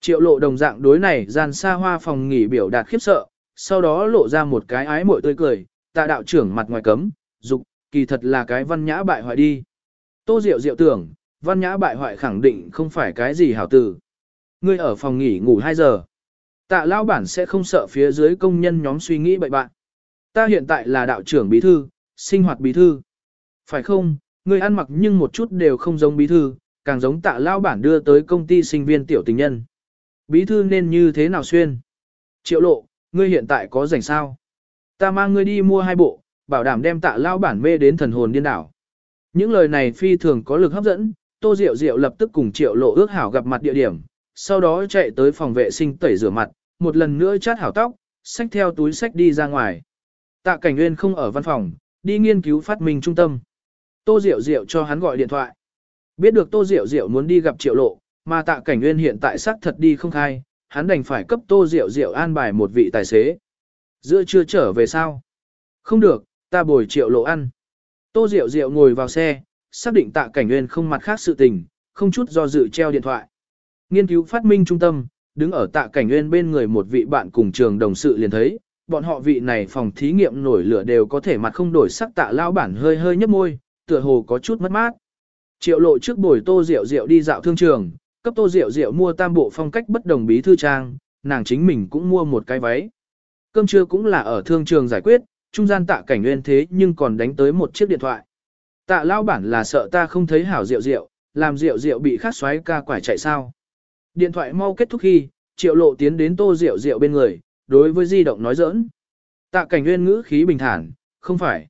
Speaker 1: Triệu lộ đồng dạng đối này gian xa hoa phòng nghỉ biểu đạt khiếp sợ, sau đó lộ ra một cái ái mội tươi cười, tạ đạo trưởng mặt ngoài cấm, dục, kỳ thật là cái văn nhã bại hoại đi. Tô Diệu Diệu tưởng, văn nhã bại hoại khẳng định không phải cái gì hảo tử. Ngươi ở phòng nghỉ ngủ 2 giờ. Tạ lao bản sẽ không sợ phía dưới công nhân nhóm suy nghĩ bậy bạn. Ta hiện tại là đạo trưởng bí thư, sinh hoạt bí thư. Phải không, ngươi ăn mặc nhưng một chút đều không giống bí thư, càng giống tạ lao bản đưa tới công ty sinh viên tiểu tình nhân. Bí thư nên như thế nào xuyên? Triệu lộ, ngươi hiện tại có rảnh sao? Ta mang ngươi đi mua hai bộ, bảo đảm đem tạ lao bản mê đến thần hồn điên đảo. Những lời này phi thường có lực hấp dẫn, Tô Diệu Diệu lập tức cùng Triệu Lộ ước hảo gặp mặt địa điểm, sau đó chạy tới phòng vệ sinh tẩy rửa mặt, một lần nữa chát hảo tóc, xách theo túi sách đi ra ngoài. Tạ Cảnh Nguyên không ở văn phòng, đi nghiên cứu phát minh trung tâm. Tô Diệu Diệu cho hắn gọi điện thoại. Biết được Tô Diệu Diệu muốn đi gặp Triệu Lộ, mà Tạ Cảnh Nguyên hiện tại xác thật đi không khai, hắn đành phải cấp Tô Diệu Diệu an bài một vị tài xế. Giữa chưa trở về sao? Không được, ta bồi Triệu Lộ ăn. Tô Diệu Diệu ngồi vào xe, xác định Tạ Cảnh Nguyên không mặt khác sự tình, không chút do dự treo điện thoại. Nghiên cứu phát minh trung tâm, đứng ở Tạ Cảnh Nguyên bên người một vị bạn cùng trường đồng sự liền thấy, bọn họ vị này phòng thí nghiệm nổi lửa đều có thể mặt không đổi sắc tạ lao bản hơi hơi nhấp môi, tựa hồ có chút mất mát. Triệu lộ trước buổi tô rượu rượu đi dạo thương trường, cấp tô rượu rượu mua tam bộ phong cách bất đồng bí thư trang, nàng chính mình cũng mua một cái váy. Cơm trưa cũng là ở thương trường giải quyết, trung gian tạ cảnh nguyên thế nhưng còn đánh tới một chiếc điện thoại. Tạ lao bản là sợ ta không thấy hảo rượu rượu, làm rượu rượu bị khát xoáy ca quải chạy sao. Điện thoại mau kết thúc khi, triệu lộ tiến đến tô rượu rượu bên người, đối với di động nói giỡn. Tạ cảnh nguyên ngữ khí bình thản, không phải.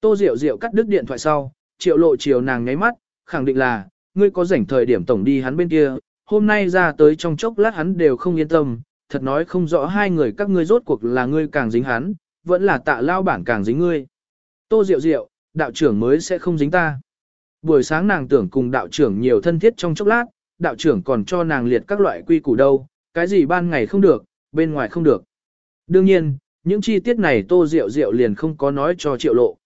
Speaker 1: Tô Diệu Diệu cắt đứt điện thoại sau, triệu lộ chiều nàng nháy mắt, khẳng định là, ngươi có rảnh thời điểm tổng đi hắn bên kia, hôm nay ra tới trong chốc lát hắn đều không yên tâm, thật nói không rõ hai người các ngươi rốt cuộc là ngươi càng dính hắn, vẫn là tạ lao bản càng dính ngươi. Tô Diệu Diệu, đạo trưởng mới sẽ không dính ta. Buổi sáng nàng tưởng cùng đạo trưởng nhiều thân thiết trong chốc lát, đạo trưởng còn cho nàng liệt các loại quy củ đâu, cái gì ban ngày không được, bên ngoài không được. Đương nhiên, những chi tiết này Tô Diệu Diệu liền không có nói cho Triệu Lộ.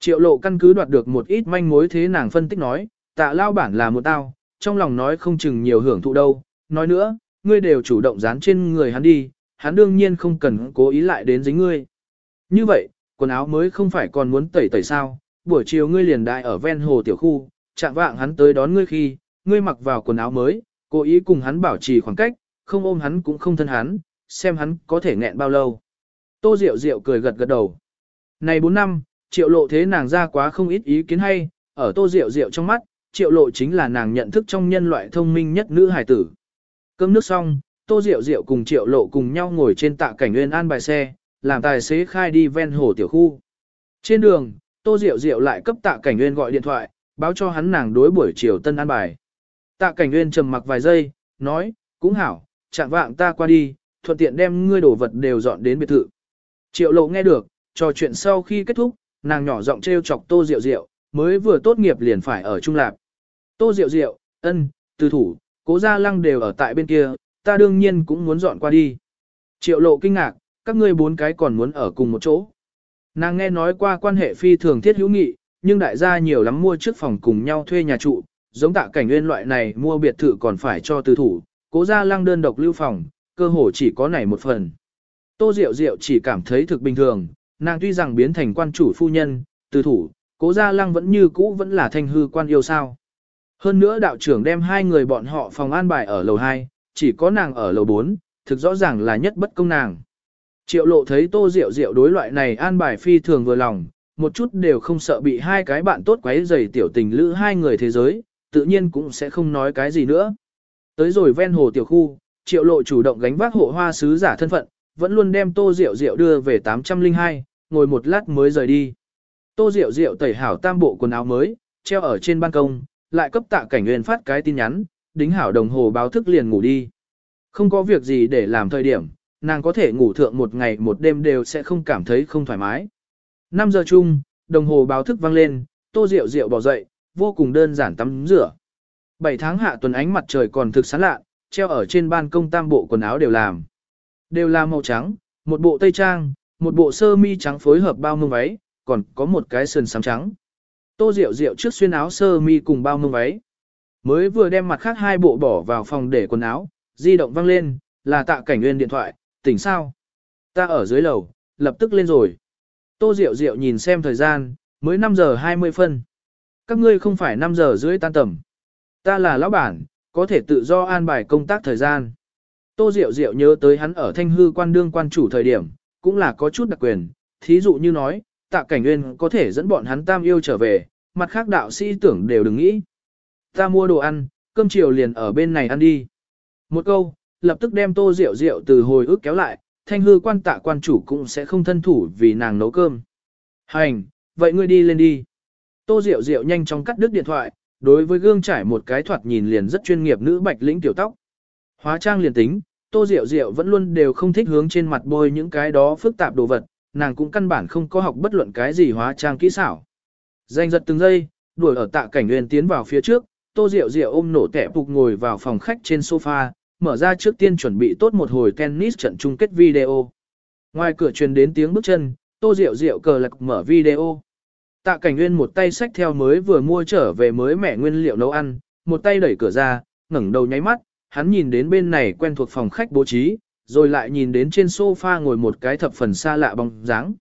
Speaker 1: Triệu Lộ căn cứ đoạt được một ít manh mối thế nàng phân tích nói, tạ lao bản là một tao, trong lòng nói không chừng nhiều hưởng thụ đâu. Nói nữa, ngươi đều chủ động dán trên người hắn đi, hắn đương nhiên không cần cố ý lại đến dính ngươi. Như vậy, quần áo mới không phải còn muốn tẩy tẩy sao, buổi chiều ngươi liền đại ở ven hồ tiểu khu, chạm vạng hắn tới đón ngươi khi, ngươi mặc vào quần áo mới, cố ý cùng hắn bảo trì khoảng cách, không ôm hắn cũng không thân hắn, xem hắn có thể nghẹn bao lâu. Tô Diệu Diệu cười gật gật đầu. Này 4 năm, triệu lộ thế nàng ra quá không ít ý kiến hay, ở Tô Diệu Diệu trong mắt, triệu lộ chính là nàng nhận thức trong nhân loại thông minh nhất nữ hài tử. Cơm nước xong, Tô Diệu Diệu cùng triệu lộ cùng nhau ngồi trên tạ cảnh nguyên an bài xe, làm tài xế khai đi ven hồ tiểu khu. Trên đường, Tô Diệu Diệu lại cấp tạ cảnh nguyên gọi điện thoại, báo cho hắn nàng đối buổi chiều tân an bài. Tạ cảnh nguyên trầm mặc vài giây, nói, cũng hảo, chạm vạng ta qua đi, thuận tiện đem ngươi đồ vật đều dọn đến biệt thự. Triệu lộ nghe được, trò chuyện sau khi kết thúc, nàng nhỏ giọng trêu chọc tô rượu rượu, mới vừa tốt nghiệp liền phải ở Trung Lạp. Tô Diệu Diệu, ân, từ thủ, cố gia lăng đều ở tại bên kia, ta đương nhiên cũng muốn dọn qua đi. Triệu lộ kinh ngạc, các ngươi bốn cái còn muốn ở cùng một chỗ. Nàng nghe nói qua quan hệ phi thường thiết hữu nghị, nhưng đại gia nhiều lắm mua trước phòng cùng nhau thuê nhà trụ, giống tạ cảnh nguyên loại này mua biệt thự còn phải cho từ thủ, cố gia lăng đơn độc lưu phòng, cơ hồ chỉ có này một phần. Tô Diệu Diệu chỉ cảm thấy thực bình thường, nàng tuy rằng biến thành quan chủ phu nhân, từ thủ, cố gia lăng vẫn như cũ vẫn là thanh hư quan yêu sao. Hơn nữa đạo trưởng đem hai người bọn họ phòng an bài ở lầu 2, chỉ có nàng ở lầu 4, thực rõ ràng là nhất bất công nàng. Triệu lộ thấy tô Diệu Diệu đối loại này an bài phi thường vừa lòng, một chút đều không sợ bị hai cái bạn tốt quấy rầy tiểu tình lữ hai người thế giới, tự nhiên cũng sẽ không nói cái gì nữa. Tới rồi ven hồ tiểu khu, triệu lộ chủ động gánh vác hộ hoa sứ giả thân phận, vẫn luôn đem tô rượu rượu đưa về 802, ngồi một lát mới rời đi. Tô rượu rượu tẩy hảo tam bộ quần áo mới, treo ở trên ban công, lại cấp tạ cảnh nguyên phát cái tin nhắn, đính hảo đồng hồ báo thức liền ngủ đi. Không có việc gì để làm thời điểm, nàng có thể ngủ thượng một ngày một đêm đều sẽ không cảm thấy không thoải mái. 5 giờ chung, đồng hồ báo thức vang lên, tô rượu rượu bỏ dậy, vô cùng đơn giản tắm rửa. 7 tháng hạ tuần ánh mặt trời còn thực sáng lạ, treo ở trên ban công tam bộ quần áo đều làm. Đều là màu trắng, một bộ tây trang, một bộ sơ mi trắng phối hợp bao mông váy, còn có một cái sườn xám trắng. Tô Diệu Diệu trước xuyên áo sơ mi cùng bao mông váy. Mới vừa đem mặt khác hai bộ bỏ vào phòng để quần áo, di động vang lên, là tạ cảnh nguyên điện thoại, tỉnh sao? Ta ở dưới lầu, lập tức lên rồi. Tô Diệu Diệu nhìn xem thời gian, mới 5 giờ 20 phân. Các ngươi không phải 5 giờ rưỡi tan tầm. Ta là lão bản, có thể tự do an bài công tác thời gian. Tô Diệu Diệu nhớ tới hắn ở thanh hư quan đương quan chủ thời điểm, cũng là có chút đặc quyền, thí dụ như nói, tạ cảnh nguyên có thể dẫn bọn hắn tam yêu trở về, mặt khác đạo sĩ tưởng đều đừng nghĩ. Ta mua đồ ăn, cơm chiều liền ở bên này ăn đi. Một câu, lập tức đem tô Diệu Diệu từ hồi ức kéo lại, thanh hư quan tạ quan chủ cũng sẽ không thân thủ vì nàng nấu cơm. Hành, vậy ngươi đi lên đi. Tô Diệu Diệu nhanh chóng cắt đứt điện thoại, đối với gương trải một cái thoạt nhìn liền rất chuyên nghiệp nữ bạch lĩnh tiểu tóc. Hóa trang liền tính, Tô Diệu Diệu vẫn luôn đều không thích hướng trên mặt bôi những cái đó phức tạp đồ vật, nàng cũng căn bản không có học bất luận cái gì hóa trang kỹ xảo. Danh giật từng giây, đuổi ở tạ cảnh nguyên tiến vào phía trước, Tô Diệu Diệu ôm nổ tẻ phục ngồi vào phòng khách trên sofa, mở ra trước tiên chuẩn bị tốt một hồi tennis trận chung kết video. Ngoài cửa truyền đến tiếng bước chân, Tô Diệu Diệu cờ lạc mở video. Tạ Cảnh Nguyên một tay xách theo mới vừa mua trở về mới mẻ nguyên liệu nấu ăn, một tay đẩy cửa ra, ngẩng đầu nháy mắt, hắn nhìn đến bên này quen thuộc phòng khách bố trí, rồi lại nhìn đến trên sofa ngồi một cái thập phần xa lạ bóng dáng.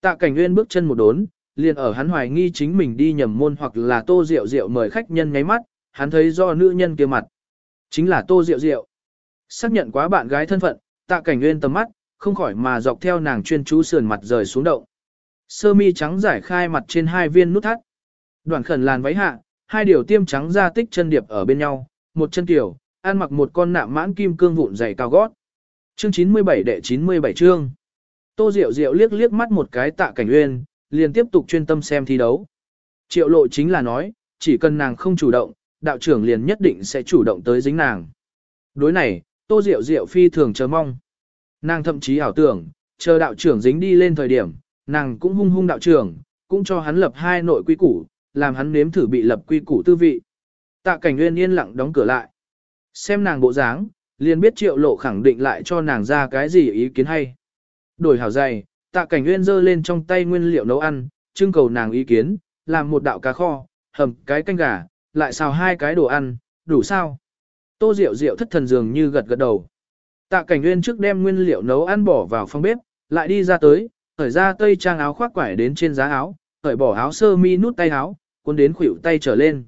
Speaker 1: Tạ Cảnh Nguyên bước chân một đốn, liền ở hắn hoài nghi chính mình đi nhầm môn hoặc là Tô Diệu Diệu mời khách nhân nháy mắt, hắn thấy do nữ nhân kia mặt. Chính là Tô Diệu Diệu. Xác nhận quá bạn gái thân phận, Tạ Cảnh Nguyên tầm mắt, không khỏi mà dọc theo nàng chuyên chú sườn mặt rời xuống động. Sơ mi trắng giải khai mặt trên hai viên nút thắt. Đoạn khẩn làn váy hạ, hai điều tiêm trắng ra tích chân điệp ở bên nhau, một chân tiểu, ăn mặc một con nạm mãn kim cương vụn dày cao gót. Chương 97 đệ 97 chương. Tô Diệu Diệu liếc liếc mắt một cái tạ cảnh uyên, liền tiếp tục chuyên tâm xem thi đấu. Triệu lộ chính là nói, chỉ cần nàng không chủ động, đạo trưởng liền nhất định sẽ chủ động tới dính nàng. Đối này, Tô Diệu Diệu phi thường chờ mong. Nàng thậm chí ảo tưởng, chờ đạo trưởng dính đi lên thời điểm, nàng cũng hung hung đạo trưởng, cũng cho hắn lập hai nội quy củ, làm hắn nếm thử bị lập quy củ tư vị. Tạ cảnh uyên yên lặng đóng cửa lại. Xem nàng bộ dáng, liền biết triệu lộ khẳng định lại cho nàng ra cái gì ý kiến hay. Đổi hảo dày, tạ cảnh nguyên dơ lên trong tay nguyên liệu nấu ăn, trưng cầu nàng ý kiến, làm một đạo cá kho, hầm cái canh gà, lại xào hai cái đồ ăn, đủ sao? Tô Diệu Diệu thất thần dường như gật gật đầu. Tạ Cảnh Nguyên trước đem nguyên liệu nấu ăn bỏ vào phòng bếp, lại đi ra tới, khởi ra tây trang áo khoác quải đến trên giá áo, khởi bỏ áo sơ mi nút tay áo, cuốn đến khuỷu tay trở lên.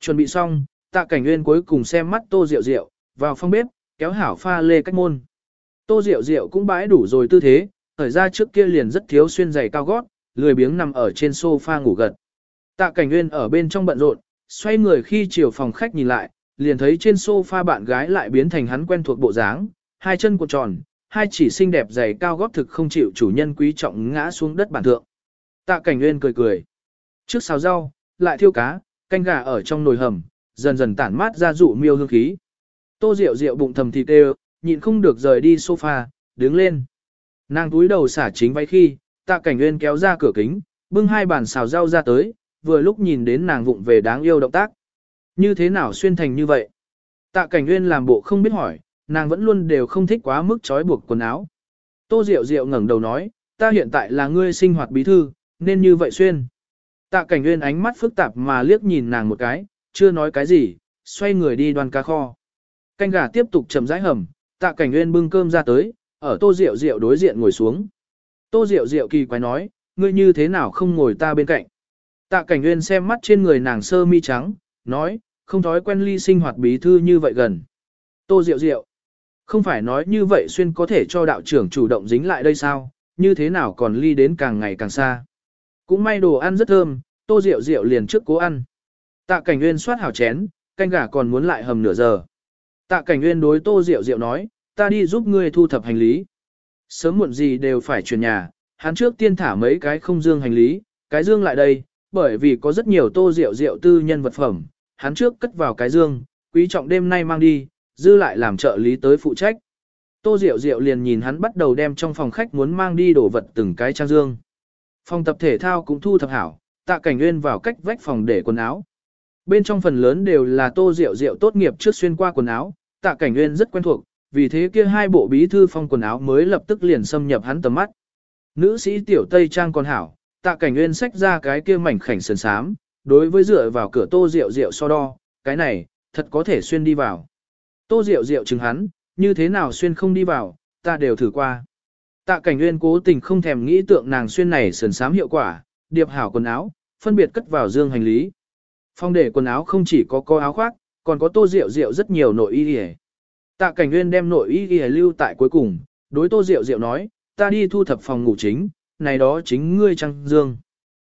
Speaker 1: Chuẩn bị xong, Tạ Cảnh Nguyên cuối cùng xem mắt Tô Diệu Diệu, vào phòng bếp, kéo hảo pha lê cách môn. Tô Diệu Diệu cũng bãi đủ rồi tư thế, thời ra trước kia liền rất thiếu xuyên giày cao gót, lười biếng nằm ở trên sofa ngủ gật. Tạ Cảnh Nguyên ở bên trong bận rộn, xoay người khi chiều phòng khách nhìn lại, liền thấy trên sofa bạn gái lại biến thành hắn quen thuộc bộ dáng, hai chân cuộn tròn, hai chỉ xinh đẹp giày cao gót thực không chịu chủ nhân quý trọng ngã xuống đất bản thượng. Tạ Cảnh Nguyên cười cười. Trước xào rau, lại thiêu cá, canh gà ở trong nồi hầm, dần dần tản mát ra dụ miêu hương khí. Tô Diệu Diệu bụng thầm thịt đều, nhịn không được rời đi sofa, đứng lên. Nàng túi đầu xả chính váy khi, tạ cảnh nguyên kéo ra cửa kính, bưng hai bàn xào rau ra tới, vừa lúc nhìn đến nàng vụng về đáng yêu động tác. Như thế nào xuyên thành như vậy? Tạ cảnh nguyên làm bộ không biết hỏi, nàng vẫn luôn đều không thích quá mức trói buộc quần áo. Tô Diệu Diệu ngẩng đầu nói, ta hiện tại là ngươi sinh hoạt bí thư, nên như vậy xuyên. Tạ cảnh nguyên ánh mắt phức tạp mà liếc nhìn nàng một cái, chưa nói cái gì, xoay người đi đoan ca kho. Canh gà tiếp tục chậm rãi hầm, tạ cảnh nguyên bưng cơm ra tới, ở tô Diệu Diệu đối diện ngồi xuống. Tô Diệu Diệu kỳ quái nói, ngươi như thế nào không ngồi ta bên cạnh. Tạ cảnh nguyên xem mắt trên người nàng sơ mi trắng, nói, không thói quen ly sinh hoạt bí thư như vậy gần. Tô Diệu Diệu, không phải nói như vậy xuyên có thể cho đạo trưởng chủ động dính lại đây sao, như thế nào còn ly đến càng ngày càng xa. Cũng may đồ ăn rất thơm, Tô Diệu Diệu liền trước cố ăn. Tạ cảnh nguyên soát hảo chén, canh gà còn muốn lại hầm nửa giờ. Tạ cảnh nguyên đối Tô Diệu Diệu nói, ta đi giúp ngươi thu thập hành lý. Sớm muộn gì đều phải chuyển nhà, hắn trước tiên thả mấy cái không dương hành lý, cái dương lại đây, bởi vì có rất nhiều Tô Diệu Diệu tư nhân vật phẩm, hắn trước cất vào cái dương, quý trọng đêm nay mang đi, dư lại làm trợ lý tới phụ trách. Tô Diệu Diệu liền nhìn hắn bắt đầu đem trong phòng khách muốn mang đi đồ vật từng cái trang dương. Phòng tập thể thao cũng thu thập hảo, tạ cảnh nguyên vào cách vách phòng để quần áo. Bên trong phần lớn đều là Tô Diệu Diệu tốt nghiệp trước xuyên qua quần áo, tạ cảnh nguyên rất quen thuộc, vì thế kia hai bộ bí thư phong quần áo mới lập tức liền xâm nhập hắn tầm mắt. Nữ sĩ tiểu Tây Trang còn hảo, tạ cảnh nguyên xách ra cái kia mảnh khảnh sườn sám, đối với dựa vào cửa Tô Diệu Diệu so đo, cái này, thật có thể xuyên đi vào. Tô Diệu Diệu chừng hắn, như thế nào xuyên không đi vào, ta đều thử qua. Tạ cảnh nguyên cố tình không thèm nghĩ tượng nàng xuyên này sườn sám hiệu quả, điệp hảo quần áo, phân biệt cất vào dương hành lý. Phong để quần áo không chỉ có co áo khoác, còn có tô rượu rượu rất nhiều nội y y Tạ cảnh nguyên đem nội y y lưu tại cuối cùng, đối tô rượu rượu nói, ta đi thu thập phòng ngủ chính, này đó chính ngươi trăng dương.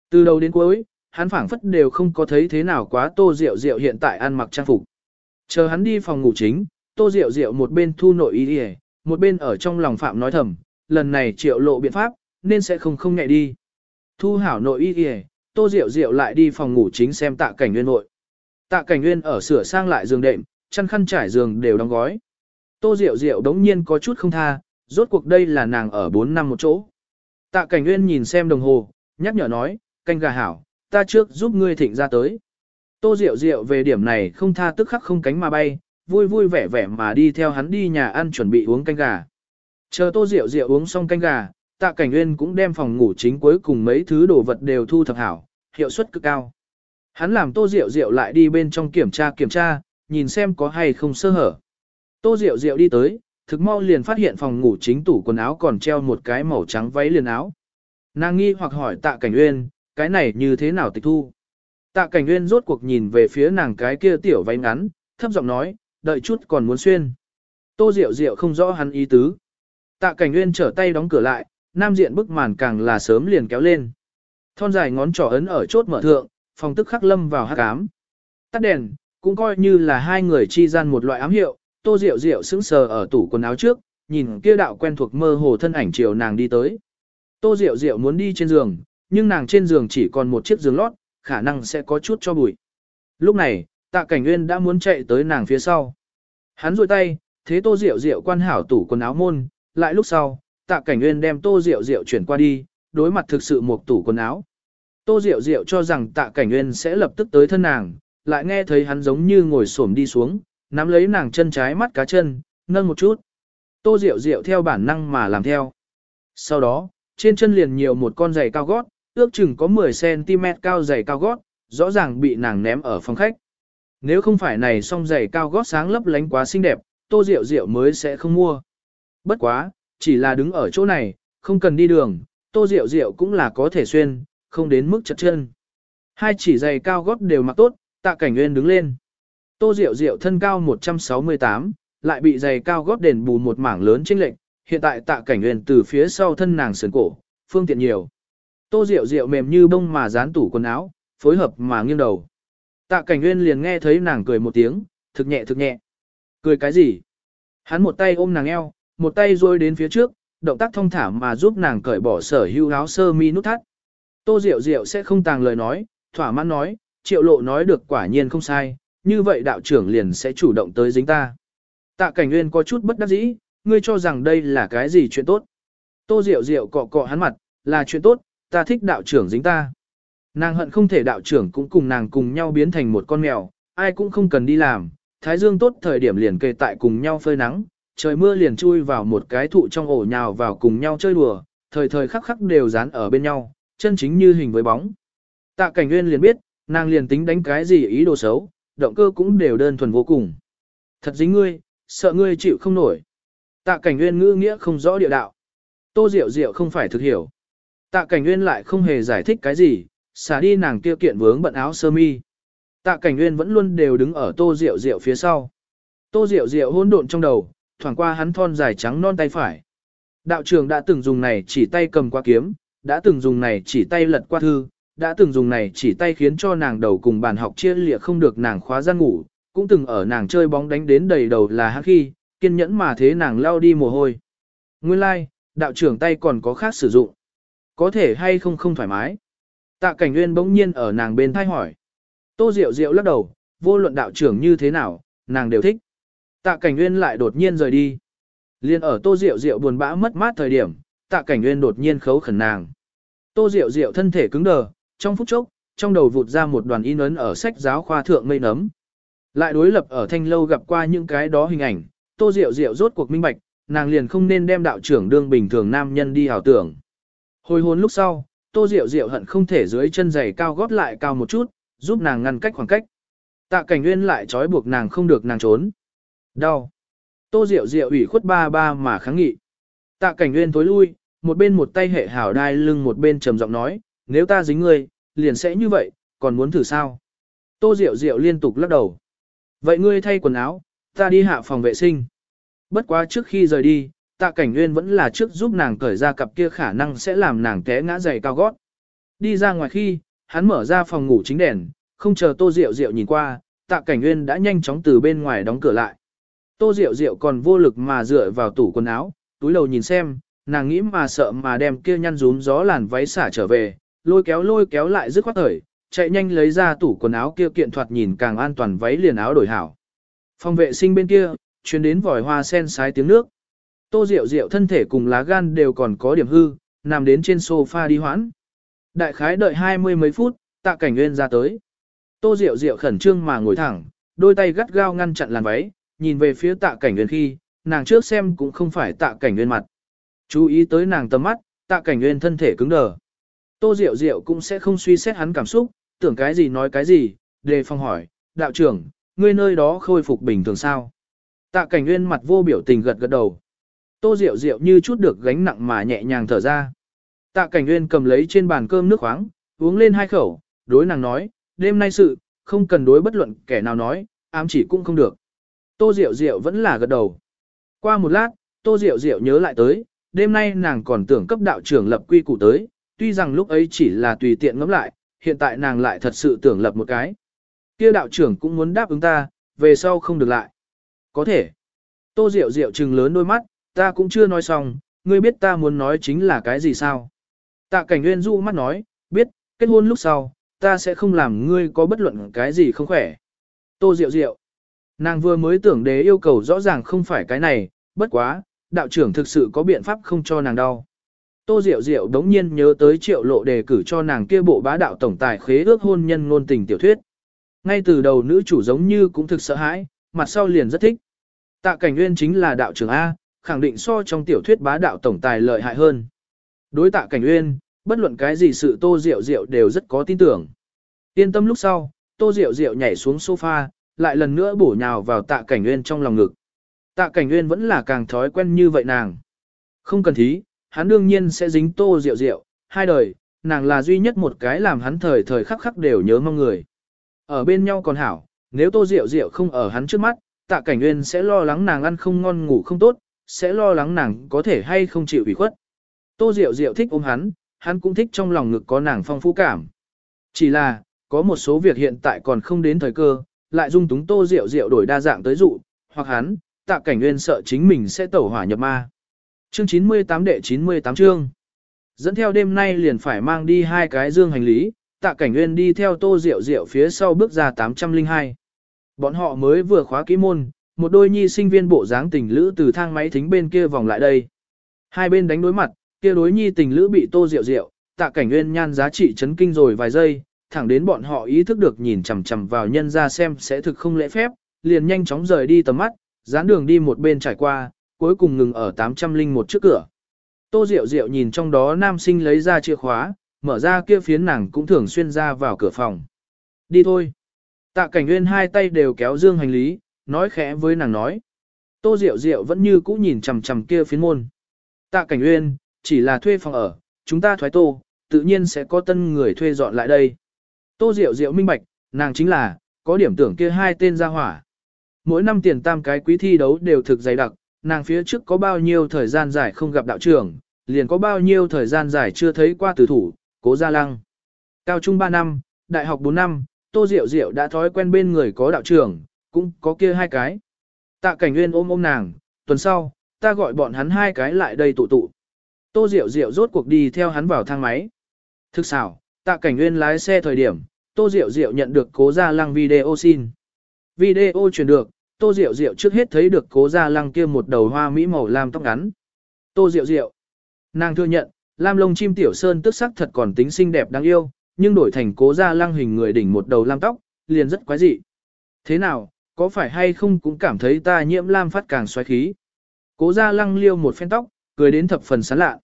Speaker 1: Từ đầu đến cuối, hắn phảng phất đều không có thấy thế nào quá tô rượu rượu hiện tại ăn mặc trang phục. Chờ hắn đi phòng ngủ chính, tô rượu rượu một bên thu nội y y một bên ở trong lòng phạm nói thầm, lần này triệu lộ biện pháp, nên sẽ không không nhẹ đi. Thu hảo nội y y tô Diệu Diệu lại đi phòng ngủ chính xem tạ cảnh nguyên nội. Tạ cảnh nguyên ở sửa sang lại giường đệm, chăn khăn trải giường đều đóng gói. Tô Diệu Diệu đống nhiên có chút không tha, rốt cuộc đây là nàng ở 4 năm một chỗ. Tạ cảnh nguyên nhìn xem đồng hồ, nhắc nhở nói, canh gà hảo, ta trước giúp ngươi thịnh ra tới. Tô Diệu Diệu về điểm này không tha tức khắc không cánh mà bay, vui vui vẻ vẻ mà đi theo hắn đi nhà ăn chuẩn bị uống canh gà. Chờ tô Diệu Diệu uống xong canh gà, tạ cảnh nguyên cũng đem phòng ngủ chính cuối cùng mấy thứ đồ vật đều thu thập hảo, hiệu suất cực cao. Hắn làm tô Diệu Diệu lại đi bên trong kiểm tra kiểm tra, nhìn xem có hay không sơ hở. Tô Diệu Diệu đi tới, thực mau liền phát hiện phòng ngủ chính tủ quần áo còn treo một cái màu trắng váy liền áo. Nàng nghi hoặc hỏi tạ cảnh nguyên, cái này như thế nào tịch thu? Tạ cảnh nguyên rốt cuộc nhìn về phía nàng cái kia tiểu váy ngắn, thấp giọng nói, đợi chút còn muốn xuyên. Tô Diệu Diệu không rõ hắn ý tứ. Tạ cảnh nguyên trở tay đóng cửa lại, nam diện bức màn càng là sớm liền kéo lên. Thon dài ngón trỏ ấn ở chốt mở thượng, phòng tức khắc lâm vào hát ám. Tắt đèn, cũng coi như là hai người chi gian một loại ám hiệu, tô Diệu Diệu sững sờ ở tủ quần áo trước, nhìn kia đạo quen thuộc mơ hồ thân ảnh chiều nàng đi tới. Tô Diệu Diệu muốn đi trên giường, nhưng nàng trên giường chỉ còn một chiếc giường lót, khả năng sẽ có chút cho bụi. Lúc này, tạ cảnh nguyên đã muốn chạy tới nàng phía sau. Hắn rôi tay, thế tô rượu rượu quan hảo tủ quần áo môn, lại lúc sau, tạ cảnh nguyên đem tô rượu rượu chuyển qua đi, đối mặt thực sự một tủ quần áo. Tô rượu rượu cho rằng tạ cảnh nguyên sẽ lập tức tới thân nàng, lại nghe thấy hắn giống như ngồi xổm đi xuống, nắm lấy nàng chân trái mắt cá chân, nâng một chút. Tô rượu rượu theo bản năng mà làm theo. Sau đó, trên chân liền nhiều một con giày cao gót, ước chừng có 10cm cao giày cao gót, rõ ràng bị nàng ném ở phòng khách. Nếu không phải này song giày cao gót sáng lấp lánh quá xinh đẹp, tô rượu rượu mới sẽ không mua. Bất quá, chỉ là đứng ở chỗ này, không cần đi đường, tô rượu rượu cũng là có thể xuyên, không đến mức chật chân. Hai chỉ giày cao gót đều mặc tốt, tạ cảnh nguyên đứng lên. Tô rượu rượu thân cao 168, lại bị giày cao gót đền bù một mảng lớn chênh lệnh, hiện tại tạ cảnh nguyên từ phía sau thân nàng sườn cổ, phương tiện nhiều. Tô rượu rượu mềm như bông mà dán tủ quần áo, phối hợp mà nghiêng đầu. Tạ cảnh nguyên liền nghe thấy nàng cười một tiếng, thực nhẹ thực nhẹ. Cười cái gì? Hắn một tay ôm nàng eo, một tay rôi đến phía trước, động tác thông thả mà giúp nàng cởi bỏ sở hữu áo sơ mi nút thắt. Tô Diệu Diệu sẽ không tàng lời nói, thỏa mãn nói, triệu lộ nói được quả nhiên không sai, như vậy đạo trưởng liền sẽ chủ động tới dính ta. Tạ cảnh nguyên có chút bất đắc dĩ, ngươi cho rằng đây là cái gì chuyện tốt. Tô Diệu Diệu cọ cọ hắn mặt, là chuyện tốt, ta thích đạo trưởng dính ta. Nàng hận không thể đạo trưởng cũng cùng nàng cùng nhau biến thành một con mèo, ai cũng không cần đi làm, thái dương tốt thời điểm liền kề tại cùng nhau phơi nắng, trời mưa liền chui vào một cái thụ trong ổ nhào vào cùng nhau chơi đùa, thời thời khắc khắc đều dán ở bên nhau, chân chính như hình với bóng. Tạ cảnh nguyên liền biết, nàng liền tính đánh cái gì ý đồ xấu, động cơ cũng đều đơn thuần vô cùng. Thật dính ngươi, sợ ngươi chịu không nổi. Tạ cảnh nguyên ngữ nghĩa không rõ địa đạo. Tô Diệu Diệu không phải thực hiểu. Tạ cảnh nguyên lại không hề giải thích cái gì, xả đi nàng kia kiện vướng bận áo sơ mi. Tạ cảnh nguyên vẫn luôn đều đứng ở tô Diệu Diệu phía sau. Tô Diệu Diệu hỗn độn trong đầu, thoảng qua hắn thon dài trắng non tay phải. Đạo trưởng đã từng dùng này chỉ tay cầm qua kiếm, đã từng dùng này chỉ tay lật qua thư, đã từng dùng này chỉ tay khiến cho nàng đầu cùng bàn học chia lịa không được nàng khóa gian ngủ, cũng từng ở nàng chơi bóng đánh đến đầy đầu là hắc khi, kiên nhẫn mà thế nàng lao đi mồ hôi. Nguyên lai, like, đạo trưởng tay còn có khác sử dụng. Có thể hay không không thoải mái. Tạ cảnh nguyên bỗng nhiên ở nàng bên thay hỏi. Tô Diệu Diệu lắc đầu, vô luận đạo trưởng như thế nào, nàng đều thích. Tạ cảnh nguyên lại đột nhiên rời đi. Liên ở Tô Diệu Diệu buồn bã mất mát thời điểm, tạ cảnh nguyên đột nhiên khấu khẩn nàng. Tô Diệu Diệu thân thể cứng đờ, trong phút chốc, trong đầu vụt ra một đoàn in ấn ở sách giáo khoa thượng mây nấm. Lại đối lập ở thanh lâu gặp qua những cái đó hình ảnh, Tô Diệu Diệu rốt cuộc minh bạch, nàng liền không nên đem đạo trưởng đương bình thường nam nhân đi hào tưởng. Hồi hồn lúc sau, Tô Diệu Diệu hận không thể dưới chân giày cao gót lại cao một chút, giúp nàng ngăn cách khoảng cách. Tạ Cảnh Nguyên lại trói buộc nàng không được nàng trốn. Đau. Tô Diệu Diệu ủy khuất ba ba mà kháng nghị. Tạ Cảnh Nguyên tối lui, một bên một tay hệ hảo đai lưng một bên trầm giọng nói, nếu ta dính ngươi, liền sẽ như vậy, còn muốn thử sao? Tô Diệu Diệu liên tục lắc đầu. Vậy ngươi thay quần áo, ta đi hạ phòng vệ sinh. Bất quá trước khi rời đi, tạ cảnh nguyên vẫn là trước giúp nàng cởi ra cặp kia khả năng sẽ làm nàng té ngã giày cao gót. Đi ra ngoài khi, hắn mở ra phòng ngủ chính đèn, không chờ tô Diệu Diệu nhìn qua, tạ cảnh nguyên đã nhanh chóng từ bên ngoài đóng cửa lại. Tô Diệu Diệu còn vô lực mà dựa vào tủ quần áo, túi đầu nhìn xem, nàng nghĩ mà sợ mà đem kia nhăn rúm gió làn váy xả trở về, lôi kéo lôi kéo lại dứt khoát thời, chạy nhanh lấy ra tủ quần áo kia kiện thoạt nhìn càng an toàn váy liền áo đổi hảo. Phòng vệ sinh bên kia, chuyến đến vòi hoa sen sái tiếng nước. Tô Diệu Diệu thân thể cùng lá gan đều còn có điểm hư, nằm đến trên sofa đi hoãn. Đại khái đợi hai mươi mấy phút, tạ cảnh nguyên ra tới. Tô Diệu Diệu khẩn trương mà ngồi thẳng, đôi tay gắt gao ngăn chặn làn váy, nhìn về phía tạ cảnh nguyên khi, nàng trước xem cũng không phải tạ cảnh nguyên mặt. Chú ý tới nàng tầm mắt, tạ cảnh nguyên thân thể cứng đờ. Tô Diệu Diệu cũng sẽ không suy xét hắn cảm xúc, tưởng cái gì nói cái gì, đề phòng hỏi, đạo trưởng, ngươi nơi đó khôi phục bình thường sao? Tạ cảnh nguyên mặt vô biểu tình gật gật đầu. Tô Diệu Diệu như chút được gánh nặng mà nhẹ nhàng thở ra. Tạ cảnh nguyên cầm lấy trên bàn cơm nước khoáng, uống lên hai khẩu, đối nàng nói, đêm nay sự, không cần đối bất luận kẻ nào nói, ám chỉ cũng không được. Tô Diệu Diệu vẫn là gật đầu. Qua một lát, Tô Diệu Diệu nhớ lại tới, đêm nay nàng còn tưởng cấp đạo trưởng lập quy củ tới, tuy rằng lúc ấy chỉ là tùy tiện ngẫm lại, hiện tại nàng lại thật sự tưởng lập một cái. Kia đạo trưởng cũng muốn đáp ứng ta, về sau không được lại. Có thể. Tô Diệu Diệu trừng lớn đôi mắt, ta cũng chưa nói xong, ngươi biết ta muốn nói chính là cái gì sao? Tạ cảnh nguyên du mắt nói, biết, kết hôn lúc sau, ta sẽ không làm ngươi có bất luận cái gì không khỏe. Tô Diệu Diệu. Nàng vừa mới tưởng đế yêu cầu rõ ràng không phải cái này, bất quá, đạo trưởng thực sự có biện pháp không cho nàng đau. Tô Diệu Diệu đống nhiên nhớ tới triệu lộ đề cử cho nàng kia bộ bá đạo tổng tài khế ước hôn nhân ngôn tình tiểu thuyết. Ngay từ đầu nữ chủ giống như cũng thực sợ hãi, mặt sau liền rất thích. Tạ Cảnh Nguyên chính là đạo trưởng A, khẳng định so trong tiểu thuyết bá đạo tổng tài lợi hại hơn. Đối Tạ Cảnh Nguyên, bất luận cái gì sự Tô Diệu Diệu đều rất có tin tưởng. Yên tâm lúc sau, Tô Diệu Diệu nhảy xuống sofa, lại lần nữa bổ nhào vào Tạ Cảnh Nguyên trong lòng ngực. Tạ Cảnh Nguyên vẫn là càng thói quen như vậy nàng. Không cần thí, hắn đương nhiên sẽ dính Tô Diệu Diệu, hai đời, nàng là duy nhất một cái làm hắn thời thời khắc khắc đều nhớ mong người. Ở bên nhau còn hảo, nếu Tô Diệu Diệu không ở hắn trước mắt, tạ cảnh nguyên sẽ lo lắng nàng ăn không ngon ngủ không tốt, sẽ lo lắng nàng có thể hay không chịu ủy khuất. Tô Diệu Diệu thích ôm hắn, hắn cũng thích trong lòng ngực có nàng phong phú cảm. Chỉ là, có một số việc hiện tại còn không đến thời cơ, lại dung túng Tô Diệu Diệu đổi đa dạng tới dụ, hoặc hắn, tạ cảnh nguyên sợ chính mình sẽ tẩu hỏa nhập ma. Chương 98 đệ 98 chương. Dẫn theo đêm nay liền phải mang đi hai cái dương hành lý, tạ cảnh nguyên đi theo Tô Diệu Diệu phía sau bước ra 802. Bọn họ mới vừa khóa kỹ môn, một đôi nhi sinh viên bộ dáng tình lữ từ thang máy thính bên kia vòng lại đây. Hai bên đánh đối mặt, kia đối nhi tình lữ bị tô rượu rượu, tạ cảnh nguyên nhan giá trị chấn kinh rồi vài giây, thẳng đến bọn họ ý thức được nhìn chằm chằm vào nhân ra xem sẽ thực không lễ phép, liền nhanh chóng rời đi tầm mắt, dán đường đi một bên trải qua, cuối cùng ngừng ở 801 trước cửa. Tô Diệu Diệu nhìn trong đó nam sinh lấy ra chìa khóa, mở ra kia phiến nàng cũng thường xuyên ra vào cửa phòng. Đi thôi. Tạ cảnh nguyên hai tay đều kéo dương hành lý, nói khẽ với nàng nói. Tô Diệu Diệu vẫn như cũ nhìn chằm chằm kia phiến môn. Tạ cảnh nguyên, chỉ là thuê phòng ở, chúng ta thoái tô, tự nhiên sẽ có tân người thuê dọn lại đây. Tô Diệu Diệu minh bạch, nàng chính là, có điểm tưởng kia hai tên ra hỏa. Mỗi năm tiền tam cái quý thi đấu đều thực dày đặc, nàng phía trước có bao nhiêu thời gian dài không gặp đạo trưởng, liền có bao nhiêu thời gian dài chưa thấy qua tử thủ, cố gia lăng. Cao trung 3 năm, đại học 4 năm, Tô Diệu Diệu đã thói quen bên người có đạo trưởng, cũng có kia hai cái. Tạ Cảnh Nguyên ôm ôm nàng, tuần sau, ta gọi bọn hắn hai cái lại đây tụ tụ. Tô Diệu Diệu rốt cuộc đi theo hắn vào thang máy. Thức xảo, Tạ Cảnh Nguyên lái xe thời điểm, Tô Diệu Diệu nhận được cố gia lăng video xin. Video truyền được, Tô Diệu Diệu trước hết thấy được cố gia lăng kia một đầu hoa mỹ màu lam tóc ngắn. Tô Diệu Diệu. Nàng thừa nhận, lam lông chim tiểu sơn tức sắc thật còn tính xinh đẹp đáng yêu, nhưng đổi thành cố gia lăng hình người đỉnh một đầu lam tóc, liền rất quái dị. Thế nào, có phải hay không cũng cảm thấy ta nhiễm lam phát càng xoáy khí. Cố gia lăng liêu một phen tóc, cười đến thập phần sán lạ.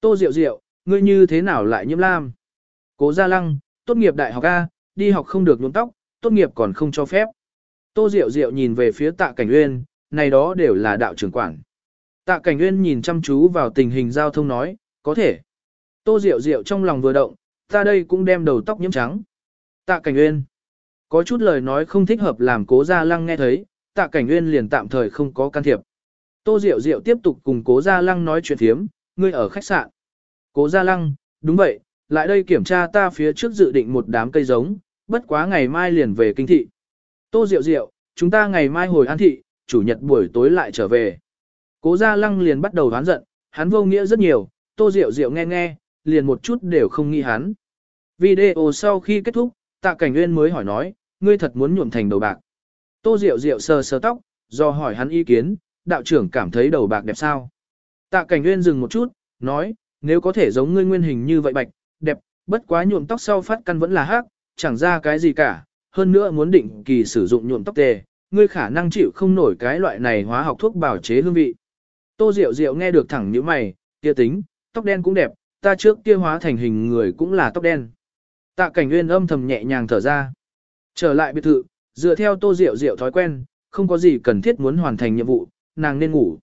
Speaker 1: Tô Diệu Diệu, ngươi như thế nào lại nhiễm lam? Cố gia lăng, tốt nghiệp đại học A, đi học không được nhuộm tóc, tốt nghiệp còn không cho phép. Tô Diệu Diệu nhìn về phía tạ cảnh uyên, này đó đều là đạo trưởng quản. Tạ cảnh uyên nhìn chăm chú vào tình hình giao thông nói, có thể. Tô Diệu Diệu trong lòng vừa động, ta đây cũng đem đầu tóc nhiễm trắng. Tạ cảnh uyên. Có chút lời nói không thích hợp làm cố gia lăng nghe thấy, tạ cảnh uyên liền tạm thời không có can thiệp. Tô Diệu Diệu tiếp tục cùng cố gia lăng nói chuyện thiếm, ngươi ở khách sạn. Cố gia lăng, đúng vậy, lại đây kiểm tra ta phía trước dự định một đám cây giống, bất quá ngày mai liền về kinh thị. Tô Diệu Diệu, chúng ta ngày mai hồi an thị, chủ nhật buổi tối lại trở về. Cố Gia Lăng liền bắt đầu đoán giận, hắn vô nghĩa rất nhiều, Tô Diệu Diệu nghe nghe, liền một chút đều không nghĩ hắn. Video sau khi kết thúc, Tạ Cảnh Nguyên mới hỏi nói, ngươi thật muốn nhuộm thành đầu bạc. Tô Diệu Diệu sờ sờ tóc, do hỏi hắn ý kiến, đạo trưởng cảm thấy đầu bạc đẹp sao. Tạ Cảnh Nguyên dừng một chút, nói, nếu có thể giống ngươi nguyên hình như vậy bạch, đẹp, bất quá nhuộm tóc sau phát căn vẫn là hắc, chẳng ra cái gì cả, hơn nữa muốn định kỳ sử dụng nhuộm tóc tề, ngươi khả năng chịu không nổi cái loại này hóa học thuốc bảo chế hương vị. Tô Diệu Diệu nghe được thẳng như mày, kia tính, tóc đen cũng đẹp, ta trước kia hóa thành hình người cũng là tóc đen. Tạ cảnh nguyên âm thầm nhẹ nhàng thở ra. Trở lại biệt thự, dựa theo Tô Diệu Diệu thói quen, không có gì cần thiết muốn hoàn thành nhiệm vụ, nàng nên ngủ.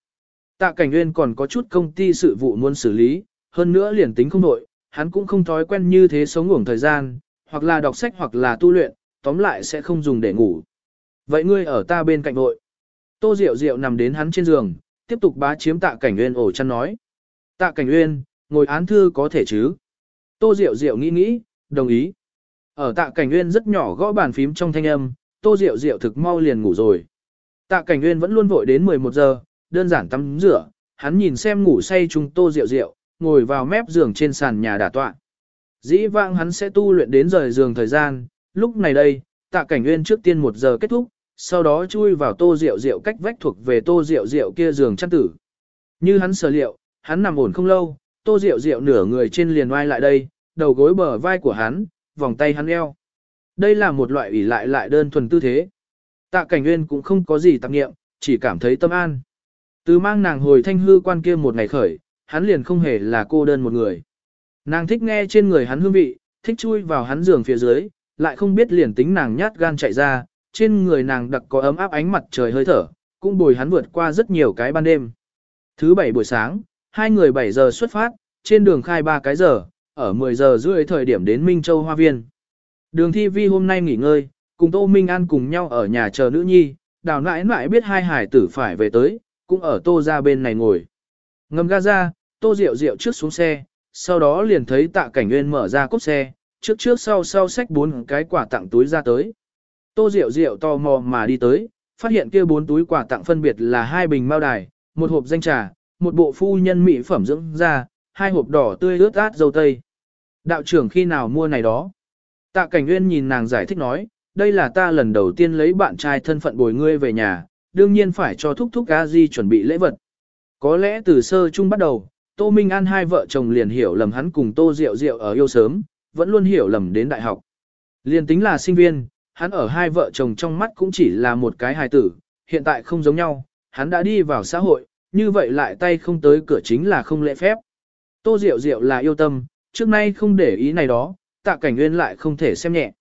Speaker 1: Tạ cảnh nguyên còn có chút công ty sự vụ muốn xử lý, hơn nữa liền tính không nội, hắn cũng không thói quen như thế sống ngủng thời gian, hoặc là đọc sách hoặc là tu luyện, tóm lại sẽ không dùng để ngủ. Vậy ngươi ở ta bên cạnh vội. Tô Diệu Diệu nằm đến hắn trên giường, tiếp tục bá chiếm tạ cảnh uyên ổ chăn nói. Tạ cảnh uyên, ngồi án thư có thể chứ? Tô Diệu Diệu nghĩ nghĩ, đồng ý. Ở tạ cảnh uyên rất nhỏ gõ bàn phím trong thanh âm, Tô Diệu Diệu thực mau liền ngủ rồi. Tạ cảnh uyên vẫn luôn vội đến 11 giờ, đơn giản tắm rửa, hắn nhìn xem ngủ say chung Tô Diệu Diệu, ngồi vào mép giường trên sàn nhà đả tọa. Dĩ vãng hắn sẽ tu luyện đến rời giường thời gian, lúc này đây, tạ cảnh nguyên trước tiên một giờ kết thúc, sau đó chui vào tô rượu rượu cách vách thuộc về tô rượu rượu kia giường chăn tử. Như hắn sở liệu, hắn nằm ổn không lâu, tô rượu rượu nửa người trên liền oai lại đây, đầu gối bờ vai của hắn, vòng tay hắn eo. Đây là một loại ủy lại lại đơn thuần tư thế. Tạ cảnh nguyên cũng không có gì tạp nghiệm, chỉ cảm thấy tâm an. Từ mang nàng hồi thanh hư quan kia một ngày khởi, hắn liền không hề là cô đơn một người. Nàng thích nghe trên người hắn hương vị, thích chui vào hắn giường phía dưới, lại không biết liền tính nàng nhát gan chạy ra, trên người nàng đặc có ấm áp ánh mặt trời hơi thở, cũng bồi hắn vượt qua rất nhiều cái ban đêm. Thứ bảy buổi sáng, hai người 7 giờ xuất phát, trên đường khai 3 cái giờ, ở 10 giờ rưỡi thời điểm đến Minh Châu Hoa Viên. Đường thi vi hôm nay nghỉ ngơi, cùng Tô Minh An cùng nhau ở nhà chờ nữ nhi, đào nãi nãi biết hai hải tử phải về tới, cũng ở Tô ra bên này ngồi. Ngầm ga ra, Tô Diệu Diệu trước xuống xe, sau đó liền thấy tạ cảnh nguyên mở ra cốp xe, trước trước sau sau xách bốn cái quả tặng túi ra tới. Tô Diệu Diệu tò mò mà đi tới, phát hiện kia bốn túi quà tặng phân biệt là hai bình mao đài, một hộp danh trà, một bộ phu nhân mỹ phẩm dưỡng da, hai hộp đỏ tươi ướt át dâu tây. Đạo trưởng khi nào mua này đó? Tạ Cảnh Nguyên nhìn nàng giải thích nói, đây là ta lần đầu tiên lấy bạn trai thân phận bồi ngươi về nhà, đương nhiên phải cho thúc thúc a di chuẩn bị lễ vật. Có lẽ từ sơ chung bắt đầu, Tô Minh An hai vợ chồng liền hiểu lầm hắn cùng Tô Diệu Diệu ở yêu sớm, vẫn luôn hiểu lầm đến đại học. Liền tính là sinh viên, hắn ở hai vợ chồng trong mắt cũng chỉ là một cái hài tử, hiện tại không giống nhau, hắn đã đi vào xã hội, như vậy lại tay không tới cửa chính là không lễ phép. Tô Diệu Diệu là yêu tâm, trước nay không để ý này đó, tạ cảnh nguyên lại không thể xem nhẹ.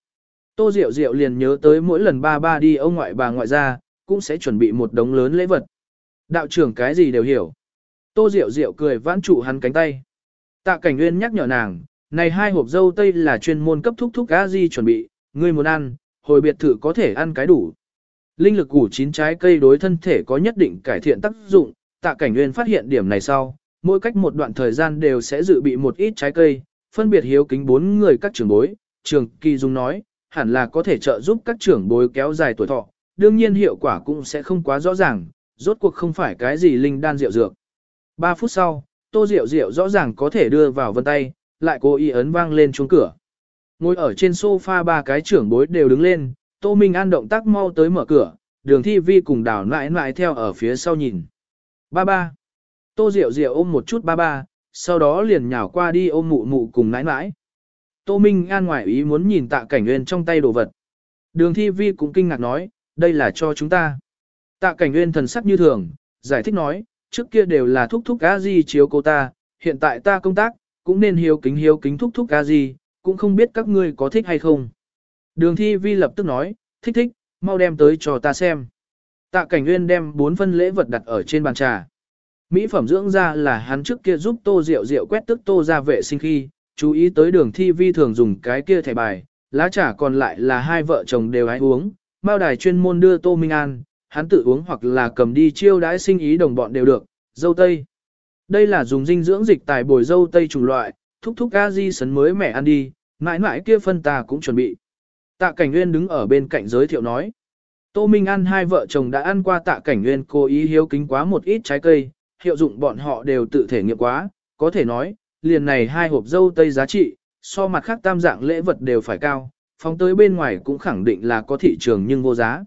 Speaker 1: Tô Diệu Diệu liền nhớ tới mỗi lần ba ba đi ông ngoại bà ngoại ra, cũng sẽ chuẩn bị một đống lớn lễ vật. Đạo trưởng cái gì đều hiểu. Tô Diệu Diệu cười vãn trụ hắn cánh tay. Tạ Cảnh Nguyên nhắc nhở nàng, này hai hộp dâu tây là chuyên môn cấp thúc thúc a di chuẩn bị, ngươi muốn ăn, hồi biệt thự có thể ăn cái đủ. Linh lực củ chín trái cây đối thân thể có nhất định cải thiện tác dụng, Tạ Cảnh Nguyên phát hiện điểm này sau, mỗi cách một đoạn thời gian đều sẽ dự bị một ít trái cây, phân biệt hiếu kính bốn người các trưởng bối, trường kỳ dung nói, hẳn là có thể trợ giúp các trưởng bối kéo dài tuổi thọ, đương nhiên hiệu quả cũng sẽ không quá rõ ràng, rốt cuộc không phải cái gì linh đan rượu dược. 3 phút sau, tô rượu rượu rõ ràng có thể đưa vào vân tay, lại cố ý ấn vang lên chuông cửa. Ngồi ở trên sofa ba cái trưởng bối đều đứng lên, tô minh an động tác mau tới mở cửa, đường thi vi cùng đảo nãi nãi theo ở phía sau nhìn. Ba ba. Tô rượu rượu ôm một chút ba ba, sau đó liền nhào qua đi ôm mụ mụ cùng nãi nãi. Tô Minh An ngoại ý muốn nhìn tạ cảnh nguyên trong tay đồ vật. Đường thi vi cũng kinh ngạc nói, đây là cho chúng ta. Tạ cảnh nguyên thần sắc như thường, giải thích nói, trước kia đều là thúc thúc a di chiếu cô ta, hiện tại ta công tác, cũng nên hiếu kính hiếu kính thúc thúc a di, cũng không biết các ngươi có thích hay không. Đường thi vi lập tức nói, thích thích, mau đem tới cho ta xem. Tạ cảnh nguyên đem bốn phân lễ vật đặt ở trên bàn trà. Mỹ phẩm dưỡng da là hắn trước kia giúp tô rượu rượu quét tức tô ra vệ sinh khi, chú ý tới đường thi vi thường dùng cái kia thẻ bài, lá trà còn lại là hai vợ chồng đều hái uống, Mao đài chuyên môn đưa Tô Minh An, hắn tự uống hoặc là cầm đi chiêu đãi sinh ý đồng bọn đều được, dâu tây. Đây là dùng dinh dưỡng dịch tài bồi dâu tây chủng loại, thúc thúc a di sấn mới mẹ ăn đi, mãi mãi kia phân ta cũng chuẩn bị. Tạ Cảnh Nguyên đứng ở bên cạnh giới thiệu nói. Tô Minh An hai vợ chồng đã ăn qua Tạ Cảnh Nguyên cố ý hiếu kính quá một ít trái cây, hiệu dụng bọn họ đều tự thể nghiệm quá, có thể nói, liền này hai hộp dâu tây giá trị, so mặt khác tam dạng lễ vật đều phải cao, phóng tới bên ngoài cũng khẳng định là có thị trường nhưng vô giá.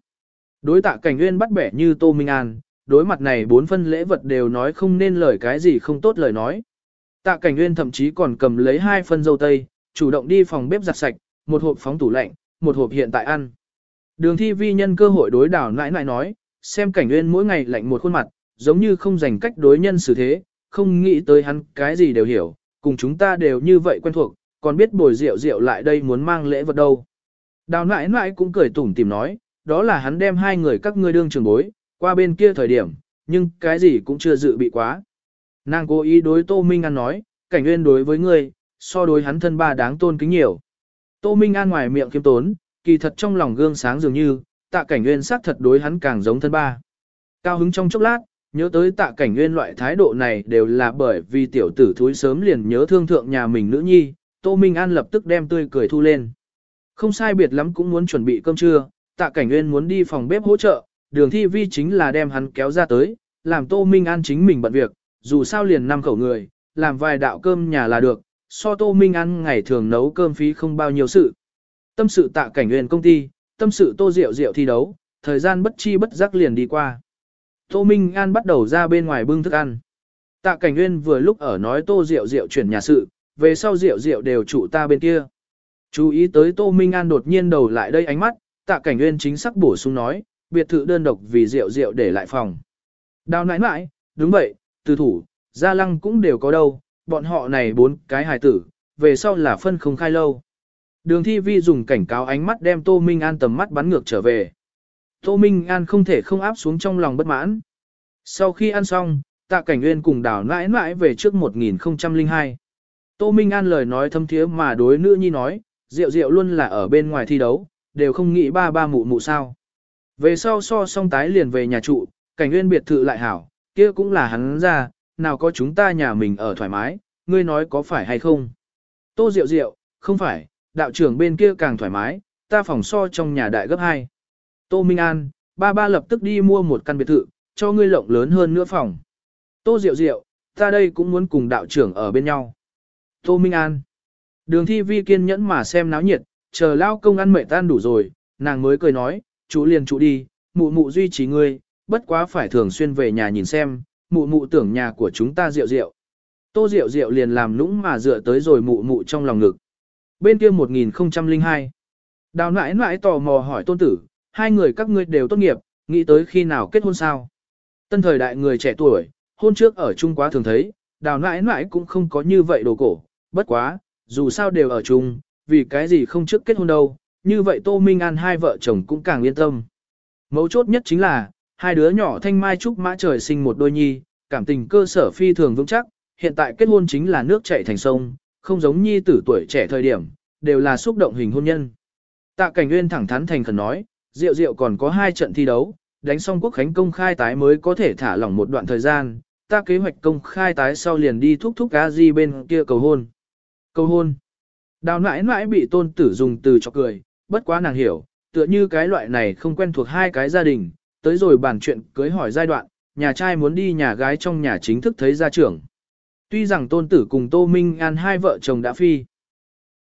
Speaker 1: Đối tạ cảnh nguyên bắt bẻ như Tô Minh An, đối mặt này bốn phân lễ vật đều nói không nên lời cái gì không tốt lời nói. Tạ cảnh nguyên thậm chí còn cầm lấy hai phân dâu tây, chủ động đi phòng bếp giặt sạch, một hộp phóng tủ lạnh, một hộp hiện tại ăn. Đường thi vi nhân cơ hội đối đảo nãi nãi nói, xem cảnh nguyên mỗi ngày lạnh một khuôn mặt, giống như không dành cách đối nhân xử thế, không nghĩ tới hắn cái gì đều hiểu, cùng chúng ta đều như vậy quen thuộc, còn biết bồi rượu rượu lại đây muốn mang lễ vật đâu. Đào nãi nãi cũng cười tủm tìm nói, đó là hắn đem hai người các ngươi đương trường bối, qua bên kia thời điểm, nhưng cái gì cũng chưa dự bị quá. Nàng cố ý đối Tô Minh An nói, cảnh nguyên đối với ngươi, so đối hắn thân ba đáng tôn kính nhiều. Tô Minh An ngoài miệng kiêm tốn, kỳ thật trong lòng gương sáng dường như, tạ cảnh nguyên xác thật đối hắn càng giống thân ba. Cao hứng trong chốc lát, nhớ tới tạ cảnh nguyên loại thái độ này đều là bởi vì tiểu tử thúi sớm liền nhớ thương thượng nhà mình nữ nhi, Tô Minh An lập tức đem tươi cười thu lên. Không sai biệt lắm cũng muốn chuẩn bị cơm trưa, tạ cảnh nguyên muốn đi phòng bếp hỗ trợ, đường thi vi chính là đem hắn kéo ra tới, làm Tô Minh An chính mình bận việc, dù sao liền năm khẩu người, làm vài đạo cơm nhà là được, so Tô Minh An ngày thường nấu cơm phí không bao nhiêu sự. Tâm sự tạ cảnh nguyên công ty, tâm sự Tô Diệu Diệu thi đấu, thời gian bất chi bất giác liền đi qua. Tô Minh An bắt đầu ra bên ngoài bưng thức ăn. Tạ Cảnh Nguyên vừa lúc ở nói Tô Diệu Diệu chuyển nhà sự, về sau Diệu Diệu đều trụ ta bên kia. Chú ý tới Tô Minh An đột nhiên đầu lại đây ánh mắt, Tạ Cảnh Nguyên chính xác bổ sung nói, biệt thự đơn độc vì Diệu Diệu để lại phòng. Đào nãi nãi, đúng vậy, từ thủ, gia lăng cũng đều có đâu, bọn họ này bốn cái hài tử, về sau là phân không khai lâu. Đường thi vi dùng cảnh cáo ánh mắt đem Tô Minh An tầm mắt bắn ngược trở về. Tô Minh An không thể không áp xuống trong lòng bất mãn. Sau khi ăn xong, tạ cảnh nguyên cùng Đào nãi nãi về trước 1002. Tô Minh An lời nói thâm thiế mà đối nữ nhi nói, rượu rượu luôn là ở bên ngoài thi đấu, đều không nghĩ ba ba mụ mụ sao. Về sau so xong tái liền về nhà trụ, cảnh nguyên biệt thự lại hảo, kia cũng là hắn ra, nào có chúng ta nhà mình ở thoải mái, ngươi nói có phải hay không. Tô diệu diệu không phải, đạo trưởng bên kia càng thoải mái, ta phòng so trong nhà đại gấp 2. Tô Minh An, ba ba lập tức đi mua một căn biệt thự, cho ngươi lộng lớn hơn nữa phòng. Tô Diệu Diệu, ta đây cũng muốn cùng đạo trưởng ở bên nhau. Tô Minh An. Đường thi vi kiên nhẫn mà xem náo nhiệt, chờ lao công ăn mệt tan đủ rồi, nàng mới cười nói, chú liền chú đi, mụ mụ duy trì ngươi, bất quá phải thường xuyên về nhà nhìn xem, mụ mụ tưởng nhà của chúng ta rượu rượu. Tô rượu rượu liền làm nũng mà dựa tới rồi mụ mụ trong lòng ngực. Bên kia 1002. Đào nãi nãi tò mò hỏi tôn tử, hai người các ngươi đều tốt nghiệp, nghĩ tới khi nào kết hôn sao? Tân thời đại người trẻ tuổi, hôn trước ở chung quá thường thấy, đào nãi nãi cũng không có như vậy đồ cổ, bất quá, dù sao đều ở chung, vì cái gì không trước kết hôn đâu, như vậy Tô Minh An hai vợ chồng cũng càng yên tâm. Mấu chốt nhất chính là, hai đứa nhỏ thanh mai trúc mã trời sinh một đôi nhi, cảm tình cơ sở phi thường vững chắc, hiện tại kết hôn chính là nước chảy thành sông, không giống nhi tử tuổi trẻ thời điểm, đều là xúc động hình hôn nhân. Tạ Cảnh Nguyên thẳng thắn thành khẩn nói, Diệu Diệu còn có hai trận thi đấu, đánh xong quốc khánh công khai tái mới có thể thả lỏng một đoạn thời gian, ta kế hoạch công khai tái sau liền đi thúc thúc a di bên kia cầu hôn. Cầu hôn. Đào nãi nãi bị tôn tử dùng từ cho cười, bất quá nàng hiểu, tựa như cái loại này không quen thuộc hai cái gia đình, tới rồi bàn chuyện cưới hỏi giai đoạn, nhà trai muốn đi nhà gái trong nhà chính thức thấy gia trưởng. Tuy rằng tôn tử cùng Tô Minh An hai vợ chồng đã phi,